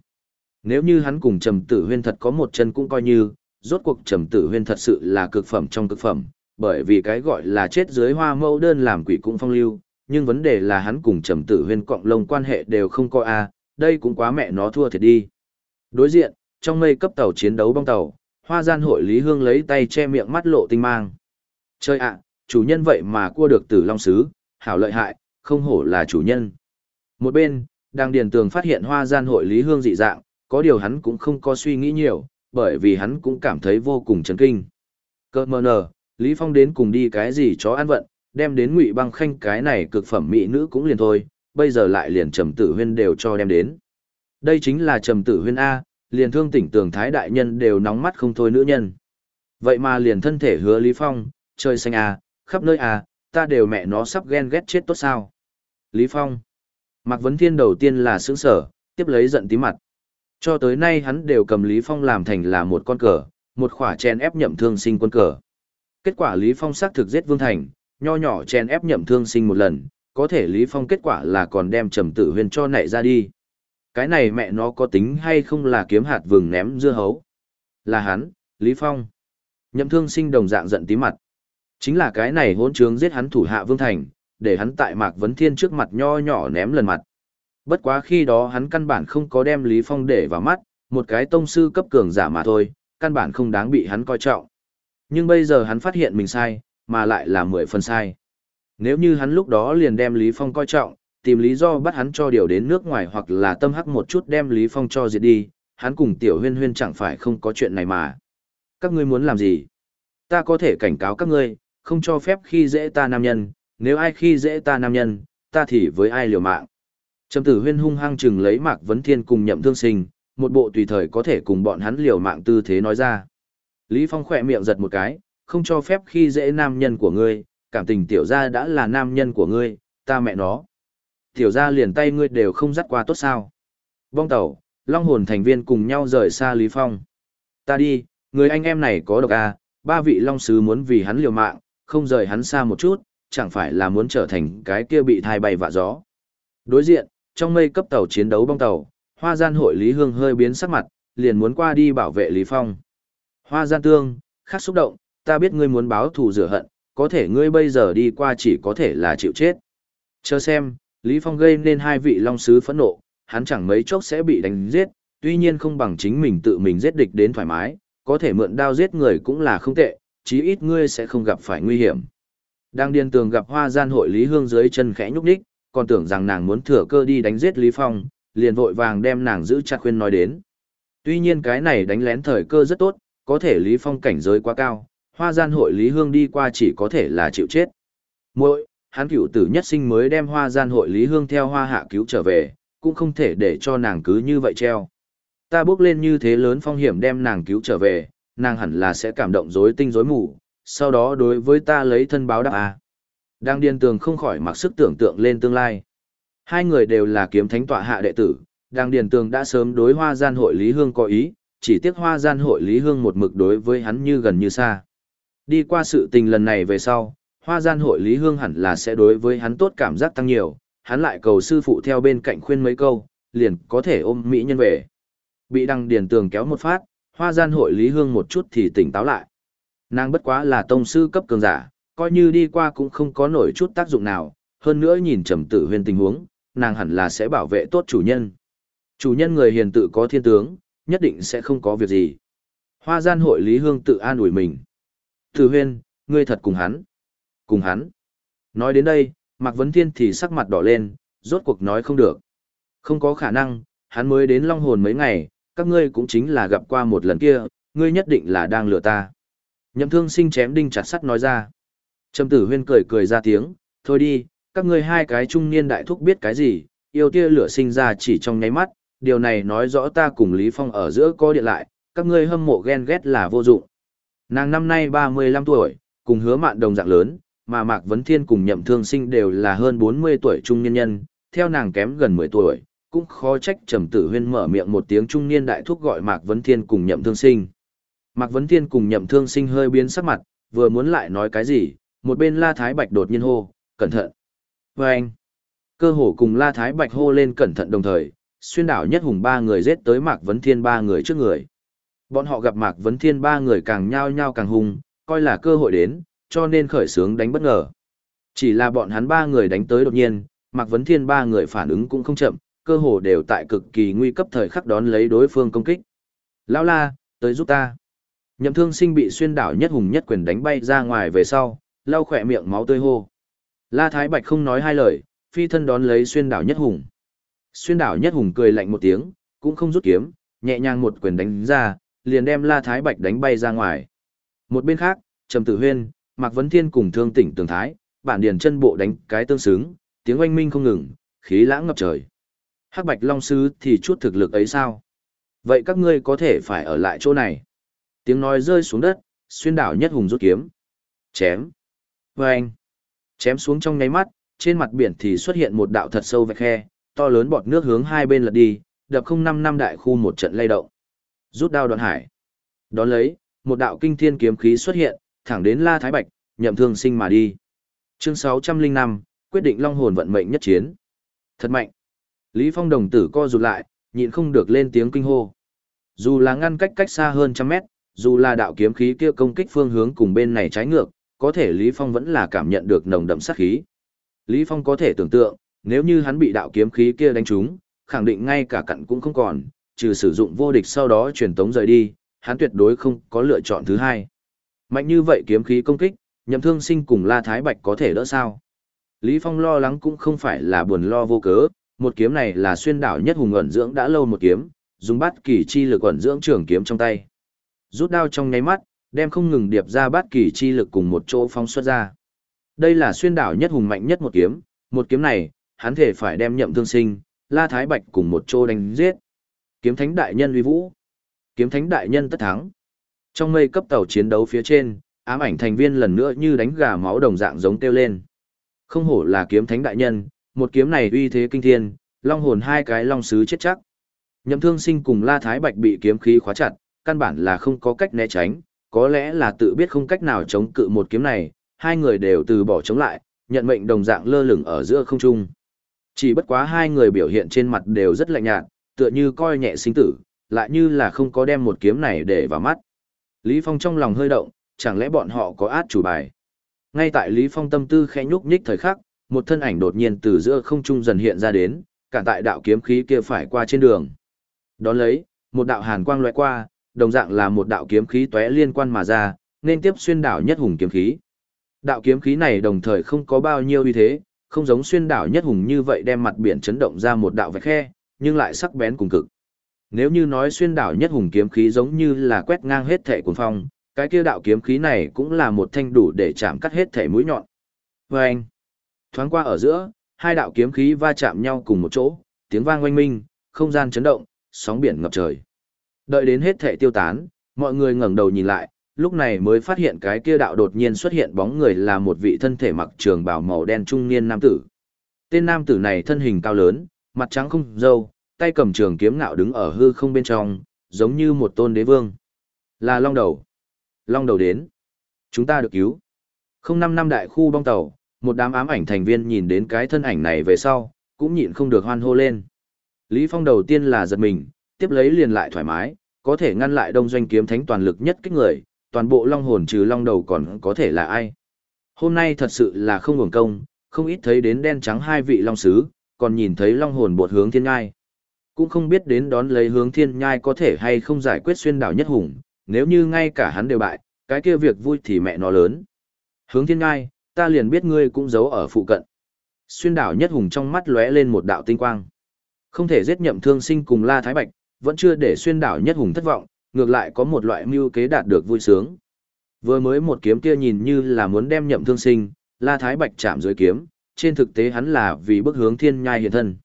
Nếu như hắn cùng Trầm Tử Huyên thật có một chân cũng coi như, rốt cuộc Trầm Tử Huyên thật sự là cực phẩm trong cực phẩm, bởi vì cái gọi là chết dưới hoa mẫu đơn làm quỷ cũng phong lưu, nhưng vấn đề là hắn cùng Trầm Tử Huyên cộng lông quan hệ đều không có a, đây cũng quá mẹ nó thua thiệt đi. Đối diện, trong mây cấp tàu chiến đấu bong tàu, hoa gian hội Lý Hương lấy tay che miệng mắt lộ tinh mang. Chơi ạ, chủ nhân vậy mà cua được tử long sứ, hảo lợi hại, không hổ là chủ nhân. Một bên, đang điền tường phát hiện hoa gian hội Lý Hương dị dạng, có điều hắn cũng không có suy nghĩ nhiều, bởi vì hắn cũng cảm thấy vô cùng chấn kinh. Cơ mờ nờ, Lý Phong đến cùng đi cái gì chó ăn vận, đem đến ngụy băng khanh cái này cực phẩm mỹ nữ cũng liền thôi, bây giờ lại liền trầm tử huyên đều cho đem đến. Đây chính là trầm tử huyên A, liền thương tỉnh tường thái đại nhân đều nóng mắt không thôi nữ nhân. Vậy mà liền thân thể hứa Lý Phong, trời xanh A, khắp nơi A, ta đều mẹ nó sắp ghen ghét chết tốt sao. Lý Phong. Mạc Vấn Thiên đầu tiên là sướng sở, tiếp lấy giận tí mặt. Cho tới nay hắn đều cầm Lý Phong làm thành là một con cờ, một khỏa chen ép nhậm thương sinh quân cờ. Kết quả Lý Phong xác thực giết Vương Thành, nho nhỏ chen ép nhậm thương sinh một lần, có thể Lý Phong kết quả là còn đem trầm tử huyền cho nảy ra đi. Cái này mẹ nó có tính hay không là kiếm hạt vừng ném dưa hấu? Là hắn, Lý Phong. Nhậm thương sinh đồng dạng giận tí mặt. Chính là cái này hỗn trướng giết hắn thủ hạ Vương Thành, để hắn tại Mạc Vấn Thiên trước mặt nho nhỏ ném lần mặt. Bất quá khi đó hắn căn bản không có đem Lý Phong để vào mắt, một cái tông sư cấp cường giả mà thôi, căn bản không đáng bị hắn coi trọng. Nhưng bây giờ hắn phát hiện mình sai, mà lại là mười phần sai. Nếu như hắn lúc đó liền đem Lý Phong coi trọng, tìm lý do bắt hắn cho điều đến nước ngoài hoặc là tâm hắc một chút đem Lý Phong cho diệt đi, hắn cùng tiểu huyên huyên chẳng phải không có chuyện này mà. Các ngươi muốn làm gì? Ta có thể cảnh cáo các ngươi, không cho phép khi dễ ta nam nhân, nếu ai khi dễ ta nam nhân, ta thì với ai liều mạng. Trầm tử huyên hung hăng chừng lấy Mạc Vấn Thiên cùng nhậm thương sinh, một bộ tùy thời có thể cùng bọn hắn liều mạng tư thế nói ra. Lý Phong khỏe miệng giật một cái, không cho phép khi dễ nam nhân của ngươi, cảm tình tiểu gia đã là nam nhân của ngươi, ta mẹ nó. Tiểu gia liền tay ngươi đều không dắt qua tốt sao. Vong tàu, long hồn thành viên cùng nhau rời xa Lý Phong. Ta đi, người anh em này có độc à, ba vị long sứ muốn vì hắn liều mạng, không rời hắn xa một chút, chẳng phải là muốn trở thành cái kia bị thai bay vạ gió. Đối diện, trong mây cấp tàu chiến đấu bong tàu, hoa gian hội Lý Hương hơi biến sắc mặt, liền muốn qua đi bảo vệ Lý Phong. Hoa gian tương, khắc xúc động, ta biết ngươi muốn báo thù rửa hận, có thể ngươi bây giờ đi qua chỉ có thể là chịu chết. Chờ xem, Lý Phong gây nên hai vị long sứ phẫn nộ, hắn chẳng mấy chốc sẽ bị đánh giết, tuy nhiên không bằng chính mình tự mình giết địch đến thoải mái, có thể mượn đao giết người cũng là không tệ, chí ít ngươi sẽ không gặp phải nguy hiểm. Đang điên tường gặp hoa gian hội Lý Hương dưới chân khẽ nhúc nhích, còn tưởng rằng nàng muốn thừa cơ đi đánh giết Lý Phong, liền vội vàng đem nàng giữ chặt khuyên nói đến. Tuy nhiên cái này đánh lén thời cơ rất tốt, có thể Lý Phong cảnh giới quá cao, hoa gian hội Lý Hương đi qua chỉ có thể là chịu chết. Muội, hắn cửu tử nhất sinh mới đem hoa gian hội Lý Hương theo hoa hạ cứu trở về, cũng không thể để cho nàng cứ như vậy treo. Ta bước lên như thế lớn phong hiểm đem nàng cứu trở về, nàng hẳn là sẽ cảm động rối tinh rối mù, sau đó đối với ta lấy thân báo đáp à. Đang điên tường không khỏi mặc sức tưởng tượng lên tương lai. Hai người đều là kiếm thánh tọa hạ đệ tử, đang điền tường đã sớm đối hoa gian hội Lý Hương có ý, chỉ tiếc hoa gian hội Lý Hương một mực đối với hắn như gần như xa. Đi qua sự tình lần này về sau, hoa gian hội Lý Hương hẳn là sẽ đối với hắn tốt cảm giác tăng nhiều, hắn lại cầu sư phụ theo bên cạnh khuyên mấy câu, liền có thể ôm mỹ nhân về. Bị đăng điền tường kéo một phát, hoa gian hội Lý Hương một chút thì tỉnh táo lại. Nàng bất quá là tông sư cấp cường giả, coi như đi qua cũng không có nổi chút tác dụng nào, hơn nữa nhìn trầm tử huyên tình huống, nàng hẳn là sẽ bảo vệ tốt chủ nhân. Chủ nhân người hiền tự có thiên tướng, nhất định sẽ không có việc gì. Hoa gian hội Lý Hương tự an ủi mình. Tử huyên, ngươi thật cùng hắn. Cùng hắn. Nói đến đây, Mạc Vấn Thiên thì sắc mặt đỏ lên, rốt cuộc nói không được. Không có khả năng, hắn mới đến Long Hồn mấy ngày, các ngươi cũng chính là gặp qua một lần kia, ngươi nhất định là đang lừa ta. Nhậm thương sinh chém đinh chặt sắt nói ra. Trầm tử huyên cười cười ra tiếng, thôi đi, các ngươi hai cái trung niên đại thúc biết cái gì, yêu tia lửa sinh ra chỉ trong nháy mắt, điều này nói rõ ta cùng Lý Phong ở giữa có điện lại, các ngươi hâm mộ ghen ghét là vô dụng. Nàng năm nay 35 tuổi, cùng hứa mạn đồng dạng lớn, mà Mạc Vấn Thiên cùng nhậm thương sinh đều là hơn 40 tuổi trung niên nhân, theo nàng kém gần 10 tuổi, cũng khó trách trầm tử huyên mở miệng một tiếng trung niên đại thúc gọi Mạc Vấn Thiên cùng nhậm thương sinh. Mạc Vấn Thiên cùng nhậm thương sinh hơi biến sắc mặt, vừa muốn lại nói cái gì, một bên La Thái Bạch đột nhiên hô, cẩn thận. Và anh, cơ hồ cùng La Thái Bạch hô lên cẩn thận đồng thời, xuyên đảo nhất hùng ba người giết tới Mạc Vấn Thiên ba người trước người. Bọn họ gặp Mạc Vấn Thiên ba người càng nhao nhao càng hùng, coi là cơ hội đến, cho nên khởi sướng đánh bất ngờ. Chỉ là bọn hắn ba người đánh tới đột nhiên, Mạc Vấn Thiên ba người phản ứng cũng không chậm, cơ hồ đều tại cực kỳ nguy cấp thời khắc đón lấy đối phương công kích. Lão la, tới giúp ta. Nhậm thương sinh bị xuyên đảo nhất hùng nhất quyền đánh bay ra ngoài về sau, lau khỏe miệng máu tươi hô. La Thái Bạch không nói hai lời, phi thân đón lấy xuyên đảo nhất hùng. Xuyên đảo nhất hùng cười lạnh một tiếng, cũng không rút kiếm, nhẹ nhàng một quyền đánh ra, liền đem La Thái Bạch đánh bay ra ngoài. Một bên khác, Trầm Tử Huyên, Mạc Vấn Thiên cùng Thương Tỉnh Tường Thái, bản điền chân bộ đánh cái tương xứng, tiếng oanh minh không ngừng, khí lãng ngập trời. Hắc Bạch Long Sứ thì chút thực lực ấy sao? Vậy các ngươi có thể phải ở lại chỗ này. Tiếng nói rơi xuống đất, xuyên đảo nhất hùng rút kiếm. Chém. Vâng! Chém xuống trong nháy mắt, trên mặt biển thì xuất hiện một đạo thật sâu vạch khe, to lớn bọt nước hướng hai bên lật đi, đập không năm năm đại khu một trận lay động. Rút đao đoạn hải. Đón lấy, một đạo kinh thiên kiếm khí xuất hiện, thẳng đến La Thái Bạch, nhậm thương sinh mà đi. Chương 605, quyết định long hồn vận mệnh nhất chiến. Thật mạnh. Lý Phong đồng tử co rụt lại, nhịn không được lên tiếng kinh hô. Dù là ngăn cách cách xa hơn trăm mét, dù là đạo kiếm khí kia công kích phương hướng cùng bên này trái ngược, có thể Lý Phong vẫn là cảm nhận được nồng đậm sát khí. Lý Phong có thể tưởng tượng, nếu như hắn bị đạo kiếm khí kia đánh trúng, khẳng định ngay cả cặn cũng không còn, trừ sử dụng vô địch sau đó truyền tống rời đi, hắn tuyệt đối không có lựa chọn thứ hai. Mạnh như vậy kiếm khí công kích, nhậm thương sinh cùng La Thái Bạch có thể đỡ sao? Lý Phong lo lắng cũng không phải là buồn lo vô cớ, một kiếm này là xuyên đảo nhất hùng ẩn dưỡng đã lâu một kiếm, dùng bắt kỳ chi lực ẩn dưỡng trường kiếm trong tay. Rút đao trong nháy mắt, đem không ngừng điệp ra bát kỳ chi lực cùng một chỗ phóng xuất ra. Đây là xuyên đảo nhất hùng mạnh nhất một kiếm, một kiếm này, hắn thể phải đem nhậm thương sinh, La Thái Bạch cùng một chỗ đánh giết. Kiếm thánh đại nhân uy vũ. Kiếm thánh đại nhân tất thắng. Trong mây cấp tàu chiến đấu phía trên, ám ảnh thành viên lần nữa như đánh gà máu đồng dạng giống kêu lên. Không hổ là kiếm thánh đại nhân, một kiếm này uy thế kinh thiên, long hồn hai cái long sứ chết chắc. Nhậm thương sinh cùng La Thái Bạch bị kiếm khí khóa chặt, căn bản là không có cách né tránh, có lẽ là tự biết không cách nào chống cự một kiếm này, hai người đều từ bỏ chống lại, nhận mệnh đồng dạng lơ lửng ở giữa không trung. Chỉ bất quá hai người biểu hiện trên mặt đều rất lạnh nhạt, tựa như coi nhẹ sinh tử, lại như là không có đem một kiếm này để vào mắt. Lý Phong trong lòng hơi động, chẳng lẽ bọn họ có át chủ bài. Ngay tại Lý Phong tâm tư khẽ nhúc nhích thời khắc, một thân ảnh đột nhiên từ giữa không trung dần hiện ra đến, cản tại đạo kiếm khí kia phải qua trên đường. Đón lấy, một đạo hàn quang lóe qua, đồng dạng là một đạo kiếm khí tóe liên quan mà ra, nên tiếp xuyên đảo nhất hùng kiếm khí. Đạo kiếm khí này đồng thời không có bao nhiêu uy thế, không giống xuyên đảo nhất hùng như vậy đem mặt biển chấn động ra một đạo vạch khe, nhưng lại sắc bén cùng cực. Nếu như nói xuyên đảo nhất hùng kiếm khí giống như là quét ngang hết thể cuồng phong, cái kia đạo kiếm khí này cũng là một thanh đủ để chạm cắt hết thể mũi nhọn. Và anh, thoáng qua ở giữa, hai đạo kiếm khí va chạm nhau cùng một chỗ, tiếng vang oanh minh, không gian chấn động, sóng biển ngập trời. Đợi đến hết thể tiêu tán, mọi người ngẩng đầu nhìn lại, lúc này mới phát hiện cái kia đạo đột nhiên xuất hiện bóng người là một vị thân thể mặc trường bào màu đen trung niên nam tử. Tên nam tử này thân hình cao lớn, mặt trắng không râu, tay cầm trường kiếm ngạo đứng ở hư không bên trong, giống như một tôn đế vương. Là Long Đầu. Long Đầu đến. Chúng ta được cứu. Không năm năm đại khu bong tàu, một đám ám ảnh thành viên nhìn đến cái thân ảnh này về sau, cũng nhịn không được hoan hô lên. Lý Phong đầu tiên là giật mình, tiếp lấy liền lại thoải mái, có thể ngăn lại đông doanh kiếm thánh toàn lực nhất kích người, toàn bộ long hồn trừ long đầu còn có thể là ai. Hôm nay thật sự là không hưởng công, không ít thấy đến đen trắng hai vị long sứ, còn nhìn thấy long hồn bột hướng thiên ngai. Cũng không biết đến đón lấy hướng thiên nhai có thể hay không giải quyết xuyên đảo nhất hùng, nếu như ngay cả hắn đều bại, cái kia việc vui thì mẹ nó lớn. Hướng thiên nhai, ta liền biết ngươi cũng giấu ở phụ cận. Xuyên đảo nhất hùng trong mắt lóe lên một đạo tinh quang. Không thể giết nhậm thương sinh cùng La Thái Bạch, vẫn chưa để xuyên đảo nhất hùng thất vọng, ngược lại có một loại mưu kế đạt được vui sướng. Vừa mới một kiếm kia nhìn như là muốn đem nhậm thương sinh, La Thái Bạch chạm dưới kiếm, trên thực tế hắn là vì bức hướng thiên nhai hiện thân.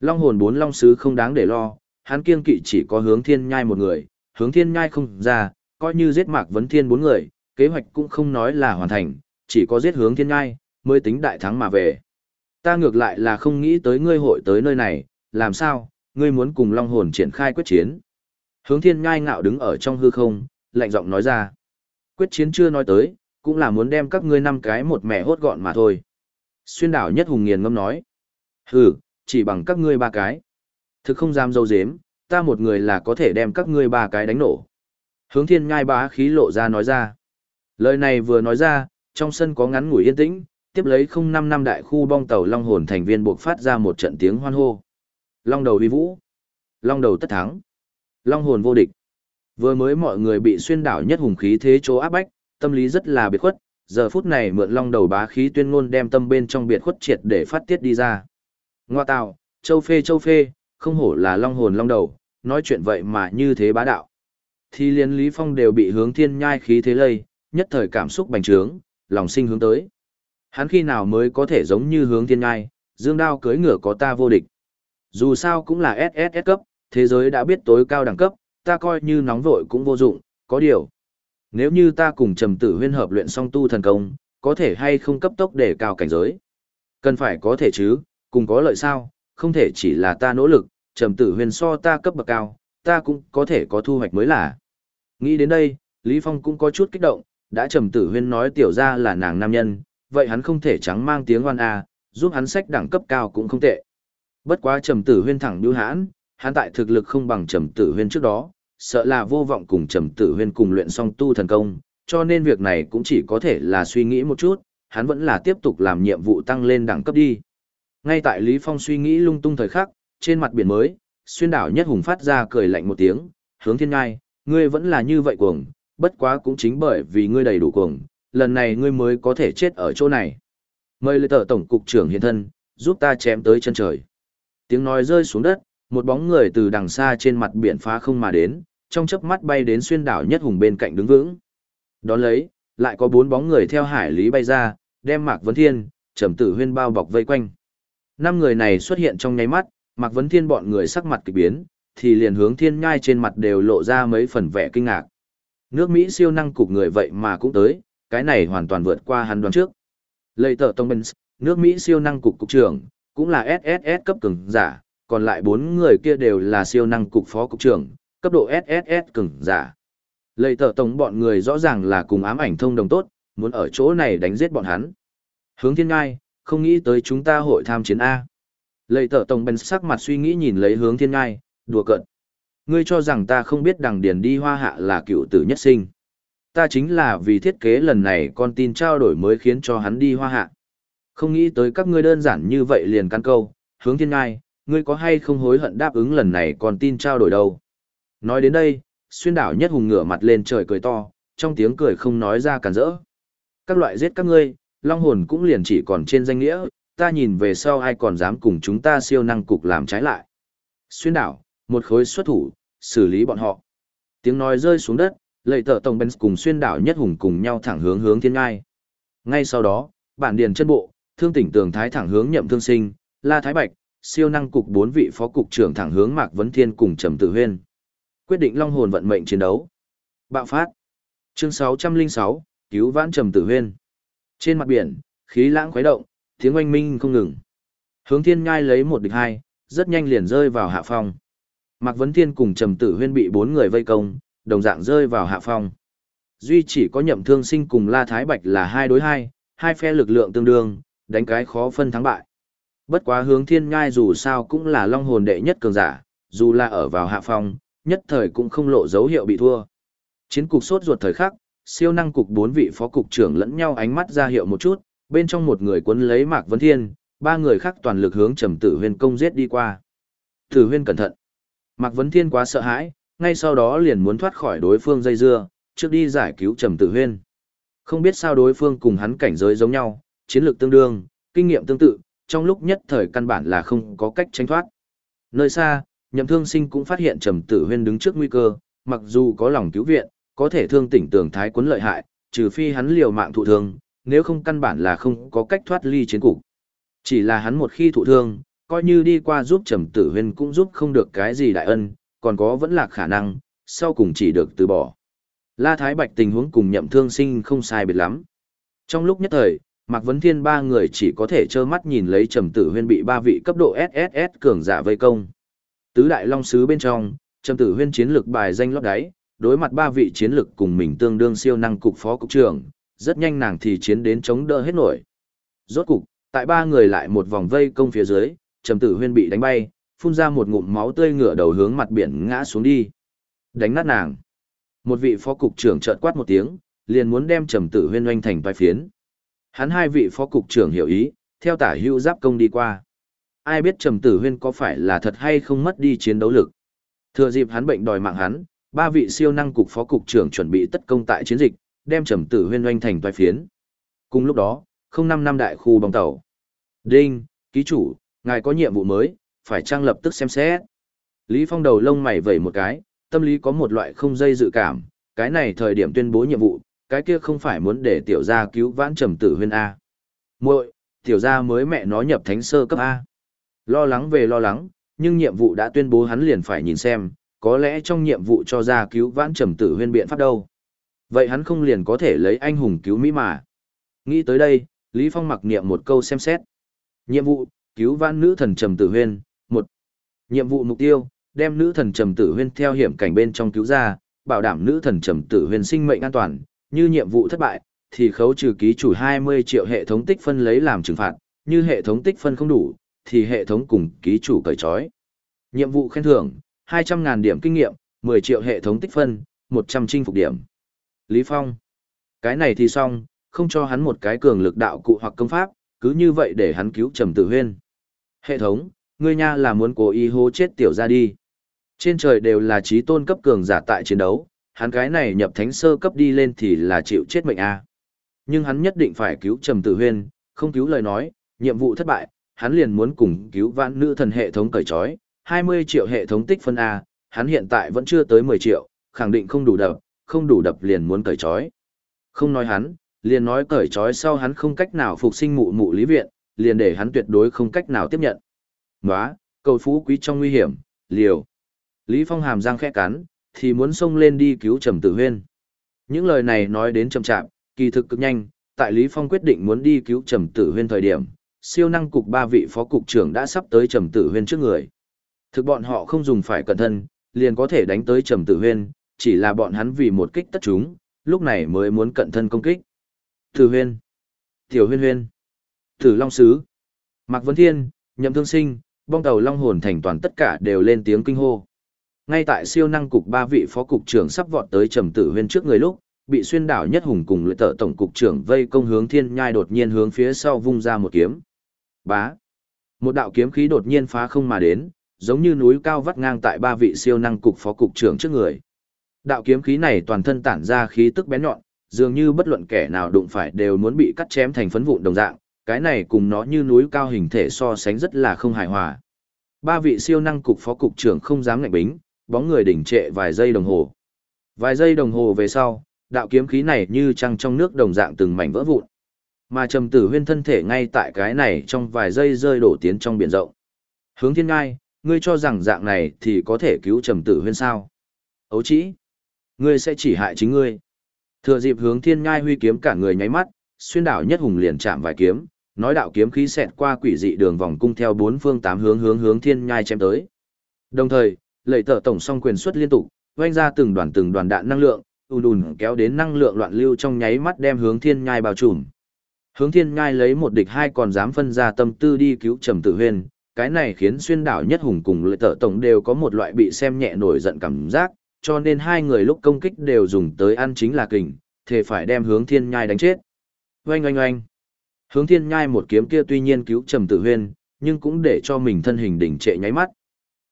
Long hồn bốn long sứ không đáng để lo, hắn kiên kỵ chỉ có hướng thiên nhai một người, hướng thiên nhai không ra, coi như giết mạc vấn thiên bốn người, kế hoạch cũng không nói là hoàn thành, chỉ có giết hướng thiên nhai, mới tính đại thắng mà về. Ta ngược lại là không nghĩ tới ngươi hội tới nơi này, làm sao, ngươi muốn cùng long hồn triển khai quyết chiến. Hướng thiên ngai ngạo đứng ở trong hư không, lạnh giọng nói ra. Quyết chiến chưa nói tới, cũng là muốn đem các ngươi năm cái một mẹ hốt gọn mà thôi. Xuyên đảo nhất hùng nghiền ngâm nói. Hừ, chỉ bằng các ngươi ba cái. Thực không dám dâu dếm, ta một người là có thể đem các ngươi ba cái đánh nổ. Hướng thiên ngai bá khí lộ ra nói ra. Lời này vừa nói ra, trong sân có ngắn ngủi yên tĩnh, tiếp lấy không năm năm đại khu bong tàu Long Hồn thành viên buộc phát ra một trận tiếng hoan hô. Long đầu vi vũ. Long đầu tất thắng. Long hồn vô địch. Vừa mới mọi người bị xuyên đảo nhất hùng khí thế chỗ áp bách, tâm lý rất là biệt khuất, giờ phút này mượn long đầu bá khí tuyên ngôn đem tâm bên trong biệt khuất triệt để phát tiết đi ra. Ngoa tạo, Châu phê châu phê, không hổ là long hồn long đầu, nói chuyện vậy mà như thế bá đạo. Thì liên Lý Phong đều bị hướng thiên nhai khí thế lây, nhất thời cảm xúc bành trướng, lòng sinh hướng tới. Hắn khi nào mới có thể giống như hướng thiên nhai, dương đao cưới ngựa có ta vô địch. Dù sao cũng là SSS cấp, thế giới đã biết tối cao đẳng cấp, ta coi như nóng vội cũng vô dụng, có điều. Nếu như ta cùng trầm tử huyên hợp luyện song tu thần công, có thể hay không cấp tốc để cao cảnh giới? Cần phải có thể chứ, cùng có lợi sao, không thể chỉ là ta nỗ lực, trầm tử huyền so ta cấp bậc cao, ta cũng có thể có thu hoạch mới là. Nghĩ đến đây, Lý Phong cũng có chút kích động, đã trầm tử huyên nói tiểu ra là nàng nam nhân, vậy hắn không thể trắng mang tiếng oan a, giúp hắn sách đẳng cấp cao cũng không tệ. Bất quá trầm tử huyên thẳng bưu hãn, hắn tại thực lực không bằng trầm tử huyên trước đó, sợ là vô vọng cùng trầm tử huyên cùng luyện song tu thần công, cho nên việc này cũng chỉ có thể là suy nghĩ một chút, hắn vẫn là tiếp tục làm nhiệm vụ tăng lên đẳng cấp đi. Ngay tại Lý Phong suy nghĩ lung tung thời khắc, trên mặt biển mới, xuyên đảo nhất hùng phát ra cười lạnh một tiếng, hướng thiên ngai, ngươi vẫn là như vậy cuồng, bất quá cũng chính bởi vì ngươi đầy đủ cuồng, lần này ngươi mới có thể chết ở chỗ này. Mời lời tờ tổng cục trưởng hiện thân, giúp ta chém tới chân trời. Tiếng nói rơi xuống đất, một bóng người từ đằng xa trên mặt biển phá không mà đến, trong chớp mắt bay đến xuyên đảo nhất hùng bên cạnh đứng vững. Đón lấy, lại có bốn bóng người theo hải lý bay ra, đem Mạc Vấn Thiên, Trầm Tử Huyên bao bọc vây quanh. Năm người này xuất hiện trong nháy mắt, Mạc Vấn Thiên bọn người sắc mặt kỳ biến, thì liền hướng thiên nhai trên mặt đều lộ ra mấy phần vẻ kinh ngạc. Nước Mỹ siêu năng cục người vậy mà cũng tới, cái này hoàn toàn vượt qua hắn đoán trước. Lệ tờ Tông Bình, nước Mỹ siêu năng cục cục trưởng, cũng là SSS cấp cường giả, còn lại bốn người kia đều là siêu năng cục phó cục trưởng, cấp độ SSS cường giả. Lệ tờ tổng bọn người rõ ràng là cùng ám ảnh thông đồng tốt, muốn ở chỗ này đánh giết bọn hắn. Hướng thiên ngai, không nghĩ tới chúng ta hội tham chiến A. Lệ tờ tổng bên sắc mặt suy nghĩ nhìn lấy hướng thiên ngai, đùa cợt. Ngươi cho rằng ta không biết đằng điền đi hoa hạ là cựu tử nhất sinh. Ta chính là vì thiết kế lần này con tin trao đổi mới khiến cho hắn đi hoa hạ. Không nghĩ tới các ngươi đơn giản như vậy liền căn câu, hướng thiên ngai, ngươi có hay không hối hận đáp ứng lần này còn tin trao đổi đâu. Nói đến đây, xuyên đảo nhất hùng ngửa mặt lên trời cười to, trong tiếng cười không nói ra cản rỡ. Các loại giết các ngươi, long hồn cũng liền chỉ còn trên danh nghĩa, ta nhìn về sau ai còn dám cùng chúng ta siêu năng cục làm trái lại. Xuyên đảo, một khối xuất thủ, xử lý bọn họ. Tiếng nói rơi xuống đất, lệ tờ tổng bên cùng xuyên đảo nhất hùng cùng nhau thẳng hướng hướng thiên ngai. Ngay sau đó, bản điền chân bộ, thương tỉnh tường thái thẳng hướng nhậm thương sinh, la thái bạch, siêu năng cục bốn vị phó cục trưởng thẳng hướng mạc vấn thiên cùng trầm tử huyên. Quyết định long hồn vận mệnh chiến đấu. Bạo phát. Chương 606, cứu vãn trầm tử huyên. Trên mặt biển khí lãng khuấy động tiếng oanh minh không ngừng. Hướng thiên ngai lấy một địch hai rất nhanh liền rơi vào hạ phong. Mạc vấn thiên cùng trầm tử huyên bị bốn người vây công đồng dạng rơi vào hạ phong. Duy chỉ có nhậm thương sinh cùng la thái bạch là hai đối hai hai phe lực lượng tương đương đánh cái khó phân thắng bại bất quá hướng thiên ngai dù sao cũng là long hồn đệ nhất cường giả dù là ở vào hạ phong nhất thời cũng không lộ dấu hiệu bị thua. Chiến cục sốt ruột thời khắc, siêu năng cục bốn vị phó cục trưởng lẫn nhau ánh mắt ra hiệu một chút, bên trong một người cuốn lấy Mạc Vấn Thiên, ba người khác toàn lực hướng Trầm Tử Huyên công giết đi qua. Tử Huyên cẩn thận. Mạc Vấn Thiên quá sợ hãi, ngay sau đó liền muốn thoát khỏi đối phương dây dưa, trước đi giải cứu Trầm Tử Huyên. Không biết sao đối phương cùng hắn cảnh giới giống nhau, chiến lược tương đương, kinh nghiệm tương tự, trong lúc nhất thời căn bản là không có cách tránh thoát. Nơi xa, nhậm thương sinh cũng phát hiện trầm tử huyên đứng trước nguy cơ, mặc dù có lòng cứu viện, có thể thương tỉnh tưởng thái quấn lợi hại, trừ phi hắn liều mạng thụ thương, nếu không căn bản là không có cách thoát ly chiến cục. Chỉ là hắn một khi thụ thương, coi như đi qua giúp trầm tử huyên cũng giúp không được cái gì đại ân, còn có vẫn là khả năng, sau cùng chỉ được từ bỏ. La Thái Bạch tình huống cùng nhậm thương sinh không sai biệt lắm. Trong lúc nhất thời, Mạc Vấn Thiên ba người chỉ có thể trơ mắt nhìn lấy trầm tử huyên bị ba vị cấp độ SSS cường giả vây công. Tứ đại long sứ bên trong, Trầm Tử Huyên chiến lược bài danh lót đáy, đối mặt ba vị chiến lược cùng mình tương đương siêu năng cục phó cục trưởng, rất nhanh nàng thì chiến đến chống đỡ hết nổi. Rốt cục, tại ba người lại một vòng vây công phía dưới, Trầm Tử Huyên bị đánh bay, phun ra một ngụm máu tươi ngửa đầu hướng mặt biển ngã xuống đi. Đánh nát nàng. Một vị phó cục trưởng chợt quát một tiếng, liền muốn đem Trầm Tử Huyên oanh thành bài phiến. Hắn hai vị phó cục trưởng hiểu ý, theo tả hưu giáp công đi qua ai biết trầm tử huyên có phải là thật hay không mất đi chiến đấu lực. Thừa dịp hắn bệnh đòi mạng hắn, ba vị siêu năng cục phó cục trưởng chuẩn bị tất công tại chiến dịch, đem trầm tử huyên oanh thành toai phiến. Cùng lúc đó, không năm năm đại khu bóng tàu. Đinh, ký chủ, ngài có nhiệm vụ mới, phải trang lập tức xem xét. Lý Phong đầu lông mày vẩy một cái, tâm lý có một loại không dây dự cảm, cái này thời điểm tuyên bố nhiệm vụ, cái kia không phải muốn để tiểu gia cứu vãn trầm tử huyên A. muội tiểu gia mới mẹ nó nhập thánh sơ cấp A. Lo lắng về lo lắng, nhưng nhiệm vụ đã tuyên bố hắn liền phải nhìn xem, có lẽ trong nhiệm vụ cho gia cứu vãn trầm tử huyên biện pháp đâu. Vậy hắn không liền có thể lấy anh hùng cứu Mỹ mà. Nghĩ tới đây, Lý Phong mặc niệm một câu xem xét. Nhiệm vụ, cứu vãn nữ thần trầm tử huyên, một. Nhiệm vụ mục tiêu, đem nữ thần trầm tử huyên theo hiểm cảnh bên trong cứu ra, bảo đảm nữ thần trầm tử huyên sinh mệnh an toàn, như nhiệm vụ thất bại, thì khấu trừ ký chủ 20 triệu hệ thống tích phân lấy làm trừng phạt, như hệ thống tích phân không đủ, thì hệ thống cùng ký chủ cởi trói. Nhiệm vụ khen thưởng, 200.000 điểm kinh nghiệm, 10 triệu hệ thống tích phân, 100 chinh phục điểm. Lý Phong. Cái này thì xong, không cho hắn một cái cường lực đạo cụ hoặc công pháp, cứ như vậy để hắn cứu Trầm Tử Huyên. Hệ thống, ngươi nha là muốn cố ý hô chết tiểu ra đi. Trên trời đều là trí tôn cấp cường giả tại chiến đấu, hắn cái này nhập thánh sơ cấp đi lên thì là chịu chết mệnh a. Nhưng hắn nhất định phải cứu Trầm Tử Huyên, không cứu lời nói, nhiệm vụ thất bại, hắn liền muốn cùng cứu vãn nữ thần hệ thống cởi trói, 20 triệu hệ thống tích phân A, hắn hiện tại vẫn chưa tới 10 triệu, khẳng định không đủ đập, không đủ đập liền muốn cởi trói. Không nói hắn, liền nói cởi trói sau hắn không cách nào phục sinh mụ mụ lý viện, liền để hắn tuyệt đối không cách nào tiếp nhận. Nóa, cầu phú quý trong nguy hiểm, liều. Lý Phong hàm răng khẽ cắn, thì muốn xông lên đi cứu Trầm Tử Huyên. Những lời này nói đến chậm chạp, kỳ thực cực nhanh, tại Lý Phong quyết định muốn đi cứu Trầm Tử Huyên thời điểm, siêu năng cục ba vị phó cục trưởng đã sắp tới Trầm Tử Huyên trước người. Thực bọn họ không dùng phải cẩn thân, liền có thể đánh tới Trầm Tử Huyên, chỉ là bọn hắn vì một kích tất chúng, lúc này mới muốn cận thân công kích. Tử Huyên, Tiểu Huyên Huyên, Tử Long Sứ, Mạc vấn Thiên, Nhậm Thương Sinh, bong tàu Long Hồn thành toàn tất cả đều lên tiếng kinh hô. Ngay tại siêu năng cục ba vị phó cục trưởng sắp vọt tới Trầm Tử Huyên trước người lúc, bị xuyên đảo nhất hùng cùng lưỡi tợ tổng cục trưởng vây công hướng thiên nhai đột nhiên hướng phía sau vung ra một kiếm. Bá. Một đạo kiếm khí đột nhiên phá không mà đến, giống như núi cao vắt ngang tại ba vị siêu năng cục phó cục trưởng trước người. Đạo kiếm khí này toàn thân tản ra khí tức bén nhọn, dường như bất luận kẻ nào đụng phải đều muốn bị cắt chém thành phấn vụn đồng dạng, cái này cùng nó như núi cao hình thể so sánh rất là không hài hòa. Ba vị siêu năng cục phó cục trưởng không dám ngạnh bính, bóng người đỉnh trệ vài giây đồng hồ. Vài giây đồng hồ về sau, đạo kiếm khí này như trăng trong nước đồng dạng từng mảnh vỡ vụn. Mà trầm tử huyên thân thể ngay tại cái này trong vài giây rơi đổ tiến trong biển rộng. Hướng thiên ngai, ngươi cho rằng dạng này thì có thể cứu trầm tử huyên sao. Ấu chỉ, ngươi sẽ chỉ hại chính ngươi. Thừa dịp hướng thiên ngai huy kiếm cả người nháy mắt, xuyên đảo nhất hùng liền chạm vài kiếm, nói đạo kiếm khí xẹt qua quỷ dị đường vòng cung theo bốn phương tám hướng hướng hướng thiên nhai chém tới. Đồng thời, lệ tở tổng song quyền xuất liên tục, vang ra từng đoàn từng đoàn đạn năng lượng, ùn ùn kéo đến năng lượng loạn lưu trong nháy mắt đem hướng thiên nhai bao trùm. Hướng thiên nhai lấy một địch hai còn dám phân ra tâm tư đi cứu trầm tử huyên, cái này khiến xuyên đảo nhất hùng cùng lệ tợ tổng đều có một loại bị xem nhẹ nổi giận cảm giác, cho nên hai người lúc công kích đều dùng tới ăn chính là kình, thể phải đem hướng thiên nhai đánh chết. Oanh oanh oanh. Hướng thiên nhai một kiếm kia tuy nhiên cứu trầm tử huyên, nhưng cũng để cho mình thân hình đỉnh trệ nháy mắt.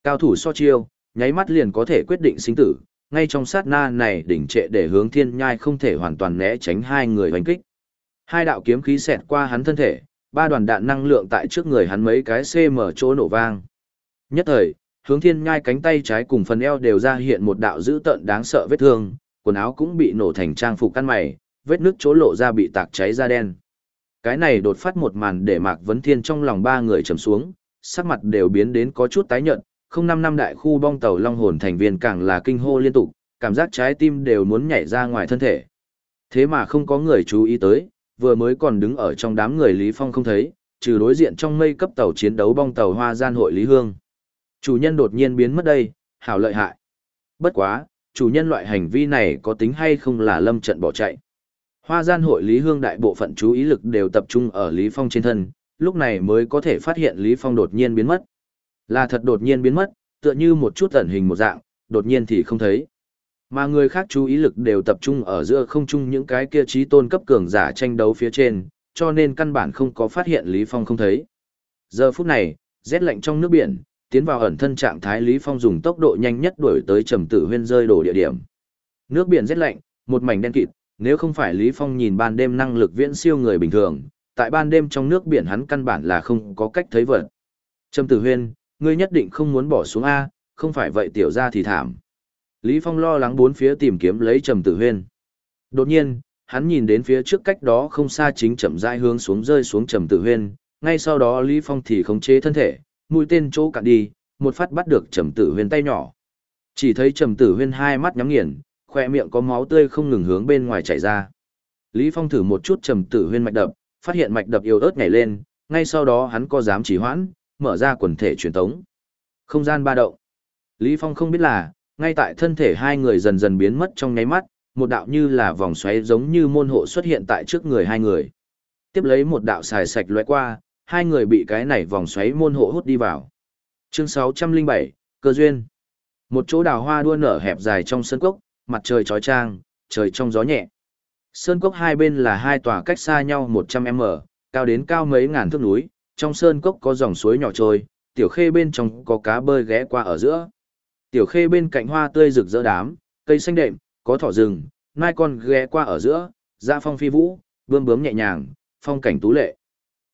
Cao thủ so chiêu, nháy mắt liền có thể quyết định sinh tử, ngay trong sát na này đỉnh trệ để hướng thiên nhai không thể hoàn toàn né tránh hai người hoành kích. Hai đạo kiếm khí xẹt qua hắn thân thể, ba đoàn đạn năng lượng tại trước người hắn mấy cái cm chỗ nổ vang. Nhất thời, hướng thiên nhai cánh tay trái cùng phần eo đều ra hiện một đạo dữ tợn đáng sợ vết thương, quần áo cũng bị nổ thành trang phục căn mày, vết nước chỗ lộ ra bị tạc cháy da đen. Cái này đột phát một màn để Mạc Vấn Thiên trong lòng ba người trầm xuống, sắc mặt đều biến đến có chút tái nhợt, không năm năm đại khu bong tàu long hồn thành viên càng là kinh hô liên tục, cảm giác trái tim đều muốn nhảy ra ngoài thân thể. Thế mà không có người chú ý tới, vừa mới còn đứng ở trong đám người Lý Phong không thấy, trừ đối diện trong mây cấp tàu chiến đấu bong tàu hoa gian hội Lý Hương. Chủ nhân đột nhiên biến mất đây, hảo lợi hại. Bất quá, chủ nhân loại hành vi này có tính hay không là lâm trận bỏ chạy. Hoa gian hội Lý Hương đại bộ phận chú ý lực đều tập trung ở Lý Phong trên thân, lúc này mới có thể phát hiện Lý Phong đột nhiên biến mất. Là thật đột nhiên biến mất, tựa như một chút ẩn hình một dạng, đột nhiên thì không thấy. Mà người khác chú ý lực đều tập trung ở giữa không trung những cái kia trí tôn cấp cường giả tranh đấu phía trên, cho nên căn bản không có phát hiện Lý Phong không thấy. Giờ phút này, rét lạnh trong nước biển, tiến vào ẩn thân trạng thái Lý Phong dùng tốc độ nhanh nhất đuổi tới trầm tử huyên rơi đổ địa điểm. Nước biển rét lạnh, một mảnh đen kịt, nếu không phải Lý Phong nhìn ban đêm năng lực viễn siêu người bình thường, tại ban đêm trong nước biển hắn căn bản là không có cách thấy vật. Trầm tử huyên, ngươi nhất định không muốn bỏ xuống A, không phải vậy tiểu ra thì thảm. Lý Phong lo lắng bốn phía tìm kiếm lấy Trầm Tử Huyên. Đột nhiên, hắn nhìn đến phía trước cách đó không xa chính chậm rãi hướng xuống rơi xuống Trầm Tử Huyên, ngay sau đó Lý Phong thì khống chế thân thể, mũi tên chỗ cạn đi, một phát bắt được Trầm Tử Huyên tay nhỏ. Chỉ thấy Trầm Tử Huyên hai mắt nhắm nghiền, khoe miệng có máu tươi không ngừng hướng bên ngoài chảy ra. Lý Phong thử một chút Trầm Tử Huyên mạch đập, phát hiện mạch đập yếu ớt nhảy lên, ngay sau đó hắn có dám chỉ hoãn, mở ra quần thể truyền tống. Không gian ba động. Lý Phong không biết là, ngay tại thân thể hai người dần dần biến mất trong nháy mắt, một đạo như là vòng xoáy giống như môn hộ xuất hiện tại trước người hai người. Tiếp lấy một đạo xài sạch lóe qua, hai người bị cái này vòng xoáy môn hộ hút đi vào. Chương 607, cơ duyên. Một chỗ đào hoa đua nở hẹp dài trong sân cốc, mặt trời chói chang, trời trong gió nhẹ. Sơn cốc hai bên là hai tòa cách xa nhau 100m, cao đến cao mấy ngàn thước núi, trong sơn cốc có dòng suối nhỏ trôi, tiểu khê bên trong có cá bơi ghé qua ở giữa. Tiểu khê bên cạnh hoa tươi rực rỡ đám, cây xanh đệm, có thỏ rừng, mai con ghé qua ở giữa, dạ phong phi vũ, bươm bướm nhẹ nhàng, phong cảnh tú lệ.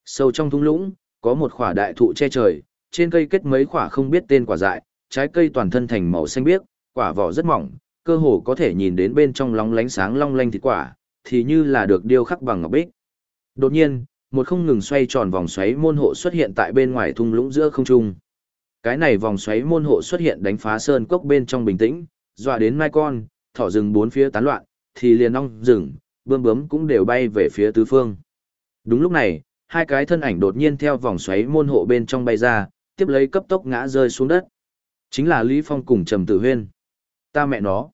Sâu trong thung lũng, có một khỏa đại thụ che trời, trên cây kết mấy khỏa không biết tên quả dại, trái cây toàn thân thành màu xanh biếc, quả vỏ rất mỏng, cơ hồ có thể nhìn đến bên trong lóng lánh sáng long lanh thịt quả, thì như là được điêu khắc bằng ngọc bích. Đột nhiên, một không ngừng xoay tròn vòng xoáy môn hộ xuất hiện tại bên ngoài thung lũng giữa không trung. Cái này vòng xoáy môn hộ xuất hiện đánh phá sơn cốc bên trong bình tĩnh, dọa đến mai con, thỏ rừng bốn phía tán loạn, thì liền ong rừng, bươm bướm cũng đều bay về phía tứ phương. Đúng lúc này, hai cái thân ảnh đột nhiên theo vòng xoáy môn hộ bên trong bay ra, tiếp lấy cấp tốc ngã rơi xuống đất. Chính là Lý Phong cùng Trầm Tử Huyên. Ta mẹ nó.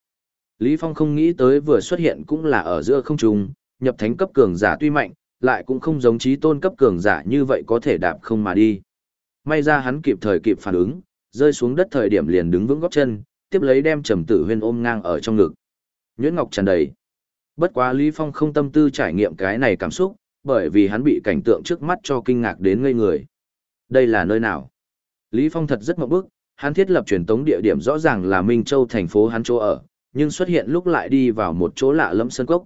Lý Phong không nghĩ tới vừa xuất hiện cũng là ở giữa không trung, nhập thánh cấp cường giả tuy mạnh, lại cũng không giống trí tôn cấp cường giả như vậy có thể đạp không mà đi. May ra hắn kịp thời kịp phản ứng, rơi xuống đất thời điểm liền đứng vững góp chân, tiếp lấy đem trầm tử huyên ôm ngang ở trong ngực. Nhuyễn ngọc tràn đầy. Bất quá Lý Phong không tâm tư trải nghiệm cái này cảm xúc, bởi vì hắn bị cảnh tượng trước mắt cho kinh ngạc đến ngây người. Đây là nơi nào? Lý Phong thật rất mộng bức, hắn thiết lập truyền tống địa điểm rõ ràng là Minh Châu thành phố hắn chỗ ở, nhưng xuất hiện lúc lại đi vào một chỗ lạ lẫm sân cốc.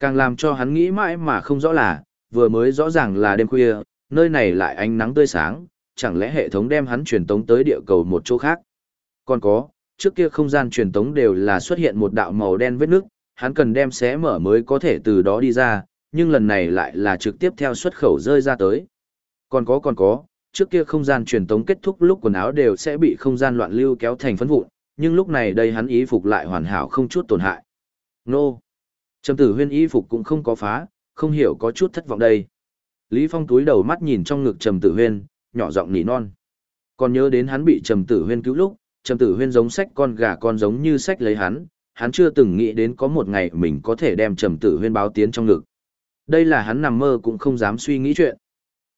Càng làm cho hắn nghĩ mãi mà không rõ là, vừa mới rõ ràng là đêm khuya, nơi này lại ánh nắng tươi sáng, chẳng lẽ hệ thống đem hắn truyền tống tới địa cầu một chỗ khác. Còn có, trước kia không gian truyền tống đều là xuất hiện một đạo màu đen vết nước, hắn cần đem xé mở mới có thể từ đó đi ra, nhưng lần này lại là trực tiếp theo xuất khẩu rơi ra tới. Còn có còn có, trước kia không gian truyền tống kết thúc lúc quần áo đều sẽ bị không gian loạn lưu kéo thành phấn vụn, nhưng lúc này đây hắn ý phục lại hoàn hảo không chút tổn hại. Nô! Trầm tử huyên y phục cũng không có phá, không hiểu có chút thất vọng đây. Lý Phong túi đầu mắt nhìn trong ngực Trầm tử huyên, nhỏ giọng nỉ non. Còn nhớ đến hắn bị Trầm tử huyên cứu lúc, Trầm tử huyên giống sách con gà con giống như sách lấy hắn, hắn chưa từng nghĩ đến có một ngày mình có thể đem Trầm tử huyên báo tiến trong ngực. Đây là hắn nằm mơ cũng không dám suy nghĩ chuyện.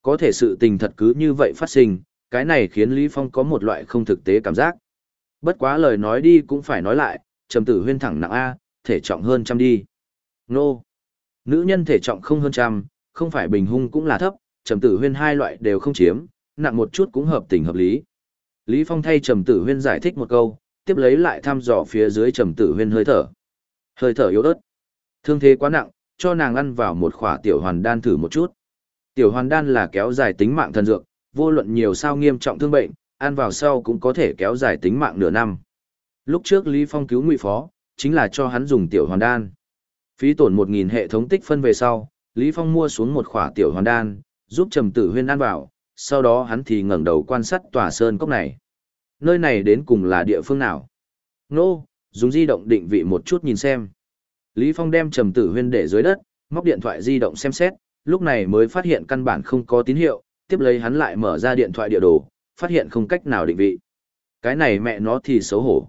Có thể sự tình thật cứ như vậy phát sinh, cái này khiến Lý Phong có một loại không thực tế cảm giác. Bất quá lời nói đi cũng phải nói lại, Trầm tử huyên thẳng nặng A, thể trọng hơn trăm đi. Nô. Nữ nhân thể trọng không hơn trăm, không phải bình hung cũng là thấp, trầm tử huyên hai loại đều không chiếm, nặng một chút cũng hợp tình hợp lý. Lý Phong thay trầm tử huyên giải thích một câu, tiếp lấy lại thăm dò phía dưới trầm tử huyên hơi thở. Hơi thở yếu ớt. Thương thế quá nặng, cho nàng ăn vào một khỏa tiểu hoàn đan thử một chút. Tiểu hoàn đan là kéo dài tính mạng thần dược, vô luận nhiều sao nghiêm trọng thương bệnh, ăn vào sau cũng có thể kéo dài tính mạng nửa năm. Lúc trước Lý Phong cứu Ngụy Phó, chính là cho hắn dùng tiểu hoàn đan. Phí tổn 1000 hệ thống tích phân về sau, Lý Phong mua xuống một khỏa tiểu hoàn đan, giúp Trầm Tử Huyên ăn vào, sau đó hắn thì ngẩng đầu quan sát tòa sơn cốc này. Nơi này đến cùng là địa phương nào? Nô, no, dùng di động định vị một chút nhìn xem. Lý Phong đem Trầm Tử Huyên để dưới đất, móc điện thoại di động xem xét, lúc này mới phát hiện căn bản không có tín hiệu, tiếp lấy hắn lại mở ra điện thoại địa đồ, phát hiện không cách nào định vị. Cái này mẹ nó thì xấu hổ.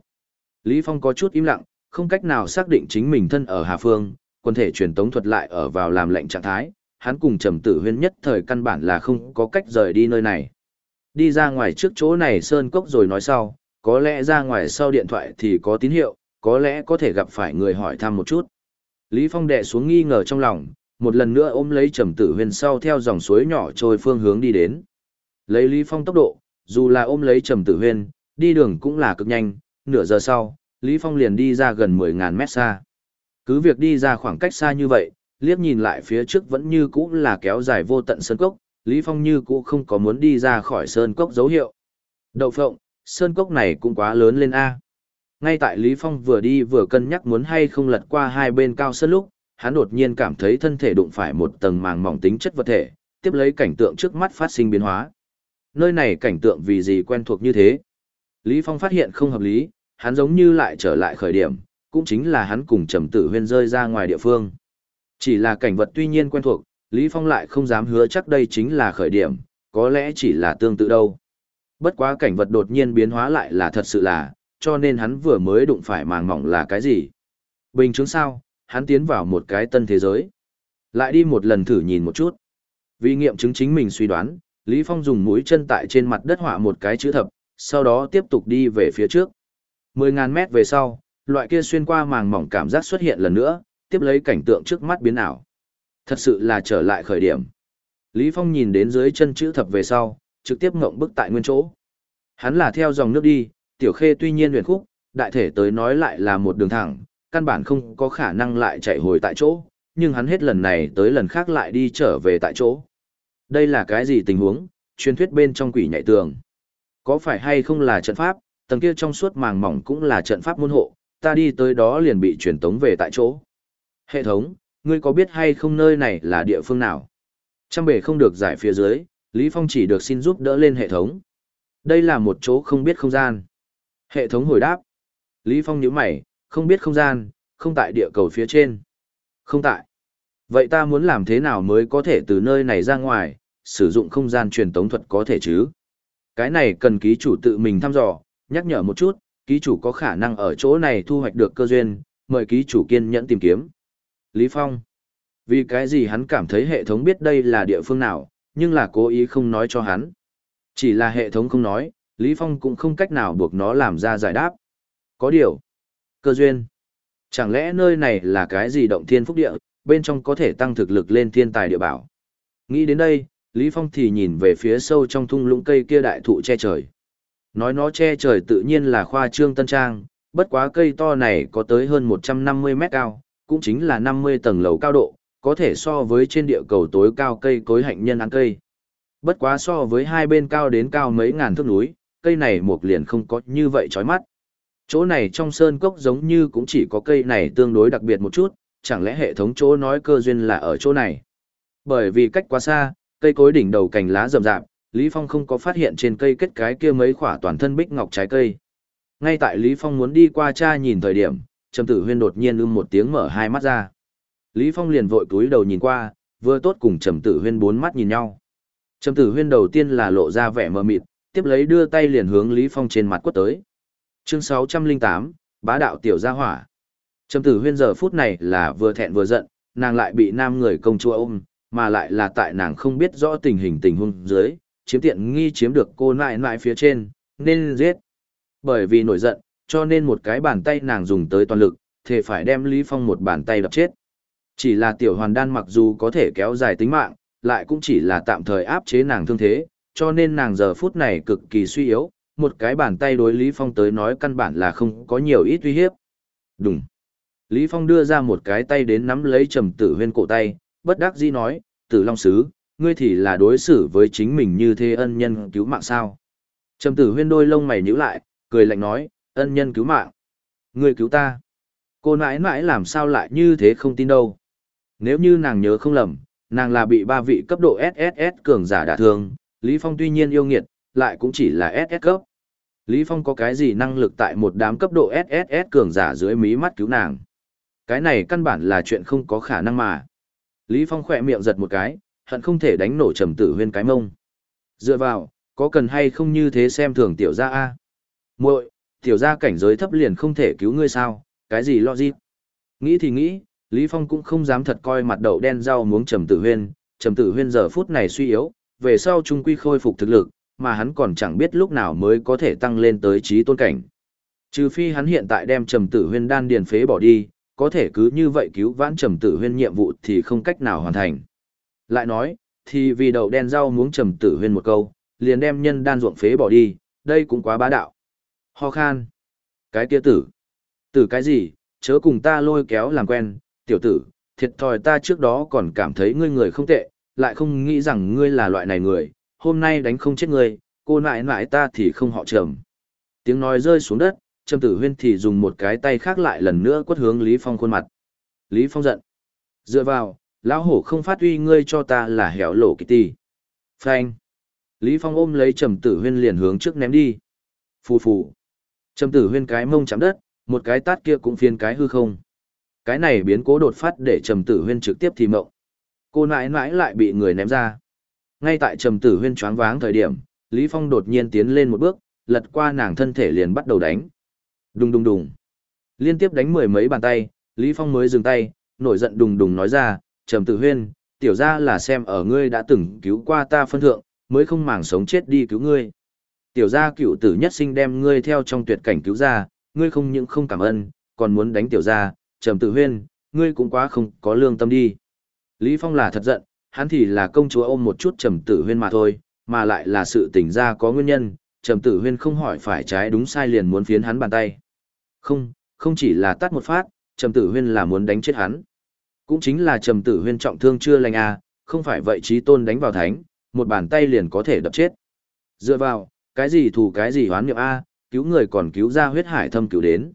Lý Phong có chút im lặng, không cách nào xác định chính mình thân ở Hà Phương, quân thể truyền tống thuật lại ở vào làm lệnh trạng thái, hắn cùng Trầm Tử Huyên nhất thời căn bản là không có cách rời đi nơi này. Đi ra ngoài trước chỗ này sơn cốc rồi nói sau, có lẽ ra ngoài sau điện thoại thì có tín hiệu, có lẽ có thể gặp phải người hỏi thăm một chút. Lý Phong đệ xuống nghi ngờ trong lòng, một lần nữa ôm lấy Trầm Tử Huyên sau theo dòng suối nhỏ trôi phương hướng đi đến. Lấy Lý Phong tốc độ, dù là ôm lấy Trầm Tử Huyên, đi đường cũng là cực nhanh, nửa giờ sau, Lý Phong liền đi ra gần 10.000 mét xa. Cứ việc đi ra khoảng cách xa như vậy, liếc nhìn lại phía trước vẫn như cũ là kéo dài vô tận sơn cốc, Lý Phong như cũ không có muốn đi ra khỏi sơn cốc dấu hiệu. Đậu phộng, sơn cốc này cũng quá lớn lên A. Ngay tại Lý Phong vừa đi vừa cân nhắc muốn hay không lật qua hai bên cao sơn lúc, hắn đột nhiên cảm thấy thân thể đụng phải một tầng màng mỏng tính chất vật thể, tiếp lấy cảnh tượng trước mắt phát sinh biến hóa. Nơi này cảnh tượng vì gì quen thuộc như thế? Lý Phong phát hiện không hợp lý, hắn giống như lại trở lại khởi điểm, cũng chính là hắn cùng Trầm Tử Huyên rơi ra ngoài địa phương. Chỉ là cảnh vật tuy nhiên quen thuộc, Lý Phong lại không dám hứa chắc đây chính là khởi điểm, có lẽ chỉ là tương tự đâu. Bất quá cảnh vật đột nhiên biến hóa lại là thật sự là, cho nên hắn vừa mới đụng phải màng mỏng là cái gì. Bình chứng sao, hắn tiến vào một cái tân thế giới. Lại đi một lần thử nhìn một chút. Vì nghiệm chứng chính mình suy đoán, Lý Phong dùng mũi chân tại trên mặt đất họa một cái chữ thập, sau đó tiếp tục đi về phía trước. 10.000 mét về sau, loại kia xuyên qua màng mỏng cảm giác xuất hiện lần nữa, tiếp lấy cảnh tượng trước mắt biến ảo. Thật sự là trở lại khởi điểm. Lý Phong nhìn đến dưới chân chữ thập về sau, trực tiếp ngộng bức tại nguyên chỗ. Hắn là theo dòng nước đi, tiểu khê tuy nhiên huyền khúc, đại thể tới nói lại là một đường thẳng, căn bản không có khả năng lại chạy hồi tại chỗ, nhưng hắn hết lần này tới lần khác lại đi trở về tại chỗ. Đây là cái gì tình huống, truyền thuyết bên trong quỷ nhảy tường. Có phải hay không là trận pháp, tầng kia trong suốt màng mỏng cũng là trận pháp môn hộ, ta đi tới đó liền bị truyền tống về tại chỗ. Hệ thống, ngươi có biết hay không nơi này là địa phương nào? Trăm bể không được giải phía dưới, Lý Phong chỉ được xin giúp đỡ lên hệ thống. Đây là một chỗ không biết không gian. Hệ thống hồi đáp. Lý Phong nhíu mày, không biết không gian, không tại địa cầu phía trên. Không tại. Vậy ta muốn làm thế nào mới có thể từ nơi này ra ngoài, sử dụng không gian truyền tống thuật có thể chứ? Cái này cần ký chủ tự mình thăm dò, nhắc nhở một chút, ký chủ có khả năng ở chỗ này thu hoạch được cơ duyên, mời ký chủ kiên nhẫn tìm kiếm. Lý Phong. Vì cái gì hắn cảm thấy hệ thống biết đây là địa phương nào, nhưng là cố ý không nói cho hắn. Chỉ là hệ thống không nói, Lý Phong cũng không cách nào buộc nó làm ra giải đáp. Có điều. Cơ duyên. Chẳng lẽ nơi này là cái gì động thiên phúc địa, bên trong có thể tăng thực lực lên thiên tài địa bảo. Nghĩ đến đây, Lý Phong thì nhìn về phía sâu trong thung lũng cây kia đại thụ che trời. Nói nó che trời tự nhiên là khoa trương tân trang, bất quá cây to này có tới hơn 150 mét cao, cũng chính là 50 tầng lầu cao độ, có thể so với trên địa cầu tối cao cây cối hạnh nhân ăn cây. Bất quá so với hai bên cao đến cao mấy ngàn thước núi, cây này một liền không có như vậy chói mắt. Chỗ này trong sơn cốc giống như cũng chỉ có cây này tương đối đặc biệt một chút, chẳng lẽ hệ thống chỗ nói cơ duyên là ở chỗ này. Bởi vì cách quá xa, cây cối đỉnh đầu cành lá rậm rạp, Lý Phong không có phát hiện trên cây kết cái kia mấy khỏa toàn thân bích ngọc trái cây. Ngay tại Lý Phong muốn đi qua cha nhìn thời điểm, Trầm Tử Huyên đột nhiên ưm một tiếng mở hai mắt ra. Lý Phong liền vội cúi đầu nhìn qua, vừa tốt cùng Trầm Tử Huyên bốn mắt nhìn nhau. Trầm Tử Huyên đầu tiên là lộ ra vẻ mờ mịt, tiếp lấy đưa tay liền hướng Lý Phong trên mặt quất tới. Chương 608, Bá đạo tiểu gia hỏa. Trầm Tử Huyên giờ phút này là vừa thẹn vừa giận, nàng lại bị nam người công chúa ôm, mà lại là tại nàng không biết rõ tình hình tình huống dưới, chiếm tiện nghi chiếm được cô nại nại phía trên, nên giết. Bởi vì nổi giận, cho nên một cái bàn tay nàng dùng tới toàn lực, thể phải đem Lý Phong một bàn tay đập chết. Chỉ là tiểu hoàn đan mặc dù có thể kéo dài tính mạng, lại cũng chỉ là tạm thời áp chế nàng thương thế, cho nên nàng giờ phút này cực kỳ suy yếu, một cái bàn tay đối Lý Phong tới nói căn bản là không có nhiều ít uy hiếp. Đúng. Lý Phong đưa ra một cái tay đến nắm lấy trầm tử huyên cổ tay, bất đắc dĩ nói, tử long sứ, ngươi thì là đối xử với chính mình như thế ân nhân cứu mạng sao. Trầm tử huyên đôi lông mày nhíu lại, cười lạnh nói, ân nhân cứu mạng. Ngươi cứu ta. Cô nãi nãi làm sao lại như thế không tin đâu. Nếu như nàng nhớ không lầm, nàng là bị ba vị cấp độ SSS cường giả đả thương, Lý Phong tuy nhiên yêu nghiệt, lại cũng chỉ là SS cấp. Lý Phong có cái gì năng lực tại một đám cấp độ SSS cường giả dưới mí mắt cứu nàng. Cái này căn bản là chuyện không có khả năng mà. Lý Phong khỏe miệng giật một cái, hận không thể đánh nổ trầm tử huyên cái mông. Dựa vào, có cần hay không như thế xem thường tiểu gia a? Muội, tiểu gia cảnh giới thấp liền không thể cứu ngươi sao, cái gì lo gì? Nghĩ thì nghĩ, Lý Phong cũng không dám thật coi mặt đậu đen rau muống trầm tử huyên, trầm tử huyên giờ phút này suy yếu, về sau trung quy khôi phục thực lực, mà hắn còn chẳng biết lúc nào mới có thể tăng lên tới trí tôn cảnh. Trừ phi hắn hiện tại đem trầm tử huyên đan điền phế bỏ đi, có thể cứ như vậy cứu vãn trầm tử huyên nhiệm vụ thì không cách nào hoàn thành. Lại nói, thì vì đậu đen rau muống trầm tử huyên một câu, liền đem nhân đan ruộng phế bỏ đi, đây cũng quá bá đạo. Ho khan. Cái kia tử. Tử cái gì, chớ cùng ta lôi kéo làm quen, tiểu tử, thiệt thòi ta trước đó còn cảm thấy ngươi người không tệ, lại không nghĩ rằng ngươi là loại này người, hôm nay đánh không chết ngươi, cô nại nại ta thì không họ trầm. Tiếng nói rơi xuống đất, Trầm Tử Huyên thì dùng một cái tay khác lại lần nữa quất hướng Lý Phong khuôn mặt. Lý Phong giận. Dựa vào, lão hổ không phát uy ngươi cho ta là hẻo lỗ kỳ tì. Phanh. Lý Phong ôm lấy Trầm Tử Huyên liền hướng trước ném đi. Phù phù. Trầm Tử Huyên cái mông chạm đất, một cái tát kia cũng phiên cái hư không. Cái này biến cố đột phát để Trầm Tử Huyên trực tiếp thì mộng. Cô nãi nãi lại bị người ném ra. Ngay tại Trầm Tử Huyên choáng váng thời điểm, Lý Phong đột nhiên tiến lên một bước, lật qua nàng thân thể liền bắt đầu đánh. Đùng đùng đùng. Liên tiếp đánh mười mấy bàn tay, Lý Phong mới dừng tay, nổi giận đùng đùng nói ra, Trầm Tử Huyên, tiểu ra là xem ở ngươi đã từng cứu qua ta phân thượng, mới không màng sống chết đi cứu ngươi. Tiểu gia cựu tử nhất sinh đem ngươi theo trong tuyệt cảnh cứu ra, ngươi không những không cảm ơn, còn muốn đánh tiểu gia, Trầm Tử Huyên, ngươi cũng quá không có lương tâm đi. Lý Phong là thật giận, hắn thì là công chúa ôm một chút Trầm Tử Huyên mà thôi, mà lại là sự tỉnh ra có nguyên nhân, Trầm Tử Huyên không hỏi phải trái đúng sai liền muốn phiến hắn bàn tay. Không, không chỉ là tắt một phát, Trầm Tử Huyên là muốn đánh chết hắn. Cũng chính là Trầm Tử Huyên trọng thương chưa lành à, không phải vậy trí tôn đánh vào thánh, một bàn tay liền có thể đập chết. Dựa vào, cái gì thù cái gì hoán niệm a, cứu người còn cứu ra huyết hải thâm cứu đến.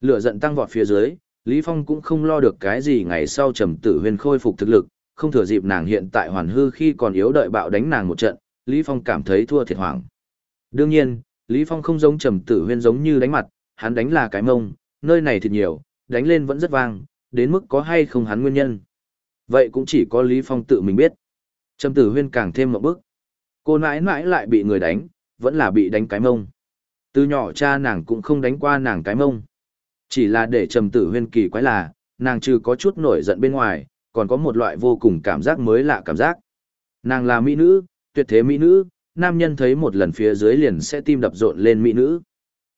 Lửa giận tăng vọt phía dưới, Lý Phong cũng không lo được cái gì ngày sau Trầm Tử Huyên khôi phục thực lực, không thừa dịp nàng hiện tại hoàn hư khi còn yếu đợi bạo đánh nàng một trận, Lý Phong cảm thấy thua thiệt hoảng. Đương nhiên, Lý Phong không giống Trầm Tử Huyên giống như đánh mặt, hắn đánh là cái mông, nơi này thịt nhiều, đánh lên vẫn rất vang, đến mức có hay không hắn nguyên nhân. Vậy cũng chỉ có Lý Phong tự mình biết. Trầm Tử Huyên càng thêm một bước. Cô nãi nãi lại bị người đánh, vẫn là bị đánh cái mông. Từ nhỏ cha nàng cũng không đánh qua nàng cái mông. Chỉ là để Trầm Tử Huyên kỳ quái là, nàng trừ có chút nổi giận bên ngoài, còn có một loại vô cùng cảm giác mới lạ cảm giác. Nàng là mỹ nữ, tuyệt thế mỹ nữ, nam nhân thấy một lần phía dưới liền sẽ tim đập rộn lên mỹ nữ.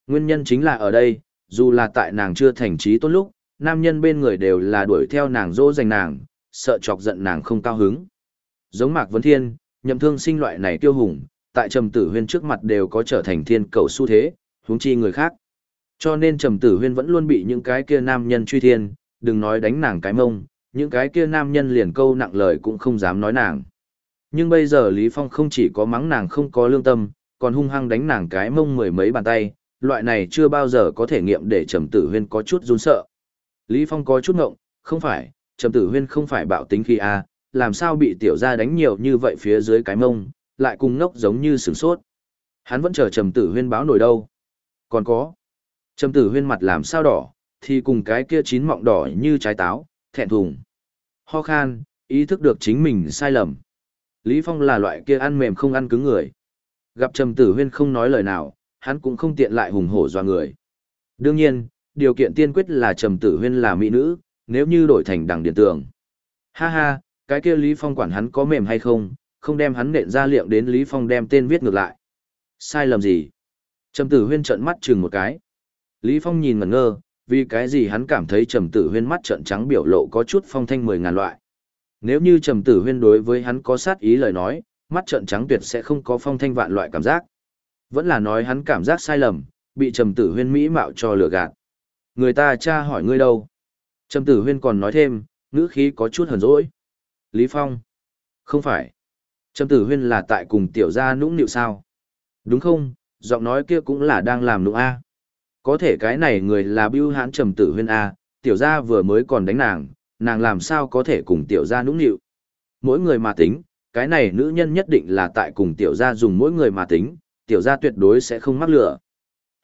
Nguyên nhân chính là ở đây, dù là tại nàng chưa thành trí tốt lúc, nam nhân bên người đều là đuổi theo nàng dỗ dành nàng, sợ chọc giận nàng không cao hứng. Giống Mạc Vấn Thiên, nhậm thương sinh loại này tiêu hùng, tại Trầm Tử Huyên trước mặt đều có trở thành thiên cầu xu thế, huống chi người khác. Cho nên Trầm Tử Huyên vẫn luôn bị những cái kia nam nhân truy thiên, đừng nói đánh nàng cái mông, những cái kia nam nhân liền câu nặng lời cũng không dám nói nàng. Nhưng bây giờ Lý Phong không chỉ có mắng nàng không có lương tâm, còn hung hăng đánh nàng cái mông mười mấy bàn tay, loại này chưa bao giờ có thể nghiệm để Trầm Tử Huyên có chút run sợ. Lý Phong có chút ngộng, không phải, Trầm Tử Huyên không phải bạo tính khi a, làm sao bị tiểu gia đánh nhiều như vậy phía dưới cái mông, lại cùng ngốc giống như sửng sốt. Hắn vẫn chờ Trầm Tử Huyên báo nổi đâu. Còn có. Trầm Tử Huyên mặt làm sao đỏ, thì cùng cái kia chín mọng đỏ như trái táo, thẹn thùng. Ho khan, ý thức được chính mình sai lầm. Lý Phong là loại kia ăn mềm không ăn cứng người. Gặp Trầm Tử Huyên không nói lời nào, hắn cũng không tiện lại hùng hổ doa người. Đương nhiên, điều kiện tiên quyết là Trầm Tử Huyên là mỹ nữ, nếu như đổi thành đằng điện tường. Ha ha, cái kia Lý Phong quản hắn có mềm hay không, không đem hắn nện ra liệm đến Lý Phong đem tên viết ngược lại. Sai lầm gì? Trầm Tử Huyên trợn mắt chừng một cái. Lý Phong nhìn ngẩn ngơ, vì cái gì hắn cảm thấy Trầm Tử Huyên mắt trợn trắng biểu lộ có chút phong thanh mười ngàn loại. Nếu như Trầm Tử Huyên đối với hắn có sát ý lời nói, mắt trợn trắng tuyệt sẽ không có phong thanh vạn loại cảm giác. Vẫn là nói hắn cảm giác sai lầm, bị Trầm Tử Huyên mỹ mạo cho lừa gạt. Người ta cha hỏi ngươi đâu? Trầm Tử Huyên còn nói thêm, ngữ khí có chút hờn dỗi. Lý Phong. Không phải. Trầm Tử Huyên là tại cùng tiểu gia nũng nịu sao? Đúng không? Giọng nói kia cũng là đang làm nũng A. Có thể cái này người là bưu hãn Trầm Tử Huyên A, tiểu gia vừa mới còn đánh nàng, nàng làm sao có thể cùng tiểu gia nũng nịu. Mỗi người mà tính, cái này nữ nhân nhất định là tại cùng tiểu gia dùng mỗi người mà tính, tiểu gia tuyệt đối sẽ không mắc lửa.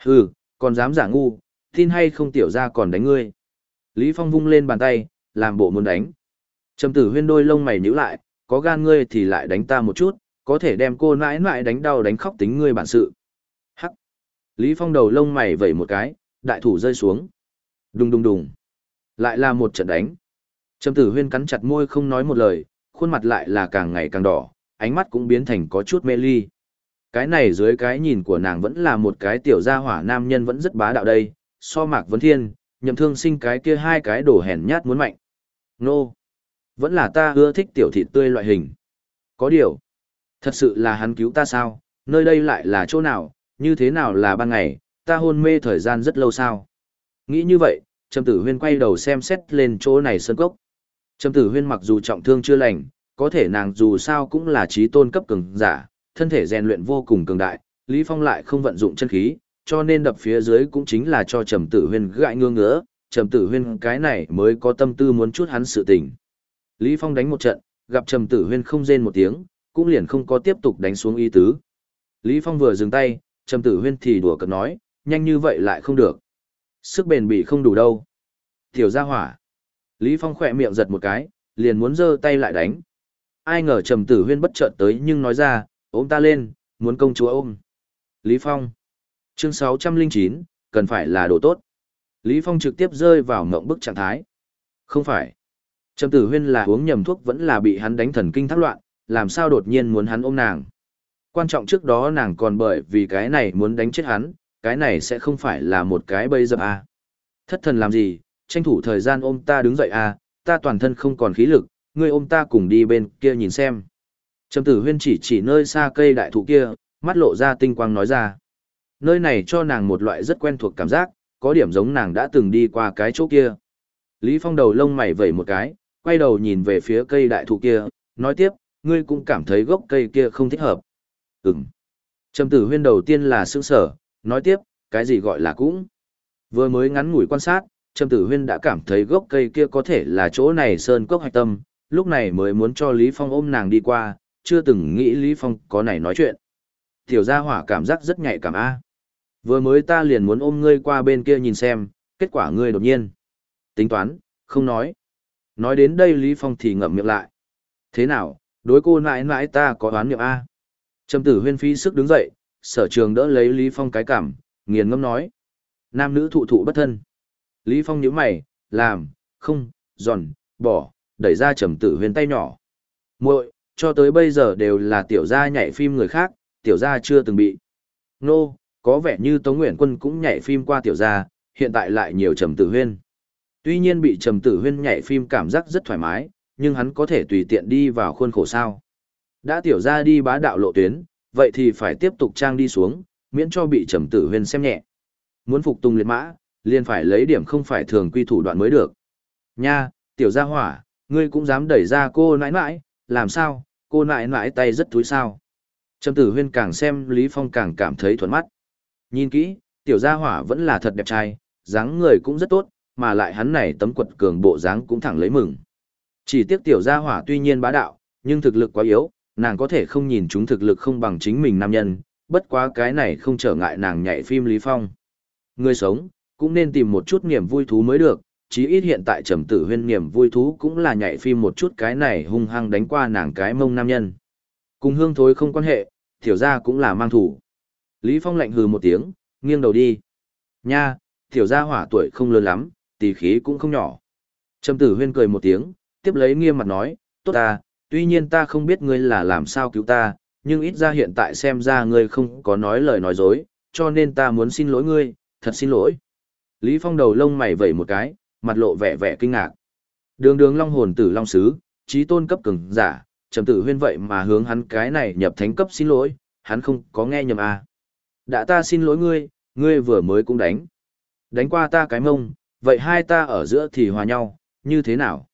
Hừ, còn dám giả ngu, tin hay không tiểu gia còn đánh ngươi. Lý Phong vung lên bàn tay, làm bộ muốn đánh. Trầm tử huyên đôi lông mày nhíu lại, có gan ngươi thì lại đánh ta một chút, có thể đem cô nãi nãi đánh đau đánh khóc tính ngươi bản sự. Hắc. Lý Phong đầu lông mày vẩy một cái, đại thủ rơi xuống. Đùng đùng đùng. Lại là một trận đánh. Trầm tử huyên cắn chặt môi không nói một lời, khuôn mặt lại là càng ngày càng đỏ, ánh mắt cũng biến thành có chút mê ly. Cái này dưới cái nhìn của nàng vẫn là một cái tiểu gia hỏa nam nhân vẫn rất bá đạo đây, so mạc vấn thiên, nhậm thương sinh cái kia hai cái đổ hèn nhát muốn mạnh. Nô! Vẫn là ta ưa thích tiểu thịt tươi loại hình. Có điều. Thật sự là hắn cứu ta sao, nơi đây lại là chỗ nào, như thế nào là ban ngày, ta hôn mê thời gian rất lâu sao. Nghĩ như vậy, Trầm Tử Huyên quay đầu xem xét lên chỗ này sơn cốc. Trầm Tử Huyên mặc dù trọng thương chưa lành, có thể nàng dù sao cũng là trí tôn cấp cường giả, thân thể rèn luyện vô cùng cường đại, Lý Phong lại không vận dụng chân khí, cho nên đập phía dưới cũng chính là cho Trầm Tử Huyên gãi ngương ngỡ, Trầm Tử Huyên cái này mới có tâm tư muốn chút hắn sự tình. Lý Phong đánh một trận, gặp Trầm Tử Huyên không rên một tiếng, cũng liền không có tiếp tục đánh xuống y tứ. Lý Phong vừa dừng tay, Trầm Tử Huyên thì đùa cợt nói, nhanh như vậy lại không được. Sức bền bị không đủ đâu. Tiểu gia hỏa. Lý Phong khỏe miệng giật một cái, liền muốn giơ tay lại đánh. Ai ngờ Trầm Tử Huyên bất chợt tới nhưng nói ra, ôm ta lên, muốn công chúa ôm. Lý Phong. Chương 609, cần phải là đồ tốt. Lý Phong trực tiếp rơi vào mộng bức trạng thái. Không phải. Trầm Tử Huyên là uống nhầm thuốc vẫn là bị hắn đánh thần kinh thác loạn, làm sao đột nhiên muốn hắn ôm nàng. Quan trọng trước đó nàng còn bởi vì cái này muốn đánh chết hắn, cái này sẽ không phải là một cái bây giờ à. Thất thần làm gì, tranh thủ thời gian ôm ta đứng dậy à, ta toàn thân không còn khí lực, ngươi ôm ta cùng đi bên kia nhìn xem. Trầm tử huyên chỉ chỉ nơi xa cây đại thụ kia, mắt lộ ra tinh quang nói ra. Nơi này cho nàng một loại rất quen thuộc cảm giác, có điểm giống nàng đã từng đi qua cái chỗ kia. Lý Phong đầu lông mày vẩy một cái, quay đầu nhìn về phía cây đại thụ kia, nói tiếp, ngươi cũng cảm thấy gốc cây kia không thích hợp. Ừm. Trầm tử huyên đầu tiên là sững sở, nói tiếp, cái gì gọi là cũng. Vừa mới ngắn ngủi quan sát, Trầm tử huyên đã cảm thấy gốc cây kia có thể là chỗ này sơn cốc hạch tâm, lúc này mới muốn cho Lý Phong ôm nàng đi qua, chưa từng nghĩ Lý Phong có này nói chuyện. Tiểu gia hỏa cảm giác rất nhạy cảm a. Vừa mới ta liền muốn ôm ngươi qua bên kia nhìn xem, kết quả ngươi đột nhiên. Tính toán, không nói. Nói đến đây Lý Phong thì ngậm miệng lại. Thế nào, đối cô nãi nãi ta có đoán miệng A. Trầm tử huyên phi sức đứng dậy, sở trường đỡ lấy Lý Phong cái cảm, nghiền ngâm nói. Nam nữ thụ thụ bất thân. Lý Phong nhíu mày, làm, không, giòn, bỏ, đẩy ra trầm tử huyên tay nhỏ. muội cho tới bây giờ đều là tiểu gia nhảy phim người khác, tiểu gia chưa từng bị. Nô, no, có vẻ như Tống Nguyễn Quân cũng nhảy phim qua tiểu gia, hiện tại lại nhiều trầm tử huyên. Tuy nhiên bị trầm tử huyên nhảy phim cảm giác rất thoải mái, nhưng hắn có thể tùy tiện đi vào khuôn khổ sao. Đã tiểu gia đi bá đạo lộ tuyến, vậy thì phải tiếp tục trang đi xuống, miễn cho bị trầm tử huyên xem nhẹ. Muốn phục tùng liệt mã, liền phải lấy điểm không phải thường quy thủ đoạn mới được. Nha, tiểu gia hỏa, ngươi cũng dám đẩy ra cô nãi nãi, làm sao, cô nãi nãi tay rất túi sao. Trầm tử huyên càng xem Lý Phong càng cảm thấy thuận mắt. Nhìn kỹ, tiểu gia hỏa vẫn là thật đẹp trai, dáng người cũng rất tốt, mà lại hắn này tấm quật cường bộ dáng cũng thẳng lấy mừng. Chỉ tiếc tiểu gia hỏa tuy nhiên bá đạo, nhưng thực lực quá yếu, nàng có thể không nhìn chúng thực lực không bằng chính mình nam nhân, bất quá cái này không trở ngại nàng nhảy phim Lý Phong. Người sống, cũng nên tìm một chút niềm vui thú mới được, chí ít hiện tại trầm tử huyên niềm vui thú cũng là nhảy phim một chút cái này hung hăng đánh qua nàng cái mông nam nhân. Cùng hương thối không quan hệ, tiểu gia cũng là mang thủ. Lý Phong lạnh hừ một tiếng, nghiêng đầu đi. Nha, tiểu gia hỏa tuổi không lớn lắm, tỷ khí cũng không nhỏ. Trầm tử huyên cười một tiếng, tiếp lấy nghiêm mặt nói, tốt ta, tuy nhiên ta không biết ngươi là làm sao cứu ta, nhưng ít ra hiện tại xem ra ngươi không có nói lời nói dối, cho nên ta muốn xin lỗi ngươi, thật xin lỗi. Lý Phong đầu lông mày vẩy một cái, mặt lộ vẻ vẻ kinh ngạc. Đường đường long hồn tử long sứ, trí tôn cấp cường giả, trầm tử huyên vậy mà hướng hắn cái này nhập thánh cấp xin lỗi, hắn không có nghe nhầm à. Đã ta xin lỗi ngươi, ngươi vừa mới cũng đánh. Đánh qua ta cái mông, vậy hai ta ở giữa thì hòa nhau, như thế nào?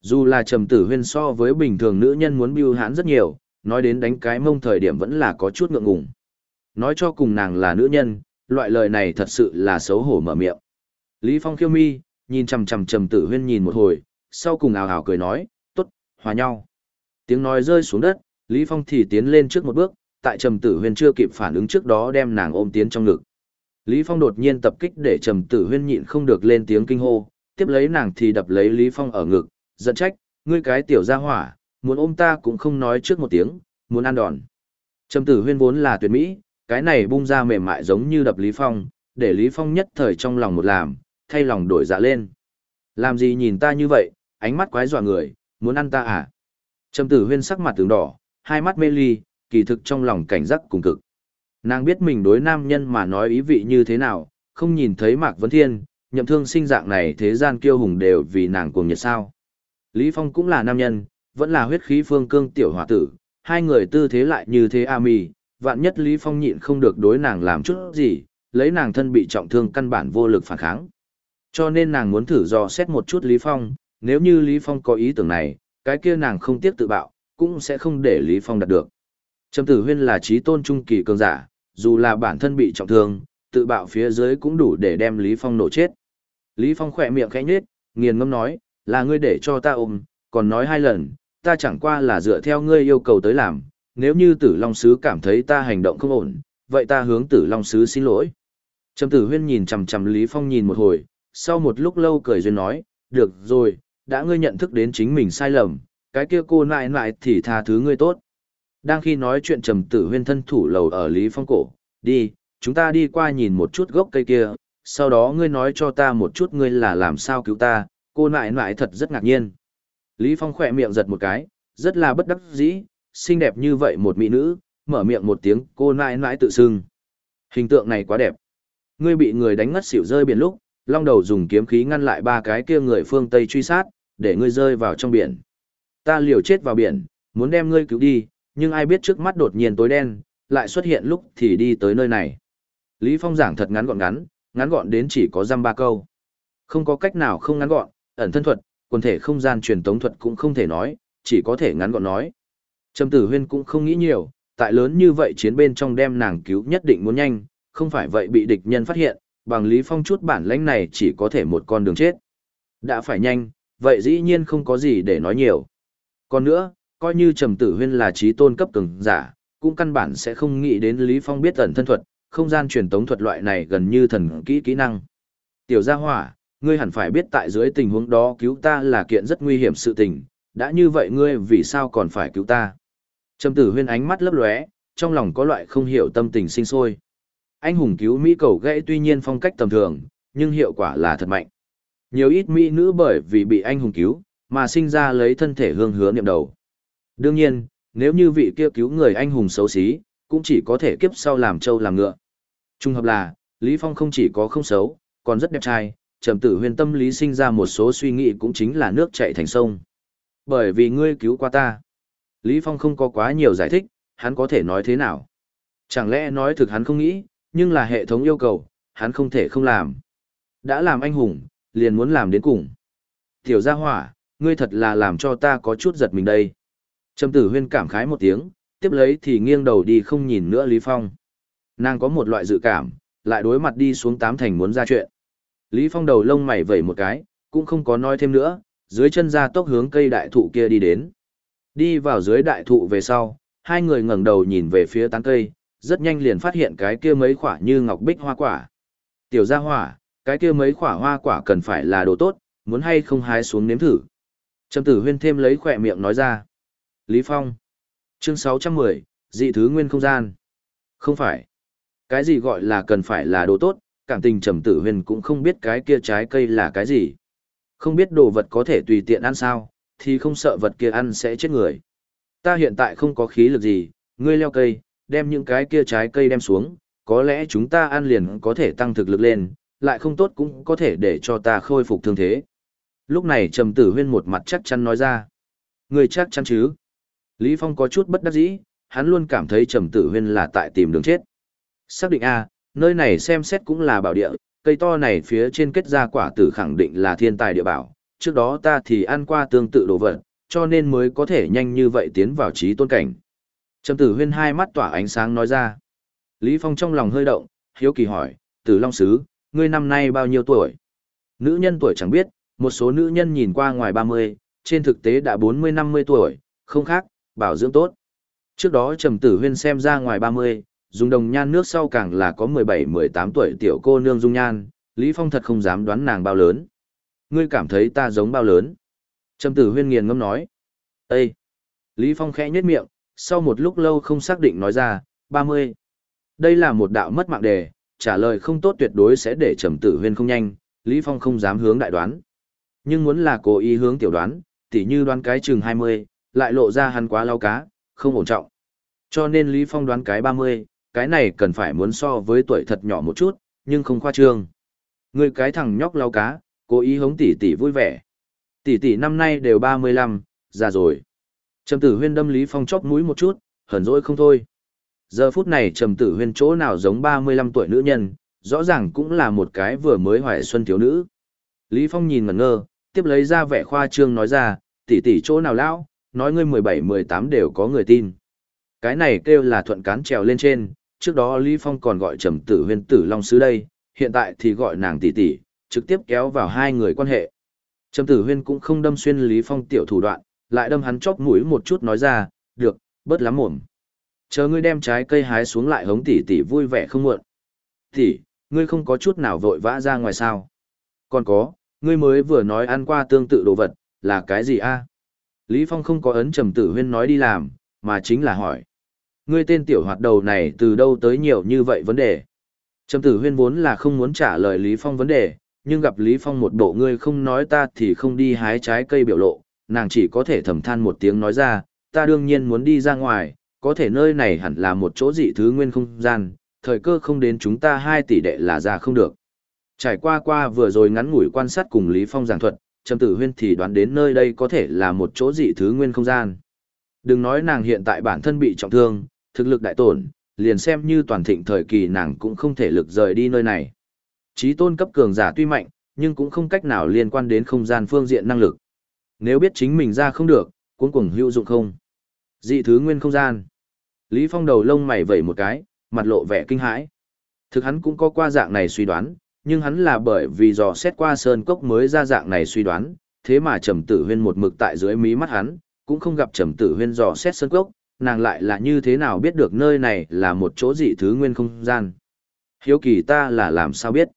Dù là trầm tử huyên so với bình thường nữ nhân muốn biêu hãn rất nhiều, nói đến đánh cái mông thời điểm vẫn là có chút ngượng ngùng. Nói cho cùng nàng là nữ nhân, loại lời này thật sự là xấu hổ mở miệng. Lý Phong khiêu mi, nhìn chằm chằm trầm tử huyên nhìn một hồi, sau cùng ào ào cười nói, tốt, hòa nhau. Tiếng nói rơi xuống đất, Lý Phong thì tiến lên trước một bước, tại trầm tử huyên chưa kịp phản ứng trước đó đem nàng ôm tiến trong ngực. Lý Phong đột nhiên tập kích để trầm tử huyên nhịn không được lên tiếng kinh hô, tiếp lấy nàng thì đập lấy Lý Phong ở ngực, giận trách, ngươi cái tiểu gia hỏa, muốn ôm ta cũng không nói trước một tiếng, muốn ăn đòn. Trầm tử huyên vốn là tuyệt mỹ, cái này bung ra mềm mại giống như đập Lý Phong, để Lý Phong nhất thời trong lòng một làm, thay lòng đổi dạ lên. Làm gì nhìn ta như vậy, ánh mắt quái dọa người, muốn ăn ta à? Trầm tử huyên sắc mặt tướng đỏ, hai mắt mê ly, kỳ thực trong lòng cảnh giác cùng cực. Nàng biết mình đối nam nhân mà nói ý vị như thế nào, không nhìn thấy Mạc Vấn Thiên, nhậm thương sinh dạng này thế gian kiêu hùng đều vì nàng cuồng nhiệt sao. Lý Phong cũng là nam nhân, vẫn là huyết khí phương cương tiểu hòa tử, hai người tư thế lại như thế a mì, vạn nhất Lý Phong nhịn không được đối nàng làm chút gì, lấy nàng thân bị trọng thương căn bản vô lực phản kháng. Cho nên nàng muốn thử dò xét một chút Lý Phong, nếu như Lý Phong có ý tưởng này, cái kia nàng không tiếc tự bạo, cũng sẽ không để Lý Phong đạt được. Trầm Tử Huyên là trí tôn trung kỳ cường giả, dù là bản thân bị trọng thương, tự bạo phía dưới cũng đủ để đem Lý Phong nổ chết. Lý Phong khỏe miệng khẽ nhếch, nghiền ngâm nói, là ngươi để cho ta ôm, còn nói hai lần, ta chẳng qua là dựa theo ngươi yêu cầu tới làm, nếu như tử Long Sứ cảm thấy ta hành động không ổn, vậy ta hướng tử Long Sứ xin lỗi. Trầm Tử Huyên nhìn chằm chằm Lý Phong nhìn một hồi, sau một lúc lâu cười duyên nói, được rồi, đã ngươi nhận thức đến chính mình sai lầm, cái kia cô nại nại thì tha thứ ngươi tốt. Đang khi nói chuyện Trầm Tử Huyên thân thủ lầu ở Lý Phong cổ, đi, chúng ta đi qua nhìn một chút gốc cây kia, sau đó ngươi nói cho ta một chút ngươi là làm sao cứu ta, cô nại nại thật rất ngạc nhiên. Lý Phong khỏe miệng giật một cái, rất là bất đắc dĩ, xinh đẹp như vậy một mỹ nữ, mở miệng một tiếng cô nại nại tự xưng. Hình tượng này quá đẹp. Ngươi bị người đánh ngất xỉu rơi biển lúc, long đầu dùng kiếm khí ngăn lại ba cái kia người phương Tây truy sát, để ngươi rơi vào trong biển. Ta liều chết vào biển, muốn đem ngươi cứu đi, nhưng ai biết trước mắt đột nhiên tối đen, lại xuất hiện lúc thì đi tới nơi này. Lý Phong giảng thật ngắn gọn ngắn, ngắn gọn đến chỉ có răm ba câu. Không có cách nào không ngắn gọn, ẩn thân thuật, quần thể không gian truyền tống thuật cũng không thể nói, chỉ có thể ngắn gọn nói. Trầm Tử Huyên cũng không nghĩ nhiều, tại lớn như vậy chiến bên trong đem nàng cứu nhất định muốn nhanh, không phải vậy bị địch nhân phát hiện, bằng Lý Phong chút bản lãnh này chỉ có thể một con đường chết. Đã phải nhanh, vậy dĩ nhiên không có gì để nói nhiều. Còn nữa, coi như Trầm Tử Huyên là trí tôn cấp cường giả, cũng căn bản sẽ không nghĩ đến Lý Phong biết ẩn thân thuật, không gian truyền tống thuật loại này gần như thần kỹ kỹ năng. Tiểu gia hỏa, ngươi hẳn phải biết tại dưới tình huống đó cứu ta là kiện rất nguy hiểm sự tình, đã như vậy ngươi vì sao còn phải cứu ta? Trầm tử huyên ánh mắt lấp lóe, trong lòng có loại không hiểu tâm tình sinh sôi. Anh hùng cứu Mỹ cầu gãy tuy nhiên phong cách tầm thường, nhưng hiệu quả là thật mạnh. Nhiều ít Mỹ nữ bởi vì bị anh hùng cứu, mà sinh ra lấy thân thể hương hứa niệm đầu. Đương nhiên, nếu như vị kia cứu người anh hùng xấu xí, cũng chỉ có thể kiếp sau làm trâu làm ngựa. Trung hợp là, Lý Phong không chỉ có không xấu, còn rất đẹp trai, trầm tử huyền tâm lý sinh ra một số suy nghĩ cũng chính là nước chảy thành sông. Bởi vì ngươi cứu qua ta. Lý Phong không có quá nhiều giải thích, hắn có thể nói thế nào? Chẳng lẽ nói thực hắn không nghĩ, nhưng là hệ thống yêu cầu, hắn không thể không làm. Đã làm anh hùng, liền muốn làm đến cùng. Tiểu gia hỏa, ngươi thật là làm cho ta có chút giật mình đây. Trầm tử huyên cảm khái một tiếng, tiếp lấy thì nghiêng đầu đi không nhìn nữa Lý Phong. Nàng có một loại dự cảm, lại đối mặt đi xuống tám thành muốn ra chuyện. Lý Phong đầu lông mày vẩy một cái, cũng không có nói thêm nữa, dưới chân ra tốc hướng cây đại thụ kia đi đến. Đi vào dưới đại thụ về sau, hai người ngẩng đầu nhìn về phía tán cây, rất nhanh liền phát hiện cái kia mấy quả như ngọc bích hoa quả. Tiểu gia hỏa, cái kia mấy quả hoa quả cần phải là đồ tốt, muốn hay không hái xuống nếm thử. Trầm tử huyên thêm lấy khỏe miệng nói ra. Lý Phong. Chương 610, dị thứ nguyên không gian. Không phải. Cái gì gọi là cần phải là đồ tốt, cảm tình trầm tử huyền cũng không biết cái kia trái cây là cái gì. Không biết đồ vật có thể tùy tiện ăn sao, thì không sợ vật kia ăn sẽ chết người. Ta hiện tại không có khí lực gì, ngươi leo cây, đem những cái kia trái cây đem xuống, có lẽ chúng ta ăn liền có thể tăng thực lực lên, lại không tốt cũng có thể để cho ta khôi phục thương thế. Lúc này trầm tử huyên một mặt chắc chắn nói ra. Ngươi chắc chắn chứ? Lý Phong có chút bất đắc dĩ, hắn luôn cảm thấy trầm tử huyên là tại tìm đường chết. Xác định A, nơi này xem xét cũng là bảo địa, cây to này phía trên kết ra quả tử khẳng định là thiên tài địa bảo, trước đó ta thì ăn qua tương tự đồ vật, cho nên mới có thể nhanh như vậy tiến vào trí tôn cảnh. Trầm tử huyên hai mắt tỏa ánh sáng nói ra. Lý Phong trong lòng hơi động, hiếu kỳ hỏi, tử long sứ, ngươi năm nay bao nhiêu tuổi? Nữ nhân tuổi chẳng biết, một số nữ nhân nhìn qua ngoài 30, trên thực tế đã 40-50 tuổi, không khác, bảo dưỡng tốt. Trước đó trầm tử huyên xem ra ngoài 30, dùng đồng nhan nước sau càng là có 17-18 tuổi tiểu cô nương dung nhan, Lý Phong thật không dám đoán nàng bao lớn. Ngươi cảm thấy ta giống bao lớn? Trầm tử huyên nghiền ngâm nói. Ê! Lý Phong khẽ nhếch miệng, sau một lúc lâu không xác định nói ra, 30. Đây là một đạo mất mạng đề, trả lời không tốt tuyệt đối sẽ để trầm tử huyên không nhanh, Lý Phong không dám hướng đại đoán. Nhưng muốn là cố ý hướng tiểu đoán, tỉ như đoán cái chừng 20, lại lộ ra hắn quá lao cá, không ổn trọng. Cho nên Lý Phong đoán cái 30, cái này cần phải muốn so với tuổi thật nhỏ một chút, nhưng không khoa trương. Người cái thằng nhóc lao cá, cố ý hống tỷ tỷ vui vẻ. Tỷ tỷ năm nay đều 35, già rồi. Trầm tử huyên đâm Lý Phong chóp mũi một chút, hờn dỗi không thôi. Giờ phút này trầm tử huyên chỗ nào giống 35 tuổi nữ nhân, rõ ràng cũng là một cái vừa mới hoài xuân thiếu nữ. Lý Phong nhìn ngẩn ngơ, tiếp lấy ra vẻ khoa trương nói ra, tỷ tỷ chỗ nào lão, nói ngươi 17-18 đều có người tin. Cái này kêu là thuận cán trèo lên trên, trước đó Lý Phong còn gọi trầm tử huyên tử long sứ đây, hiện tại thì gọi nàng tỷ tỷ, trực tiếp kéo vào hai người quan hệ. Trầm tử huyên cũng không đâm xuyên Lý Phong tiểu thủ đoạn, lại đâm hắn chóp mũi một chút nói ra, được, bớt lắm mồm. Chờ ngươi đem trái cây hái xuống lại hống tỷ tỷ vui vẻ không muộn. Tỷ, ngươi không có chút nào vội vã ra ngoài sao? Còn có, ngươi mới vừa nói ăn qua tương tự đồ vật, là cái gì a? Lý Phong không có ấn trầm tử huyên nói đi làm, mà chính là hỏi. Ngươi tên tiểu hoạt đầu này từ đâu tới nhiều như vậy vấn đề? Trầm tử huyên vốn là không muốn trả lời Lý Phong vấn đề, nhưng gặp Lý Phong một bộ ngươi không nói ta thì không đi hái trái cây biểu lộ, nàng chỉ có thể thầm than một tiếng nói ra, ta đương nhiên muốn đi ra ngoài, có thể nơi này hẳn là một chỗ dị thứ nguyên không gian, thời cơ không đến chúng ta hai tỷ đệ là ra không được. Trải qua qua vừa rồi ngắn ngủi quan sát cùng Lý Phong giảng thuật, Trầm Tử Huyên thì đoán đến nơi đây có thể là một chỗ dị thứ nguyên không gian. Đừng nói nàng hiện tại bản thân bị trọng thương, thực lực đại tổn, liền xem như toàn thịnh thời kỳ nàng cũng không thể lực rời đi nơi này. Chí tôn cấp cường giả tuy mạnh, nhưng cũng không cách nào liên quan đến không gian phương diện năng lực. Nếu biết chính mình ra không được, cuống cuồng hữu dụng không. Dị thứ nguyên không gian. Lý Phong đầu lông mày vẩy một cái, mặt lộ vẻ kinh hãi. Thực hắn cũng có qua dạng này suy đoán, nhưng hắn là bởi vì dò xét qua sơn cốc mới ra dạng này suy đoán, thế mà trầm tử huyên một mực tại dưới mí mắt hắn, cũng không gặp trầm tử huyên dò xét sơn cốc, nàng lại là như thế nào biết được nơi này là một chỗ dị thứ nguyên không gian. Hiếu kỳ ta là làm sao biết.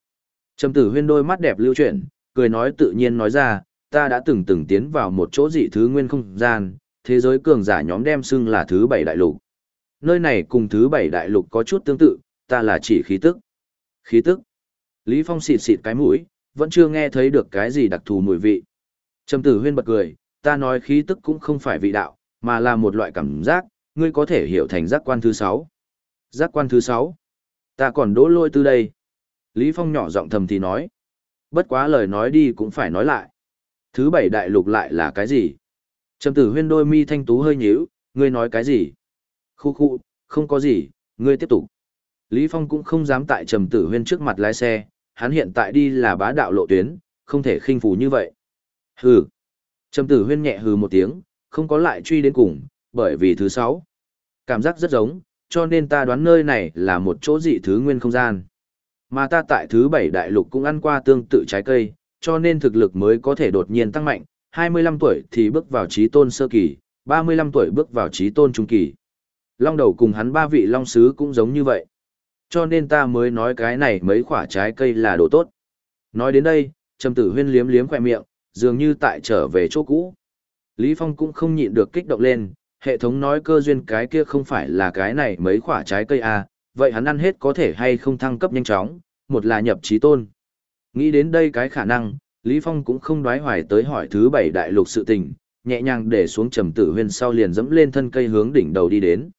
Trầm tử huyên đôi mắt đẹp lưu chuyển, cười nói tự nhiên nói ra, ta đã từng từng tiến vào một chỗ dị thứ nguyên không gian, thế giới cường giả nhóm đem xưng là thứ bảy đại lục. Nơi này cùng thứ bảy đại lục có chút tương tự, ta là chỉ khí tức. Khí tức. Lý Phong xịt xịt cái mũi, vẫn chưa nghe thấy được cái gì đặc thù mùi vị. Trầm tử huyên bật cười, ta nói khí tức cũng không phải vị đạo, mà là một loại cảm giác, ngươi có thể hiểu thành giác quan thứ sáu. Giác quan thứ sáu. Ta còn đỗ lôi từ đây. Lý Phong nhỏ giọng thầm thì nói. Bất quá lời nói đi cũng phải nói lại. Thứ bảy đại lục lại là cái gì? Trầm tử huyên đôi mi thanh tú hơi nhíu, ngươi nói cái gì? Khu khu, không có gì, ngươi tiếp tục. Lý Phong cũng không dám tại trầm tử huyên trước mặt lái xe, hắn hiện tại đi là bá đạo lộ tuyến, không thể khinh phủ như vậy. Hừ. Trầm tử huyên nhẹ hừ một tiếng, không có lại truy đến cùng, bởi vì thứ sáu. Cảm giác rất giống, cho nên ta đoán nơi này là một chỗ dị thứ nguyên không gian. Mà ta tại thứ bảy đại lục cũng ăn qua tương tự trái cây, cho nên thực lực mới có thể đột nhiên tăng mạnh, 25 tuổi thì bước vào trí tôn sơ kỳ, 35 tuổi bước vào trí tôn trung kỳ. Long đầu cùng hắn ba vị long sứ cũng giống như vậy. Cho nên ta mới nói cái này mấy quả trái cây là đồ tốt. Nói đến đây, trầm tử huyên liếm liếm khỏe miệng, dường như tại trở về chỗ cũ. Lý Phong cũng không nhịn được kích động lên, hệ thống nói cơ duyên cái kia không phải là cái này mấy quả trái cây à, vậy hắn ăn hết có thể hay không thăng cấp nhanh chóng, một là nhập trí tôn. Nghĩ đến đây cái khả năng, Lý Phong cũng không đoái hoài tới hỏi thứ bảy đại lục sự tình, nhẹ nhàng để xuống trầm tử huyên sau liền dẫm lên thân cây hướng đỉnh đầu đi đến.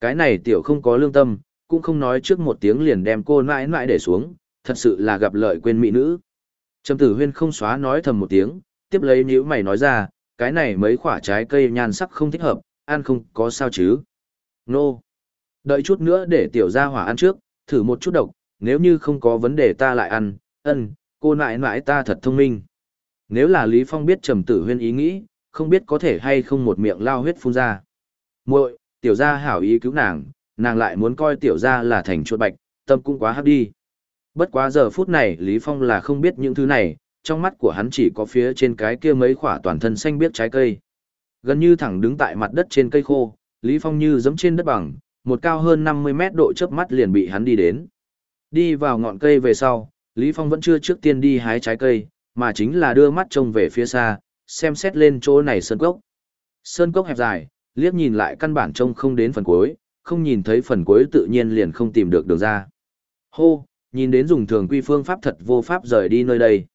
Cái này tiểu không có lương tâm, cũng không nói trước một tiếng liền đem cô mãi mãi để xuống, thật sự là gặp lợi quên mỹ nữ. Trầm tử huyên không xóa nói thầm một tiếng, tiếp lấy nhữ mày nói ra, cái này mấy quả trái cây nhan sắc không thích hợp, ăn không có sao chứ. Nô. Đợi chút nữa để tiểu gia hỏa ăn trước, thử một chút độc, nếu như không có vấn đề ta lại ăn, ân, cô nãi nãi ta thật thông minh. Nếu là Lý Phong biết trầm tử huyên ý nghĩ, không biết có thể hay không một miệng lao huyết phun ra. muội tiểu gia hảo ý cứu nàng, nàng lại muốn coi tiểu gia là thành chuột bạch, tâm cũng quá hấp đi. Bất quá giờ phút này Lý Phong là không biết những thứ này, trong mắt của hắn chỉ có phía trên cái kia mấy khỏa toàn thân xanh biết trái cây. Gần như thẳng đứng tại mặt đất trên cây khô, Lý Phong như giẫm trên đất bằng, một cao hơn 50 mét độ chớp mắt liền bị hắn đi đến. Đi vào ngọn cây về sau, Lý Phong vẫn chưa trước tiên đi hái trái cây, mà chính là đưa mắt trông về phía xa, xem xét lên chỗ này sơn cốc. Sơn cốc hẹp dài, liếc nhìn lại căn bản trông không đến phần cuối, không nhìn thấy phần cuối tự nhiên liền không tìm được đường ra. Hô, nhìn đến dùng thường quy phương pháp thật vô pháp rời đi nơi đây.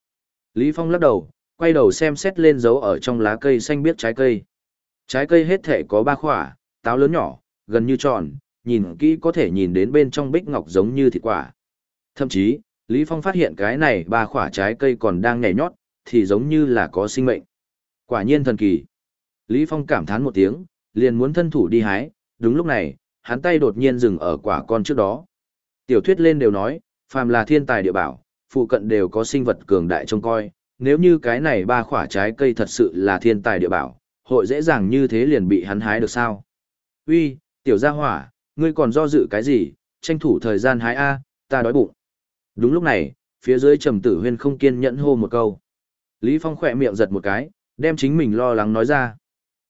Lý Phong lắc đầu, quay đầu xem xét lên dấu ở trong lá cây xanh biết trái cây. Trái cây hết thể có ba khỏa, táo lớn nhỏ, gần như tròn, nhìn kỹ có thể nhìn đến bên trong bích ngọc giống như thịt quả. Thậm chí, Lý Phong phát hiện cái này ba khỏa trái cây còn đang nhảy nhót, thì giống như là có sinh mệnh. Quả nhiên thần kỳ. Lý Phong cảm thán một tiếng, liền muốn thân thủ đi hái, đúng lúc này, hắn tay đột nhiên dừng ở quả con trước đó. Tiểu thuyết lên đều nói, phàm là thiên tài địa bảo, phụ cận đều có sinh vật cường đại trông coi, nếu như cái này ba khỏa trái cây thật sự là thiên tài địa bảo, hội dễ dàng như thế liền bị hắn hái được sao? Uy, tiểu gia hỏa, ngươi còn do dự cái gì, tranh thủ thời gian hái A, ta đói bụng. Đúng lúc này, phía dưới trầm tử huyên không kiên nhẫn hô một câu. Lý Phong khỏe miệng giật một cái, đem chính mình lo lắng nói ra.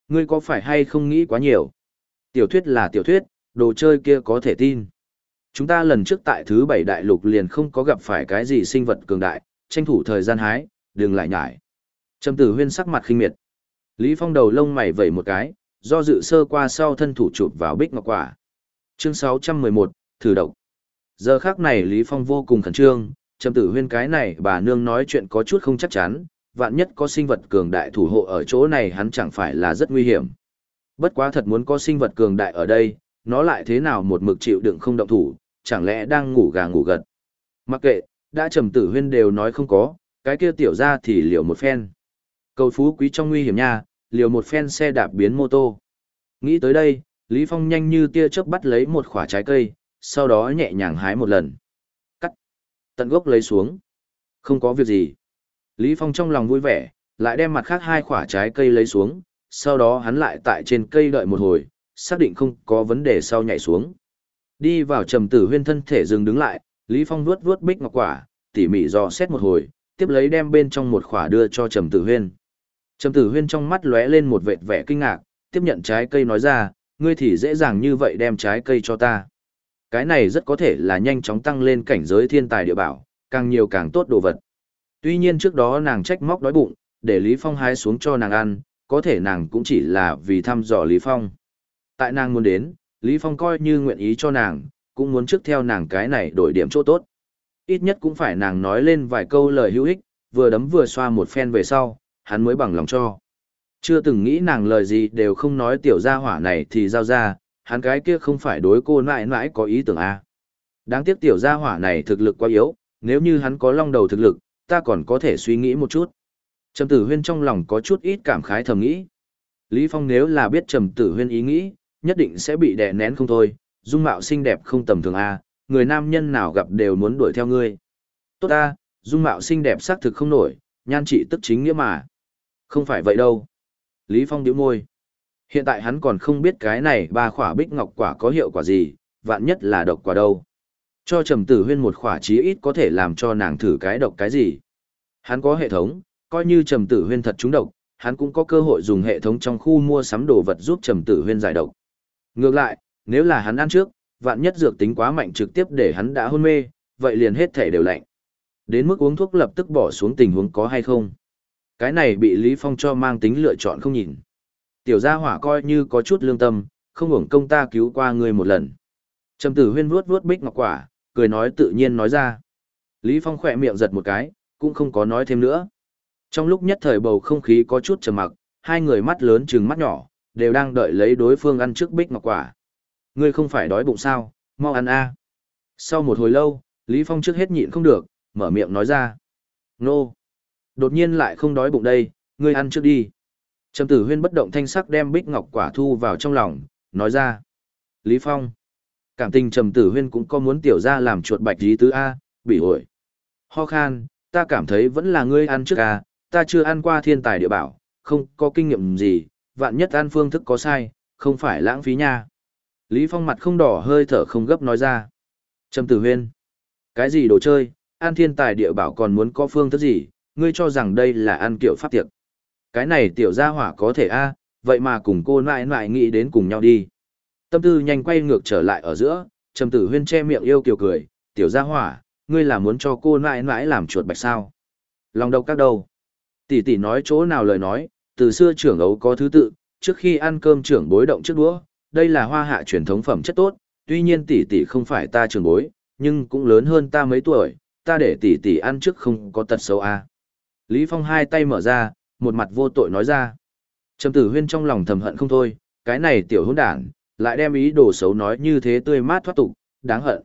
Ngươi có phải hay không nghĩ quá nhiều? Tiểu thuyết là tiểu thuyết, đồ chơi kia có thể tin. Chúng ta lần trước tại thứ bảy đại lục liền không có gặp phải cái gì sinh vật cường đại, tranh thủ thời gian hái, đừng lại nhải. Trầm tử huyên sắc mặt khinh miệt. Lý Phong đầu lông mày vẩy một cái, do dự sơ qua sau thân thủ chụp vào bích ngọc quả. Chương 611, thử độc. Giờ khác này Lý Phong vô cùng khẩn trương, trầm tử huyên cái này bà nương nói chuyện có chút không chắc chắn, vạn nhất có sinh vật cường đại thủ hộ ở chỗ này hắn chẳng phải là rất nguy hiểm. Bất quá thật muốn có sinh vật cường đại ở đây, nó lại thế nào một mực chịu đựng không động thủ, chẳng lẽ đang ngủ gà ngủ gật. Mặc kệ, đã trầm tử huyên đều nói không có, cái kia tiểu ra thì liều một phen. Cầu phú quý trong nguy hiểm nha, liều một phen xe đạp biến mô tô. Nghĩ tới đây, Lý Phong nhanh như tia chớp bắt lấy một quả trái cây, sau đó nhẹ nhàng hái một lần. Cắt. Tận gốc lấy xuống. Không có việc gì. Lý Phong trong lòng vui vẻ, lại đem mặt khác hai quả trái cây lấy xuống, sau đó hắn lại tại trên cây đợi một hồi, xác định không có vấn đề sau nhảy xuống. Đi vào trầm tử huyên thân thể dừng đứng lại, Lý Phong vuốt vuốt bích ngọc quả, tỉ mỉ dò xét một hồi, tiếp lấy đem bên trong một khỏa đưa cho trầm tử huyên. Trầm tử huyên trong mắt lóe lên một vệt vẻ kinh ngạc, tiếp nhận trái cây nói ra, ngươi thì dễ dàng như vậy đem trái cây cho ta. Cái này rất có thể là nhanh chóng tăng lên cảnh giới thiên tài địa bảo, càng nhiều càng tốt đồ vật. Tuy nhiên trước đó nàng trách móc đói bụng, để Lý Phong hái xuống cho nàng ăn, có thể nàng cũng chỉ là vì thăm dò Lý Phong. Tại nàng muốn đến, Lý Phong coi như nguyện ý cho nàng, cũng muốn trước theo nàng cái này đổi điểm chỗ tốt. Ít nhất cũng phải nàng nói lên vài câu lời hữu ích, vừa đấm vừa xoa một phen về sau, hắn mới bằng lòng cho. Chưa từng nghĩ nàng lời gì đều không nói tiểu gia hỏa này thì giao ra, hắn cái kia không phải đối cô mãi mãi có ý tưởng a. À. Đáng tiếc tiểu gia hỏa này thực lực quá yếu, nếu như hắn có long đầu thực lực, ta còn có thể suy nghĩ một chút. Trầm tử huyên trong lòng có chút ít cảm khái thầm nghĩ. Lý Phong nếu là biết trầm tử huyên ý nghĩ, nhất định sẽ bị đè nén không thôi, dung mạo xinh đẹp không tầm thường a, người nam nhân nào gặp đều muốn đuổi theo ngươi. Tốt a, dung mạo xinh đẹp xác thực không nổi, nhan trị tức chính nghĩa mà. Không phải vậy đâu. Lý Phong điếu môi. Hiện tại hắn còn không biết cái này ba khỏa bích ngọc quả có hiệu quả gì, vạn nhất là độc quả đâu. Cho trầm tử huyên một khỏa chí ít có thể làm cho nàng thử cái độc cái gì. Hắn có hệ thống, coi như trầm tử huyên thật trúng độc, hắn cũng có cơ hội dùng hệ thống trong khu mua sắm đồ vật giúp trầm tử huyên giải độc. Ngược lại, nếu là hắn ăn trước, vạn nhất dược tính quá mạnh trực tiếp để hắn đã hôn mê, vậy liền hết thể đều lạnh. Đến mức uống thuốc lập tức bỏ xuống tình huống có hay không. Cái này bị Lý Phong cho mang tính lựa chọn không nhìn. Tiểu gia hỏa coi như có chút lương tâm, không hưởng công ta cứu qua người một lần. Trầm tử huyên vuốt vuốt bích ngọc quả, cười nói tự nhiên nói ra. Lý Phong khỏe miệng giật một cái, cũng không có nói thêm nữa. Trong lúc nhất thời bầu không khí có chút trầm mặc, hai người mắt lớn trừng mắt nhỏ, đều đang đợi lấy đối phương ăn trước bích ngọc quả. Ngươi không phải đói bụng sao, mau ăn a. Sau một hồi lâu, Lý Phong trước hết nhịn không được, mở miệng nói ra. Nô! Đột nhiên lại không đói bụng đây, ngươi ăn trước đi. Trầm tử huyên bất động thanh sắc đem bích ngọc quả thu vào trong lòng, nói ra. Lý Phong! Cảm tình trầm tử huyên cũng có muốn tiểu ra làm chuột bạch lý tứ A, bị ổi. Ho khan, ta cảm thấy vẫn là ngươi ăn trước A, ta chưa ăn qua thiên tài địa bảo, không có kinh nghiệm gì, vạn nhất ăn phương thức có sai, không phải lãng phí nha. Lý Phong mặt không đỏ hơi thở không gấp nói ra. Trầm tử huyên. Cái gì đồ chơi, An thiên tài địa bảo còn muốn có phương thức gì, ngươi cho rằng đây là ăn kiểu pháp tiệc. Cái này tiểu gia hỏa có thể a, vậy mà cùng cô nại nại nghĩ đến cùng nhau đi. Tâm tư nhanh quay ngược trở lại ở giữa, trầm tử huyên che miệng yêu kiều cười, tiểu gia hỏa, ngươi là muốn cho cô nại nại làm chuột bạch sao. Lòng độc các đâu. Tỷ tỷ nói chỗ nào lời nói, từ xưa trưởng ấu có thứ tự, trước khi ăn cơm trưởng bối động trước đũa, đây là hoa hạ truyền thống phẩm chất tốt, tuy nhiên tỷ tỷ không phải ta trưởng bối, nhưng cũng lớn hơn ta mấy tuổi, ta để tỷ tỷ ăn trước không có tật xấu à. Lý Phong hai tay mở ra, một mặt vô tội nói ra. Trầm tử huyên trong lòng thầm hận không thôi, cái này tiểu hỗn đản, lại đem ý đồ xấu nói như thế tươi mát thoát tục, đáng hận.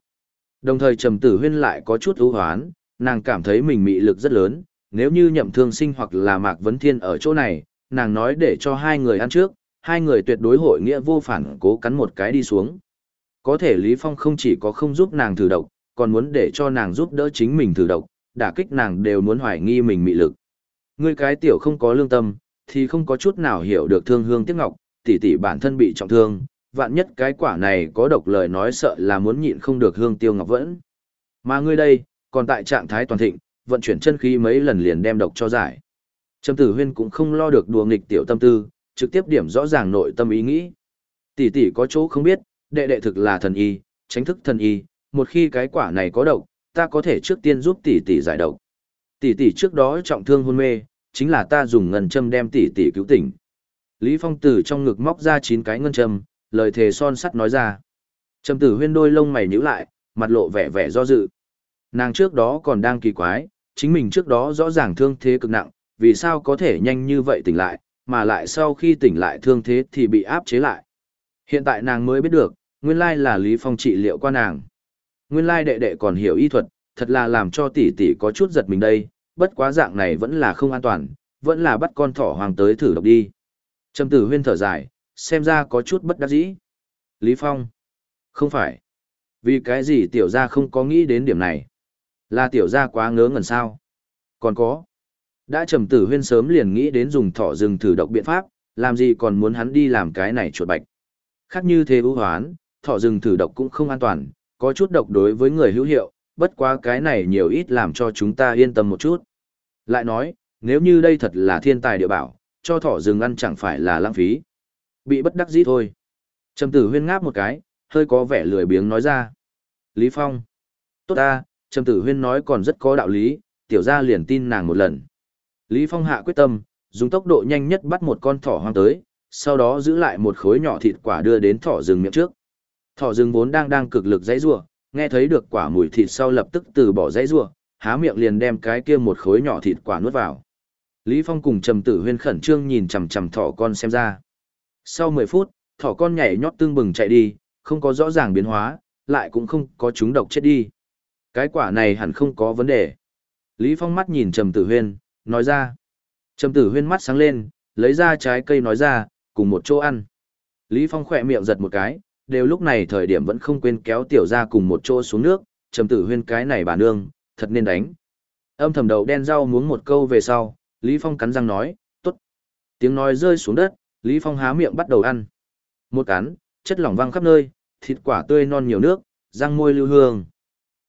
Đồng thời trầm tử huyên lại có chút ưu hoán, nàng cảm thấy mình mị lực rất lớn, nếu như nhậm thương sinh hoặc là mạc vấn thiên ở chỗ này, nàng nói để cho hai người ăn trước, hai người tuyệt đối hội nghĩa vô phản cố cắn một cái đi xuống. Có thể Lý Phong không chỉ có không giúp nàng thử độc, còn muốn để cho nàng giúp đỡ chính mình thử độc, đả kích nàng đều muốn hoài nghi mình mị lực. Ngươi cái tiểu không có lương tâm, thì không có chút nào hiểu được thương hương tiếc ngọc, tỷ tỷ bản thân bị trọng thương, Vạn nhất cái quả này có độc lời nói sợ là muốn nhịn không được hương tiêu ngọc vẫn. Mà ngươi đây, còn tại trạng thái toàn thịnh, vận chuyển chân khí mấy lần liền đem độc cho giải. Trầm Tử Huyên cũng không lo được đùa nghịch tiểu tâm tư, trực tiếp điểm rõ ràng nội tâm ý nghĩ. Tỷ tỷ có chỗ không biết, đệ đệ thực là thần y, tránh thức thần y, một khi cái quả này có độc, ta có thể trước tiên giúp tỷ tỷ giải độc. Tỷ tỷ trước đó trọng thương hôn mê, chính là ta dùng ngân châm đem tỷ tỷ cứu tỉnh. Lý Phong từ trong ngực móc ra chín cái ngân châm, lời thề son sắt nói ra. Trầm Tử Huyên đôi lông mày nhíu lại, mặt lộ vẻ vẻ do dự. Nàng trước đó còn đang kỳ quái, chính mình trước đó rõ ràng thương thế cực nặng, vì sao có thể nhanh như vậy tỉnh lại, mà lại sau khi tỉnh lại thương thế thì bị áp chế lại. Hiện tại nàng mới biết được, nguyên lai là Lý Phong trị liệu qua nàng. Nguyên lai đệ đệ còn hiểu y thuật, thật là làm cho tỷ tỷ có chút giật mình đây, bất quá dạng này vẫn là không an toàn, vẫn là bắt con thỏ hoàng tới thử độc đi. Trầm tử huyên thở dài, xem ra có chút bất đắc dĩ. Lý Phong. Không phải. Vì cái gì tiểu gia không có nghĩ đến điểm này? Là tiểu gia quá ngớ ngẩn sao? Còn có. Đã trầm tử huyên sớm liền nghĩ đến dùng thỏ rừng thử độc biện pháp, làm gì còn muốn hắn đi làm cái này chuột bạch. Khác như thế ưu hoán, thỏ rừng thử độc cũng không an toàn, có chút độc đối với người hữu hiệu, bất quá cái này nhiều ít làm cho chúng ta yên tâm một chút. Lại nói, nếu như đây thật là thiên tài địa bảo, cho thỏ rừng ăn chẳng phải là lãng phí. Bị bất đắc dĩ thôi. Trầm tử huyên ngáp một cái, hơi có vẻ lười biếng nói ra. Lý Phong. Tốt ta, Trầm tử huyên nói còn rất có đạo lý, tiểu gia liền tin nàng một lần. Lý Phong hạ quyết tâm, dùng tốc độ nhanh nhất bắt một con thỏ hoang tới, sau đó giữ lại một khối nhỏ thịt quả đưa đến thỏ rừng miệng trước. Thỏ rừng vốn đang đang cực lực dãy rủa, nghe thấy được quả mùi thịt sau lập tức từ bỏ dãy rủa, há miệng liền đem cái kia một khối nhỏ thịt quả nuốt vào. Lý Phong cùng Trầm Tử Huyên khẩn trương nhìn chằm chằm thỏ con xem ra. Sau 10 phút, thỏ con nhảy nhót tương bừng chạy đi, không có rõ ràng biến hóa, lại cũng không có chúng độc chết đi. Cái quả này hẳn không có vấn đề. Lý Phong mắt nhìn Trầm Tử Huyên, nói ra. Trầm Tử Huyên mắt sáng lên, lấy ra trái cây nói ra, cùng một chỗ ăn. Lý Phong khỏe miệng giật một cái, đều lúc này thời điểm vẫn không quên kéo tiểu ra cùng một chỗ xuống nước, Trầm Tử Huyên cái này bà nương, thật nên đánh. Âm thầm đầu đen rau muốn một câu về sau, Lý Phong cắn răng nói, tốt. Tiếng nói rơi xuống đất, Lý Phong há miệng bắt đầu ăn. Một cắn, chất lỏng văng khắp nơi, thịt quả tươi non nhiều nước, răng môi lưu hương.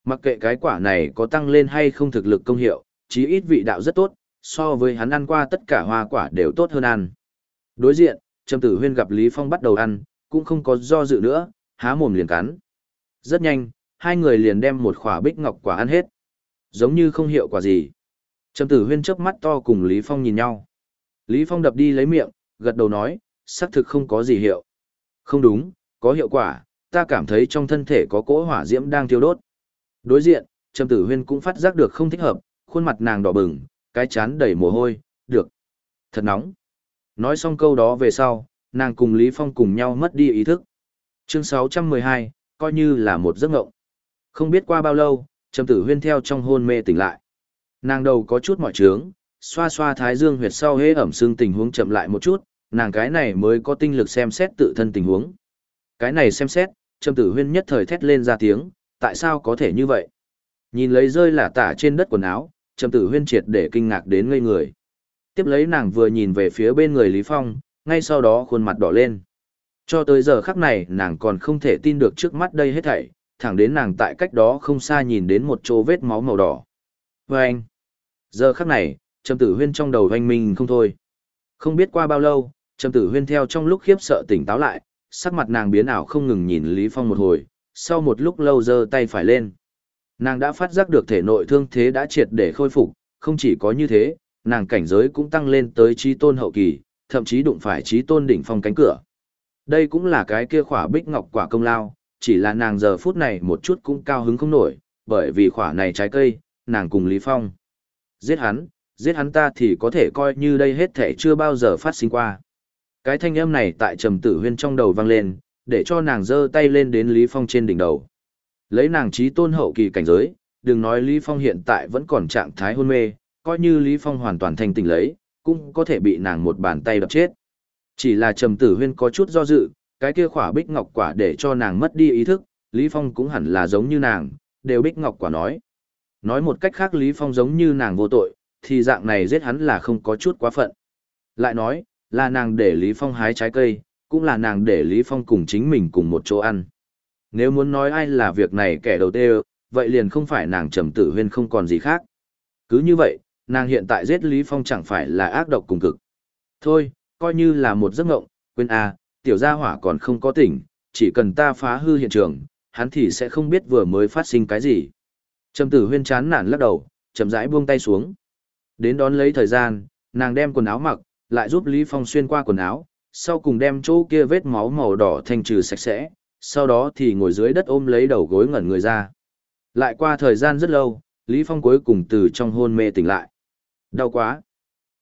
Mặc kệ cái quả này có tăng lên hay không thực lực công hiệu, chí ít vị đạo rất tốt, so với hắn ăn qua tất cả hoa quả đều tốt hơn ăn. Đối diện, Trầm Tử Huyên gặp Lý Phong bắt đầu ăn, cũng không có do dự nữa, há mồm liền cắn. Rất nhanh, hai người liền đem một khỏa bích ngọc quả ăn hết. Giống như không hiệu quả gì. Trầm Tử Huyên chớp mắt to cùng Lý Phong nhìn nhau. Lý Phong đập đi lấy miệng, gật đầu nói, xác thực không có gì hiệu. Không đúng, có hiệu quả, ta cảm thấy trong thân thể có cỗ hỏa diễm đang thiêu đốt. Đối diện, Trầm Tử Huyên cũng phát giác được không thích hợp, khuôn mặt nàng đỏ bừng, cái chán đầy mồ hôi, được. Thật nóng. Nói xong câu đó về sau, nàng cùng Lý Phong cùng nhau mất đi ý thức. Chương 612, coi như là một giấc ngộng. Không biết qua bao lâu, Trầm Tử Huyên theo trong hôn mê tỉnh lại. Nàng đầu có chút mỏi trướng, xoa xoa thái dương huyệt sau hế ẩm xương tình huống chậm lại một chút, nàng cái này mới có tinh lực xem xét tự thân tình huống. Cái này xem xét, Trầm Tử Huyên nhất thời thét lên ra tiếng, tại sao có thể như vậy? Nhìn lấy rơi là tả trên đất quần áo, Trầm Tử Huyên triệt để kinh ngạc đến ngây người. Tiếp lấy nàng vừa nhìn về phía bên người Lý Phong, ngay sau đó khuôn mặt đỏ lên. Cho tới giờ khắc này nàng còn không thể tin được trước mắt đây hết thảy, thẳng đến nàng tại cách đó không xa nhìn đến một chỗ vết máu màu đỏ. Và anh, giờ khắc này, Trầm Tử Huyên trong đầu hoanh minh không thôi. Không biết qua bao lâu, Trầm Tử Huyên theo trong lúc khiếp sợ tỉnh táo lại, sắc mặt nàng biến ảo không ngừng nhìn Lý Phong một hồi, sau một lúc lâu giơ tay phải lên. Nàng đã phát giác được thể nội thương thế đã triệt để khôi phục, không chỉ có như thế, nàng cảnh giới cũng tăng lên tới trí tôn hậu kỳ, thậm chí đụng phải trí tôn đỉnh phong cánh cửa. Đây cũng là cái kia khỏa bích ngọc quả công lao, chỉ là nàng giờ phút này một chút cũng cao hứng không nổi, bởi vì khỏa này trái cây, nàng cùng Lý Phong. Giết hắn, giết hắn ta thì có thể coi như đây hết thể chưa bao giờ phát sinh qua. Cái thanh âm này tại trầm tử huyên trong đầu vang lên, để cho nàng giơ tay lên đến Lý Phong trên đỉnh đầu. Lấy nàng trí tôn hậu kỳ cảnh giới, đừng nói Lý Phong hiện tại vẫn còn trạng thái hôn mê, coi như Lý Phong hoàn toàn thanh tỉnh lấy, cũng có thể bị nàng một bàn tay đập chết. Chỉ là trầm tử huyên có chút do dự, cái kia khỏa bích ngọc quả để cho nàng mất đi ý thức, Lý Phong cũng hẳn là giống như nàng, đều bích ngọc quả nói. Nói một cách khác Lý Phong giống như nàng vô tội, thì dạng này giết hắn là không có chút quá phận. Lại nói, là nàng để Lý Phong hái trái cây, cũng là nàng để Lý Phong cùng chính mình cùng một chỗ ăn. Nếu muốn nói ai là việc này kẻ đầu tiên, vậy liền không phải nàng trầm tử huyên không còn gì khác. Cứ như vậy, nàng hiện tại giết Lý Phong chẳng phải là ác độc cùng cực. Thôi, coi như là một giấc ngộng, quên a, à, tiểu gia hỏa còn không có tỉnh, chỉ cần ta phá hư hiện trường, hắn thì sẽ không biết vừa mới phát sinh cái gì. Trầm tử huyên chán nản lắc đầu, chậm rãi buông tay xuống. Đến đón lấy thời gian, nàng đem quần áo mặc, lại giúp Lý Phong xuyên qua quần áo, sau cùng đem chỗ kia vết máu màu đỏ thanh trừ sạch sẽ, sau đó thì ngồi dưới đất ôm lấy đầu gối ngẩn người ra. Lại qua thời gian rất lâu, Lý Phong cuối cùng từ trong hôn mê tỉnh lại. Đau quá.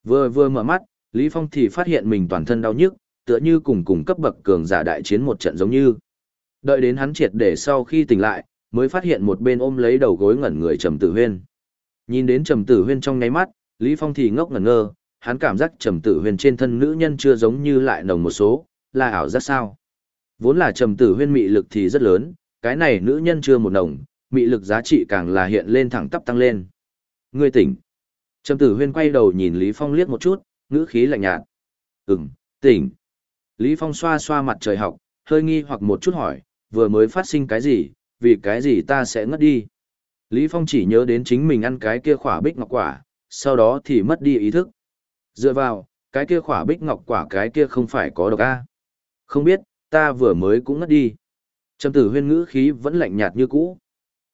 Vừa vừa mở mắt, Lý Phong thì phát hiện mình toàn thân đau nhức, tựa như cùng cùng cấp bậc cường giả đại chiến một trận giống như. Đợi đến hắn triệt để sau khi tỉnh lại, mới phát hiện một bên ôm lấy đầu gối ngẩn người Trầm Tử Huyên. Nhìn đến Trầm Tử Huyên trong ngáy mắt, Lý Phong thì ngốc ngẩn ngơ, hắn cảm giác Trầm Tử Huyên trên thân nữ nhân chưa giống như lại nồng một số, là ảo giác sao? Vốn là Trầm Tử Huyên mị lực thì rất lớn, cái này nữ nhân chưa một nồng, mị lực giá trị càng là hiện lên thẳng tắp tăng lên. Ngươi tỉnh. Trầm Tử Huyên quay đầu nhìn Lý Phong liếc một chút, ngữ khí lạnh nhạt. Ừm, tỉnh. Lý Phong xoa xoa mặt trời học, hơi nghi hoặc một chút hỏi, vừa mới phát sinh cái gì, vì cái gì ta sẽ ngất đi. Lý Phong chỉ nhớ đến chính mình ăn cái kia khỏa bích ngọc quả, sau đó thì mất đi ý thức. Dựa vào, cái kia khỏa bích ngọc quả cái kia không phải có độc a? Không biết, ta vừa mới cũng ngất đi. Trầm tử huyên ngữ khí vẫn lạnh nhạt như cũ.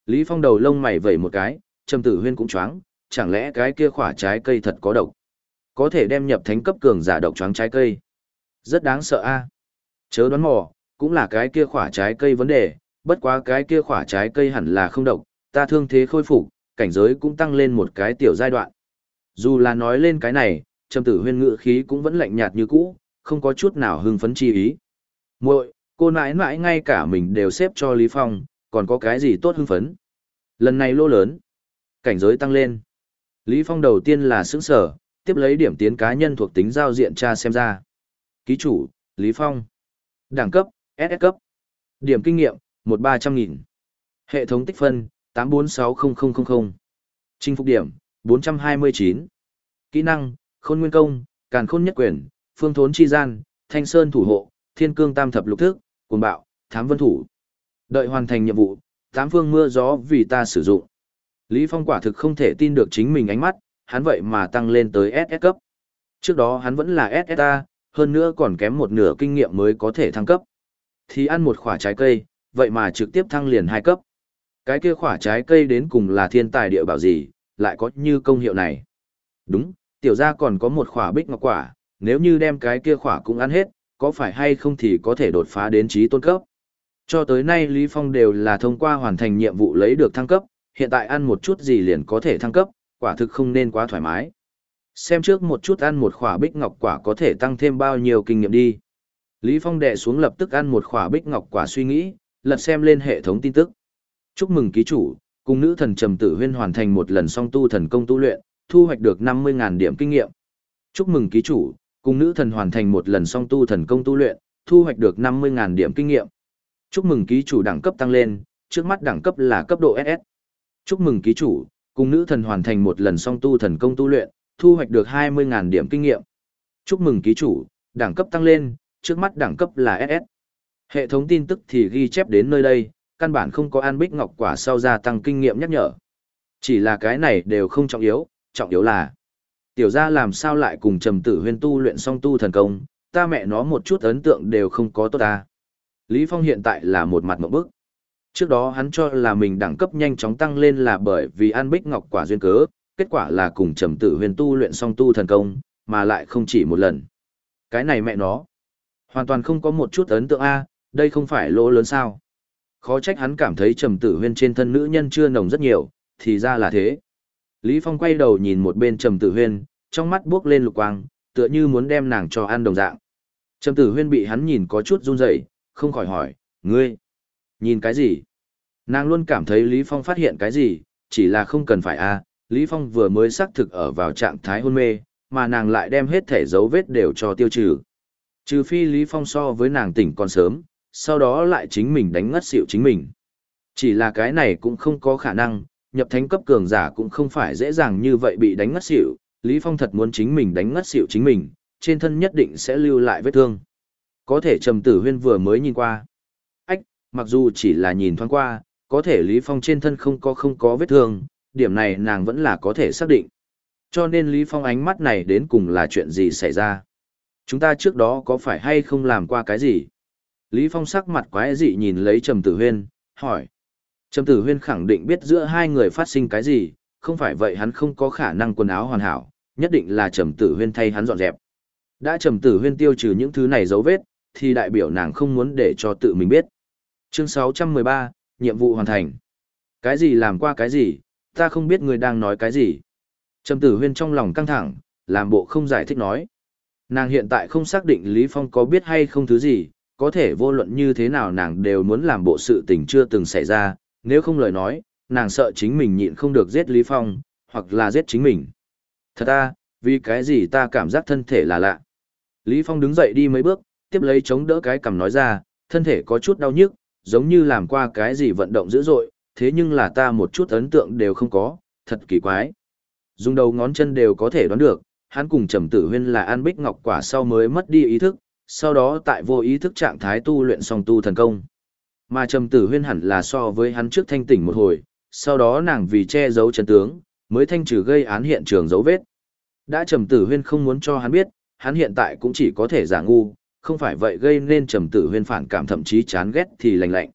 Lý Phong đầu lông mày vẩy một cái, trầm tử huyên cũng choáng, chẳng lẽ cái kia khỏa trái cây thật có độc? Có thể đem nhập thánh cấp cường giả độc choáng trái cây. Rất đáng sợ a. Chớ đoán mò, cũng là cái kia khỏa trái cây vấn đề, bất quá cái kia khỏa trái cây hẳn là không độc, ta thương thế khôi phục, cảnh giới cũng tăng lên một cái tiểu giai đoạn. Dù là nói lên cái này, trầm tử huyên ngữ khí cũng vẫn lạnh nhạt như cũ, không có chút nào hưng phấn chi ý muội cô nãi nãi ngay cả mình đều xếp cho Lý Phong, còn có cái gì tốt hưng phấn. Lần này lô lớn, cảnh giới tăng lên. Lý Phong đầu tiên là sững sở, tiếp lấy điểm tiến cá nhân thuộc tính giao diện tra xem ra. Ký chủ, Lý Phong. Đẳng cấp, SS cấp. Điểm kinh nghiệm, một ba trăm nghìn Hệ thống tích phân, tám bốn sáu không không không không Chinh phục điểm, bốn trăm hai mươi chín Kỹ năng, khôn nguyên công, càn khôn nhất quyền, phương thốn chi gian, thanh sơn thủ hộ, thiên cương tam thập lục thức, cuồng bạo, thám vân thủ. Đợi hoàn thành nhiệm vụ, tám phương mưa gió vì ta sử dụng. Lý Phong quả thực không thể tin được chính mình ánh mắt, hắn vậy mà tăng lên tới SS cấp. Trước đó hắn vẫn là SSA, hơn nữa còn kém một nửa kinh nghiệm mới có thể thăng cấp. Thì ăn một quả trái cây, vậy mà trực tiếp thăng liền hai cấp. Cái kia quả trái cây đến cùng là thiên tài địa bảo gì, lại có như công hiệu này. Đúng, tiểu gia còn có một quả bích ngọc quả, nếu như đem cái kia quả cũng ăn hết, có phải hay không thì có thể đột phá đến trí tôn cấp. Cho tới nay Lý Phong đều là thông qua hoàn thành nhiệm vụ lấy được thăng cấp, hiện tại ăn một chút gì liền có thể thăng cấp, quả thực không nên quá thoải mái. Xem trước một chút ăn một khỏa bích ngọc quả có thể tăng thêm bao nhiêu kinh nghiệm đi. Lý Phong đệ xuống lập tức ăn một khỏa bích ngọc quả suy nghĩ, lật xem lên hệ thống tin tức. Chúc mừng ký chủ, cùng nữ thần trầm tử huyên hoàn thành một lần song tu thần công tu luyện, thu hoạch được 50.000 điểm kinh nghiệm. Chúc mừng ký chủ, cùng nữ thần hoàn thành một lần song tu thần công tu luyện, thu hoạch được 50.000 điểm kinh nghiệm. Chúc mừng ký chủ đẳng cấp tăng lên, trước mắt đẳng cấp là cấp độ SS. Chúc mừng ký chủ, cùng nữ thần hoàn thành một lần song tu thần công tu luyện, thu hoạch được 20.000 điểm kinh nghiệm. Chúc mừng ký chủ, đẳng cấp tăng lên, trước mắt đẳng cấp là SS. Hệ thống tin tức thì ghi chép đến nơi đây, căn bản không có an bích ngọc quả sau gia tăng kinh nghiệm nhắc nhở. Chỉ là cái này đều không trọng yếu, trọng yếu là tiểu gia làm sao lại cùng trầm tử huyên tu luyện song tu thần công, ta mẹ nó một chút ấn tượng đều không có tốt ta. Lý Phong hiện tại là một mặt mộng bức. Trước đó hắn cho là mình đẳng cấp nhanh chóng tăng lên là bởi vì an bích ngọc quả duyên cớ, kết quả là cùng trầm tử huyền tu luyện song tu thần công, mà lại không chỉ một lần. Cái này mẹ nó, hoàn toàn không có một chút ấn tượng A, đây không phải lỗ lớn sao. Khó trách hắn cảm thấy trầm tử huyên trên thân nữ nhân chưa nồng rất nhiều, thì ra là thế. Lý Phong quay đầu nhìn một bên trầm tử huyên, trong mắt buốc lên lục quang, tựa như muốn đem nàng cho ăn đồng dạng. Trầm tử huyên bị hắn nhìn có chút run rẩy, không khỏi hỏi, ngươi, nhìn cái gì? Nàng luôn cảm thấy Lý Phong phát hiện cái gì, chỉ là không cần phải a. Lý Phong vừa mới xác thực ở vào trạng thái hôn mê, mà nàng lại đem hết thể dấu vết đều cho tiêu trừ. Trừ phi Lý Phong so với nàng tỉnh còn sớm, sau đó lại chính mình đánh ngất xỉu chính mình. Chỉ là cái này cũng không có khả năng, nhập thánh cấp cường giả cũng không phải dễ dàng như vậy bị đánh ngất xỉu, Lý Phong thật muốn chính mình đánh ngất xỉu chính mình, trên thân nhất định sẽ lưu lại vết thương. Có thể Trầm Tử Huyên vừa mới nhìn qua. Ách, mặc dù chỉ là nhìn thoáng qua, có thể Lý Phong trên thân không có không có vết thương, điểm này nàng vẫn là có thể xác định. Cho nên Lý Phong ánh mắt này đến cùng là chuyện gì xảy ra? Chúng ta trước đó có phải hay không làm qua cái gì? Lý Phong sắc mặt quái dị nhìn lấy Trầm Tử Huyên, hỏi. Trầm Tử Huyên khẳng định biết giữa hai người phát sinh cái gì, không phải vậy hắn không có khả năng quần áo hoàn hảo, nhất định là Trầm Tử Huyên thay hắn dọn dẹp. Đã Trầm Tử Huyên tiêu trừ những thứ này dấu vết, thì đại biểu nàng không muốn để cho tự mình biết. Chương 613, nhiệm vụ hoàn thành. Cái gì làm qua cái gì, ta không biết người đang nói cái gì. Trầm Tử Huyên trong lòng căng thẳng, làm bộ không giải thích nói. Nàng hiện tại không xác định Lý Phong có biết hay không thứ gì, có thể vô luận như thế nào nàng đều muốn làm bộ sự tình chưa từng xảy ra, nếu không lời nói, nàng sợ chính mình nhịn không được giết Lý Phong, hoặc là giết chính mình. Thật ta, vì cái gì ta cảm giác thân thể là lạ. Lý Phong đứng dậy đi mấy bước, tiếp lấy chống đỡ cái cằm nói ra, thân thể có chút đau nhức, giống như làm qua cái gì vận động dữ dội, thế nhưng là ta một chút ấn tượng đều không có, thật kỳ quái. Dùng đầu ngón chân đều có thể đoán được, hắn cùng Trầm Tử Huyên là ăn bích ngọc quả sau mới mất đi ý thức, sau đó tại vô ý thức trạng thái tu luyện song tu thần công. Mà Trầm Tử Huyên hẳn là so với hắn trước thanh tỉnh một hồi, sau đó nàng vì che giấu chân tướng, mới thanh trừ gây án hiện trường dấu vết. Đã Trầm Tử Huyên không muốn cho hắn biết, hắn hiện tại cũng chỉ có thể giả ngu, không phải vậy gây nên Trầm Tử Huyên phản cảm thậm chí chán ghét thì lành lạnh.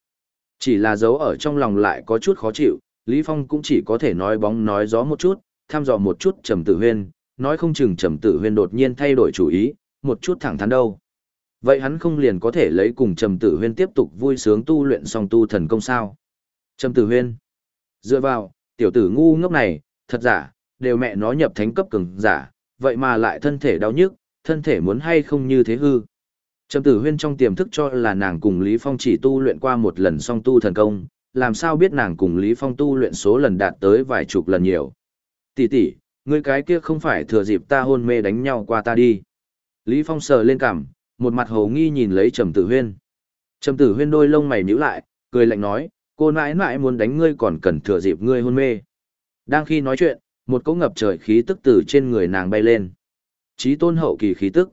Chỉ là dấu ở trong lòng lại có chút khó chịu, Lý Phong cũng chỉ có thể nói bóng nói gió một chút, thăm dò một chút Trầm Tử Huyên, nói không chừng Trầm Tử Huyên đột nhiên thay đổi chủ ý, một chút thẳng thắn đâu. Vậy hắn không liền có thể lấy cùng Trầm Tử Huyên tiếp tục vui sướng tu luyện song tu thần công sao? Trầm Tử Huyên. Dựa vào, tiểu tử ngu ngốc này, thật giả, đều mẹ nó nhập thánh cấp cường giả, vậy mà lại thân thể đau nhức, thân thể muốn hay không như thế hư. Trầm Tử Huyên trong tiềm thức cho là nàng cùng Lý Phong chỉ tu luyện qua một lần song tu thần công, làm sao biết nàng cùng Lý Phong tu luyện số lần đạt tới vài chục lần nhiều. Tỷ tỷ, ngươi cái kia không phải thừa dịp ta hôn mê đánh nhau qua ta đi. Lý Phong sờ lên cằm, một mặt hồ nghi nhìn lấy Trầm Tử Huyên. Trầm Tử Huyên đôi lông mày nhíu lại, cười lạnh nói, cô nãi nãi muốn đánh ngươi còn cần thừa dịp ngươi hôn mê. Đang khi nói chuyện, một cỗ ngập trời khí tức từ trên người nàng bay lên. Chí tôn hậu kỳ khí tức.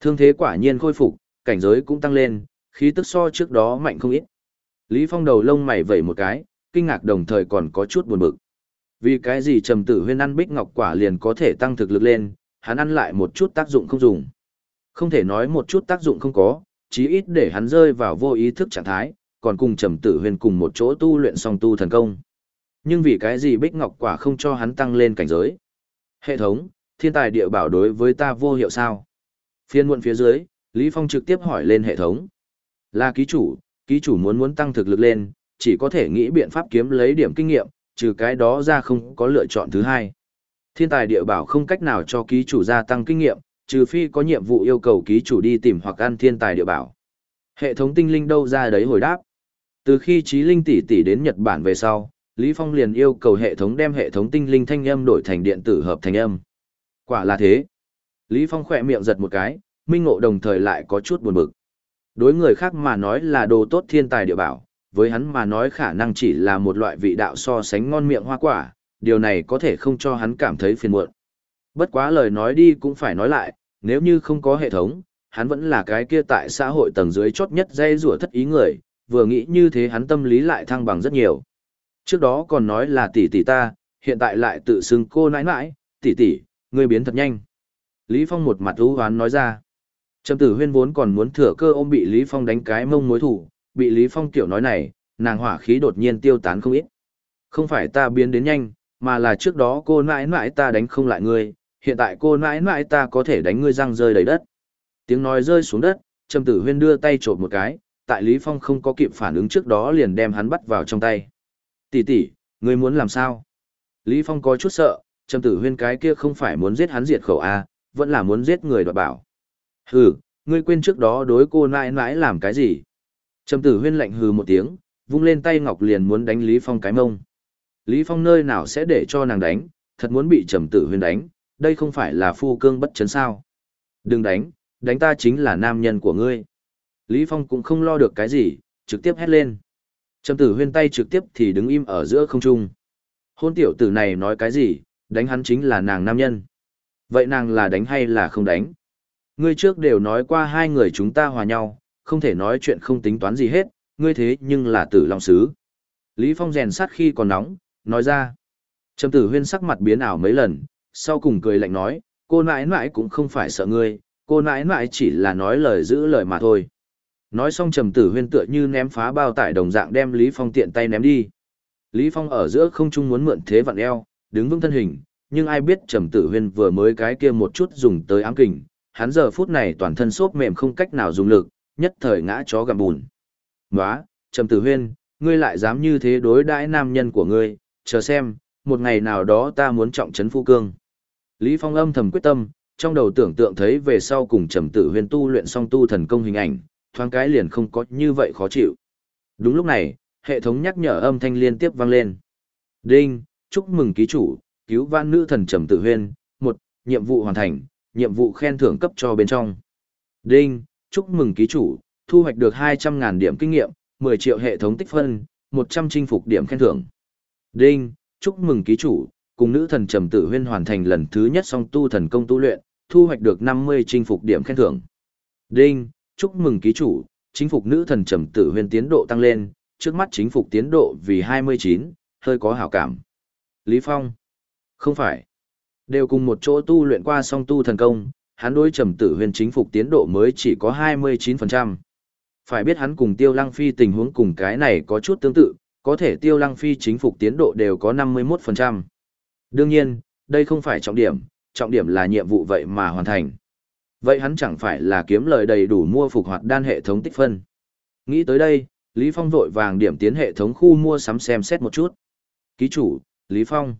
Thương thế quả nhiên khôi phục, cảnh giới cũng tăng lên, khí tức so trước đó mạnh không ít. Lý Phong đầu lông mày vẩy một cái, kinh ngạc đồng thời còn có chút buồn bực. Vì cái gì trầm tử huyên ăn bích ngọc quả liền có thể tăng thực lực lên, hắn ăn lại một chút tác dụng không dùng. Không thể nói một chút tác dụng không có, chí ít để hắn rơi vào vô ý thức trạng thái, còn cùng trầm tử huyền cùng một chỗ tu luyện song tu thần công. Nhưng vì cái gì bích ngọc quả không cho hắn tăng lên cảnh giới? Hệ thống, thiên tài địa bảo đối với ta vô hiệu sao? Phiên muộn phía dưới, Lý Phong trực tiếp hỏi lên hệ thống. Là ký chủ, ký chủ muốn muốn tăng thực lực lên, chỉ có thể nghĩ biện pháp kiếm lấy điểm kinh nghiệm, trừ cái đó ra không có lựa chọn thứ hai. Thiên tài địa bảo không cách nào cho ký chủ gia tăng kinh nghiệm, trừ phi có nhiệm vụ yêu cầu ký chủ đi tìm hoặc ăn thiên tài địa bảo. Hệ thống tinh linh đâu ra đấy hồi đáp. Từ khi trí linh tỷ tỷ đến Nhật Bản về sau, Lý Phong liền yêu cầu hệ thống đem hệ thống tinh linh thanh âm đổi thành điện tử hợp thanh âm. Quả là thế. Lý Phong khỏe miệng giật một cái, minh ngộ đồng thời lại có chút buồn bực. Đối người khác mà nói là đồ tốt thiên tài địa bảo, với hắn mà nói khả năng chỉ là một loại vị đạo so sánh ngon miệng hoa quả, điều này có thể không cho hắn cảm thấy phiền muộn. Bất quá lời nói đi cũng phải nói lại, nếu như không có hệ thống, hắn vẫn là cái kia tại xã hội tầng dưới chót nhất dây rủa thất ý người, vừa nghĩ như thế hắn tâm lý lại thăng bằng rất nhiều. Trước đó còn nói là tỷ tỷ ta, hiện tại lại tự xưng cô nãi nãi, tỷ tỷ, ngươi biến thật nhanh. Lý Phong một mặt ưu hoán nói ra. Trầm tử huyên vốn còn muốn thừa cơ ôm bị Lý Phong đánh cái mông mối thủ, bị Lý Phong tiểu nói này, nàng hỏa khí đột nhiên tiêu tán không ít. Không phải ta biến đến nhanh, mà là trước đó cô nãi nãi ta đánh không lại ngươi, hiện tại cô nãi nãi ta có thể đánh ngươi răng rơi đầy đất. Tiếng nói rơi xuống đất, Trầm tử huyên đưa tay trộm một cái, tại Lý Phong không có kịp phản ứng trước đó liền đem hắn bắt vào trong tay. Tỷ tỷ, ngươi muốn làm sao? Lý Phong có chút sợ, Trầm tử huyên cái kia không phải muốn giết hắn diệt khẩu A, vẫn là muốn giết người đoạt bảo. Hừ, ngươi quên trước đó đối cô nãi nãi làm cái gì? Trầm tử huyên lạnh hừ một tiếng, vung lên tay ngọc liền muốn đánh Lý Phong cái mông. Lý Phong nơi nào sẽ để cho nàng đánh, thật muốn bị trầm tử huyên đánh, đây không phải là phu cương bất chấn sao. Đừng đánh, đánh ta chính là nam nhân của ngươi. Lý Phong cũng không lo được cái gì, trực tiếp hét lên. Trầm tử huyên tay trực tiếp thì đứng im ở giữa không trung. Hôn tiểu tử này nói cái gì, đánh hắn chính là nàng nam nhân. Vậy nàng là đánh hay là không đánh? Ngươi trước đều nói qua hai người chúng ta hòa nhau, không thể nói chuyện không tính toán gì hết, ngươi thế nhưng là tử long sứ. Lý Phong rèn sát khi còn nóng, nói ra. Trầm tử huyên sắc mặt biến ảo mấy lần, sau cùng cười lạnh nói, cô nãi nãi cũng không phải sợ ngươi, cô nãi nãi chỉ là nói lời giữ lời mà thôi. Nói xong trầm tử huyên tựa như ném phá bao tải đồng dạng đem Lý Phong tiện tay ném đi. Lý Phong ở giữa không trung muốn mượn thế vặn eo, đứng vững thân hình, nhưng ai biết trầm tử huyên vừa mới cái kia một chút dùng tới ám kình, hắn giờ phút này toàn thân xốp mềm không cách nào dùng lực, nhất thời ngã chó gặm bùn. Nóa, trầm tử huyên, ngươi lại dám như thế đối đãi nam nhân của ngươi, chờ xem, một ngày nào đó ta muốn trọng trấn phu cương. Lý Phong âm thầm quyết tâm, trong đầu tưởng tượng thấy về sau cùng trầm tử huyên tu luyện xong tu thần công hình ảnh, thoáng cái liền không có như vậy khó chịu. Đúng lúc này, hệ thống nhắc nhở âm thanh liên tiếp vang lên. Đinh, chúc mừng ký chủ, cứu vãn nữ thần trầm tử huyên, một, nhiệm vụ hoàn thành, nhiệm vụ khen thưởng cấp cho bên trong. Đinh, chúc mừng ký chủ, thu hoạch được 200.000 điểm kinh nghiệm, 10 triệu hệ thống tích phân, 100 chinh phục điểm khen thưởng. Đinh, chúc mừng ký chủ, cùng nữ thần trầm tử huyên hoàn thành lần thứ nhất song tu thần công tu luyện, thu hoạch được 50 chinh phục điểm khen thưởng. Đinh, chúc mừng ký chủ, chính phục nữ thần trầm tử huyền tiến độ tăng lên, trước mắt chính phục tiến độ vì 29, hơi có hảo cảm. Lý Phong. Không phải. Đều cùng một chỗ tu luyện qua song tu thần công, hắn đối trầm tử huyền chính phục tiến độ mới chỉ có 29%. Phải biết hắn cùng tiêu lăng phi tình huống cùng cái này có chút tương tự, có thể tiêu lăng phi chính phục tiến độ đều có 51%. Đương nhiên, đây không phải trọng điểm, trọng điểm là nhiệm vụ vậy mà hoàn thành. Vậy hắn chẳng phải là kiếm lời đầy đủ mua phục hoạt đan hệ thống tích phân. Nghĩ tới đây, Lý Phong vội vàng điểm tiến hệ thống khu mua sắm xem xét một chút. Ký chủ, Lý Phong.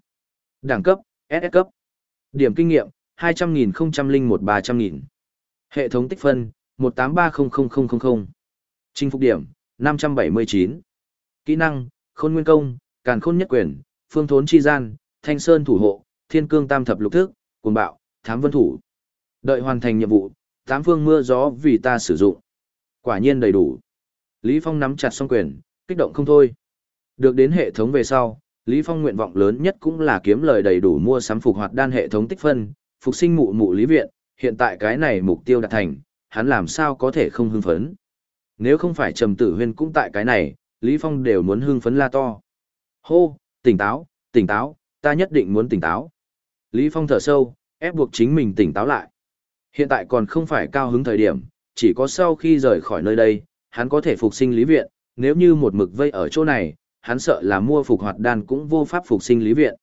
Đẳng cấp, SS cấp. Điểm kinh nghiệm, 200.001-300.000. Hệ thống tích phân, 1830000. Chinh phục điểm, 579. Kỹ năng, khôn nguyên công, càn khôn nhất quyền, phương thốn chi gian, thanh sơn thủ hộ, thiên cương tam thập lục thức, cuồng bạo, thám vân thủ. Đợi hoàn thành nhiệm vụ, tám phương mưa gió vì ta sử dụng. Quả nhiên đầy đủ. Lý Phong nắm chặt song quyền, kích động không thôi. Được đến hệ thống về sau, Lý Phong nguyện vọng lớn nhất cũng là kiếm lời đầy đủ mua sắm phục hoạt đan hệ thống tích phân, phục sinh mụ mụ lý viện, hiện tại cái này mục tiêu đạt thành, hắn làm sao có thể không hưng phấn. Nếu không phải trầm tử huyên cũng tại cái này, Lý Phong đều muốn hưng phấn la to. Hô, tỉnh táo, tỉnh táo, ta nhất định muốn tỉnh táo. Lý Phong thở sâu, ép buộc chính mình tỉnh táo lại. Hiện tại còn không phải cao hứng thời điểm, chỉ có sau khi rời khỏi nơi đây, hắn có thể phục sinh lý viện, nếu như một mực vây ở chỗ này, hắn sợ là mua phục hoạt đan cũng vô pháp phục sinh lý viện.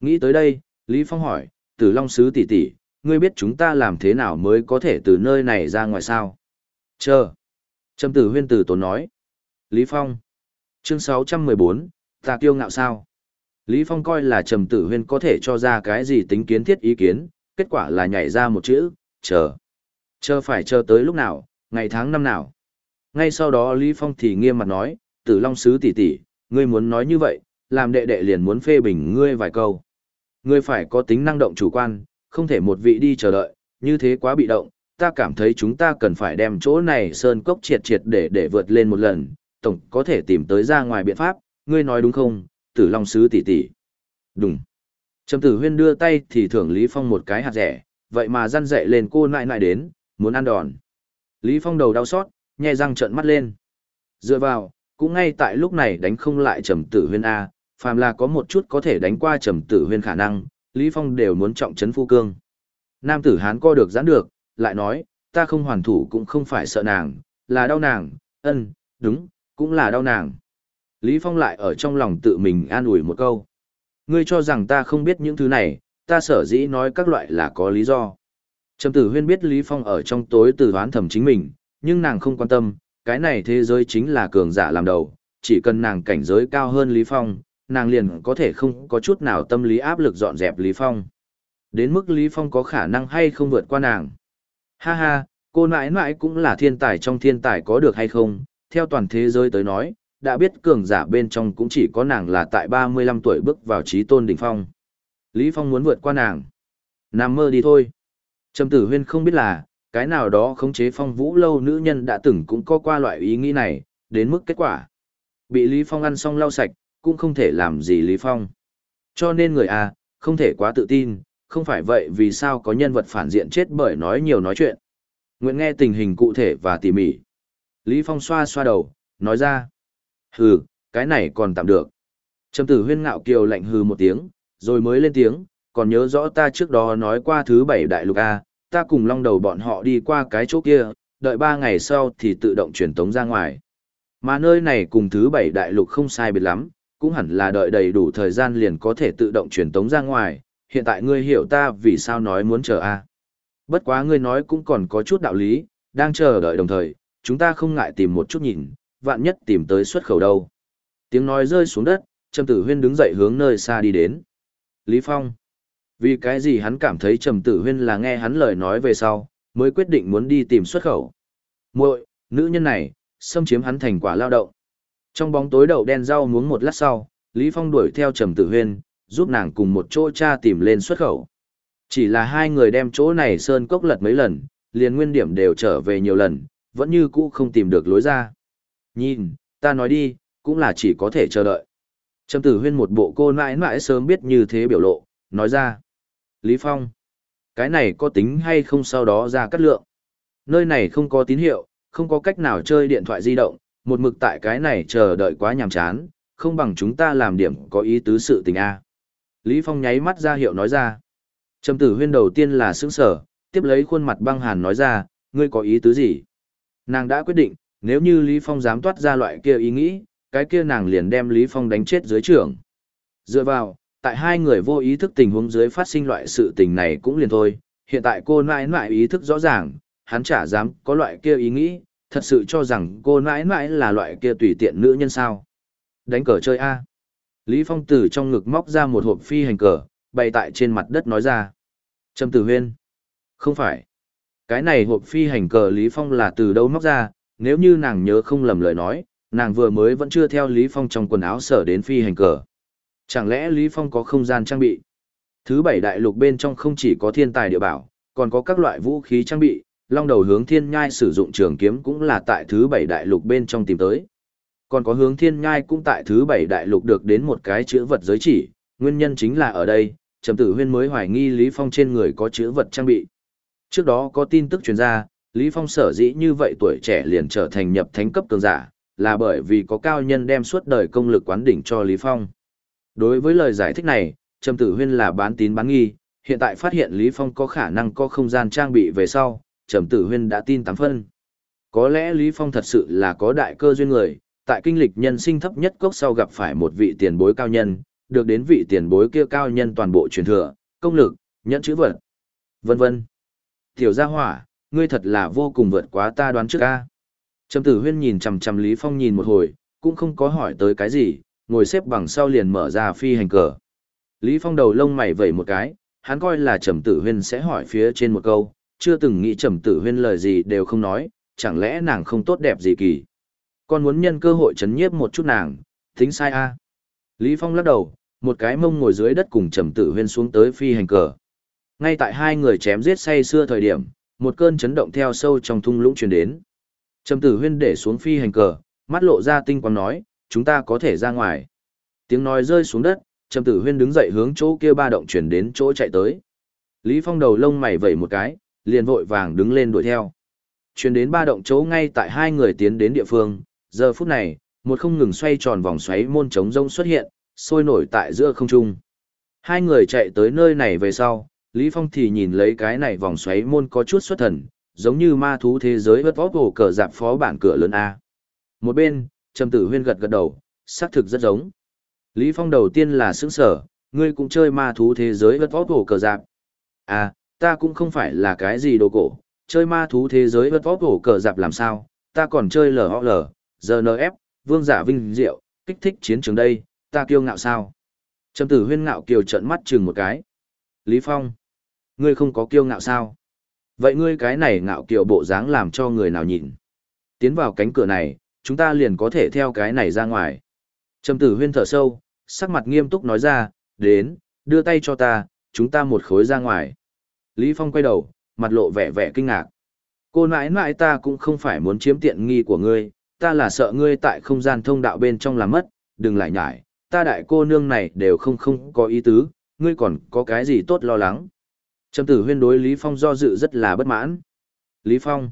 Nghĩ tới đây, Lý Phong hỏi, Tử Long Sứ tỷ tỷ, ngươi biết chúng ta làm thế nào mới có thể từ nơi này ra ngoài sao? Chờ. Trầm tử huyên tử tốn nói. Lý Phong. Chương 614, ta kiêu ngạo sao? Lý Phong coi là trầm tử huyên có thể cho ra cái gì tính kiến thiết ý kiến, kết quả là nhảy ra một chữ, chờ. Chờ phải chờ tới lúc nào, ngày tháng năm nào. Ngay sau đó Lý Phong thì nghiêm mặt nói, tử long sứ tỷ tỷ, ngươi muốn nói như vậy, làm đệ đệ liền muốn phê bình ngươi vài câu. Ngươi phải có tính năng động chủ quan, không thể một vị đi chờ đợi, như thế quá bị động, ta cảm thấy chúng ta cần phải đem chỗ này sơn cốc triệt triệt để để vượt lên một lần, tổng có thể tìm tới ra ngoài biện pháp, ngươi nói đúng không, tử long sứ tỷ tỷ. Đúng. Trầm tử huyên đưa tay thì thưởng Lý Phong một cái hạt rẻ, vậy mà răn dậy lên cô nại nại đến, muốn ăn đòn. Lý Phong đầu đau xót, nhẹ răng trợn mắt lên. Dựa vào, cũng ngay tại lúc này đánh không lại trầm tử huyên A, phàm là có một chút có thể đánh qua trầm tử huyên khả năng, Lý Phong đều muốn trọng trấn phu cương. Nam tử hán co được giãn được, lại nói, ta không hoàn thủ cũng không phải sợ nàng, là đau nàng, ân, đúng, cũng là đau nàng. Lý Phong lại ở trong lòng tự mình an ủi một câu. Ngươi cho rằng ta không biết những thứ này, ta sở dĩ nói các loại là có lý do. Trầm tử huyên biết Lý Phong ở trong tối từ đoán thầm chính mình, nhưng nàng không quan tâm, cái này thế giới chính là cường giả làm đầu, chỉ cần nàng cảnh giới cao hơn Lý Phong, nàng liền có thể không có chút nào tâm lý áp lực dọn dẹp Lý Phong. Đến mức Lý Phong có khả năng hay không vượt qua nàng. Ha ha, cô nãi nãi cũng là thiên tài trong thiên tài có được hay không, theo toàn thế giới tới nói, đã biết cường giả bên trong cũng chỉ có nàng là tại 35 tuổi bước vào trí tôn đỉnh phong. Lý Phong muốn vượt qua nàng. Nằm mơ đi thôi. Trầm tử huyên không biết là, cái nào đó khống chế phong vũ lâu nữ nhân đã từng cũng có qua loại ý nghĩ này, đến mức kết quả. Bị Lý Phong ăn xong lau sạch, cũng không thể làm gì Lý Phong. Cho nên người A, không thể quá tự tin, không phải vậy vì sao có nhân vật phản diện chết bởi nói nhiều nói chuyện. Nguyện nghe tình hình cụ thể và tỉ mỉ. Lý Phong xoa xoa đầu, nói ra. Hừ, cái này còn tạm được. Trầm tử huyên ngạo kiều lạnh hừ một tiếng, rồi mới lên tiếng, còn nhớ rõ ta trước đó nói qua thứ bảy đại lục A, ta cùng long đầu bọn họ đi qua cái chỗ kia, đợi ba ngày sau thì tự động truyền tống ra ngoài. Mà nơi này cùng thứ bảy đại lục không sai biệt lắm, cũng hẳn là đợi đầy đủ thời gian liền có thể tự động truyền tống ra ngoài, hiện tại ngươi hiểu ta vì sao nói muốn chờ A. Bất quá ngươi nói cũng còn có chút đạo lý, đang chờ đợi đồng thời, chúng ta không ngại tìm một chút nhìn, vạn nhất tìm tới xuất khẩu đâu. Tiếng nói rơi xuống đất, Trầm Tử Huyên đứng dậy hướng nơi xa đi đến. Lý Phong. Vì cái gì hắn cảm thấy Trầm Tử Huyên là nghe hắn lời nói về sau, mới quyết định muốn đi tìm xuất khẩu. Muội, nữ nhân này, xâm chiếm hắn thành quả lao động. Trong bóng tối đậu đen rau muống một lát sau, Lý Phong đuổi theo Trầm Tử Huyên, giúp nàng cùng một chỗ cha tìm lên xuất khẩu. Chỉ là hai người đem chỗ này sơn cốc lật mấy lần, liền nguyên điểm đều trở về nhiều lần, vẫn như cũ không tìm được lối ra. Nhìn, ta nói đi, cũng là chỉ có thể chờ đợi. Trầm tử huyên một bộ cô nãi nãi sớm biết như thế biểu lộ, nói ra. Lý Phong, cái này có tính hay không sau đó ra cắt lượng. Nơi này không có tín hiệu, không có cách nào chơi điện thoại di động, một mực tại cái này chờ đợi quá nhàm chán, không bằng chúng ta làm điểm có ý tứ sự tình A. Lý Phong nháy mắt ra hiệu nói ra. Trầm tử huyên đầu tiên là sững sở, tiếp lấy khuôn mặt băng hàn nói ra, ngươi có ý tứ gì? Nàng đã quyết định, nếu như Lý Phong dám toát ra loại kia ý nghĩ, cái kia nàng liền đem Lý Phong đánh chết dưới trưởng. Dựa vào, tại hai người vô ý thức tình huống dưới phát sinh loại sự tình này cũng liền thôi, hiện tại cô nãi nãi ý thức rõ ràng, hắn chả dám có loại kia ý nghĩ, thật sự cho rằng cô nãi nãi là loại kia tùy tiện nữ nhân sao. Đánh cờ chơi A. Lý Phong từ trong ngực móc ra một hộp phi hành cờ, bày tại trên mặt đất nói ra. Trầm tử huyên. Không phải. Cái này hộp phi hành cờ Lý Phong là từ đâu móc ra, nếu như nàng nhớ không lầm lời nói, nàng vừa mới vẫn chưa theo Lý Phong trong quần áo sở đến phi hành cờ. Chẳng lẽ Lý Phong có không gian trang bị? Thứ bảy đại lục bên trong không chỉ có thiên tài địa bảo, còn có các loại vũ khí trang bị, long đầu hướng thiên nhai sử dụng trường kiếm cũng là tại thứ bảy đại lục bên trong tìm tới. Còn có hướng thiên nhai cũng tại thứ bảy đại lục được đến một cái chữ vật giới chỉ, nguyên nhân chính là ở đây, Trầm Tử Huyên mới hoài nghi Lý Phong trên người có chữ vật trang bị. Trước đó có tin tức truyền ra, Lý Phong sở dĩ như vậy tuổi trẻ liền trở thành nhập thánh cấp cường giả, là bởi vì có cao nhân đem suốt đời công lực quán đỉnh cho Lý Phong. Đối với lời giải thích này, Trầm Tử Huyên là bán tín bán nghi, hiện tại phát hiện Lý Phong có khả năng có không gian trang bị về sau, Trầm Tử Huyên đã tin tám phân. Có lẽ Lý Phong thật sự là có đại cơ duyên người, tại kinh lịch nhân sinh thấp nhất cốc sau gặp phải một vị tiền bối cao nhân, được đến vị tiền bối kia cao nhân toàn bộ truyền thừa, công lực, nhẫn chữ vật, vân vân. Tiểu gia hỏa, ngươi thật là vô cùng vượt quá ta đoán trước a. Trầm Tử Huyên nhìn chằm chằm Lý Phong nhìn một hồi, cũng không có hỏi tới cái gì, ngồi xếp bằng sau liền mở ra phi hành cờ. Lý Phong đầu lông mày vẩy một cái, hắn coi là Trầm Tử Huyên sẽ hỏi phía trên một câu, chưa từng nghĩ Trầm Tử Huyên lời gì đều không nói, chẳng lẽ nàng không tốt đẹp gì kỳ. Con muốn nhân cơ hội chấn nhiếp một chút nàng, tính sai a. Lý Phong lắc đầu, một cái mông ngồi dưới đất cùng Trầm Tử Huyên xuống tới phi hành cờ. Ngay tại hai người chém giết say xưa thời điểm, một cơn chấn động theo sâu trong thung lũng truyền đến. Trầm Tử Huyên để xuống phi hành cờ, mắt lộ ra tinh quang nói, chúng ta có thể ra ngoài. Tiếng nói rơi xuống đất, Trầm Tử Huyên đứng dậy hướng chỗ kia ba động chuyển đến chỗ chạy tới. Lý Phong đầu lông mày vẩy một cái, liền vội vàng đứng lên đuổi theo. Chuyển đến ba động chỗ ngay tại hai người tiến đến địa phương, giờ phút này, một không ngừng xoay tròn vòng xoáy môn trống rông xuất hiện, sôi nổi tại giữa không trung. Hai người chạy tới nơi này về sau, Lý Phong thì nhìn lấy cái này vòng xoáy môn có chút xuất thần, giống như ma thú thế giới vất vót cổ cờ dạp phó bản cửa lớn A. Một bên, Trầm Tử Huyên gật gật đầu, xác thực rất giống. Lý Phong đầu tiên là sững sở, ngươi cũng chơi ma thú thế giới vất vót cổ cờ dạp. À, ta cũng không phải là cái gì đồ cổ, chơi ma thú thế giới vất vót cổ cờ dạp làm sao, ta còn chơi LOL, GNF, vương giả vinh diệu, kích thích chiến trường đây, ta kiêu ngạo sao? Trầm Tử Huyên ngạo kiều trợn mắt chừng một cái. Lý Phong, ngươi không có kiêu ngạo sao? Vậy ngươi cái này ngạo kiều bộ dáng làm cho người nào nhìn? Tiến vào cánh cửa này, chúng ta liền có thể theo cái này ra ngoài. Trầm tử huyên thở sâu, sắc mặt nghiêm túc nói ra, đến, đưa tay cho ta, chúng ta một khối ra ngoài. Lý Phong quay đầu, mặt lộ vẻ vẻ kinh ngạc. Cô nãi nãi ta cũng không phải muốn chiếm tiện nghi của ngươi, ta là sợ ngươi tại không gian thông đạo bên trong làm mất, đừng lại nhải, ta đại cô nương này đều không không có ý tứ, ngươi còn có cái gì tốt lo lắng. Trầm tử huyên đối Lý Phong do dự rất là bất mãn. Lý Phong.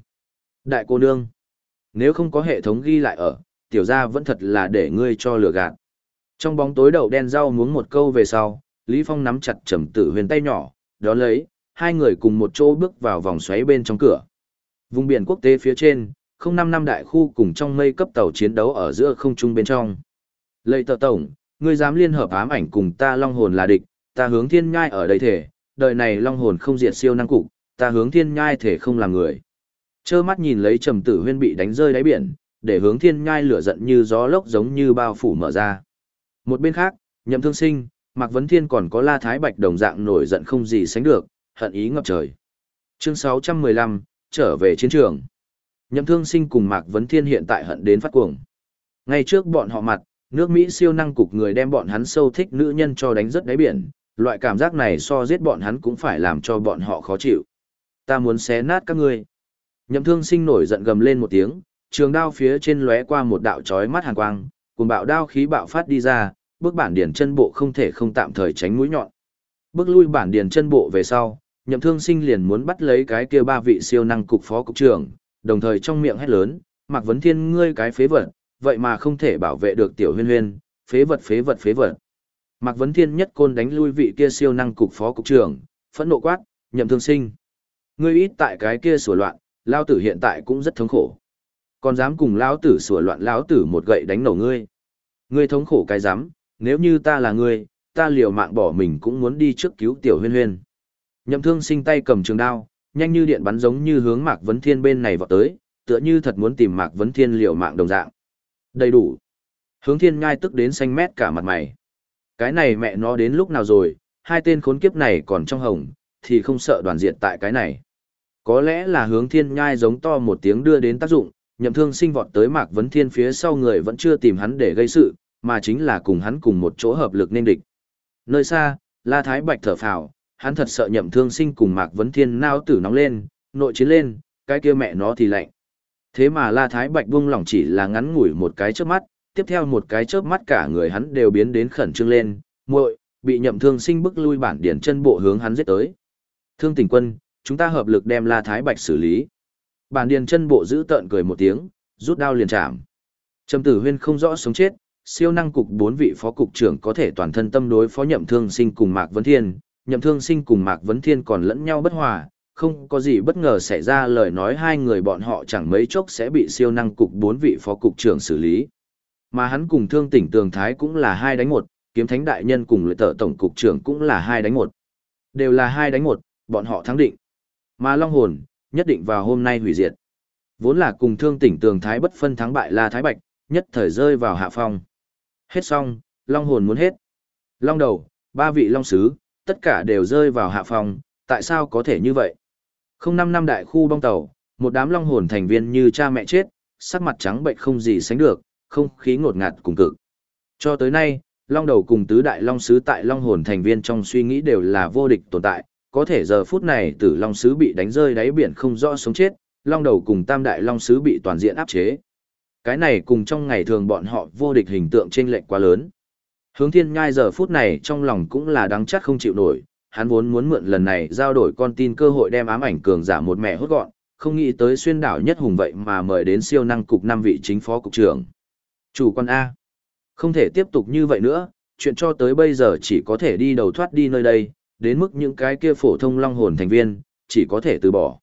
Đại cô nương. Nếu không có hệ thống ghi lại ở, tiểu gia vẫn thật là để ngươi cho lừa gạt. Trong bóng tối đầu đen rau muống một câu về sau, Lý Phong nắm chặt trầm tử huyền tay nhỏ, đó lấy, hai người cùng một chỗ bước vào vòng xoáy bên trong cửa. Vùng biển quốc tế phía trên, không năm năm đại khu cùng trong mây cấp tàu chiến đấu ở giữa không trung bên trong. Lệ tờ tổng, ngươi dám liên hợp ám ảnh cùng ta long hồn là địch, ta hướng thiên ngai ở đây thể, đời này long hồn không diệt siêu năng cục, ta hướng thiên nhai thể không làm người. Chơ mắt nhìn lấy trầm tử huyên bị đánh rơi đáy biển, để hướng thiên nhai lửa giận như gió lốc giống như bao phủ mở ra. Một bên khác, nhậm thương sinh, Mạc Vấn Thiên còn có La Thái Bạch đồng dạng nổi giận không gì sánh được, hận ý ngập trời. Chương 615, trở về chiến trường. Nhậm thương sinh cùng Mạc Vấn Thiên hiện tại hận đến phát cuồng. Ngay trước bọn họ mặt, nước Mỹ siêu năng cục người đem bọn hắn sâu thích nữ nhân cho đánh rất đáy biển, loại cảm giác này so giết bọn hắn cũng phải làm cho bọn họ khó chịu. Ta muốn xé nát các ngươi. Nhậm thương sinh nổi giận gầm lên một tiếng, trường đao phía trên lóe qua một đạo chói mắt hàn quang, cùng bạo đao khí bạo phát đi ra, bước bản điển chân bộ không thể không tạm thời tránh mũi nhọn. Bước lui bản điển chân bộ về sau, nhậm thương sinh liền muốn bắt lấy cái kia ba vị siêu năng cục phó cục trưởng, đồng thời trong miệng hét lớn, Mạc Vấn Thiên ngươi cái phế vật, vậy mà không thể bảo vệ được tiểu huyên huyên, phế vật phế vật phế vật. Mạc Vấn Thiên nhất côn đánh lui vị kia siêu năng cục phó cục trưởng, phẫn nộ quát, nhậm thương sinh. Ngươi ít tại cái kia sủa loạn, lao tử hiện tại cũng rất thống khổ. Còn dám cùng lão tử sủa loạn lão tử một gậy đánh nổ ngươi. Ngươi thống khổ cái dám, nếu như ta là ngươi, ta liều mạng bỏ mình cũng muốn đi trước cứu tiểu huyên huyên. Nhậm thương sinh tay cầm trường đao, nhanh như điện bắn giống như hướng Mạc Vấn Thiên bên này vọt tới, tựa như thật muốn tìm Mạc Vấn Thiên liều mạng đồng dạng. Đầy đủ. Hướng Thiên ngai tức đến xanh mét cả mặt mày. Cái này mẹ nó đến lúc nào rồi, hai tên khốn kiếp này còn trong hồng, thì không sợ đoàn diện tại cái này. Có lẽ là hướng thiên nhai giống to một tiếng đưa đến tác dụng, nhậm thương sinh vọt tới Mạc Vấn Thiên phía sau người vẫn chưa tìm hắn để gây sự, mà chính là cùng hắn cùng một chỗ hợp lực nên địch. Nơi xa, La Thái Bạch thở phào, hắn thật sợ nhậm thương sinh cùng Mạc Vấn Thiên nao tử nóng lên, nội chiến lên, cái kia mẹ nó thì lạnh. Thế mà La Thái Bạch buông lỏng chỉ là ngắn ngủi một cái trước mắt, tiếp theo một cái chớp mắt cả người hắn đều biến đến khẩn trương lên, muội, bị nhậm thương sinh bức lui bản điển chân bộ hướng hắn giết tới. Thương tình quân, chúng ta hợp lực đem La Thái Bạch xử lý. Bản điển chân bộ giữ tợn cười một tiếng, rút đao liền chạm. Trầm tử huyên không rõ sống chết, siêu năng cục bốn vị phó cục trưởng có thể toàn thân tâm đối phó nhậm thương sinh cùng Mạc Vấn Thiên, nhậm thương sinh cùng Mạc Vấn Thiên còn lẫn nhau bất hòa, không có gì bất ngờ xảy ra lời nói hai người bọn họ chẳng mấy chốc sẽ bị siêu năng cục bốn vị phó cục trưởng xử lý. Mà hắn cùng thương tỉnh tường thái cũng là hai đánh một, kiếm thánh đại nhân cùng lợi tợ tổng cục trưởng cũng là hai đánh một. Đều là hai đánh một, bọn họ thắng định. Mà Long Hồn, nhất định vào hôm nay hủy diệt. Vốn là cùng thương tỉnh tường thái bất phân thắng bại La Thái Bạch, nhất thời rơi vào hạ phong. Hết xong, Long Hồn muốn hết. Long đầu, ba vị Long Sứ, tất cả đều rơi vào hạ phong, tại sao có thể như vậy? Không năm năm đại khu bong tàu, một đám Long Hồn thành viên như cha mẹ chết, sắc mặt trắng bệnh không gì sánh được, không khí ngột ngạt cùng cực. Cho tới nay, Long đầu cùng tứ đại Long Sứ tại Long hồn thành viên trong suy nghĩ đều là vô địch tồn tại, có thể giờ phút này tử Long Sứ bị đánh rơi đáy biển không rõ sống chết, Long đầu cùng tam đại Long Sứ bị toàn diện áp chế. Cái này cùng trong ngày thường bọn họ vô địch hình tượng trên lệch quá lớn. Hướng thiên ngai giờ phút này trong lòng cũng là đáng chắc không chịu nổi, hắn vốn muốn mượn lần này giao đổi con tin cơ hội đem ám ảnh cường giả một mẹ hốt gọn, không nghĩ tới xuyên đảo nhất hùng vậy mà mời đến siêu năng cục năm vị chính phó cục trưởng. Chủ quan A. Không thể tiếp tục như vậy nữa, chuyện cho tới bây giờ chỉ có thể đi đầu thoát đi nơi đây, đến mức những cái kia phổ thông long hồn thành viên, chỉ có thể từ bỏ.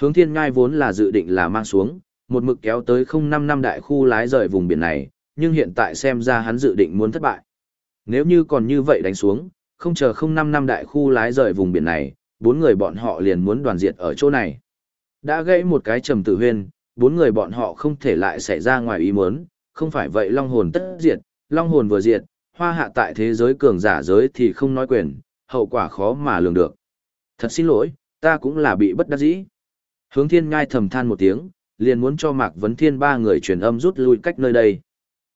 Hướng thiên ngai vốn là dự định là mang xuống, một mực kéo tới không năm năm đại khu lái rời vùng biển này, nhưng hiện tại xem ra hắn dự định muốn thất bại. Nếu như còn như vậy đánh xuống, không chờ không năm năm đại khu lái rời vùng biển này, bốn người bọn họ liền muốn đoàn diệt ở chỗ này. Đã gãy một cái trầm tử huyên, bốn người bọn họ không thể lại xảy ra ngoài ý muốn, không phải vậy long hồn tất diệt, long hồn vừa diệt, hoa hạ tại thế giới cường giả giới thì không nói quyền, hậu quả khó mà lường được. Thật xin lỗi, ta cũng là bị bất đắc dĩ. Hướng thiên ngai thầm than một tiếng, liền muốn cho Mạc Vấn Thiên ba người truyền âm rút lui cách nơi đây.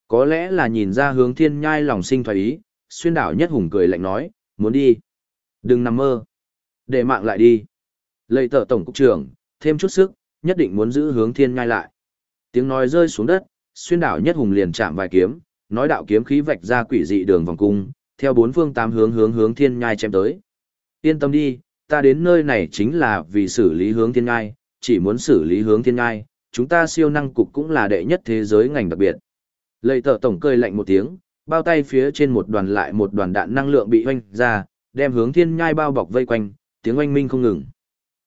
Có lẽ là nhìn ra hướng thiên nhai lòng sinh thoái ý, xuyên đảo nhất hùng cười lạnh nói, muốn đi. Đừng nằm mơ. Để mạng lại đi. Lệ tờ tổng cục trưởng, thêm chút sức, nhất định muốn giữ hướng thiên nhai lại. Tiếng nói rơi xuống đất, xuyên đảo nhất hùng liền chạm vài kiếm, nói đạo kiếm khí vạch ra quỷ dị đường vòng cung, theo bốn phương tám hướng hướng hướng thiên nhai chém tới. Yên tâm đi, ta đến nơi này chính là vì xử lý hướng thiên nhai, chỉ muốn xử lý hướng thiên nhai, chúng ta siêu năng cục cũng là đệ nhất thế giới ngành đặc biệt. Lệ tờ tổng cười lạnh một tiếng, bao tay phía trên một đoàn lại một đoàn đạn năng lượng bị hoanh ra, đem hướng thiên nhai bao bọc vây quanh, tiếng oanh minh không ngừng.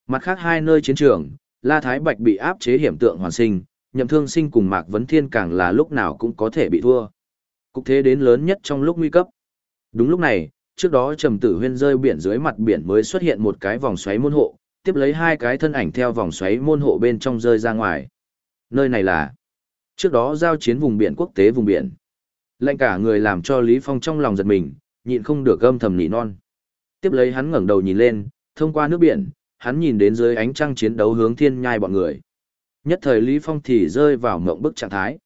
Mặt khác hai nơi chiến trường, La Thái Bạch bị áp chế hiểm tượng hoàn sinh, nhậm thương sinh cùng Mạc Vấn Thiên càng là lúc nào cũng có thể bị thua. Cục thế đến lớn nhất trong lúc nguy cấp. Đúng lúc này, trước đó trầm tử huyên rơi biển dưới mặt biển mới xuất hiện một cái vòng xoáy môn hộ, tiếp lấy hai cái thân ảnh theo vòng xoáy môn hộ bên trong rơi ra ngoài. Nơi này là trước đó giao chiến vùng biển quốc tế vùng biển. Lệnh cả người làm cho Lý Phong trong lòng giật mình, nhịn không được gâm thầm nỉ non. Tiếp lấy hắn ngẩng đầu nhìn lên, thông qua nước biển, hắn nhìn đến dưới ánh trăng chiến đấu hướng thiên nhai bọn người. Nhất thời Lý Phong thì rơi vào mộng bức trạng thái.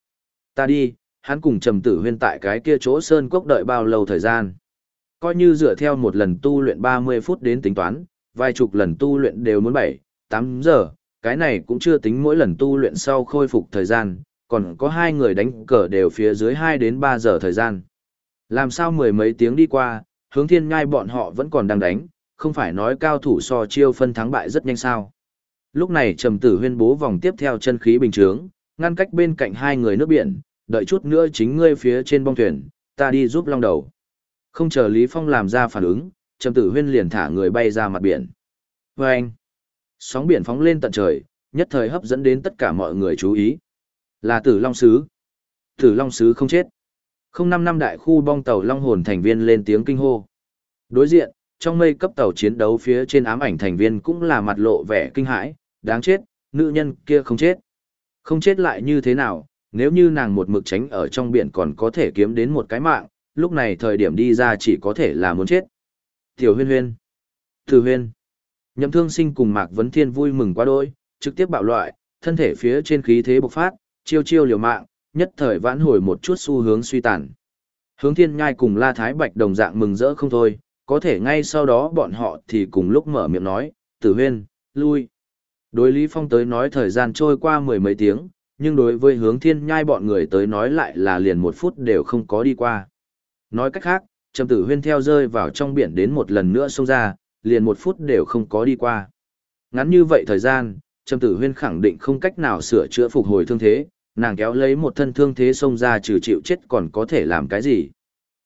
Ta đi, hắn cùng trầm tử huyên tại cái kia chỗ sơn quốc đợi bao lâu thời gian. Coi như dựa theo một lần tu luyện 30 phút đến tính toán, vài chục lần tu luyện đều muốn 7, 8 giờ, cái này cũng chưa tính mỗi lần tu luyện sau khôi phục thời gian, còn có hai người đánh cờ đều phía dưới 2 đến 3 giờ thời gian. Làm sao mười mấy tiếng đi qua, hướng thiên ngai bọn họ vẫn còn đang đánh, không phải nói cao thủ so chiêu phân thắng bại rất nhanh sao. Lúc này trầm tử huyên bố vòng tiếp theo chân khí bình chướng, ngăn cách bên cạnh hai người nước biển, đợi chút nữa chính ngươi phía trên bong thuyền, ta đi giúp long đầu. Không chờ Lý Phong làm ra phản ứng, trầm tử huyên liền thả người bay ra mặt biển. Và anh, sóng biển phóng lên tận trời, nhất thời hấp dẫn đến tất cả mọi người chú ý. Là tử long sứ. Tử long sứ không chết. Không năm năm đại khu bong tàu long hồn thành viên lên tiếng kinh hô. Đối diện, trong mây cấp tàu chiến đấu phía trên ám ảnh thành viên cũng là mặt lộ vẻ kinh hãi, đáng chết, nữ nhân kia không chết. Không chết lại như thế nào, nếu như nàng một mực tránh ở trong biển còn có thể kiếm đến một cái mạng, lúc này thời điểm đi ra chỉ có thể là muốn chết. Tiểu huyên huyên. Từ huyên. Nhậm thương sinh cùng Mạc Vấn Thiên vui mừng quá đôi, trực tiếp bạo loại, thân thể phía trên khí thế bộc phát, chiêu chiêu liều mạng, nhất thời vãn hồi một chút xu hướng suy tàn. Hướng thiên nhai cùng La Thái Bạch đồng dạng mừng rỡ không thôi, có thể ngay sau đó bọn họ thì cùng lúc mở miệng nói, tử huyên, lui. Đối Lý Phong tới nói thời gian trôi qua mười mấy tiếng, nhưng đối với hướng thiên nhai bọn người tới nói lại là liền một phút đều không có đi qua. Nói cách khác, trầm tử huyên theo rơi vào trong biển đến một lần nữa xông ra, liền một phút đều không có đi qua. Ngắn như vậy thời gian, trầm tử huyên khẳng định không cách nào sửa chữa phục hồi thương thế, nàng kéo lấy một thân thương thế xông ra trừ chịu chết còn có thể làm cái gì.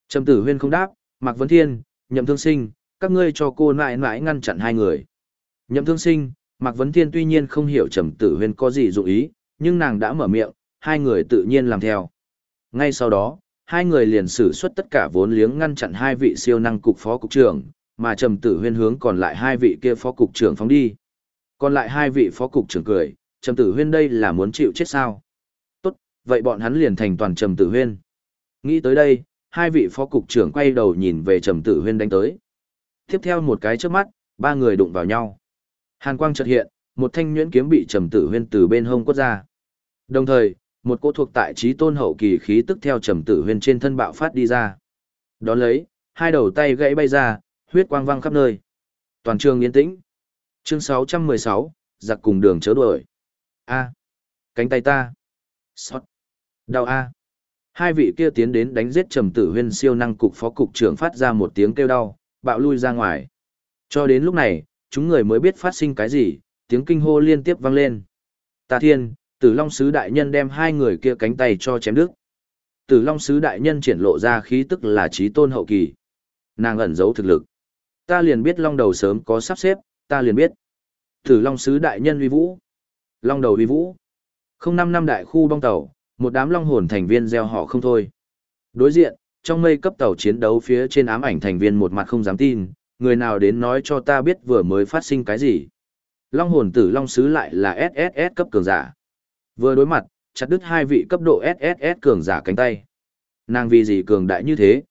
Trầm tử huyên không đáp, Mạc Vấn Thiên, nhậm thương sinh, các ngươi cho cô nại nại ngăn chặn hai người. Nhậm thương sinh, Mạc Vấn Thiên tuy nhiên không hiểu trầm tử huyên có gì dụng ý, nhưng nàng đã mở miệng, hai người tự nhiên làm theo. Ngay sau đó, hai người liền sử xuất tất cả vốn liếng ngăn chặn hai vị siêu năng cục phó cục trưởng, mà trầm tử huyên hướng còn lại hai vị kia phó cục trưởng phóng đi. Còn lại hai vị phó cục trưởng cười, trầm tử huyên đây là muốn chịu chết sao? Tốt, vậy bọn hắn liền thành toàn trầm tử huyên. Nghĩ tới đây, hai vị phó cục trưởng quay đầu nhìn về trầm tử huyên đánh tới. Tiếp theo một cái trước mắt, ba người đụng vào nhau. Hàn quang chợt hiện, một thanh nhuyễn kiếm bị trầm tử huyên từ bên hông quất ra. Đồng thời, một cỗ thuộc tại trí tôn hậu kỳ khí tức theo trầm tử huyên trên thân bạo phát đi ra. Đón lấy, hai đầu tay gãy bay ra, huyết quang văng khắp nơi. Toàn trường yên tĩnh. Chương 616, giặc cùng đường chớ đuổi. A. Cánh tay ta. Sót. Đau A. Hai vị kia tiến đến đánh giết trầm tử huyên siêu năng cục phó cục trưởng phát ra một tiếng kêu đau, bạo lui ra ngoài. Cho đến lúc này, chúng người mới biết phát sinh cái gì, tiếng kinh hô liên tiếp vang lên. Tà thiên, tử long sứ đại nhân đem hai người kia cánh tay cho chém đứt. Tử long sứ đại nhân triển lộ ra khí tức là trí tôn hậu kỳ. Nàng ẩn giấu thực lực. Ta liền biết long đầu sớm có sắp xếp, ta liền biết. Tử long sứ đại nhân uy vũ. Long đầu uy vũ. Không năm năm đại khu bong tàu, một đám long hồn thành viên gieo họ không thôi. Đối diện, trong mây cấp tàu chiến đấu phía trên ám ảnh thành viên một mặt không dám tin, người nào đến nói cho ta biết vừa mới phát sinh cái gì. Long hồn tử long sứ lại là SSS cấp cường giả. Vừa đối mặt, chặt đứt hai vị cấp độ SSS cường giả cánh tay. Nàng vì gì cường đại như thế?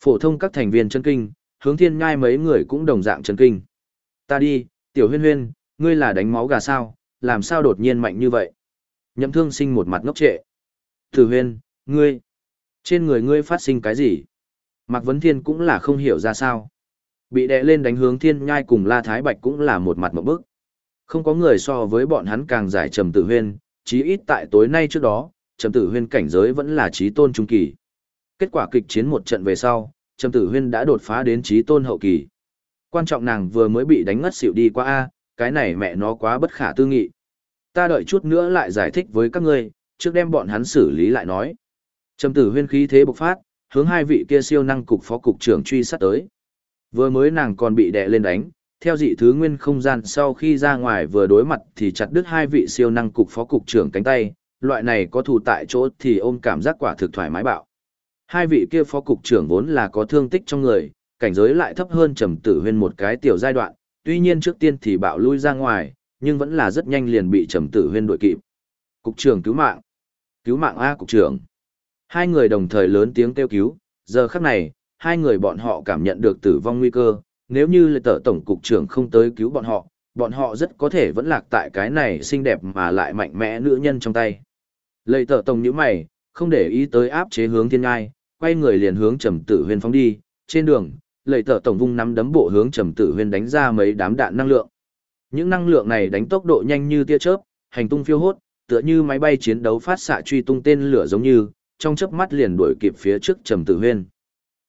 Phổ thông các thành viên chân kinh, hướng thiên ngai mấy người cũng đồng dạng chân kinh. Ta đi, tiểu huyên huyên, ngươi là đánh máu gà sao, làm sao đột nhiên mạnh như vậy? Nhậm thương sinh một mặt ngốc trệ. Tử huyên, ngươi, trên người ngươi phát sinh cái gì? Mạc Vấn Thiên cũng là không hiểu ra sao. Bị đè lên đánh hướng thiên nhai cùng La Thái Bạch cũng là một mặt một bức. Không có người so với bọn hắn càng giải trầm tử huyên, chí ít tại tối nay trước đó, trầm tử huyên cảnh giới vẫn là trí tôn trung kỳ. Kết quả kịch chiến một trận về sau, trầm tử huyên đã đột phá đến trí tôn hậu kỳ. Quan trọng nàng vừa mới bị đánh ngất xỉu đi qua A, cái này mẹ nó quá bất khả tư nghị. Ta đợi chút nữa lại giải thích với các ngươi, trước đem bọn hắn xử lý lại nói. Trầm tử huyên khí thế bộc phát, hướng hai vị kia siêu năng cục phó cục trưởng truy sát tới. Vừa mới nàng còn bị đè lên đánh, theo dị thứ nguyên không gian sau khi ra ngoài vừa đối mặt thì chặt đứt hai vị siêu năng cục phó cục trưởng cánh tay, loại này có thù tại chỗ thì ôm cảm giác quả thực thoải mái bạo. Hai vị kia phó cục trưởng vốn là có thương tích trong người, cảnh giới lại thấp hơn trầm tử huyên một cái tiểu giai đoạn, tuy nhiên trước tiên thì bạo lui ra ngoài, nhưng vẫn là rất nhanh liền bị trầm tử huyên đội kịp. Cục trưởng cứu mạng. Cứu mạng A cục trưởng. Hai người đồng thời lớn tiếng kêu cứu, giờ khắc này, hai người bọn họ cảm nhận được tử vong nguy cơ, nếu như lệ tờ tổng cục trưởng không tới cứu bọn họ, bọn họ rất có thể vẫn lạc tại cái này xinh đẹp mà lại mạnh mẽ nữ nhân trong tay. Lệ tờ tổng nhíu mày, không để ý tới áp chế hướng thiên ngai, quay người liền hướng trầm tử huyên phóng đi, trên đường, lệ tờ tổng vung nắm đấm bộ hướng trầm tử huyên đánh ra mấy đám đạn năng lượng. Những năng lượng này đánh tốc độ nhanh như tia chớp, hành tung phiêu hốt, tựa như máy bay chiến đấu phát xạ truy tung tên lửa giống như, trong chớp mắt liền đuổi kịp phía trước Trầm Tử Huyên.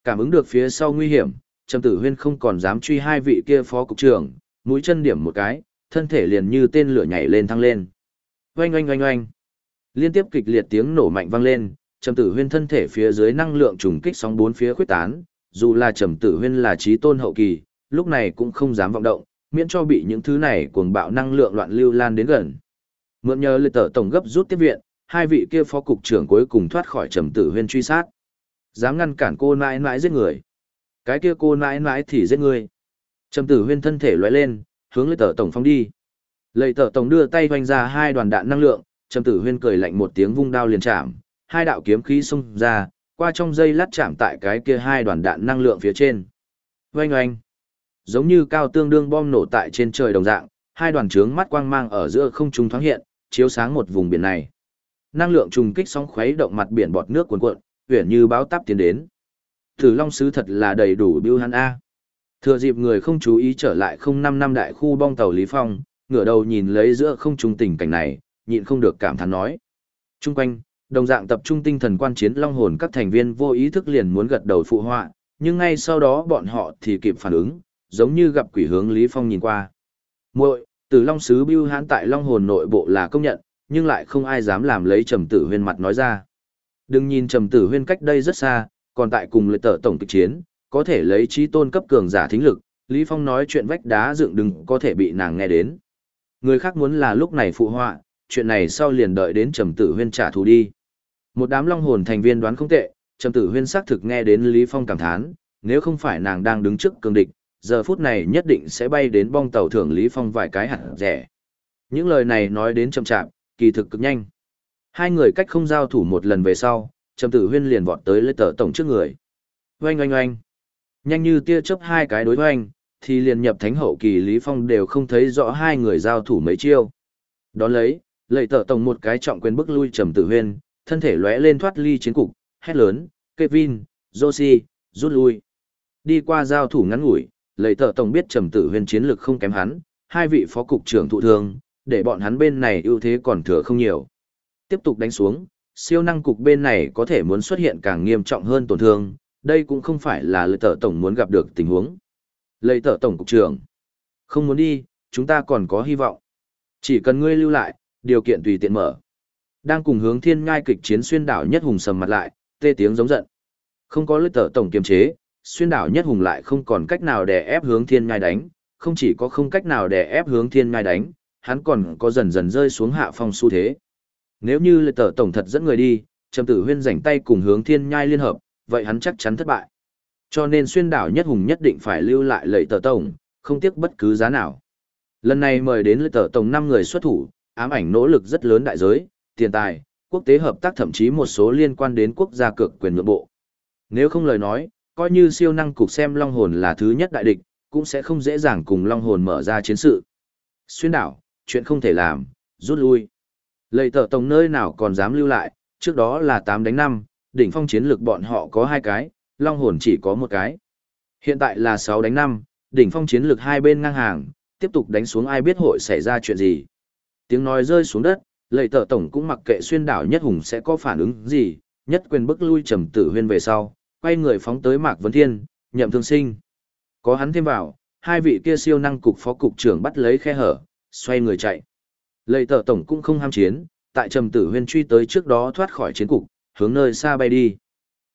Cảm ứng được phía sau nguy hiểm, Trầm Tử Huyên không còn dám truy hai vị kia phó cục trưởng, mũi chân điểm một cái, thân thể liền như tên lửa nhảy lên thăng lên. Oanh oanh oanh oanh. Liên tiếp kịch liệt tiếng nổ mạnh vang lên, Trầm Tử Huyên thân thể phía dưới năng lượng trùng kích sóng bốn phía khuếch tán, dù là Trầm Tử Huyên là trí tôn hậu kỳ, lúc này cũng không dám vọng động, miễn cho bị những thứ này cuồng bạo năng lượng loạn lưu lan đến gần. Mượn nhờ lệ tờ tổng gấp rút tiếp viện, hai vị kia phó cục trưởng cuối cùng thoát khỏi trầm tử huyên truy sát. Dám ngăn cản cô nãi nãi giết người. Cái kia cô nãi nãi thì giết người. Trầm tử huyên thân thể lóe lên, hướng lấy tờ tổng phóng đi. Lệ tờ tổng đưa tay hoành ra hai đoàn đạn năng lượng, trầm tử huyên cười lạnh một tiếng vung đao liền chạm, hai đạo kiếm khí xông ra, qua trong dây lát chạm tại cái kia hai đoàn đạn năng lượng phía trên. Oanh oanh giống như cao tương đương bom nổ tại trên trời đồng dạng, hai đoàn trướng mắt quang mang ở giữa không trung thoáng hiện, chiếu sáng một vùng biển này. Năng lượng trùng kích sóng khuấy động mặt biển bọt nước cuồn cuộn, huyện như báo táp tiến đến. Tử Long sứ thật là đầy đủ biêu hắn a. Thừa dịp người không chú ý trở lại không năm năm đại khu bong tàu Lý Phong, ngửa đầu nhìn lấy giữa không trung tình cảnh này, nhịn không được cảm thán nói. Trung quanh, đồng dạng tập trung tinh thần quan chiến long hồn các thành viên vô ý thức liền muốn gật đầu phụ họa, nhưng ngay sau đó bọn họ thì kịp phản ứng, giống như gặp quỷ hướng Lý Phong nhìn qua. muội từ Long Sứ Bưu Hán tại Long Hồn nội bộ là công nhận, nhưng lại không ai dám làm lấy Trầm Tử Huyên mặt nói ra. Đừng nhìn Trầm Tử Huyên cách đây rất xa, còn tại cùng lợi tở tổng kịch chiến, có thể lấy trí tôn cấp cường giả thính lực, Lý Phong nói chuyện vách đá dựng đừng có thể bị nàng nghe đến. Người khác muốn là lúc này phụ họa, chuyện này sau liền đợi đến Trầm Tử Huyên trả thù đi. Một đám Long Hồn thành viên đoán không tệ, Trầm Tử Huyên xác thực nghe đến Lý Phong cảm thán, nếu không phải nàng đang đứng trước cường địch, giờ phút này nhất định sẽ bay đến bong tàu thưởng Lý Phong vài cái hẳn rẻ. Những lời này nói đến chậm chạp, kỳ thực cực nhanh. Hai người cách không giao thủ một lần về sau, Trầm Tử Huyên liền vọt tới lấy tờ tổng trước người. Oanh oanh oanh. Nhanh như tia chớp hai cái đối oanh, thì liền nhập thánh hậu kỳ Lý Phong đều không thấy rõ hai người giao thủ mấy chiêu. Đón lấy, lấy tờ tổng một cái trọng quyền bức lui Trầm Tử Huyên, thân thể lóe lên thoát ly chiến cục, hét lớn, Kevin, Josie, rút lui. Đi qua giao thủ ngắn ngủi, lấy tờ tổng biết trầm tử huyên chiến lực không kém hắn, hai vị phó cục trưởng thụ thương, để bọn hắn bên này ưu thế còn thừa không nhiều. Tiếp tục đánh xuống, siêu năng cục bên này có thể muốn xuất hiện càng nghiêm trọng hơn tổn thương, đây cũng không phải là lợi tở tổng muốn gặp được tình huống. Lợi tở tổng cục trưởng, không muốn đi, chúng ta còn có hy vọng. Chỉ cần ngươi lưu lại, điều kiện tùy tiện mở. Đang cùng hướng thiên ngai kịch chiến xuyên đảo nhất hùng sầm mặt lại, tê tiếng giống giận. Không có lợi tở tổng kiềm chế, xuyên đảo nhất hùng lại không còn cách nào để ép hướng thiên ngai đánh, không chỉ có không cách nào để ép hướng thiên ngai đánh, hắn còn có dần dần rơi xuống hạ phong xu thế. Nếu như lệ tờ tổng thật dẫn người đi, trầm tử huyên rảnh tay cùng hướng thiên nhai liên hợp, vậy hắn chắc chắn thất bại. Cho nên xuyên đảo nhất hùng nhất định phải lưu lại lệ tờ tổng, không tiếc bất cứ giá nào. Lần này mời đến lệ tờ tổng 5 người xuất thủ, ám ảnh nỗ lực rất lớn đại giới, tiền tài, quốc tế hợp tác thậm chí một số liên quan đến quốc gia cực quyền nội bộ. Nếu không lời nói, coi như siêu năng cục xem long hồn là thứ nhất đại địch, cũng sẽ không dễ dàng cùng long hồn mở ra chiến sự. Xuyên đảo, chuyện không thể làm, rút lui. Lệ tờ tổng nơi nào còn dám lưu lại, trước đó là 8 đánh 5, đỉnh phong chiến lược bọn họ có hai cái, long hồn chỉ có một cái. Hiện tại là 6 đánh 5, đỉnh phong chiến lược hai bên ngang hàng, tiếp tục đánh xuống ai biết hội xảy ra chuyện gì. Tiếng nói rơi xuống đất, lệ tờ tổng cũng mặc kệ xuyên đảo nhất hùng sẽ có phản ứng gì, nhất quyền bức lui trầm tử huyên về sau, quay người phóng tới Mạc Vấn Thiên, nhậm thương sinh. Có hắn thêm vào, hai vị kia siêu năng cục phó cục trưởng bắt lấy khe hở, xoay người chạy. Lệ tờ tổng cũng không ham chiến, tại trầm tử huyên truy tới trước đó thoát khỏi chiến cục, hướng nơi xa bay đi.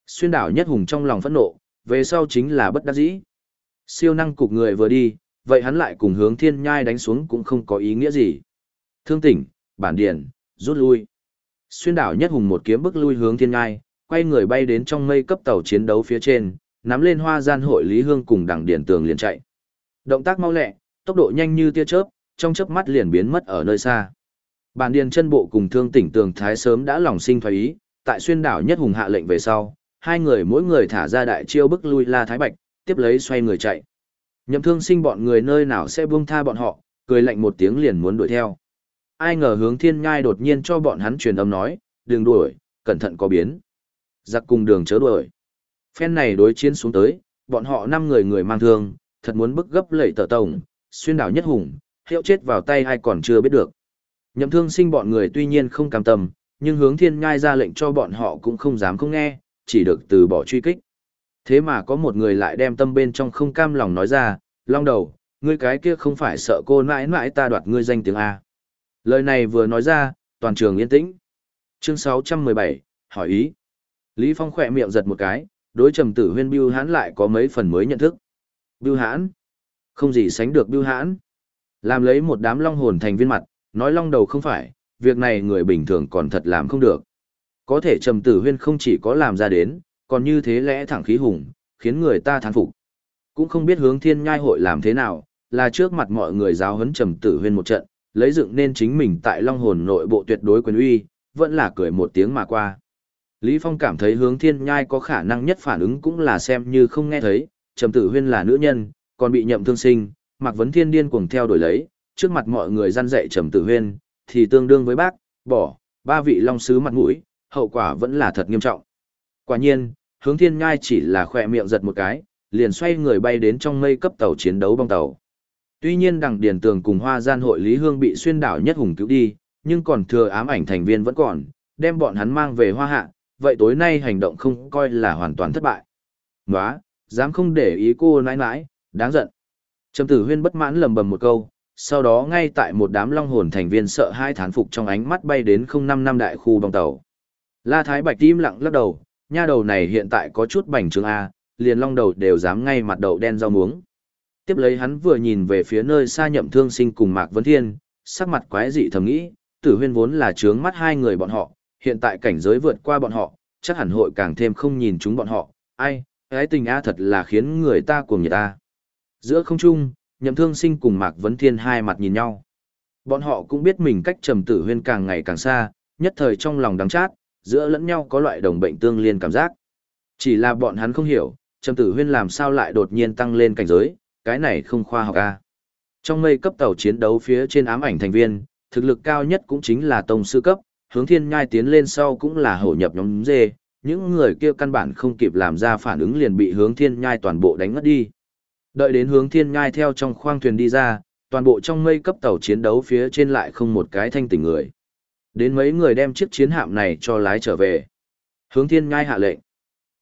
Xuyên đảo nhất hùng trong lòng phẫn nộ, về sau chính là bất đắc dĩ. Siêu năng cục người vừa đi, vậy hắn lại cùng hướng thiên nhai đánh xuống cũng không có ý nghĩa gì. Thương tỉnh, bản điển, rút lui. Xuyên đảo nhất hùng một kiếm bức lui hướng thiên nhai, quay người bay đến trong mây cấp tàu chiến đấu phía trên, nắm lên hoa gian hội Lý Hương cùng đằng điển tường liền chạy. Động tác mau lẹ, tốc độ nhanh như tia chớp, trong chớp mắt liền biến mất ở nơi xa. Bản điền chân bộ cùng thương tỉnh tường thái sớm đã lòng sinh thoái ý, tại xuyên đảo nhất hùng hạ lệnh về sau, hai người mỗi người thả ra đại chiêu bức lui La Thái Bạch, tiếp lấy xoay người chạy. Nhậm thương sinh bọn người nơi nào sẽ buông tha bọn họ, cười lạnh một tiếng liền muốn đuổi theo. Ai ngờ hướng thiên nhai đột nhiên cho bọn hắn truyền âm nói, đừng đuổi, cẩn thận có biến. Giặc cùng đường chớ đuổi. Phen này đối chiến xuống tới, bọn họ năm người người mang thương, thật muốn bức gấp lẩy tờ tổng, xuyên đảo nhất hùng, hiệu chết vào tay ai còn chưa biết được. Nhậm thương sinh bọn người tuy nhiên không cam tâm, nhưng hướng thiên ngai ra lệnh cho bọn họ cũng không dám không nghe, chỉ được từ bỏ truy kích. Thế mà có một người lại đem tâm bên trong không cam lòng nói ra, long đầu, ngươi cái kia không phải sợ cô mãi mãi ta đoạt ngươi danh tiếng A. Lời này vừa nói ra, toàn trường yên tĩnh. Chương 617, hỏi ý. Lý Phong khỏe miệng giật một cái, đối trầm tử huyên bưu hãn lại có mấy phần mới nhận thức. Bưu hãn? Không gì sánh được bưu hãn. Làm lấy một đám long hồn thành viên mặt, nói long đầu không phải, việc này người bình thường còn thật làm không được. Có thể trầm tử huyên không chỉ có làm ra đến, còn như thế lẽ thẳng khí hùng, khiến người ta thán phục. Cũng không biết hướng thiên nhai hội làm thế nào, là trước mặt mọi người giáo huấn trầm tử huyên một trận, lấy dựng nên chính mình tại long hồn nội bộ tuyệt đối quyền uy, vẫn là cười một tiếng mà qua. Lý Phong cảm thấy hướng thiên nhai có khả năng nhất phản ứng cũng là xem như không nghe thấy, trầm tử huyên là nữ nhân, còn bị nhậm thương sinh, Mạc vấn thiên điên cuồng theo đuổi lấy, trước mặt mọi người gian dạy trầm tử huyên, thì tương đương với bác, bỏ, ba vị long sứ mặt mũi, hậu quả vẫn là thật nghiêm trọng. Quả nhiên, hướng thiên ngai chỉ là khỏe miệng giật một cái, liền xoay người bay đến trong mây cấp tàu chiến đấu bong tàu. Tuy nhiên đằng điền tường cùng hoa gian hội Lý Hương bị xuyên đảo nhất hùng cứu đi, nhưng còn thừa ám ảnh thành viên vẫn còn, đem bọn hắn mang về hoa hạ, vậy tối nay hành động không coi là hoàn toàn thất bại. Nóa, dám không để ý cô nãi nãi, đáng giận. Trầm tử huyên bất mãn lầm bầm một câu, sau đó ngay tại một đám long hồn thành viên sợ hai thán phục trong ánh mắt bay đến không năm năm đại khu bong tàu. La Thái Bạch tim lặng lắc đầu, nha đầu này hiện tại có chút bành trướng A, liền long đầu đều dám ngay mặt đầu đen rau muống. Tiếp lấy hắn vừa nhìn về phía nơi xa nhậm thương sinh cùng Mạc Vấn Thiên, sắc mặt quái dị thầm nghĩ, tử huyên vốn là trướng mắt hai người bọn họ, hiện tại cảnh giới vượt qua bọn họ, chắc hẳn hội càng thêm không nhìn chúng bọn họ, ai, cái tình A thật là khiến người ta cuồng nhiệt ta. Giữa không trung, nhậm thương sinh cùng Mạc Vấn Thiên hai mặt nhìn nhau. Bọn họ cũng biết mình cách trầm tử huyên càng ngày càng xa, nhất thời trong lòng đắng chát, giữa lẫn nhau có loại đồng bệnh tương liên cảm giác. Chỉ là bọn hắn không hiểu, trầm tử huyên làm sao lại đột nhiên tăng lên cảnh giới, cái này không khoa học a. Trong mây cấp tàu chiến đấu phía trên ám ảnh thành viên, thực lực cao nhất cũng chính là tông sư cấp, hướng thiên nhai tiến lên sau cũng là hổ nhập nhóm dê, những người kia căn bản không kịp làm ra phản ứng liền bị hướng thiên nhai toàn bộ đánh ngất đi. Đợi đến hướng thiên nhai theo trong khoang thuyền đi ra, toàn bộ trong mây cấp tàu chiến đấu phía trên lại không một cái thanh tỉnh người. Đến mấy người đem chiếc chiến hạm này cho lái trở về. Hướng thiên nhai hạ lệnh.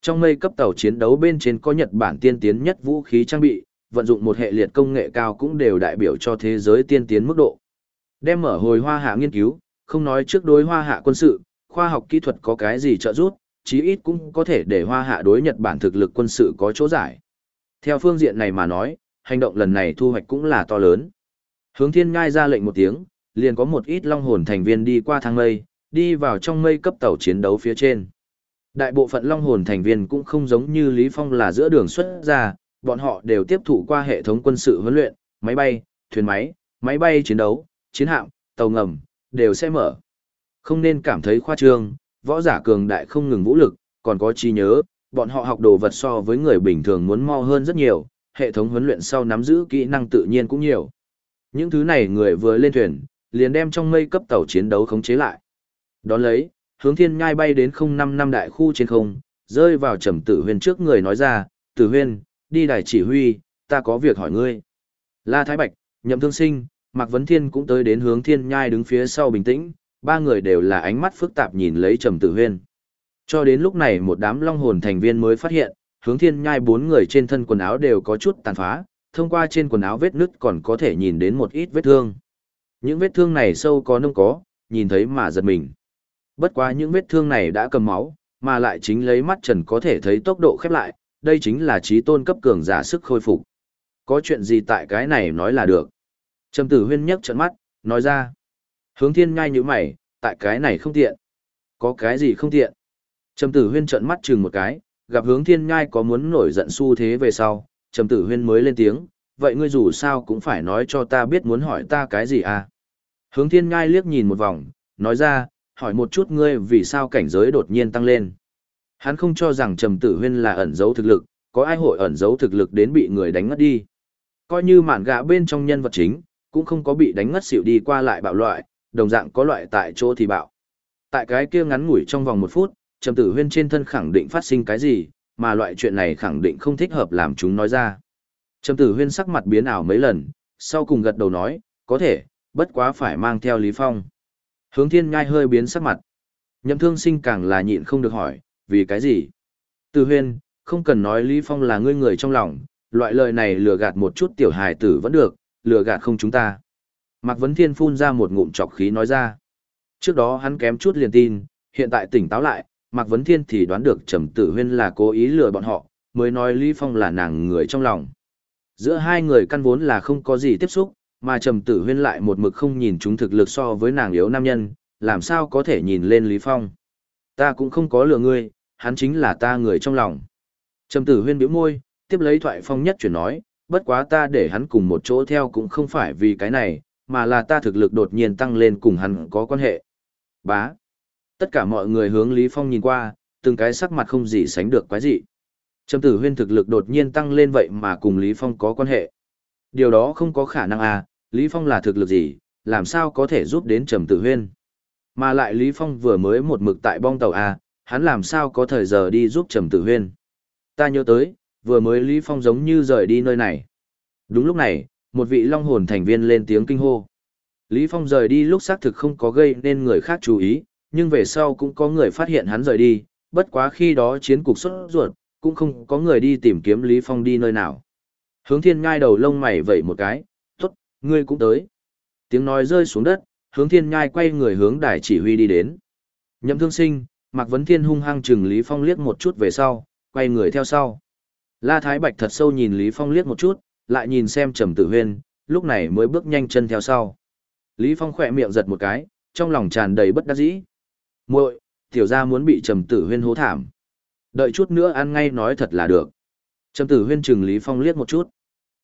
Trong mây cấp tàu chiến đấu bên trên có Nhật Bản tiên tiến nhất vũ khí trang bị, vận dụng một hệ liệt công nghệ cao cũng đều đại biểu cho thế giới tiên tiến mức độ. Đem mở hồi hoa hạ nghiên cứu, không nói trước đối hoa hạ quân sự, khoa học kỹ thuật có cái gì trợ giúp, chí ít cũng có thể để hoa hạ đối Nhật Bản thực lực quân sự có chỗ giải. Theo phương diện này mà nói, hành động lần này thu hoạch cũng là to lớn. Hướng thiên ngai ra lệnh một tiếng, liền có một ít long hồn thành viên đi qua thang mây, đi vào trong mây cấp tàu chiến đấu phía trên. Đại bộ phận long hồn thành viên cũng không giống như Lý Phong là giữa đường xuất ra, bọn họ đều tiếp thụ qua hệ thống quân sự huấn luyện, máy bay, thuyền máy, máy bay chiến đấu, chiến hạm, tàu ngầm, đều sẽ mở. Không nên cảm thấy khoa trương, võ giả cường đại không ngừng vũ lực, còn có trí nhớ, bọn họ học đồ vật so với người bình thường muốn mo hơn rất nhiều, hệ thống huấn luyện sau nắm giữ kỹ năng tự nhiên cũng nhiều. Những thứ này người vừa lên thuyền, liền đem trong mây cấp tàu chiến đấu khống chế lại. Đón lấy, hướng thiên nhai bay đến không năm năm đại khu trên không, rơi vào trầm tử huyên trước người nói ra, tử huyên, đi đài chỉ huy, ta có việc hỏi ngươi. La Thái Bạch, Nhậm Thương Sinh, Mạc Vấn Thiên cũng tới đến hướng thiên nhai đứng phía sau bình tĩnh, ba người đều là ánh mắt phức tạp nhìn lấy trầm tử huyên. Cho đến lúc này một đám long hồn thành viên mới phát hiện, hướng thiên nhai bốn người trên thân quần áo đều có chút tàn phá, thông qua trên quần áo vết nứt còn có thể nhìn đến một ít vết thương. Những vết thương này sâu có nông có, nhìn thấy mà giật mình. Bất quá những vết thương này đã cầm máu, mà lại chính lấy mắt trần có thể thấy tốc độ khép lại, đây chính là trí tôn cấp cường giả sức khôi phục. Có chuyện gì tại cái này nói là được. Trầm tử huyên nhấc trận mắt, nói ra. Hướng thiên Nhai như mày, tại cái này không tiện. Có cái gì không tiện? Trầm tử huyên trợn mắt chừng một cái, gặp hướng thiên nhai có muốn nổi giận xu thế về sau, trầm tử huyên mới lên tiếng, vậy ngươi dù sao cũng phải nói cho ta biết muốn hỏi ta cái gì à? Hướng thiên nhai liếc nhìn một vòng, nói ra, hỏi một chút ngươi vì sao cảnh giới đột nhiên tăng lên. Hắn không cho rằng trầm tử huyên là ẩn giấu thực lực, có ai hội ẩn giấu thực lực đến bị người đánh ngất đi. Coi như mạn gạ bên trong nhân vật chính, cũng không có bị đánh ngất xỉu đi qua lại bạo loại, đồng dạng có loại tại chỗ thì bạo. Tại cái kia ngắn ngủi trong vòng một phút, trầm tử huyên trên thân khẳng định phát sinh cái gì, mà loại chuyện này khẳng định không thích hợp làm chúng nói ra. Trầm tử huyên sắc mặt biến ảo mấy lần, sau cùng gật đầu nói, có thể, bất quá phải mang theo Lý Phong. Hướng thiên ngai hơi biến sắc mặt. Nhậm thương sinh càng là nhịn không được hỏi, vì cái gì? Tử huyên, không cần nói Lý Phong là ngươi người trong lòng, loại lời này lừa gạt một chút tiểu hài tử vẫn được, lừa gạt không chúng ta. Mạc Vấn Thiên phun ra một ngụm chọc khí nói ra. Trước đó hắn kém chút liền tin, hiện tại tỉnh táo lại, Mạc Vấn Thiên thì đoán được Trầm Tử Huyên là cố ý lừa bọn họ, mới nói Lý Phong là nàng người trong lòng. Giữa hai người căn vốn là không có gì tiếp xúc, mà Trầm Tử Huyên lại một mực không nhìn chúng thực lực so với nàng yếu nam nhân, làm sao có thể nhìn lên Lý Phong. Ta cũng không có lừa ngươi, hắn chính là ta người trong lòng. Trầm Tử Huyên bĩu môi, tiếp lấy thoại phong nhất chuyển nói, bất quá ta để hắn cùng một chỗ theo cũng không phải vì cái này, mà là ta thực lực đột nhiên tăng lên cùng hắn có quan hệ. Bá. Tất cả mọi người hướng Lý Phong nhìn qua, từng cái sắc mặt không gì sánh được quái dị. Trầm tử huyên thực lực đột nhiên tăng lên vậy mà cùng Lý Phong có quan hệ. Điều đó không có khả năng à, Lý Phong là thực lực gì, làm sao có thể giúp đến Trầm tử huyên. Mà lại Lý Phong vừa mới một mực tại bong tàu à, hắn làm sao có thời giờ đi giúp Trầm tử huyên. Ta nhớ tới, vừa mới Lý Phong giống như rời đi nơi này. Đúng lúc này, một vị long hồn thành viên lên tiếng kinh hô. Lý Phong rời đi lúc xác thực không có gây nên người khác chú ý, nhưng về sau cũng có người phát hiện hắn rời đi, bất quá khi đó chiến cục xuất ruột, cũng không có người đi tìm kiếm Lý Phong đi nơi nào. Hướng thiên ngai đầu lông mày vẩy một cái, tốt, ngươi cũng tới. Tiếng nói rơi xuống đất, hướng thiên ngai quay người hướng đài chỉ huy đi đến. Nhậm thương sinh, Mạc Vấn Thiên hung hăng chừng Lý Phong liếc một chút về sau, quay người theo sau. La Thái Bạch thật sâu nhìn Lý Phong liếc một chút, lại nhìn xem Trầm Tử Huyên, lúc này mới bước nhanh chân theo sau. Lý Phong khỏe miệng giật một cái, trong lòng tràn đầy bất đắc dĩ. Muội, tiểu gia muốn bị Trầm Tử Huyên hố thảm. Đợi chút nữa ăn ngay nói thật là được. Trầm Tử Huyên chừng Lý Phong liếc một chút.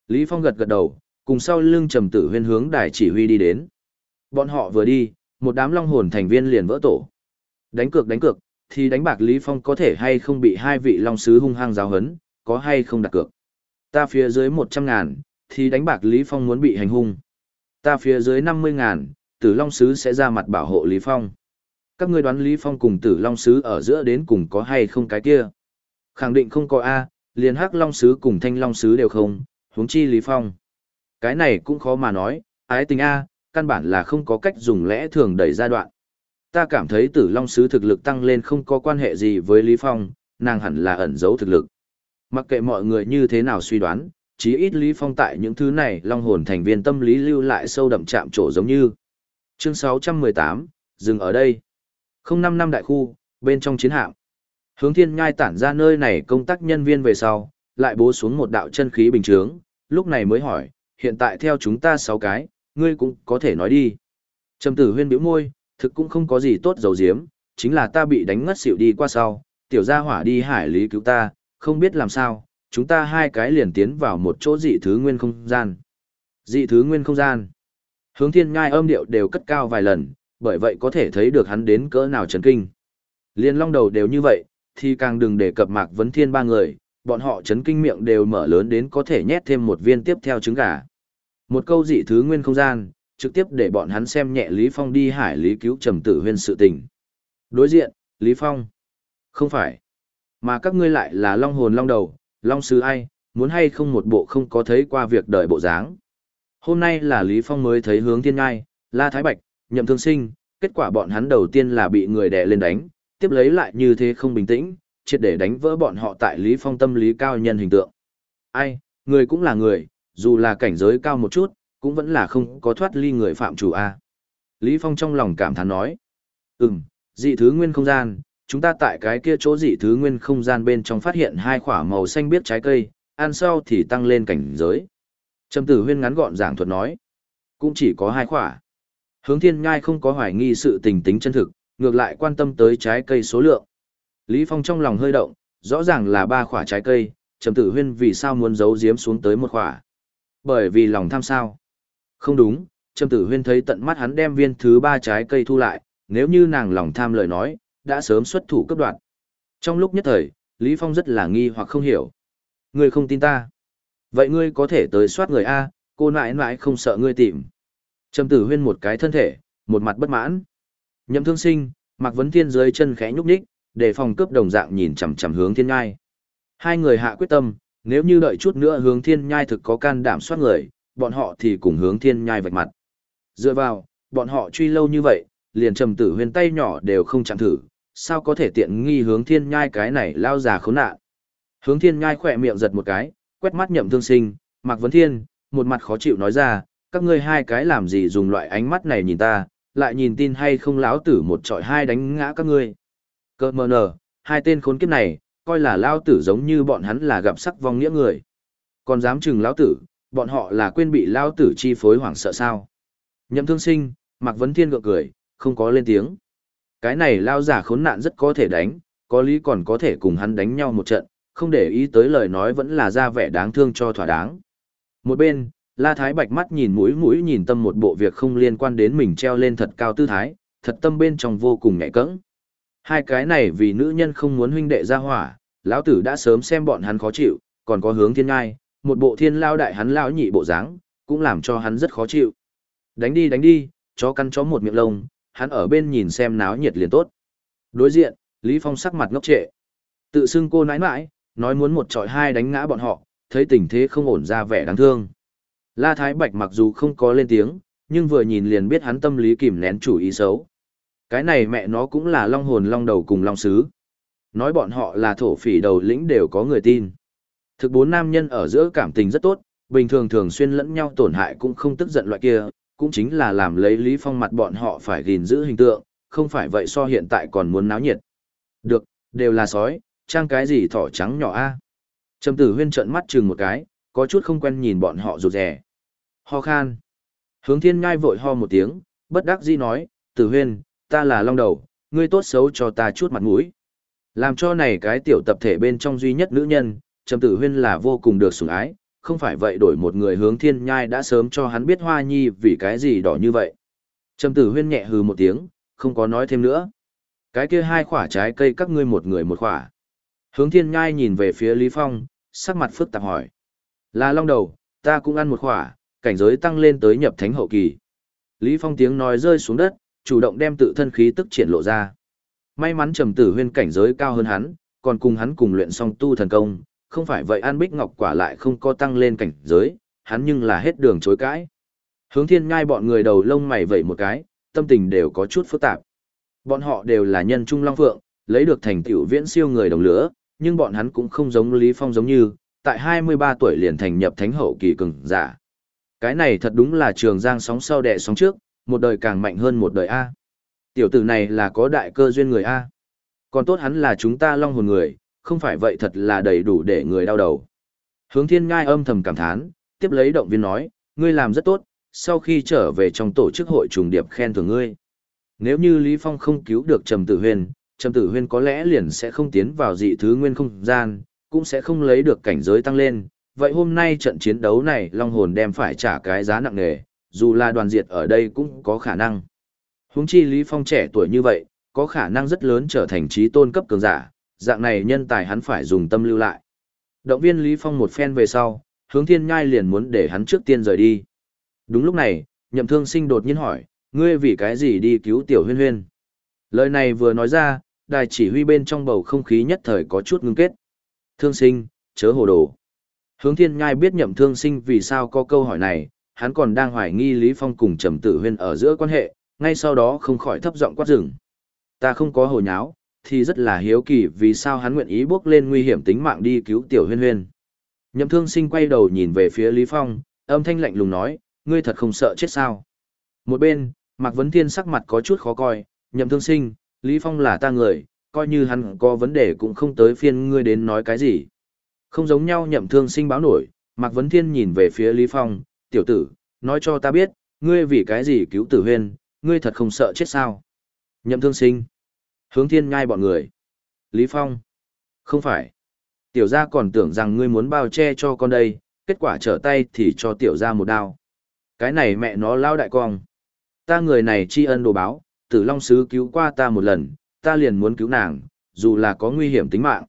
Lý Phong gật gật đầu, cùng sau lưng Trầm Tử Huyên hướng đài chỉ huy đi đến. Bọn họ vừa đi, một đám long hồn thành viên liền vỡ tổ. Đánh cược đánh cược, thì đánh bạc Lý Phong có thể hay không bị hai vị long sứ hung hăng giáo hấn, có hay không đặt cược. Ta phía dưới 100 ngàn, thì đánh bạc Lý Phong muốn bị hành hung. Ta phía dưới 50 ngàn, tử long sứ sẽ ra mặt bảo hộ Lý Phong. Các ngươi đoán Lý Phong cùng tử long sứ ở giữa đến cùng có hay không cái kia? Khẳng định không có A, liền hắc long sứ cùng thanh long sứ đều không, huống chi Lý Phong. Cái này cũng khó mà nói, ái tình A, căn bản là không có cách dùng lẽ thường đẩy giai đoạn. Ta cảm thấy tử long sứ thực lực tăng lên không có quan hệ gì với Lý Phong, nàng hẳn là ẩn giấu thực lực. Mặc kệ mọi người như thế nào suy đoán, chí ít Lý Phong tại những thứ này long hồn thành viên tâm lý lưu lại sâu đậm chạm trổ giống như. Chương 618, dừng ở đây. Không năm năm đại khu, bên trong chiến hạm. Hướng thiên ngai tản ra nơi này công tác nhân viên về sau, lại bố xuống một đạo chân khí bình chướng, lúc này mới hỏi, hiện tại theo chúng ta sáu cái, ngươi cũng có thể nói đi. Trầm tử huyên biểu môi, thực cũng không có gì tốt dầu diếm, chính là ta bị đánh ngất xỉu đi qua sau, tiểu gia hỏa đi hải lý cứu ta, không biết làm sao, chúng ta hai cái liền tiến vào một chỗ dị thứ nguyên không gian. Dị thứ nguyên không gian. Hướng thiên ngai âm điệu đều cất cao vài lần, bởi vậy có thể thấy được hắn đến cỡ nào chấn kinh. Liên long đầu đều như vậy, thì càng đừng đề cập mạc vấn thiên ba người, bọn họ chấn kinh miệng đều mở lớn đến có thể nhét thêm một viên tiếp theo trứng gà. Một câu dị thứ nguyên không gian, trực tiếp để bọn hắn xem nhẹ Lý Phong đi hải lý cứu trầm tử huyên sự tình. Đối diện, Lý Phong. Không phải. Mà các ngươi lại là long hồn long đầu, long sứ ai, muốn hay không một bộ không có thấy qua việc đời bộ dáng. Hôm nay là Lý Phong mới thấy hướng thiên ngai, La Thái Bạch, nhậm thương sinh, kết quả bọn hắn đầu tiên là bị người đè lên đánh, tiếp lấy lại như thế không bình tĩnh, triệt để đánh vỡ bọn họ tại Lý Phong tâm lý cao nhân hình tượng. Ai, người cũng là người, dù là cảnh giới cao một chút, cũng vẫn là không có thoát ly người phạm chủ a. Lý Phong trong lòng cảm thán nói. Ừm, dị thứ nguyên không gian, chúng ta tại cái kia chỗ dị thứ nguyên không gian bên trong phát hiện hai quả màu xanh biết trái cây, ăn sau thì tăng lên cảnh giới. Trầm tử huyên ngắn gọn giảng thuật nói. Cũng chỉ có hai quả. Hướng thiên nhai không có hoài nghi sự tình tính chân thực, ngược lại quan tâm tới trái cây số lượng. Lý Phong trong lòng hơi động, rõ ràng là ba quả trái cây, Trầm Tử Huyên vì sao muốn giấu giếm xuống tới một quả? Bởi vì lòng tham sao? Không đúng, Trầm Tử Huyên thấy tận mắt hắn đem viên thứ ba trái cây thu lại, nếu như nàng lòng tham lời nói, đã sớm xuất thủ cấp đoạn. Trong lúc nhất thời, Lý Phong rất là nghi hoặc không hiểu. Ngươi không tin ta. Vậy ngươi có thể tới soát người A, cô nãi nãi không sợ ngươi tìm. Trầm tử huyên một cái thân thể, một mặt bất mãn. Nhậm thương sinh, mặc vấn thiên dưới chân khẽ nhúc nhích, để phòng cướp đồng dạng nhìn chằm chằm hướng thiên nhai. Hai người hạ quyết tâm, nếu như đợi chút nữa hướng thiên nhai thực có can đảm soát người, bọn họ thì cùng hướng thiên nhai vạch mặt. Dựa vào, bọn họ truy lâu như vậy, liền trầm tử huyền tay nhỏ đều không chạm thử, sao có thể tiện nghi hướng thiên nhai cái này lao già khốn nạn. Hướng thiên nhai khỏe miệng giật một cái, quét mắt nhậm thương sinh, Mạc Vấn Thiên, một mặt khó chịu nói ra, các ngươi hai cái làm gì dùng loại ánh mắt này nhìn ta, lại nhìn tin hay không lão tử một trọi hai đánh ngã các ngươi. Cơ mờ nở, hai tên khốn kiếp này, coi là lão tử giống như bọn hắn là gặp sắc vong nghĩa người. Còn dám chừng lão tử, bọn họ là quên bị lão tử chi phối hoảng sợ sao. Nhậm thương sinh, Mạc Vấn Thiên gượng cười, không có lên tiếng. Cái này lao giả khốn nạn rất có thể đánh, có lý còn có thể cùng hắn đánh nhau một trận, không để ý tới lời nói vẫn là ra vẻ đáng thương cho thỏa đáng. Một bên, La Thái Bạch mắt nhìn mũi mũi nhìn tâm một bộ việc không liên quan đến mình treo lên thật cao tư thái, thật tâm bên trong vô cùng nhạy cẫng. Hai cái này vì nữ nhân không muốn huynh đệ ra hỏa, lão tử đã sớm xem bọn hắn khó chịu, còn có hướng thiên ngai, một bộ thiên lao đại hắn lão nhị bộ dáng, cũng làm cho hắn rất khó chịu. Đánh đi đánh đi, chó căn chó một miệng lông, hắn ở bên nhìn xem náo nhiệt liền tốt. Đối diện, Lý Phong sắc mặt ngốc trệ. Tự xưng cô nãi nãi, nói muốn một trọi hai đánh ngã bọn họ, thấy tình thế không ổn ra vẻ đáng thương. La Thái Bạch mặc dù không có lên tiếng, nhưng vừa nhìn liền biết hắn tâm lý kìm nén chủ ý xấu. Cái này mẹ nó cũng là long hồn long đầu cùng long sứ. Nói bọn họ là thổ phỉ đầu lĩnh đều có người tin. Thực bốn nam nhân ở giữa cảm tình rất tốt, bình thường thường xuyên lẫn nhau tổn hại cũng không tức giận loại kia, cũng chính là làm lấy Lý Phong mặt bọn họ phải gìn giữ hình tượng, không phải vậy so hiện tại còn muốn náo nhiệt. Được, đều là sói, trang cái gì thỏ trắng nhỏ a trầm tử huyên trợn mắt chừng một cái có chút không quen nhìn bọn họ rụt rè ho khan hướng thiên ngai vội ho một tiếng bất đắc dĩ nói tử huyên ta là long đầu ngươi tốt xấu cho ta chút mặt mũi làm cho này cái tiểu tập thể bên trong duy nhất nữ nhân trầm tử huyên là vô cùng được sủng ái không phải vậy đổi một người hướng thiên nhai đã sớm cho hắn biết hoa nhi vì cái gì đỏ như vậy trầm tử huyên nhẹ hừ một tiếng không có nói thêm nữa cái kia hai quả trái cây các ngươi một người một quả Hướng thiên nhai nhìn về phía Lý Phong, sắc mặt phức tạp hỏi. Là long đầu, ta cũng ăn một quả cảnh giới tăng lên tới nhập thánh hậu kỳ. Lý Phong tiếng nói rơi xuống đất, chủ động đem tự thân khí tức triển lộ ra. May mắn trầm tử huyên cảnh giới cao hơn hắn, còn cùng hắn cùng luyện song tu thần công, không phải vậy An Bích Ngọc quả lại không có tăng lên cảnh giới, hắn nhưng là hết đường chối cãi. Hướng thiên ngai bọn người đầu lông mày vẩy một cái, tâm tình đều có chút phức tạp. Bọn họ đều là nhân trung long phượng, lấy được thành tựu viễn siêu người đồng lửa, nhưng bọn hắn cũng không giống Lý Phong giống như, tại 23 tuổi liền thành nhập thánh hậu kỳ cường giả. Cái này thật đúng là trường giang sóng sau đẻ sóng trước, một đời càng mạnh hơn một đời A. Tiểu tử này là có đại cơ duyên người A. Còn tốt hắn là chúng ta long hồn người, không phải vậy thật là đầy đủ để người đau đầu. Hướng thiên ngai âm thầm cảm thán, tiếp lấy động viên nói, ngươi làm rất tốt, sau khi trở về trong tổ chức hội trùng điệp khen thưởng ngươi. Nếu như Lý Phong không cứu được Trầm Tử Huyền, Trầm Tử Huyên có lẽ liền sẽ không tiến vào dị thứ nguyên không gian, cũng sẽ không lấy được cảnh giới tăng lên. Vậy hôm nay trận chiến đấu này Long Hồn đem phải trả cái giá nặng nề, dù là đoàn diệt ở đây cũng có khả năng. Huống chi Lý Phong trẻ tuổi như vậy, có khả năng rất lớn trở thành trí tôn cấp cường giả, dạng này nhân tài hắn phải dùng tâm lưu lại. Động viên Lý Phong một phen về sau, hướng thiên nhai liền muốn để hắn trước tiên rời đi. Đúng lúc này, nhậm thương sinh đột nhiên hỏi, ngươi vì cái gì đi cứu tiểu huyên huyên? Lời này vừa nói ra, đài chỉ huy bên trong bầu không khí nhất thời có chút ngưng kết. Thương sinh, chớ hồ đồ. Hướng thiên ngai biết nhậm thương sinh vì sao có câu hỏi này, hắn còn đang hoài nghi Lý Phong cùng trầm tử huyên ở giữa quan hệ, ngay sau đó không khỏi thấp giọng quát rừng. Ta không có hồ nháo, thì rất là hiếu kỳ vì sao hắn nguyện ý bước lên nguy hiểm tính mạng đi cứu tiểu huyên huyên. Nhậm thương sinh quay đầu nhìn về phía Lý Phong, âm thanh lạnh lùng nói, ngươi thật không sợ chết sao? Một bên, Mạc Vấn Thiên sắc mặt có chút khó coi, nhậm thương sinh, Lý Phong là ta người, coi như hắn có vấn đề cũng không tới phiên ngươi đến nói cái gì. Không giống nhau nhậm thương sinh báo nổi, Mạc Vấn Thiên nhìn về phía Lý Phong, tiểu tử, nói cho ta biết, ngươi vì cái gì cứu tử huyên, ngươi thật không sợ chết sao? Nhậm thương sinh. Hướng thiên ngai bọn người. Lý Phong. Không phải. Tiểu gia còn tưởng rằng ngươi muốn bao che cho con đây, kết quả trở tay thì cho tiểu gia một đao. Cái này mẹ nó lao đại cong. Ta người này tri ân đồ báo, tử long sứ cứu qua ta một lần, ta liền muốn cứu nàng, dù là có nguy hiểm tính mạng.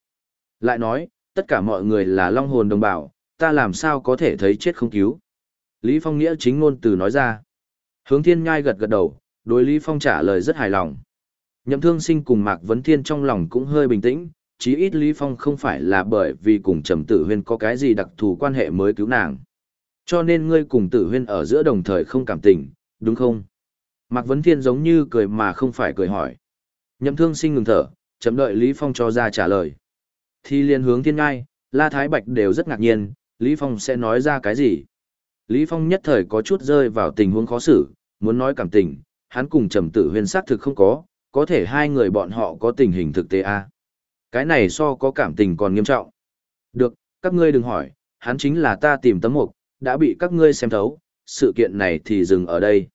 Lại nói, tất cả mọi người là long hồn đồng bào, ta làm sao có thể thấy chết không cứu. Lý Phong nghĩa chính ngôn từ nói ra. Hướng thiên nhai gật gật đầu, đối Lý Phong trả lời rất hài lòng. Nhậm thương sinh cùng Mạc Vấn Thiên trong lòng cũng hơi bình tĩnh, chí ít Lý Phong không phải là bởi vì cùng Trầm Tử Huyên có cái gì đặc thù quan hệ mới cứu nàng. Cho nên ngươi cùng Tử Huyên ở giữa đồng thời không cảm tình, đúng không? Mạc Vấn Thiên giống như cười mà không phải cười hỏi. Nhậm thương sinh ngừng thở, chậm đợi Lý Phong cho ra trả lời. Thì liên hướng thiên ngai, La Thái Bạch đều rất ngạc nhiên, Lý Phong sẽ nói ra cái gì? Lý Phong nhất thời có chút rơi vào tình huống khó xử, muốn nói cảm tình, hắn cùng Trầm Tử Huyên xác thực không có, có thể hai người bọn họ có tình hình thực tế a. À? Cái này so có cảm tình còn nghiêm trọng. Được, các ngươi đừng hỏi, hắn chính là ta tìm tấm mục, đã bị các ngươi xem thấu, sự kiện này thì dừng ở đây.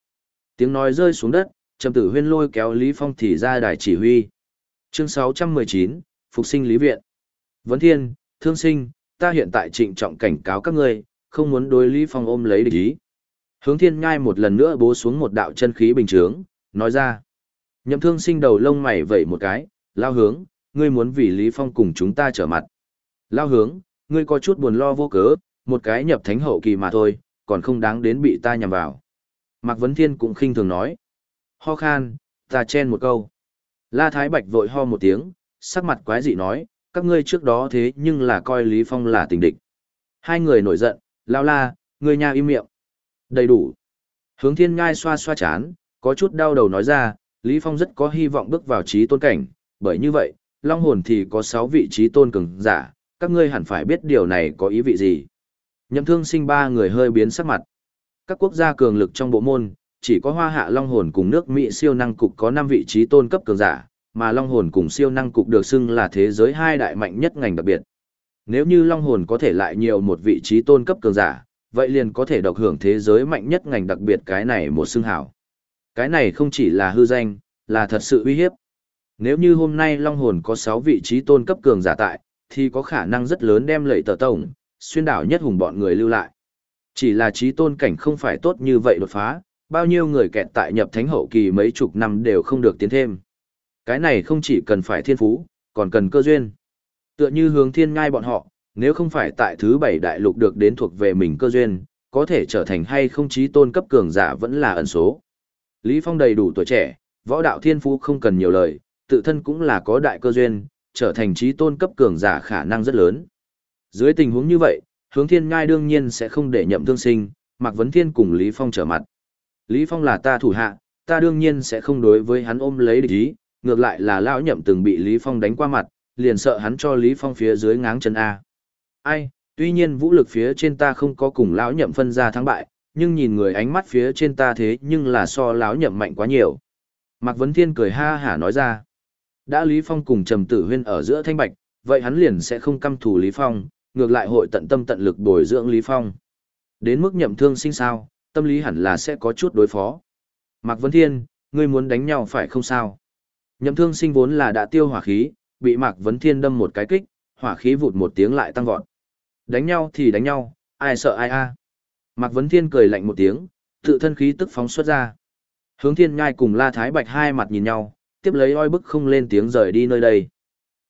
Tiếng nói rơi xuống đất, Trầm Tử Huyên lôi kéo Lý Phong thì ra đài chỉ huy. Chương 619, Phục sinh Lý Viện. Vấn Thiên, Thương Sinh, ta hiện tại trịnh trọng cảnh cáo các ngươi, không muốn đối Lý Phong ôm lấy địch ý. Hướng Thiên Nhai một lần nữa bố xuống một đạo chân khí bình chướng, nói ra. Nhậm Thương Sinh đầu lông mày vẩy một cái, lao hướng, ngươi muốn vì Lý Phong cùng chúng ta trở mặt. Lao hướng, ngươi có chút buồn lo vô cớ, một cái nhập thánh hậu kỳ mà thôi, còn không đáng đến bị ta nhầm vào. Mạc Vấn Thiên cũng khinh thường nói. Ho khan, ta chen một câu. La Thái Bạch vội ho một tiếng, sắc mặt quái dị nói, các ngươi trước đó thế nhưng là coi Lý Phong là tình địch. Hai người nổi giận, lao la, người nhà im miệng. Đầy đủ. Hướng thiên ngai xoa xoa chán, có chút đau đầu nói ra, Lý Phong rất có hy vọng bước vào trí tôn cảnh, bởi như vậy, Long hồn thì có 6 vị trí tôn cường giả, các ngươi hẳn phải biết điều này có ý vị gì. Nhậm thương sinh ba người hơi biến sắc mặt. Các quốc gia cường lực trong bộ môn, chỉ có hoa hạ Long hồn cùng nước Mỹ siêu năng cục có 5 vị trí tôn cấp cường giả, mà Long hồn cùng siêu năng cục được xưng là thế giới hai đại mạnh nhất ngành đặc biệt. Nếu như Long hồn có thể lại nhiều một vị trí tôn cấp cường giả, vậy liền có thể độc hưởng thế giới mạnh nhất ngành đặc biệt cái này một xưng hảo. Cái này không chỉ là hư danh, là thật sự uy hiếp. Nếu như hôm nay Long hồn có 6 vị trí tôn cấp cường giả tại, thì có khả năng rất lớn đem lệ tờ tổng, xuyên đảo nhất hùng bọn người lưu lại. Chỉ là trí tôn cảnh không phải tốt như vậy đột phá, bao nhiêu người kẹt tại nhập thánh hậu kỳ mấy chục năm đều không được tiến thêm. Cái này không chỉ cần phải thiên phú, còn cần cơ duyên. Tựa như hướng thiên ngai bọn họ, nếu không phải tại thứ bảy đại lục được đến thuộc về mình cơ duyên, có thể trở thành hay không chí tôn cấp cường giả vẫn là ẩn số. Lý Phong đầy đủ tuổi trẻ, võ đạo thiên phú không cần nhiều lời, tự thân cũng là có đại cơ duyên, trở thành chí tôn cấp cường giả khả năng rất lớn. Dưới tình huống như vậy, hướng thiên ngai đương nhiên sẽ không để nhậm thương sinh, Mạc Vấn Thiên cùng Lý Phong trở mặt. Lý Phong là ta thủ hạ, ta đương nhiên sẽ không đối với hắn ôm lấy địch ý, ngược lại là lão nhậm từng bị Lý Phong đánh qua mặt, liền sợ hắn cho Lý Phong phía dưới ngáng chân A. Ai, tuy nhiên vũ lực phía trên ta không có cùng lão nhậm phân ra thắng bại, nhưng nhìn người ánh mắt phía trên ta thế nhưng là so lão nhậm mạnh quá nhiều. Mạc Vấn Thiên cười ha hả nói ra. Đã Lý Phong cùng Trầm Tử Huyên ở giữa thanh bạch, vậy hắn liền sẽ không căm thù Lý Phong, ngược lại hội tận tâm tận lực bồi dưỡng Lý Phong. Đến mức nhậm thương sinh sao, tâm lý hẳn là sẽ có chút đối phó. Mạc Vấn Thiên, ngươi muốn đánh nhau phải không sao? Nhậm thương sinh vốn là đã tiêu hỏa khí, bị Mạc Vấn Thiên đâm một cái kích, hỏa khí vụt một tiếng lại tăng vọt. Đánh nhau thì đánh nhau, ai sợ ai a. Mạc Vấn Thiên cười lạnh một tiếng, tự thân khí tức phóng xuất ra. Hướng Thiên Nhai cùng La Thái Bạch hai mặt nhìn nhau, tiếp lấy oi bức không lên tiếng rời đi nơi đây.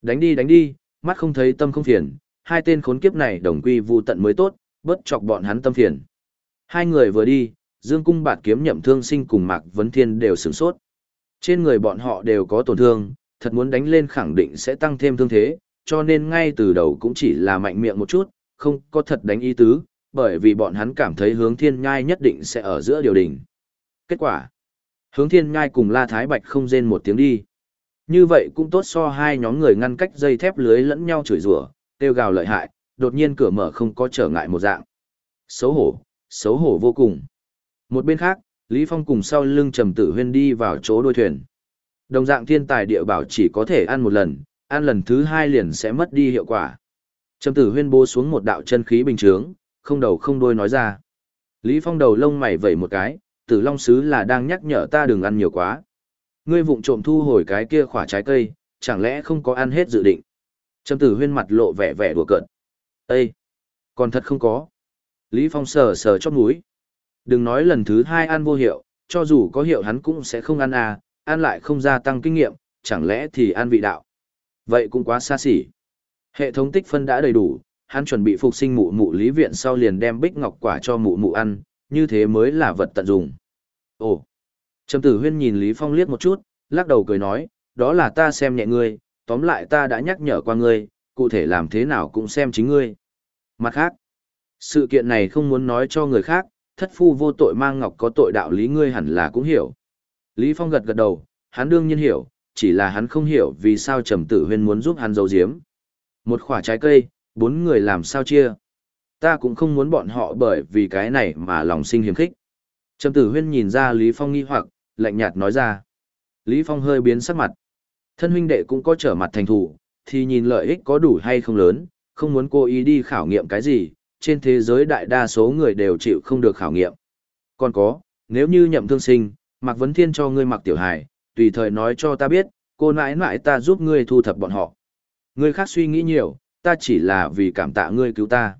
Đánh đi đánh đi, mắt không thấy tâm không phiền, hai tên khốn kiếp này đồng quy vu tận mới tốt, bớt chọc bọn hắn tâm phiền. Hai người vừa đi, Dương Cung Bạt Kiếm Nhậm Thương Sinh cùng Mạc Vấn Thiên đều sửng sốt. Trên người bọn họ đều có tổn thương, thật muốn đánh lên khẳng định sẽ tăng thêm thương thế, cho nên ngay từ đầu cũng chỉ là mạnh miệng một chút, không có thật đánh ý tứ, bởi vì bọn hắn cảm thấy hướng thiên nhai nhất định sẽ ở giữa điều đình. Kết quả, hướng thiên nhai cùng La Thái Bạch không rên một tiếng đi. Như vậy cũng tốt so hai nhóm người ngăn cách dây thép lưới lẫn nhau chửi rủa, tiêu gào lợi hại, đột nhiên cửa mở không có trở ngại một dạng. Xấu hổ, xấu hổ vô cùng. Một bên khác, Lý Phong cùng sau lưng Trầm Tử Huyên đi vào chỗ đôi thuyền. Đồng dạng thiên tài địa bảo chỉ có thể ăn một lần, ăn lần thứ hai liền sẽ mất đi hiệu quả. Trầm Tử Huyên bố xuống một đạo chân khí bình chướng, không đầu không đuôi nói ra. Lý Phong đầu lông mày vẩy một cái, Tử Long sứ là đang nhắc nhở ta đừng ăn nhiều quá. Ngươi vụng trộm thu hồi cái kia khỏa trái cây, chẳng lẽ không có ăn hết dự định. Trầm Tử Huyên mặt lộ vẻ vẻ đùa cợt. Ê! Còn thật không có. Lý Phong sờ sờ chót mũi. Đừng nói lần thứ hai ăn vô hiệu, cho dù có hiệu hắn cũng sẽ không ăn à, ăn lại không gia tăng kinh nghiệm, chẳng lẽ thì ăn vị đạo. Vậy cũng quá xa xỉ. Hệ thống tích phân đã đầy đủ, hắn chuẩn bị phục sinh mụ mụ lý viện sau liền đem bích ngọc quả cho mụ mụ ăn, như thế mới là vật tận dụng. Ồ! Trầm tử huyên nhìn Lý Phong liếc một chút, lắc đầu cười nói, đó là ta xem nhẹ ngươi, tóm lại ta đã nhắc nhở qua ngươi, cụ thể làm thế nào cũng xem chính ngươi. Mặt khác, sự kiện này không muốn nói cho người khác, thất phu vô tội mang ngọc có tội đạo lý ngươi hẳn là cũng hiểu. Lý Phong gật gật đầu, hắn đương nhiên hiểu, chỉ là hắn không hiểu vì sao Trầm Tử Huyên muốn giúp hắn giấu giếm. Một quả trái cây, bốn người làm sao chia? Ta cũng không muốn bọn họ bởi vì cái này mà lòng sinh hiềm khích. Trầm Tử Huyên nhìn ra Lý Phong nghi hoặc, lạnh nhạt nói ra. Lý Phong hơi biến sắc mặt. Thân huynh đệ cũng có trở mặt thành thủ, thì nhìn lợi ích có đủ hay không lớn, không muốn cố ý đi khảo nghiệm cái gì, trên thế giới đại đa số người đều chịu không được khảo nghiệm. Còn có, nếu như nhậm thương sinh, Mạc Vấn Thiên cho ngươi mặc tiểu hài, tùy thời nói cho ta biết, cô nãi nãi ta giúp ngươi thu thập bọn họ. Ngươi khác suy nghĩ nhiều, ta chỉ là vì cảm tạ ngươi cứu ta.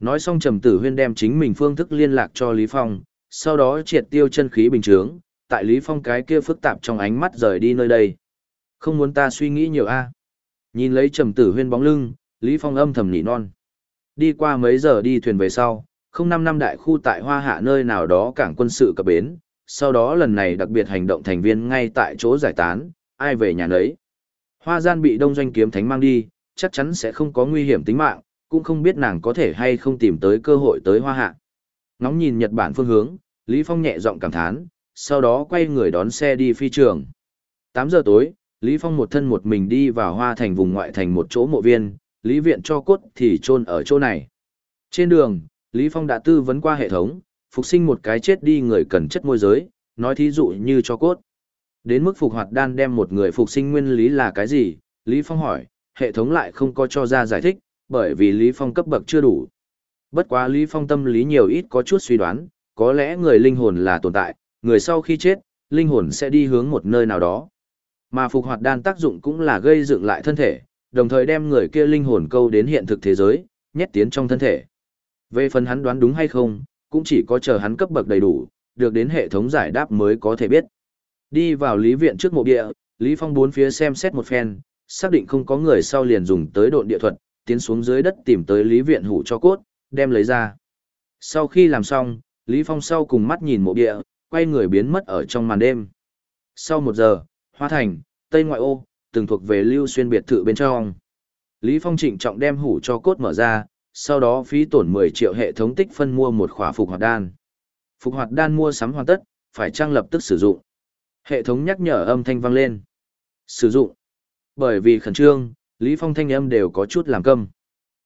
Nói xong trầm tử huyên đem chính mình phương thức liên lạc cho Lý Phong, sau đó triệt tiêu chân khí bình trướng, tại Lý Phong cái kia phức tạp trong ánh mắt rời đi nơi đây. Không muốn ta suy nghĩ nhiều a. Nhìn lấy trầm tử huyên bóng lưng, Lý Phong âm thầm nỉ non. Đi qua mấy giờ đi thuyền về sau, không năm năm đại khu tại Hoa Hạ nơi nào đó cảng quân sự cập bến, sau đó lần này đặc biệt hành động thành viên ngay tại chỗ giải tán, ai về nhà nấy. Hoa gian bị đông doanh kiếm thánh mang đi, chắc chắn sẽ không có nguy hiểm tính mạng, cũng không biết nàng có thể hay không tìm tới cơ hội tới Hoa Hạ. Ngóng nhìn Nhật Bản phương hướng, Lý Phong nhẹ giọng cảm thán, sau đó quay người đón xe đi phi trường. 8 giờ tối, Lý Phong một thân một mình đi vào Hoa Thành vùng ngoại thành một chỗ mộ viên, Lý Viện cho cốt thì chôn ở chỗ này. Trên đường, Lý Phong đã tư vấn qua hệ thống, phục sinh một cái chết đi người cần chất môi giới, nói thí dụ như cho cốt. Đến mức phục hoạt đan đem một người phục sinh nguyên lý là cái gì, Lý Phong hỏi, hệ thống lại không có cho ra giải thích, bởi vì Lý Phong cấp bậc chưa đủ. Bất quá Lý Phong tâm lý nhiều ít có chút suy đoán, có lẽ người linh hồn là tồn tại, người sau khi chết, linh hồn sẽ đi hướng một nơi nào đó. Mà phục hoạt đan tác dụng cũng là gây dựng lại thân thể, đồng thời đem người kia linh hồn câu đến hiện thực thế giới, nhét tiến trong thân thể. Về phần hắn đoán đúng hay không, cũng chỉ có chờ hắn cấp bậc đầy đủ, được đến hệ thống giải đáp mới có thể biết. Đi vào lý viện trước mộ địa, Lý Phong bốn phía xem xét một phen, xác định không có người sau liền dùng tới độn địa thuật, tiến xuống dưới đất tìm tới lý viện hủ cho cốt, đem lấy ra. Sau khi làm xong, Lý Phong sau cùng mắt nhìn mộ địa, quay người biến mất ở trong màn đêm. Sau một giờ, Hoa Thành, Tây Ngoại ô, từng thuộc về lưu xuyên biệt thự bên trong. Lý Phong trịnh trọng đem hủ cho cốt mở ra, sau đó phí tổn 10 triệu hệ thống tích phân mua một khỏa phục hoạt đan. Phục hoạt đan mua sắm hoàn tất, phải trang lập tức sử dụng. Hệ thống nhắc nhở âm thanh vang lên. Sử dụng. Bởi vì khẩn trương, Lý Phong thanh âm đều có chút làm câm.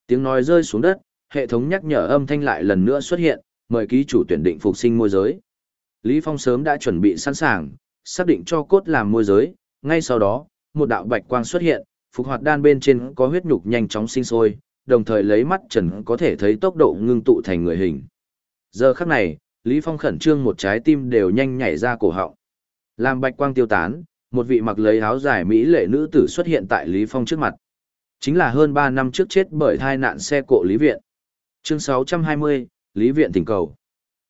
Tiếng nói rơi xuống đất, hệ thống nhắc nhở âm thanh lại lần nữa xuất hiện, mời ký chủ tuyển định phục sinh môi giới. Lý Phong sớm đã chuẩn bị sẵn sàng, xác định cho cốt làm môi giới, ngay sau đó, một đạo bạch quang xuất hiện, phục hoạt đan bên trên có huyết nhục nhanh chóng sinh sôi, đồng thời lấy mắt trần có thể thấy tốc độ ngưng tụ thành người hình. Giờ khắc này, Lý Phong khẩn trương một trái tim đều nhanh nhảy ra cổ họng. Làm bạch quang tiêu tán, một vị mặc lấy áo dài mỹ lệ nữ tử xuất hiện tại Lý Phong trước mặt. Chính là hơn 3 năm trước chết bởi tai nạn xe cộ Lý Viện. Chương 620, Lý Viện thỉnh cầu.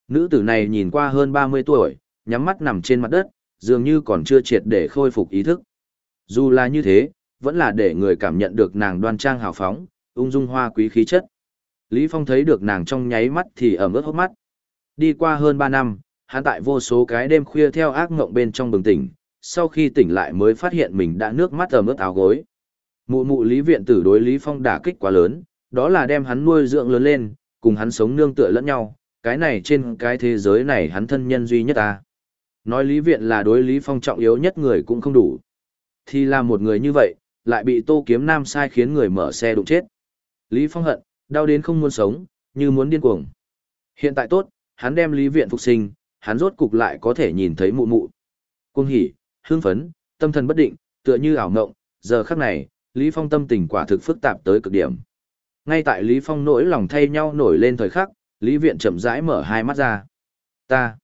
Nữ tử này nhìn qua hơn 30 tuổi, nhắm mắt nằm trên mặt đất, dường như còn chưa triệt để khôi phục ý thức. Dù là như thế, vẫn là để người cảm nhận được nàng đoan trang hào phóng, ung dung hoa quý khí chất. Lý Phong thấy được nàng trong nháy mắt thì ẩm ướt hốc mắt. Đi qua hơn 3 năm, hắn tại vô số cái đêm khuya theo ác ngộng bên trong bừng tỉnh, sau khi tỉnh lại mới phát hiện mình đã nước mắt ẩm ướt áo gối. Mụ mụ Lý Viện tử đối Lý Phong đả kích quá lớn, đó là đem hắn nuôi dưỡng lớn lên, cùng hắn sống nương tựa lẫn nhau, cái này trên cái thế giới này hắn thân nhân duy nhất ta. Nói Lý Viện là đối Lý Phong trọng yếu nhất người cũng không đủ. Thì là một người như vậy, lại bị Tô Kiếm Nam sai khiến người mở xe đụng chết. Lý Phong hận, đau đến không muốn sống, như muốn điên cuồng. Hiện tại tốt, hắn đem Lý Viện phục sinh, hắn rốt cục lại có thể nhìn thấy mụ mụ. Cung hỉ, hương phấn, tâm thần bất định, tựa như ảo ngộng, giờ khắc này, Lý Phong tâm tình quả thực phức tạp tới cực điểm. Ngay tại Lý Phong nỗi lòng thay nhau nổi lên thời khắc, Lý Viện chậm rãi mở hai mắt ra. Ta,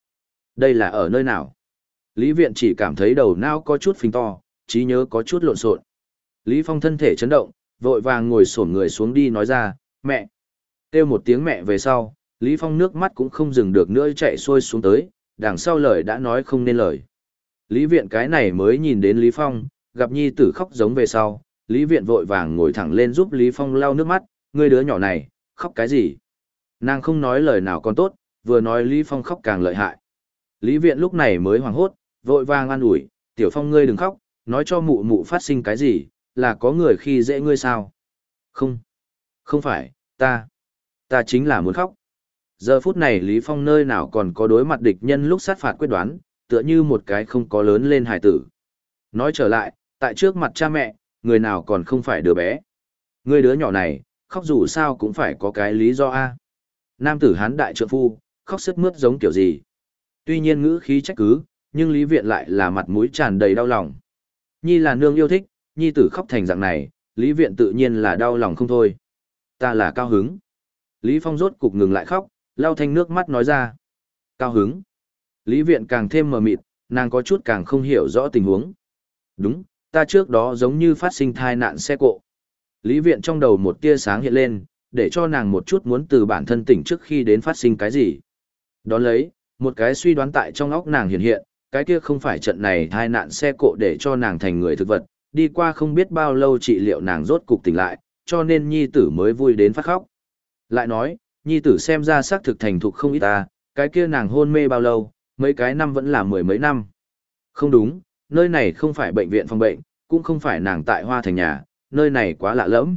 đây là ở nơi nào? Lý Viện chỉ cảm thấy đầu não có chút phình to, trí nhớ có chút lộn xộn. Lý Phong thân thể chấn động, vội vàng ngồi xổm người xuống đi nói ra, mẹ. Kêu một tiếng mẹ về sau, Lý Phong nước mắt cũng không dừng được nữa chạy xuôi xuống tới, đằng sau lời đã nói không nên lời. Lý Viện cái này mới nhìn đến Lý Phong, gặp nhi tử khóc giống về sau, Lý Viện vội vàng ngồi thẳng lên giúp Lý Phong lau nước mắt, ngươi đứa nhỏ này, khóc cái gì? Nàng không nói lời nào còn tốt, vừa nói Lý Phong khóc càng lợi hại. Lý Viện lúc này mới hoảng hốt, vội vàng an ủi, tiểu phong ngươi đừng khóc, nói cho mụ mụ phát sinh cái gì, là có người khi dễ ngươi sao? Không, không phải, ta, ta chính là muốn khóc. Giờ phút này Lý Phong nơi nào còn có đối mặt địch nhân lúc sát phạt quyết đoán, tựa như một cái không có lớn lên hài tử. Nói trở lại, tại trước mặt cha mẹ, người nào còn không phải đứa bé. Người đứa nhỏ này, khóc dù sao cũng phải có cái lý do A. Nam tử hán đại trượng phu, khóc sức mướt giống kiểu gì. Tuy nhiên ngữ khí trách cứ, nhưng Lý Viện lại là mặt mũi tràn đầy đau lòng. Nhi là nương yêu thích, nhi tử khóc thành dạng này, Lý Viện tự nhiên là đau lòng không thôi. Ta là cao hứng. Lý Phong rốt cục ngừng lại khóc, lau thanh nước mắt nói ra. Cao hứng. Lý Viện càng thêm mờ mịt, nàng có chút càng không hiểu rõ tình huống. Đúng, ta trước đó giống như phát sinh thai nạn xe cộ. Lý Viện trong đầu một tia sáng hiện lên, để cho nàng một chút muốn từ bản thân tỉnh trước khi đến phát sinh cái gì. Đón lấy, một cái suy đoán tại trong óc nàng hiện hiện, cái kia không phải trận này thai nạn xe cộ để cho nàng thành người thực vật, đi qua không biết bao lâu trị liệu nàng rốt cục tỉnh lại, cho nên nhi tử mới vui đến phát khóc. Lại nói, nhi tử xem ra xác thực thành thục không ít ta, cái kia nàng hôn mê bao lâu, mấy cái năm vẫn là mười mấy năm. Không đúng, nơi này không phải bệnh viện phòng bệnh, cũng không phải nàng tại hoa thành nhà, nơi này quá lạ lẫm.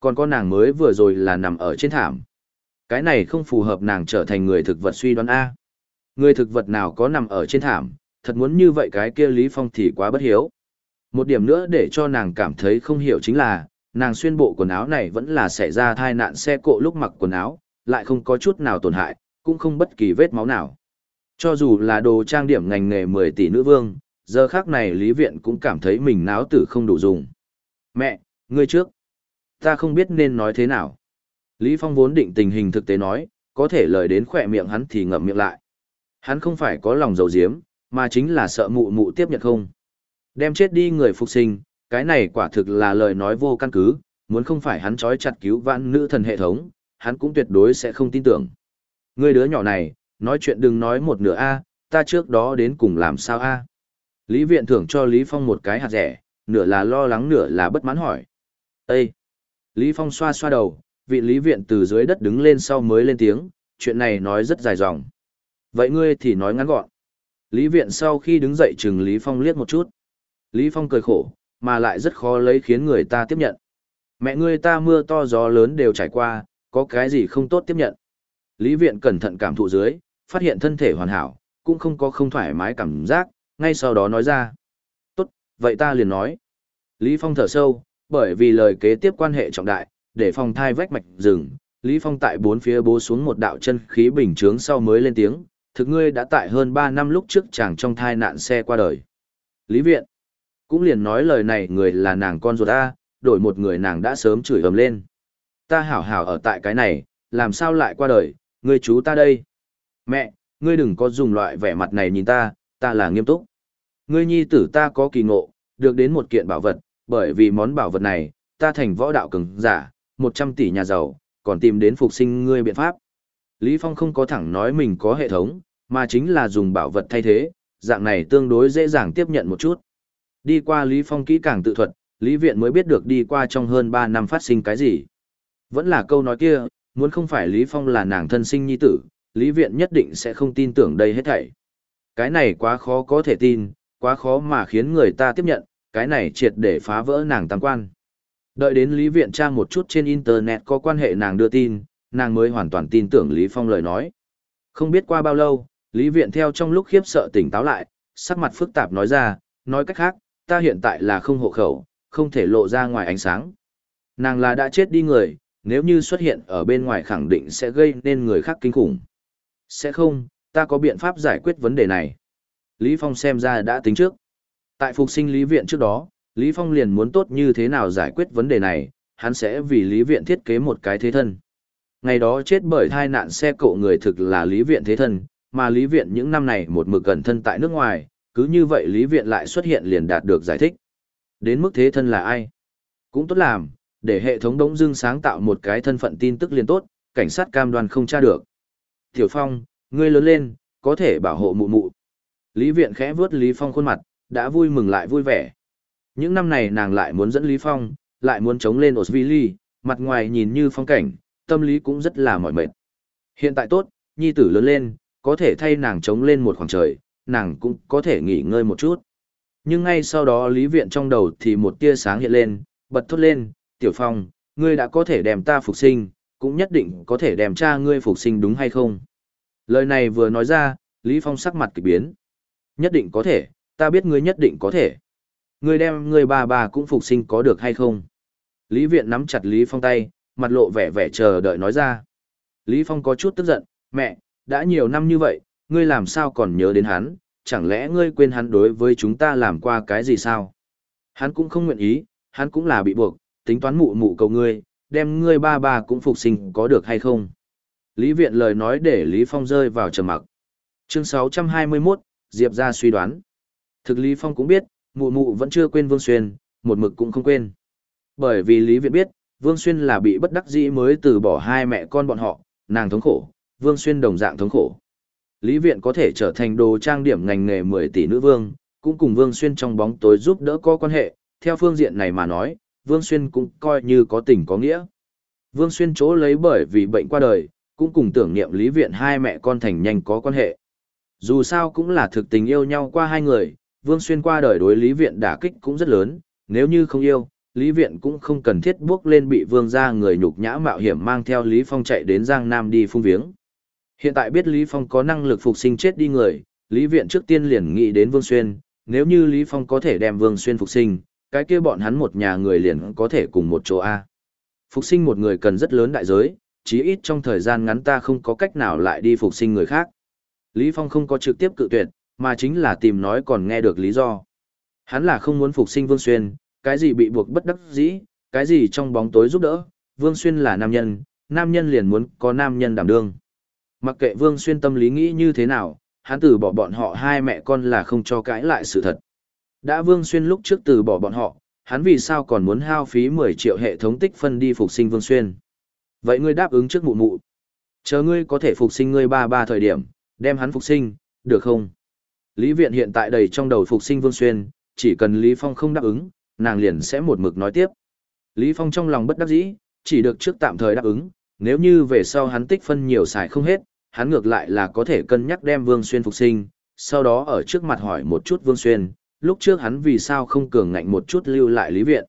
Còn có nàng mới vừa rồi là nằm ở trên thảm. Cái này không phù hợp nàng trở thành người thực vật suy đoán A. Người thực vật nào có nằm ở trên thảm, thật muốn như vậy cái kia Lý Phong thì quá bất hiếu. Một điểm nữa để cho nàng cảm thấy không hiểu chính là, nàng xuyên bộ quần áo này vẫn là xảy ra thai nạn xe cộ lúc mặc quần áo, lại không có chút nào tổn hại, cũng không bất kỳ vết máu nào. Cho dù là đồ trang điểm ngành nghề 10 tỷ nữ vương, giờ khác này Lý Viện cũng cảm thấy mình náo tử không đủ dùng. Mẹ, ngươi trước. Ta không biết nên nói thế nào. Lý Phong vốn định tình hình thực tế nói, có thể lời đến khỏe miệng hắn thì ngậm miệng lại. Hắn không phải có lòng dầu diếm, mà chính là sợ mụ mụ tiếp nhận không. Đem chết đi người phục sinh, cái này quả thực là lời nói vô căn cứ, muốn không phải hắn trói chặt cứu vãn nữ thần hệ thống, hắn cũng tuyệt đối sẽ không tin tưởng. Người đứa nhỏ này, nói chuyện đừng nói một nửa A, ta trước đó đến cùng làm sao A. Lý viện thưởng cho Lý Phong một cái hạt rẻ, nửa là lo lắng nửa là bất mãn hỏi. Ê! Lý Phong xoa xoa đầu, vị Lý viện từ dưới đất đứng lên sau mới lên tiếng, chuyện này nói rất dài dòng. Vậy ngươi thì nói ngắn gọn. Lý viện sau khi đứng dậy chừng Lý Phong liếc một chút. Lý Phong cười khổ, mà lại rất khó lấy khiến người ta tiếp nhận. Mẹ ngươi ta mưa to gió lớn đều trải qua, có cái gì không tốt tiếp nhận. Lý viện cẩn thận cảm thụ dưới, phát hiện thân thể hoàn hảo, cũng không có không thoải mái cảm giác, ngay sau đó nói ra. Tốt, vậy ta liền nói. Lý Phong thở sâu, bởi vì lời kế tiếp quan hệ trọng đại, để phòng thai vách mạch rừng, Lý Phong tại bốn phía bố xuống một đạo chân khí bình chướng sau mới lên tiếng, thực ngươi đã tại hơn 3 năm lúc trước chàng trong thai nạn xe qua đời. Lý Viện, cũng liền nói lời này người là nàng con ruột ta, đổi một người nàng đã sớm chửi ầm lên. Ta hảo hảo ở tại cái này, làm sao lại qua đời, ngươi chú ta đây. Mẹ, ngươi đừng có dùng loại vẻ mặt này nhìn ta, ta là nghiêm túc. Ngươi nhi tử ta có kỳ ngộ, được đến một kiện bảo vật, bởi vì món bảo vật này, ta thành võ đạo cường giả, 100 tỷ nhà giàu, còn tìm đến phục sinh ngươi biện pháp. Lý Phong không có thẳng nói mình có hệ thống, mà chính là dùng bảo vật thay thế, dạng này tương đối dễ dàng tiếp nhận một chút. Đi qua Lý Phong kỹ càng tự thuật, Lý Viện mới biết được đi qua trong hơn 3 năm phát sinh cái gì. Vẫn là câu nói kia, muốn không phải Lý Phong là nàng thân sinh nhi tử, Lý Viện nhất định sẽ không tin tưởng đây hết thảy. Cái này quá khó có thể tin, quá khó mà khiến người ta tiếp nhận, cái này triệt để phá vỡ nàng tam quan. Đợi đến Lý Viện tra một chút trên Internet có quan hệ nàng đưa tin, nàng mới hoàn toàn tin tưởng Lý Phong lời nói. Không biết qua bao lâu, Lý Viện theo trong lúc khiếp sợ tỉnh táo lại, sắc mặt phức tạp nói ra, nói cách khác, ta hiện tại là không hộ khẩu, không thể lộ ra ngoài ánh sáng. Nàng là đã chết đi người, nếu như xuất hiện ở bên ngoài khẳng định sẽ gây nên người khác kinh khủng. Sẽ không, ta có biện pháp giải quyết vấn đề này. Lý Phong xem ra đã tính trước. Tại phục sinh Lý Viện trước đó, Lý Phong liền muốn tốt như thế nào giải quyết vấn đề này, hắn sẽ vì Lý Viện thiết kế một cái thế thân. Ngày đó chết bởi tai nạn xe cộ người thực là Lý Viện thế thân, mà Lý Viện những năm này một mực gần thân tại nước ngoài, cứ như vậy Lý Viện lại xuất hiện liền đạt được giải thích. Đến mức thế thân là ai? Cũng tốt làm, để hệ thống đống dưng sáng tạo một cái thân phận tin tức liền tốt, cảnh sát cam đoan không tra được. Tiểu Phong, ngươi lớn lên, có thể bảo hộ mụ mụ. Lý Viện khẽ vuốt Lý Phong khuôn mặt, đã vui mừng lại vui vẻ. Những năm này nàng lại muốn dẫn Lý Phong, lại muốn chống lên Osvili, mặt ngoài nhìn như phong cảnh, tâm lý cũng rất là mỏi mệt. Hiện tại tốt, nhi tử lớn lên, có thể thay nàng chống lên một khoảng trời, nàng cũng có thể nghỉ ngơi một chút. Nhưng ngay sau đó Lý Viện trong đầu thì một tia sáng hiện lên, bật thốt lên, Tiểu Phong, ngươi đã có thể đem ta phục sinh, cũng nhất định có thể đem cha ngươi phục sinh đúng hay không? Lời này vừa nói ra, Lý Phong sắc mặt kỳ biến. Nhất định có thể, ta biết ngươi nhất định có thể. Ngươi đem ngươi bà bà cũng phục sinh có được hay không? Lý Viện nắm chặt Lý Phong tay, mặt lộ vẻ vẻ chờ đợi nói ra. Lý Phong có chút tức giận, mẹ, đã nhiều năm như vậy, ngươi làm sao còn nhớ đến hắn, chẳng lẽ ngươi quên hắn đối với chúng ta làm qua cái gì sao? Hắn cũng không nguyện ý, hắn cũng là bị buộc, tính toán mụ mụ cầu ngươi, đem ngươi ba ba cũng phục sinh có được hay không? Lý Viện lời nói để Lý Phong rơi vào trầm mặc. Chương 621, Diệp ra suy đoán. Thực Lý Phong cũng biết, mụ mụ vẫn chưa quên Vương Xuyên, một mực cũng không quên. Bởi vì Lý Viện biết, Vương Xuyên là bị bất đắc dĩ mới từ bỏ hai mẹ con bọn họ, nàng thống khổ, Vương Xuyên đồng dạng thống khổ. Lý Viện có thể trở thành đồ trang điểm ngành nghề 10 tỷ nữ vương, cũng cùng Vương Xuyên trong bóng tối giúp đỡ có quan hệ, theo phương diện này mà nói, Vương Xuyên cũng coi như có tình có nghĩa. Vương Xuyên chỗ lấy bởi vì bệnh qua đời, cũng cùng tưởng niệm Lý Viện hai mẹ con thành nhanh có quan hệ. Dù sao cũng là thực tình yêu nhau qua hai người, Vương Xuyên qua đời đối Lý Viện đả kích cũng rất lớn, nếu như không yêu, Lý Viện cũng không cần thiết bước lên bị Vương Gia người nhục nhã mạo hiểm mang theo Lý Phong chạy đến Giang Nam đi phung viếng. Hiện tại biết Lý Phong có năng lực phục sinh chết đi người, Lý Viện trước tiên liền nghĩ đến Vương Xuyên, nếu như Lý Phong có thể đem Vương Xuyên phục sinh, cái kia bọn hắn một nhà người liền có thể cùng một chỗ A. Phục sinh một người cần rất lớn đại giới, chí ít trong thời gian ngắn ta không có cách nào lại đi phục sinh người khác. Lý Phong không có trực tiếp cự tuyệt, mà chính là tìm nói còn nghe được lý do. Hắn là không muốn phục sinh Vương Xuyên, cái gì bị buộc bất đắc dĩ, cái gì trong bóng tối giúp đỡ, Vương Xuyên là nam nhân, nam nhân liền muốn có nam nhân đảm đương. Mặc kệ Vương Xuyên tâm lý nghĩ như thế nào, hắn từ bỏ bọn họ hai mẹ con là không cho cãi lại sự thật. Đã Vương Xuyên lúc trước từ bỏ bọn họ, hắn vì sao còn muốn hao phí 10 triệu hệ thống tích phân đi phục sinh Vương Xuyên. Vậy ngươi đáp ứng trước mụ mụ. Chờ ngươi có thể phục sinh ngươi ba ba thời điểm, đem hắn phục sinh, được không? Lý Viện hiện tại đầy trong đầu phục sinh Vương Xuyên, chỉ cần Lý Phong không đáp ứng, nàng liền sẽ một mực nói tiếp. Lý Phong trong lòng bất đắc dĩ, chỉ được trước tạm thời đáp ứng, nếu như về sau hắn tích phân nhiều xài không hết, hắn ngược lại là có thể cân nhắc đem Vương Xuyên phục sinh, sau đó ở trước mặt hỏi một chút Vương Xuyên, lúc trước hắn vì sao không cường ngạnh một chút lưu lại Lý Viện.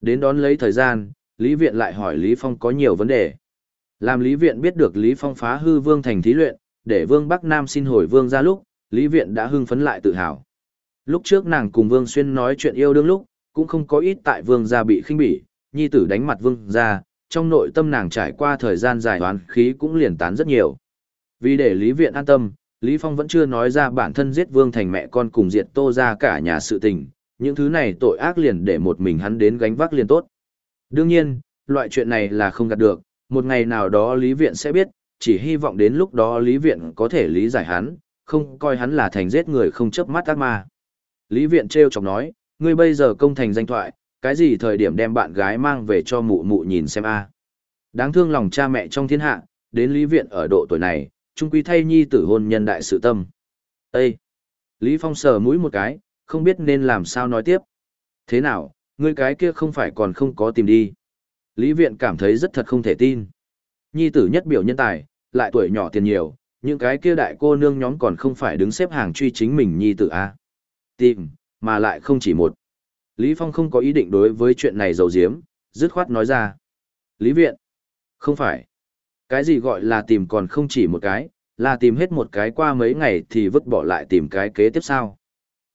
Đến đón lấy thời gian, Lý Viện lại hỏi Lý Phong có nhiều vấn đề. Làm Lý Viện biết được Lý Phong phá hư Vương thành thí luyện, để Vương Bắc Nam xin hồi Vương ra lúc, Lý Viện đã hưng phấn lại tự hào. Lúc trước nàng cùng Vương Xuyên nói chuyện yêu đương lúc, cũng không có ít tại Vương gia bị khinh bỉ, nhi tử đánh mặt Vương gia, trong nội tâm nàng trải qua thời gian dài đoán khí cũng liền tán rất nhiều. Vì để Lý Viện an tâm, Lý Phong vẫn chưa nói ra bản thân giết Vương Thành mẹ con cùng diệt Tô ra cả nhà sự tình, những thứ này tội ác liền để một mình hắn đến gánh vác liền tốt. Đương nhiên, loại chuyện này là không gạt được, một ngày nào đó Lý Viện sẽ biết, chỉ hy vọng đến lúc đó Lý Viện có thể lý giải hắn, không coi hắn là thành giết người không chấp mắt ác ma. Lý Viện treo chọc nói, ngươi bây giờ công thành danh thoại, cái gì thời điểm đem bạn gái mang về cho mụ mụ nhìn xem a à? Đáng thương lòng cha mẹ trong thiên hạ, đến Lý Viện ở độ tuổi này, trung quy thay nhi tử hôn nhân đại sự tâm. Ê! Lý Phong sờ mũi một cái, không biết nên làm sao nói tiếp. Thế nào, ngươi cái kia không phải còn không có tìm đi. Lý Viện cảm thấy rất thật không thể tin. Nhi tử nhất biểu nhân tài, lại tuổi nhỏ tiền nhiều, những cái kia đại cô nương nhóm còn không phải đứng xếp hàng truy chính mình nhi tử a à? Tìm, mà lại không chỉ một. Lý Phong không có ý định đối với chuyện này dầu diếm, dứt khoát nói ra. Lý Viện. Không phải. Cái gì gọi là tìm còn không chỉ một cái, là tìm hết một cái qua mấy ngày thì vứt bỏ lại tìm cái kế tiếp sao?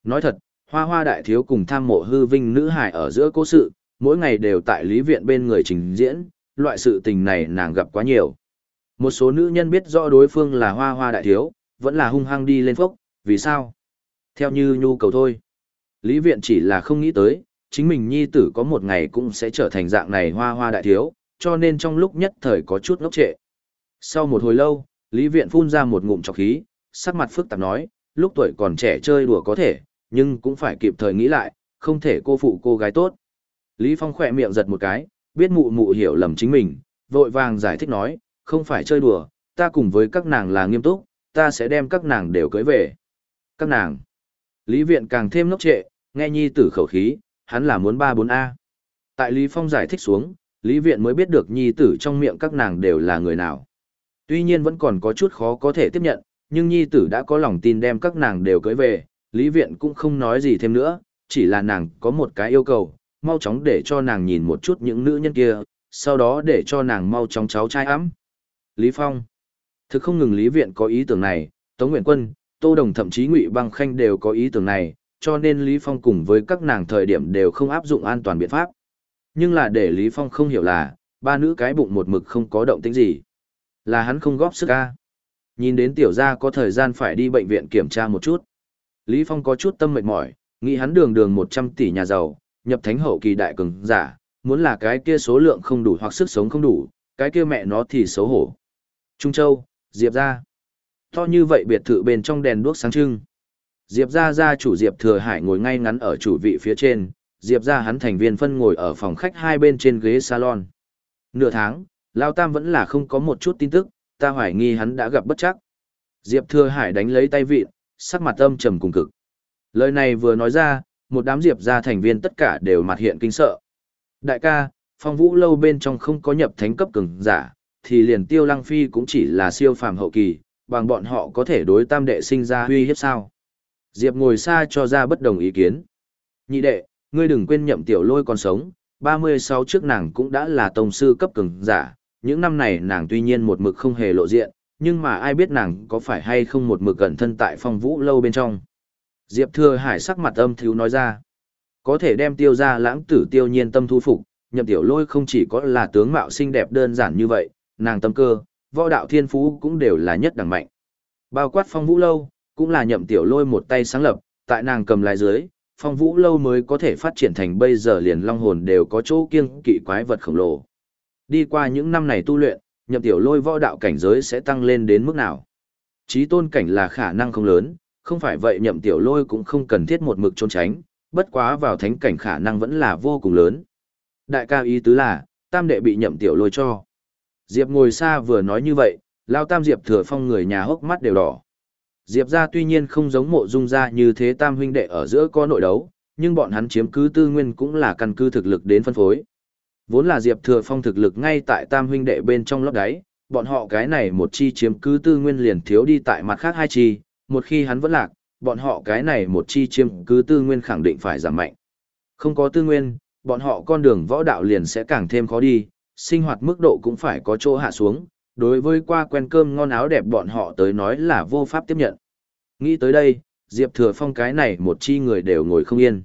Nói thật, hoa hoa đại thiếu cùng tham mộ hư vinh nữ hải ở giữa cố sự, mỗi ngày đều tại lý viện bên người trình diễn, loại sự tình này nàng gặp quá nhiều. Một số nữ nhân biết rõ đối phương là hoa hoa đại thiếu, vẫn là hung hăng đi lên phốc, vì sao? Theo như nhu cầu thôi. Lý viện chỉ là không nghĩ tới, chính mình nhi tử có một ngày cũng sẽ trở thành dạng này hoa hoa đại thiếu, cho nên trong lúc nhất thời có chút ngốc trệ. Sau một hồi lâu, Lý viện phun ra một ngụm trọc khí, sắc mặt phức tạp nói, lúc tuổi còn trẻ chơi đùa có thể, nhưng cũng phải kịp thời nghĩ lại, không thể cô phụ cô gái tốt. Lý Phong khỏe miệng giật một cái, biết mụ mụ hiểu lầm chính mình, vội vàng giải thích nói, không phải chơi đùa, ta cùng với các nàng là nghiêm túc, ta sẽ đem các nàng đều cưới về. Các nàng. Lý Viện càng thêm ngốc trệ, nghe nhi tử khẩu khí, hắn là muốn ba bốn a Tại Lý Phong giải thích xuống, Lý Viện mới biết được nhi tử trong miệng các nàng đều là người nào. Tuy nhiên vẫn còn có chút khó có thể tiếp nhận, nhưng nhi tử đã có lòng tin đem các nàng đều cưới về, Lý Viện cũng không nói gì thêm nữa, chỉ là nàng có một cái yêu cầu, mau chóng để cho nàng nhìn một chút những nữ nhân kia, sau đó để cho nàng mau chóng cháu trai ấm. Lý Phong. Thực không ngừng Lý Viện có ý tưởng này, Tống Nguyện Quân, Tô Đồng thậm chí Ngụy Băng Khanh đều có ý tưởng này, cho nên Lý Phong cùng với các nàng thời điểm đều không áp dụng an toàn biện pháp. Nhưng là để Lý Phong không hiểu là, ba nữ cái bụng một mực không có động tĩnh gì. Là hắn không góp sức ca. Nhìn đến tiểu gia có thời gian phải đi bệnh viện kiểm tra một chút. Lý Phong có chút tâm mệt mỏi, nghĩ hắn đường đường 100 tỷ nhà giàu, nhập thánh hậu kỳ đại cường giả, muốn là cái kia số lượng không đủ hoặc sức sống không đủ, cái kia mẹ nó thì xấu hổ. Trung Châu, Diệp ra. To như vậy biệt thự bên trong đèn đuốc sáng trưng. Diệp gia gia chủ Diệp Thừa Hải ngồi ngay ngắn ở chủ vị phía trên, Diệp gia hắn thành viên phân ngồi ở phòng khách hai bên trên ghế salon. Nửa tháng, Lao Tam vẫn là không có một chút tin tức, ta hoài nghi hắn đã gặp bất chắc. Diệp Thừa Hải đánh lấy tay vịn, sắc mặt âm trầm cùng cực. Lời này vừa nói ra, một đám Diệp gia thành viên tất cả đều mặt hiện kinh sợ. Đại ca, phong vũ lâu bên trong không có nhập thánh cấp cường giả, thì liền tiêu lăng phi cũng chỉ là siêu phàm hậu kỳ, bằng bọn họ có thể đối tam đệ sinh ra huy hiếp sao. Diệp ngồi xa cho ra bất đồng ý kiến. Nhị đệ, ngươi đừng quên nhậm tiểu lôi còn sống, 36 trước nàng cũng đã là tông sư cấp cường giả, những năm này nàng tuy nhiên một mực không hề lộ diện, nhưng mà ai biết nàng có phải hay không một mực gần thân tại phong vũ lâu bên trong. Diệp Thừa Hải sắc mặt âm thiếu nói ra, có thể đem tiêu ra lãng tử tiêu nhiên tâm thu phục, nhậm tiểu lôi không chỉ có là tướng mạo xinh đẹp đơn giản như vậy, nàng tâm cơ, võ đạo thiên phú cũng đều là nhất đẳng mạnh. Bao quát phong vũ lâu, cũng là nhậm tiểu lôi một tay sáng lập, tại nàng cầm lại dưới, phong vũ lâu mới có thể phát triển thành bây giờ liền long hồn đều có chỗ kiêng kỵ quái vật khổng lồ. Đi qua những năm này tu luyện, nhậm tiểu lôi võ đạo cảnh giới sẽ tăng lên đến mức nào? Chí tôn cảnh là khả năng không lớn, không phải vậy nhậm tiểu lôi cũng không cần thiết một mực trốn tránh, bất quá vào thánh cảnh khả năng vẫn là vô cùng lớn. Đại ca ý tứ là, tam đệ bị nhậm tiểu lôi cho. Diệp ngồi xa vừa nói như vậy, lao tam Diệp thừa phong người nhà hốc mắt đều đỏ. Diệp ra tuy nhiên không giống mộ dung ra như thế tam huynh đệ ở giữa có nội đấu, nhưng bọn hắn chiếm cứ tư nguyên cũng là căn cứ thực lực đến phân phối. Vốn là Diệp thừa phong thực lực ngay tại tam huynh đệ bên trong lót đáy, bọn họ cái này một chi chiếm cứ tư nguyên liền thiếu đi tại mặt khác hai chi, một khi hắn vẫn lạc, bọn họ cái này một chi chiếm cứ tư nguyên khẳng định phải giảm mạnh. Không có tư nguyên, bọn họ con đường võ đạo liền sẽ càng thêm khó đi, sinh hoạt mức độ cũng phải có chỗ hạ xuống, đối với qua quen cơm ngon áo đẹp bọn họ tới nói là vô pháp tiếp nhận. Nghĩ tới đây, Diệp Thừa Phong cái này một chi người đều ngồi không yên.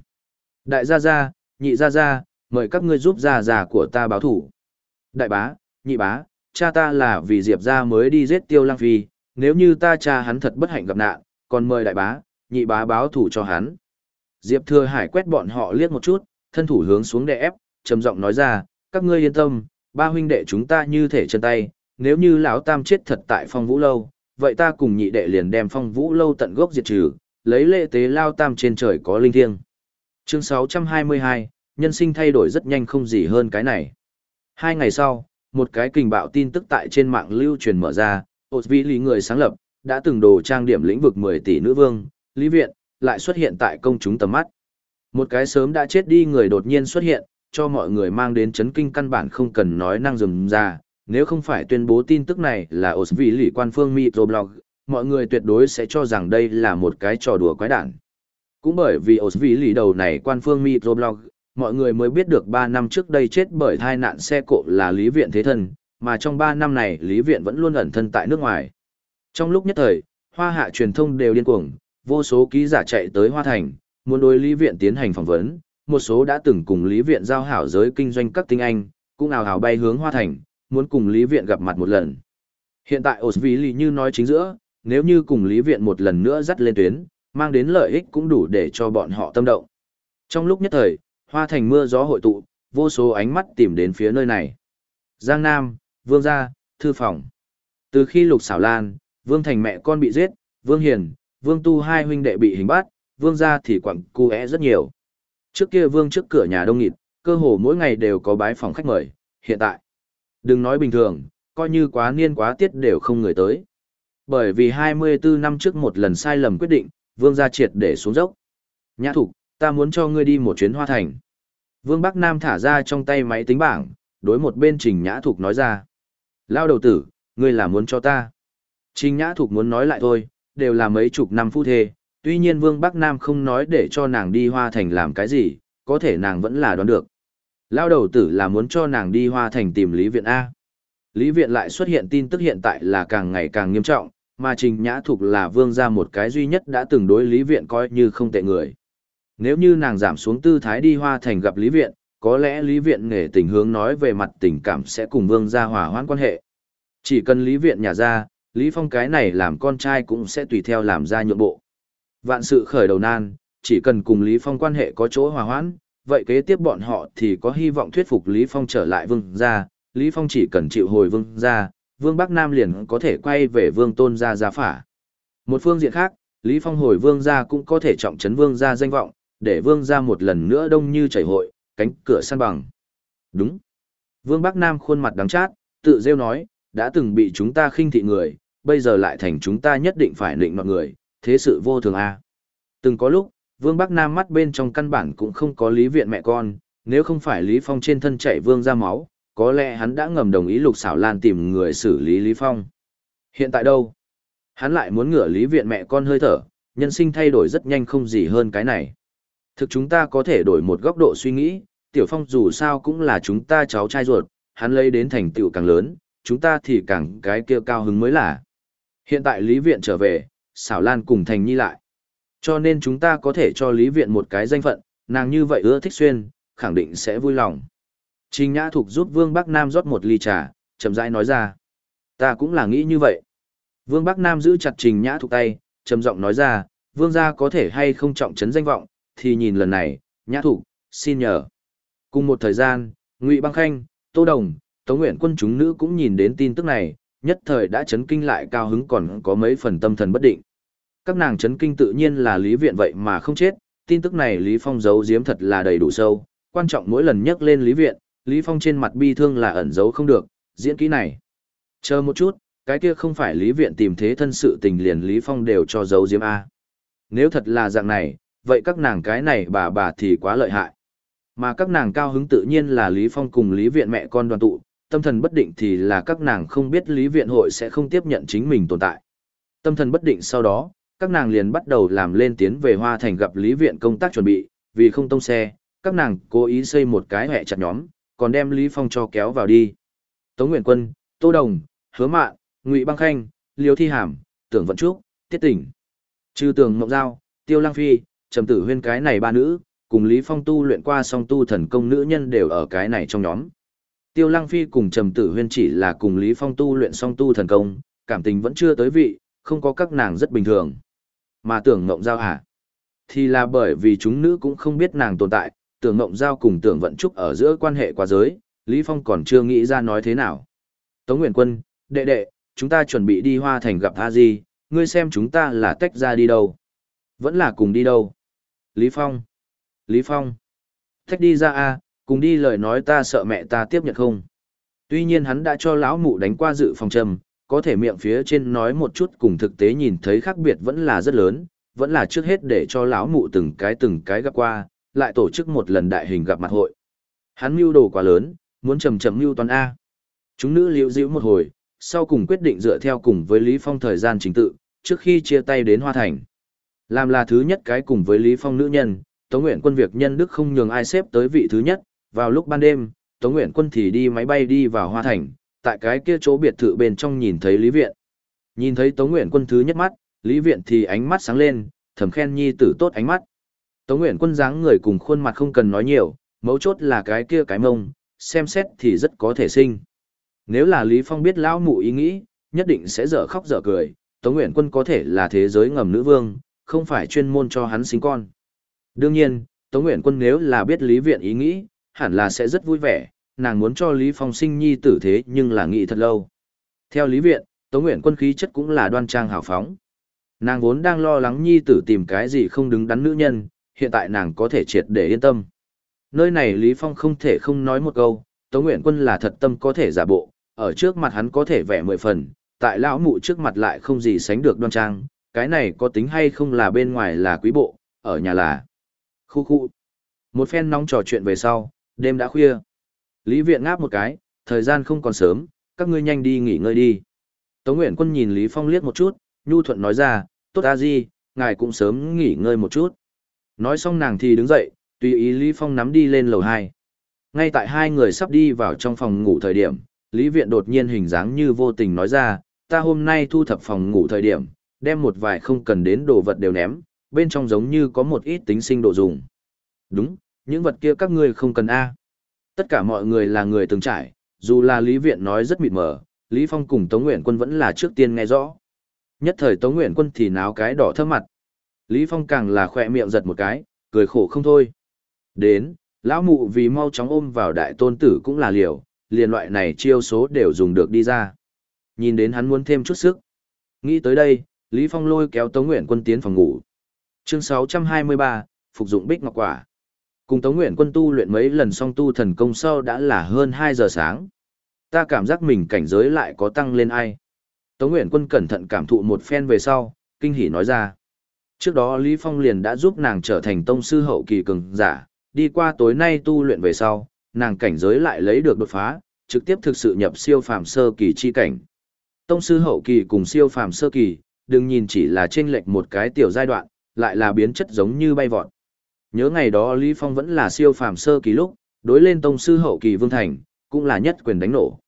Đại gia gia, nhị gia gia, mời các ngươi giúp gia gia của ta báo thủ. Đại bá, nhị bá, cha ta là vì Diệp gia mới đi giết Tiêu Lăng Phi, nếu như ta cha hắn thật bất hạnh gặp nạn, còn mời đại bá, nhị bá báo thủ cho hắn. Diệp Thừa Hải quét bọn họ liếc một chút, thân thủ hướng xuống đè ép, trầm giọng nói ra, các ngươi yên tâm, ba huynh đệ chúng ta như thể chân tay, nếu như lão tam chết thật tại phong vũ lâu, vậy ta cùng nhị đệ liền đem phong vũ lâu tận gốc diệt trừ, lấy lệ tế lao tam trên trời có linh thiêng. Chương 622, nhân sinh thay đổi rất nhanh không gì hơn cái này. Hai ngày sau, một cái kình bạo tin tức tại trên mạng lưu truyền mở ra, ột vi lý người sáng lập, đã từng đồ trang điểm lĩnh vực 10 tỷ nữ vương, Lý Viện, lại xuất hiện tại công chúng tầm mắt. Một cái sớm đã chết đi người đột nhiên xuất hiện, cho mọi người mang đến chấn kinh căn bản không cần nói năng dùm ra, nếu không phải tuyên bố tin tức này là ổ vị lì quan phương microblog, mọi người tuyệt đối sẽ cho rằng đây là một cái trò đùa quái đản. Cũng bởi vì ổ vị lì đầu này quan phương microblog, mọi người mới biết được 3 năm trước đây chết bởi tai nạn xe cộ là Lý Viện Thế Thân, mà trong 3 năm này Lý Viện vẫn luôn ẩn thân tại nước ngoài. Trong lúc nhất thời, hoa hạ truyền thông đều điên cuồng, vô số ký giả chạy tới Hoa Thành, muốn đối Lý Viện tiến hành phỏng vấn, một số đã từng cùng Lý Viện giao hảo giới kinh doanh các tinh anh, cũng ào ào bay hướng Hoa Thành, muốn cùng Lý Viện gặp mặt một lần. Hiện tại Osvili như nói chính giữa, nếu như cùng Lý Viện một lần nữa dắt lên tuyến, mang đến lợi ích cũng đủ để cho bọn họ tâm động. Trong lúc nhất thời, hoa thành mưa gió hội tụ, vô số ánh mắt tìm đến phía nơi này. Giang Nam, Vương Gia, Thư Phòng. Từ khi Lục Xảo Lan, Vương Thành mẹ con bị giết, Vương Hiền, Vương Tu hai huynh đệ bị hình bắt, Vương Gia thì quẳng cu é rất nhiều. Trước kia Vương trước cửa nhà đông nghịt, cơ hồ mỗi ngày đều có bái phòng khách mời, hiện tại. Đừng nói bình thường, coi như quá niên quá tiết đều không người tới. Bởi vì 24 năm trước một lần sai lầm quyết định, Vương gia triệt để xuống dốc. Nhã thục, ta muốn cho ngươi đi một chuyến hoa thành. Vương Bắc Nam thả ra trong tay máy tính bảng, đối một bên Trình Nhã Thục nói ra. Lao đầu tử, ngươi là muốn cho ta. Trình Nhã Thục muốn nói lại thôi, đều là mấy chục năm phu thê, tuy nhiên Vương Bắc Nam không nói để cho nàng đi hoa thành làm cái gì, có thể nàng vẫn là đoán được. Lao đầu tử là muốn cho nàng đi hoa thành tìm Lý Viện A. Lý Viện lại xuất hiện tin tức hiện tại là càng ngày càng nghiêm trọng, mà Trình Nhã Thục là vương gia một cái duy nhất đã từng đối Lý Viện coi như không tệ người. Nếu như nàng giảm xuống tư thái đi hoa thành gặp Lý Viện, có lẽ Lý Viện nghề tình hướng nói về mặt tình cảm sẽ cùng vương gia hòa hoãn quan hệ. Chỉ cần Lý Viện nhà ra, Lý Phong cái này làm con trai cũng sẽ tùy theo làm ra nhượng bộ. Vạn sự khởi đầu nan, chỉ cần cùng Lý Phong quan hệ có chỗ hòa hoãn, vậy kế tiếp bọn họ thì có hy vọng thuyết phục Lý Phong trở lại vương gia, Lý Phong chỉ cần chịu hồi vương gia, vương Bắc Nam liền có thể quay về vương tôn gia gia phả. Một phương diện khác, Lý Phong hồi vương gia cũng có thể trọng trấn vương gia danh vọng, để vương gia một lần nữa đông như chảy hội, cánh cửa săn bằng. Đúng. Vương Bắc Nam khuôn mặt đắng chát, tự rêu nói, đã từng bị chúng ta khinh thị người, bây giờ lại thành chúng ta nhất định phải định mọi người, thế sự vô thường a. À. Từng có lúc, Vương Bắc Nam mắt bên trong căn bản cũng không có lý viện mẹ con, nếu không phải Lý Phong trên thân chạy vương ra máu, có lẽ hắn đã ngầm đồng ý Lục Sảo Lan tìm người xử lý Lý Phong. Hiện tại đâu? Hắn lại muốn ngửa Lý viện mẹ con hơi thở, nhân sinh thay đổi rất nhanh không gì hơn cái này. Thực chúng ta có thể đổi một góc độ suy nghĩ, Tiểu Phong dù sao cũng là chúng ta cháu trai ruột, hắn lấy đến thành tựu càng lớn, chúng ta thì càng cái kia cao hứng mới là. Hiện tại Lý Viện trở về, Sảo lan cùng Thành Nhi lại. Cho nên chúng ta có thể cho Lý Viện một cái danh phận, nàng như vậy ưa thích xuyên, khẳng định sẽ vui lòng. Trình Nhã Thục giúp Vương Bắc Nam rót một ly trà, chậm rãi nói ra. Ta cũng là nghĩ như vậy. Vương Bắc Nam giữ chặt Trình Nhã Thục tay, trầm giọng nói ra, Vương gia có thể hay không trọng trấn danh vọng, thì nhìn lần này, Nhã Thục, xin nhờ. Cùng một thời gian, Ngụy Băng Khanh, Tô Đồng, Tống Nguyện quân chúng nữ cũng nhìn đến tin tức này, nhất thời đã chấn kinh lại cao hứng còn có mấy phần tâm thần bất định. Các nàng chấn kinh tự nhiên là Lý Viện vậy mà không chết, tin tức này Lý Phong giấu giếm thật là đầy đủ sâu, quan trọng mỗi lần nhắc lên Lý Viện, Lý Phong trên mặt bi thương là ẩn giấu không được, diễn kỹ này. Chờ một chút, cái kia không phải Lý Viện tìm thế thân sự tình liền Lý Phong đều cho giấu giếm A. Nếu thật là dạng này, vậy các nàng cái này bà bà thì quá lợi hại. Mà các nàng cao hứng tự nhiên là Lý Phong cùng Lý Viện mẹ con đoàn tụ, tâm thần bất định thì là các nàng không biết Lý Viện hội sẽ không tiếp nhận chính mình tồn tại. Tâm thần bất định sau đó, các nàng liền bắt đầu làm lên tiến về Hoa Thành gặp Lý Viện công tác chuẩn bị, vì không tông xe, các nàng cố ý xây một cái hẹ chặt nhóm, còn đem Lý Phong cho kéo vào đi. Tống Nguyện Quân, Tô Đồng, Hứa Mạn, Ngụy Băng Khanh, Liêu Thi Hàm, Tưởng Vận Trúc, Tiết Tỉnh. Trừ Tưởng Ngọc Giao, Tiêu Lang Phi, Trầm Tử Huyên cái này ba nữ, cùng Lý Phong tu luyện qua song tu thần công nữ nhân đều ở cái này trong nhóm. Tiêu Lăng Phi cùng Trầm Tử Huyên chỉ là cùng Lý Phong tu luyện song tu thần công, cảm tình vẫn chưa tới vị, không có các nàng rất bình thường. Mà tưởng ngộng giao hả? Thì là bởi vì chúng nữ cũng không biết nàng tồn tại, tưởng ngộng giao cùng tưởng vận trúc ở giữa quan hệ quá giới, Lý Phong còn chưa nghĩ ra nói thế nào. Tống Nguyễn Quân, đệ đệ, chúng ta chuẩn bị đi hoa thành gặp A Di, ngươi xem chúng ta là tách ra đi đâu? Vẫn là cùng đi đâu? Lý Phong. Lý Phong. Tách đi ra A, cùng đi lời nói ta sợ mẹ ta tiếp nhận không. Tuy nhiên hắn đã cho lão mụ đánh qua dự phòng trầm, có thể miệng phía trên nói một chút cùng thực tế nhìn thấy khác biệt vẫn là rất lớn, vẫn là trước hết để cho lão mụ từng cái từng cái gặp qua, lại tổ chức một lần đại hình gặp mặt hội. Hắn mưu đồ quá lớn, muốn chầm chậm mưu toàn A. Chúng nữ liễu dĩu một hồi, sau cùng quyết định dựa theo cùng với Lý Phong thời gian chính tự, trước khi chia tay đến Hoa Thành. Làm là thứ nhất cái cùng với Lý Phong nữ nhân, Tống Nguyện quân việc nhân đức không nhường ai xếp tới vị thứ nhất, vào lúc ban đêm, Tống Nguyện Quân thì đi máy bay đi vào Hoa Thành, tại cái kia chỗ biệt thự bên trong nhìn thấy Lý Viện. Nhìn thấy Tống Nguyện Quân thứ nhất mắt, Lý Viện thì ánh mắt sáng lên, thầm khen nhi tử tốt ánh mắt. Tống Nguyện Quân dáng người cùng khuôn mặt không cần nói nhiều, mấu chốt là cái kia cái mông, xem xét thì rất có thể sinh. Nếu là Lý Phong biết lão mụ ý nghĩ, nhất định sẽ dở khóc dở cười, Tống Nguyện Quân có thể là thế giới ngầm nữ vương, không phải chuyên môn cho hắn sinh con. Đương nhiên, Tống Nguyện Quân nếu là biết Lý Viện ý nghĩ, hẳn là sẽ rất vui vẻ, nàng muốn cho Lý Phong sinh nhi tử thế nhưng là nghĩ thật lâu. Theo Lý Viện, Tống Nguyện Quân khí chất cũng là đoan trang hào phóng. Nàng vốn đang lo lắng nhi tử tìm cái gì không đứng đắn nữ nhân, hiện tại nàng có thể triệt để yên tâm. Nơi này Lý Phong không thể không nói một câu, Tống Nguyện Quân là thật tâm có thể giả bộ, ở trước mặt hắn có thể vẻ mười phần, tại lão mụ trước mặt lại không gì sánh được đoan trang, cái này có tính hay không là bên ngoài là quý bộ, ở nhà là khu khu. Một phen nóng trò chuyện về sau, đêm đã khuya. Lý Viện ngáp một cái, thời gian không còn sớm, các ngươi nhanh đi nghỉ ngơi đi. Tống Nguyện Quân nhìn Lý Phong liếc một chút, nhu thuận nói ra, tốt a di, ngài cũng sớm nghỉ ngơi một chút. Nói xong nàng thì đứng dậy, tùy ý Lý Phong nắm đi lên lầu 2. Ngay tại hai người sắp đi vào trong phòng ngủ thời điểm, Lý Viện đột nhiên hình dáng như vô tình nói ra, ta hôm nay thu thập phòng ngủ thời điểm, đem một vài không cần đến đồ vật đều ném, bên trong giống như có một ít tính sinh đồ dùng. Đúng, những vật kia các ngươi không cần A. Tất cả mọi người là người từng trải, dù là Lý Viện nói rất mịt mờ, Lý Phong cùng Tống Nguyện Quân vẫn là trước tiên nghe rõ. Nhất thời Tống Nguyện Quân thì náo cái đỏ thơm mặt. Lý Phong càng là khỏe miệng giật một cái, cười khổ không thôi. Đến, lão mụ vì mau chóng ôm vào đại tôn tử cũng là liều, liền loại này chiêu số đều dùng được đi ra. Nhìn đến hắn muốn thêm chút sức. Nghĩ tới đây, Lý Phong lôi kéo Tống Nguyện Quân tiến phòng ngủ. Chương 623, phục dụng bích ngọc quả. Cùng Tống Nguyện Quân tu luyện mấy lần xong tu thần công sau đã là hơn 2 giờ sáng. Ta cảm giác mình cảnh giới lại có tăng lên ai. Tống Nguyện Quân cẩn thận cảm thụ một phen về sau, kinh hỉ nói ra. Trước đó Lý Phong liền đã giúp nàng trở thành tông sư hậu kỳ cường giả, đi qua tối nay tu luyện về sau, nàng cảnh giới lại lấy được đột phá, trực tiếp thực sự nhập siêu phàm sơ kỳ chi cảnh. Tông sư hậu kỳ cùng siêu phàm sơ kỳ, đừng nhìn chỉ là chênh lệch một cái tiểu giai đoạn, lại là biến chất giống như bay vọt. Nhớ ngày đó Lý Phong vẫn là siêu phàm sơ kỳ lúc, đối lên tông sư hậu kỳ Vương Thành, cũng là nhất quyền đánh nổ.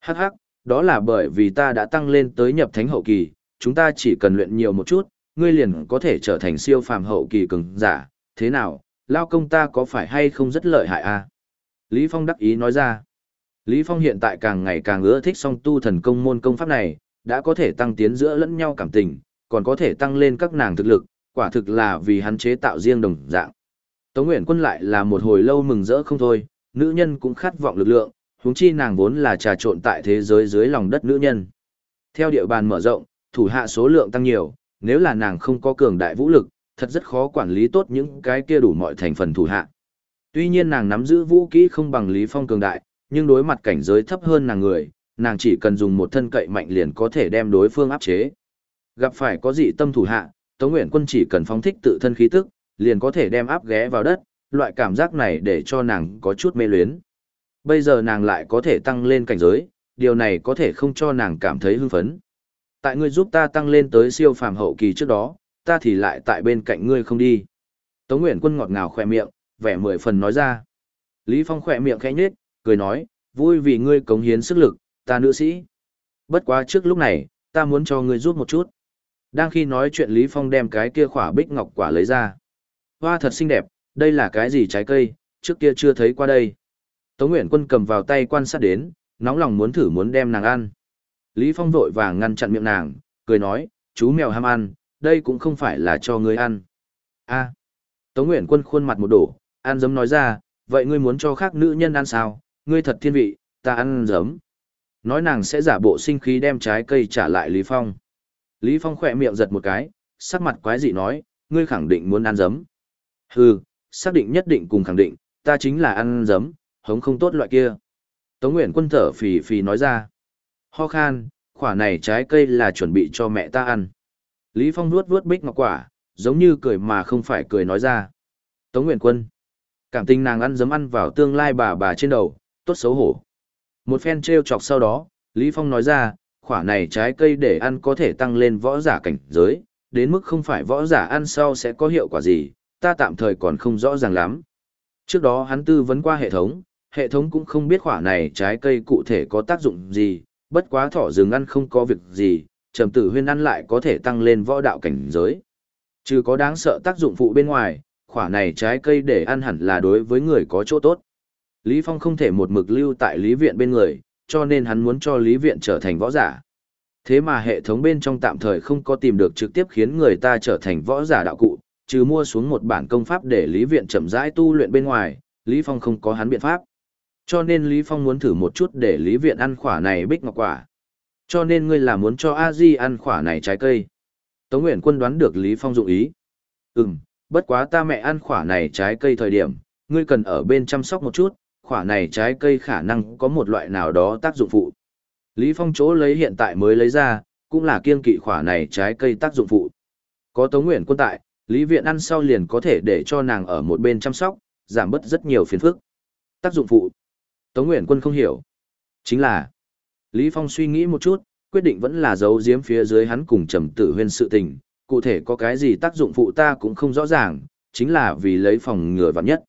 Hắc hắc, đó là bởi vì ta đã tăng lên tới nhập thánh hậu kỳ, chúng ta chỉ cần luyện nhiều một chút, ngươi liền có thể trở thành siêu phàm hậu kỳ cường giả, thế nào, lao công ta có phải hay không rất lợi hại a? À? Lý Phong đắc ý nói ra. Lý Phong hiện tại càng ngày càng ưa thích song tu thần công môn công pháp này, đã có thể tăng tiến giữa lẫn nhau cảm tình, còn có thể tăng lên các nàng thực lực, quả thực là vì hắn chế tạo riêng đồng dạng. Tống Nguyễn Quân lại là một hồi lâu mừng rỡ không thôi, nữ nhân cũng khát vọng lực lượng, huống chi nàng vốn là trà trộn tại thế giới dưới lòng đất nữ nhân. Theo địa bàn mở rộng, thủ hạ số lượng tăng nhiều, nếu là nàng không có cường đại vũ lực, thật rất khó quản lý tốt những cái kia đủ mọi thành phần thủ hạ. Tuy nhiên nàng nắm giữ vũ kỹ không bằng Lý Phong cường đại, nhưng đối mặt cảnh giới thấp hơn nàng người, nàng chỉ cần dùng một thân cậy mạnh liền có thể đem đối phương áp chế. Gặp phải có dị tâm thủ hạ, Tống Nguyện Quân chỉ cần phóng thích tự thân khí tức, liền có thể đem áp ghé vào đất, loại cảm giác này để cho nàng có chút mê luyến. Bây giờ nàng lại có thể tăng lên cảnh giới, điều này có thể không cho nàng cảm thấy hưng phấn. Tại ngươi giúp ta tăng lên tới siêu phàm hậu kỳ trước đó, ta thì lại tại bên cạnh ngươi không đi. Tống nguyễn Quân ngọt ngào khỏe miệng, vẻ mười phần nói ra. Lý Phong khỏe miệng khẽ nhếch, cười nói, vui vì ngươi cống hiến sức lực, ta nữ sĩ. Bất quá trước lúc này, ta muốn cho ngươi giúp một chút. Đang khi nói chuyện Lý Phong đem cái kia khỏa bích ngọc quả lấy ra. Hoa thật xinh đẹp, đây là cái gì trái cây, trước kia chưa thấy qua đây. Tống Nguyện Quân cầm vào tay quan sát đến, nóng lòng muốn thử muốn đem nàng ăn. Lý Phong vội vàng ngăn chặn miệng nàng, cười nói, chú mèo ham ăn, đây cũng không phải là cho ngươi ăn. A. Tống Nguyện Quân khuôn mặt một đổ, ăn giấm nói ra, vậy ngươi muốn cho khác nữ nhân ăn sao, ngươi thật thiên vị, ta ăn giấm. Nói nàng sẽ giả bộ sinh khí đem trái cây trả lại Lý Phong. Lý Phong khỏe miệng giật một cái, sắc mặt quái dị nói, ngươi khẳng định muốn ăn giấm. Hừ, xác định nhất định cùng khẳng định, ta chính là ăn giấm, hống không tốt loại kia. Tống Nguyễn Quân thở phì phì nói ra. Ho khan, quả này trái cây là chuẩn bị cho mẹ ta ăn. Lý Phong nuốt vuốt bích ngọc quả, giống như cười mà không phải cười nói ra. Tống Nguyễn Quân. Cảm tình nàng ăn giấm ăn vào tương lai bà bà trên đầu, tốt xấu hổ. Một phen treo chọc sau đó, Lý Phong nói ra, quả này trái cây để ăn có thể tăng lên võ giả cảnh giới, đến mức không phải võ giả ăn sau sẽ có hiệu quả gì, ta tạm thời còn không rõ ràng lắm. Trước đó hắn tư vấn qua hệ thống, hệ thống cũng không biết quả này trái cây cụ thể có tác dụng gì, bất quá thỏ rừng ăn không có việc gì, trầm tử huyên ăn lại có thể tăng lên võ đạo cảnh giới. Chứ có đáng sợ tác dụng phụ bên ngoài, quả này trái cây để ăn hẳn là đối với người có chỗ tốt. Lý Phong không thể một mực lưu tại Lý Viện bên người, cho nên hắn muốn cho Lý Viện trở thành võ giả. Thế mà hệ thống bên trong tạm thời không có tìm được trực tiếp khiến người ta trở thành võ giả đạo cụ, trừ mua xuống một bản công pháp để Lý Viện chậm rãi tu luyện bên ngoài, Lý Phong không có hắn biện pháp. Cho nên Lý Phong muốn thử một chút để Lý Viện ăn khỏa này bích ngọc quả. Cho nên ngươi là muốn cho A Di ăn khỏa này trái cây. Tống Nguyễn Quân đoán được Lý Phong dụng ý. Ừm, bất quá ta mẹ ăn khỏa này trái cây thời điểm, ngươi cần ở bên chăm sóc một chút, khỏa này trái cây khả năng có một loại nào đó tác dụng phụ. Lý Phong chỗ lấy hiện tại mới lấy ra, cũng là kiên kỵ khỏa này trái cây tác dụng phụ. Có Tống Nguyễn Quân tại, Lý Viện ăn sau liền có thể để cho nàng ở một bên chăm sóc, giảm bớt rất nhiều phiền phức. Tác dụng phụ. Tống Nguyễn Quân không hiểu. Chính là, Lý Phong suy nghĩ một chút, quyết định vẫn là giấu giếm phía dưới hắn cùng trầm tử huyên sự tình, cụ thể có cái gì tác dụng phụ ta cũng không rõ ràng, chính là vì lấy phòng ngừa vạn nhất.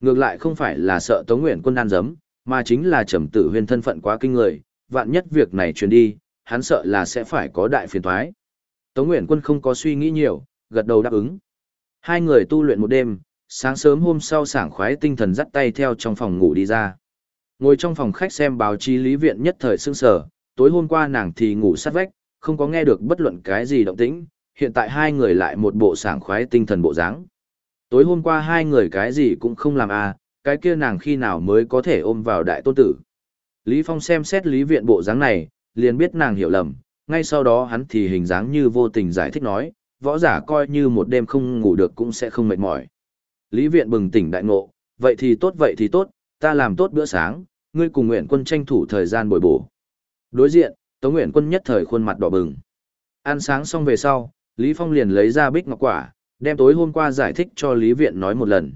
Ngược lại không phải là sợ Tống Nguyễn Quân ăn dấm, mà chính là trầm tử huyên thân phận quá kinh người, vạn nhất việc này truyền đi, hắn sợ là sẽ phải có đại phiền toái. Tống Nguyễn Quân không có suy nghĩ nhiều, gật đầu đáp ứng. Hai người tu luyện một đêm, sáng sớm hôm sau sảng khoái tinh thần dắt tay theo trong phòng ngủ đi ra. Ngồi trong phòng khách xem báo chí lý viện nhất thời sương sở, tối hôm qua nàng thì ngủ sát vách, không có nghe được bất luận cái gì động tĩnh, hiện tại hai người lại một bộ sảng khoái tinh thần bộ dáng. Tối hôm qua hai người cái gì cũng không làm à, cái kia nàng khi nào mới có thể ôm vào đại tôn tử. Lý Phong xem xét lý viện bộ dáng này, liền biết nàng hiểu lầm, ngay sau đó hắn thì hình dáng như vô tình giải thích nói, võ giả coi như một đêm không ngủ được cũng sẽ không mệt mỏi. Lý viện bừng tỉnh đại ngộ, vậy thì tốt vậy thì tốt, ta làm tốt bữa sáng, ngươi cùng nguyện quân tranh thủ thời gian bồi bổ. Đối diện, Tống Nguyện quân nhất thời khuôn mặt đỏ bừng. Ăn sáng xong về sau, Lý Phong liền lấy ra bích ngọc quả, đem tối hôm qua giải thích cho Lý Viện nói một lần.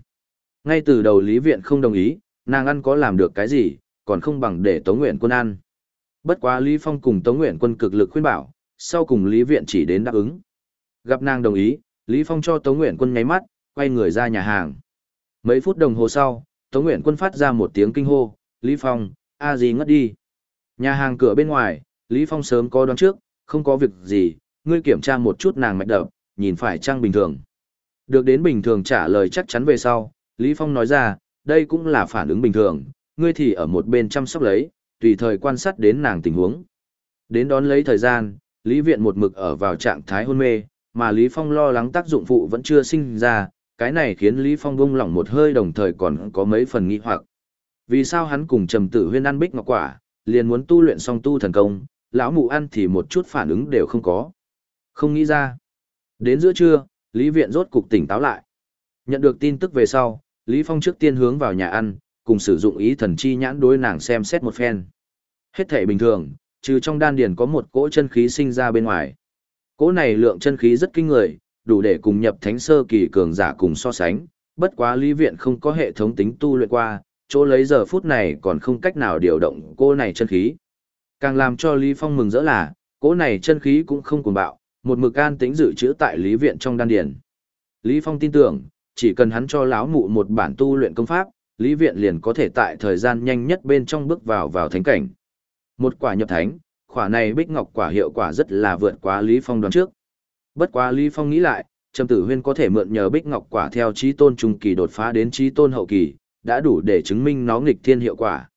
Ngay từ đầu Lý Viện không đồng ý, nàng ăn có làm được cái gì, còn không bằng để Tống Nguyện quân ăn. Bất quá Lý Phong cùng Tống Nguyện quân cực lực khuyên bảo, sau cùng Lý Viện chỉ đến đáp ứng. Gặp nàng đồng ý, Lý Phong cho Tống Nguyện quân nháy mắt, quay người ra nhà hàng. Mấy phút đồng hồ sau, Tống Nguyện quân phát ra một tiếng kinh hô, Lý Phong, a gì ngất đi. Nhà hàng cửa bên ngoài, Lý Phong sớm có đoán trước, không có việc gì, ngươi kiểm tra một chút nàng mạch đập, nhìn phải trăng bình thường. Được đến bình thường trả lời chắc chắn về sau, Lý Phong nói ra, đây cũng là phản ứng bình thường, ngươi thì ở một bên chăm sóc lấy, tùy thời quan sát đến nàng tình huống. Đến đón lấy thời gian, Lý Viện một mực ở vào trạng thái hôn mê, mà Lý Phong lo lắng tác dụng phụ vẫn chưa sinh ra, cái này khiến Lý Phong bung lỏng một hơi đồng thời còn có mấy phần nghi hoặc. Vì sao hắn cùng Trầm Tử Huyên ăn bích ngọc quả, liền muốn tu luyện xong tu thần công, lão mụ ăn thì một chút phản ứng đều không có. Không nghĩ ra. Đến giữa trưa, Lý Viện rốt cục tỉnh táo lại. Nhận được tin tức về sau, Lý Phong trước tiên hướng vào nhà ăn, cùng sử dụng ý thần chi nhãn đối nàng xem xét một phen. Hết thể bình thường, trừ trong đan điền có một cỗ chân khí sinh ra bên ngoài. Cỗ này lượng chân khí rất kinh người, đủ để cùng nhập thánh sơ kỳ cường giả cùng so sánh, bất quá Lý Viện không có hệ thống tính tu luyện qua, chỗ lấy giờ phút này còn không cách nào điều động cô này chân khí. Càng làm cho Lý Phong mừng rỡ là, cô này chân khí cũng không cuồng bạo, một mực an tính dự trữ tại Lý Viện trong đan điền. Lý Phong tin tưởng, chỉ cần hắn cho lão mụ một bản tu luyện công pháp, Lý Viện liền có thể tại thời gian nhanh nhất bên trong bước vào vào thánh cảnh. Một quả nhập thánh, khỏa này bích ngọc quả hiệu quả rất là vượt quá Lý Phong đoán trước. Bất quá Lý Phong nghĩ lại, Trầm Tử Huyên có thể mượn nhờ bích ngọc quả theo trí tôn trung kỳ đột phá đến trí tôn hậu kỳ, đã đủ để chứng minh nó nghịch thiên hiệu quả.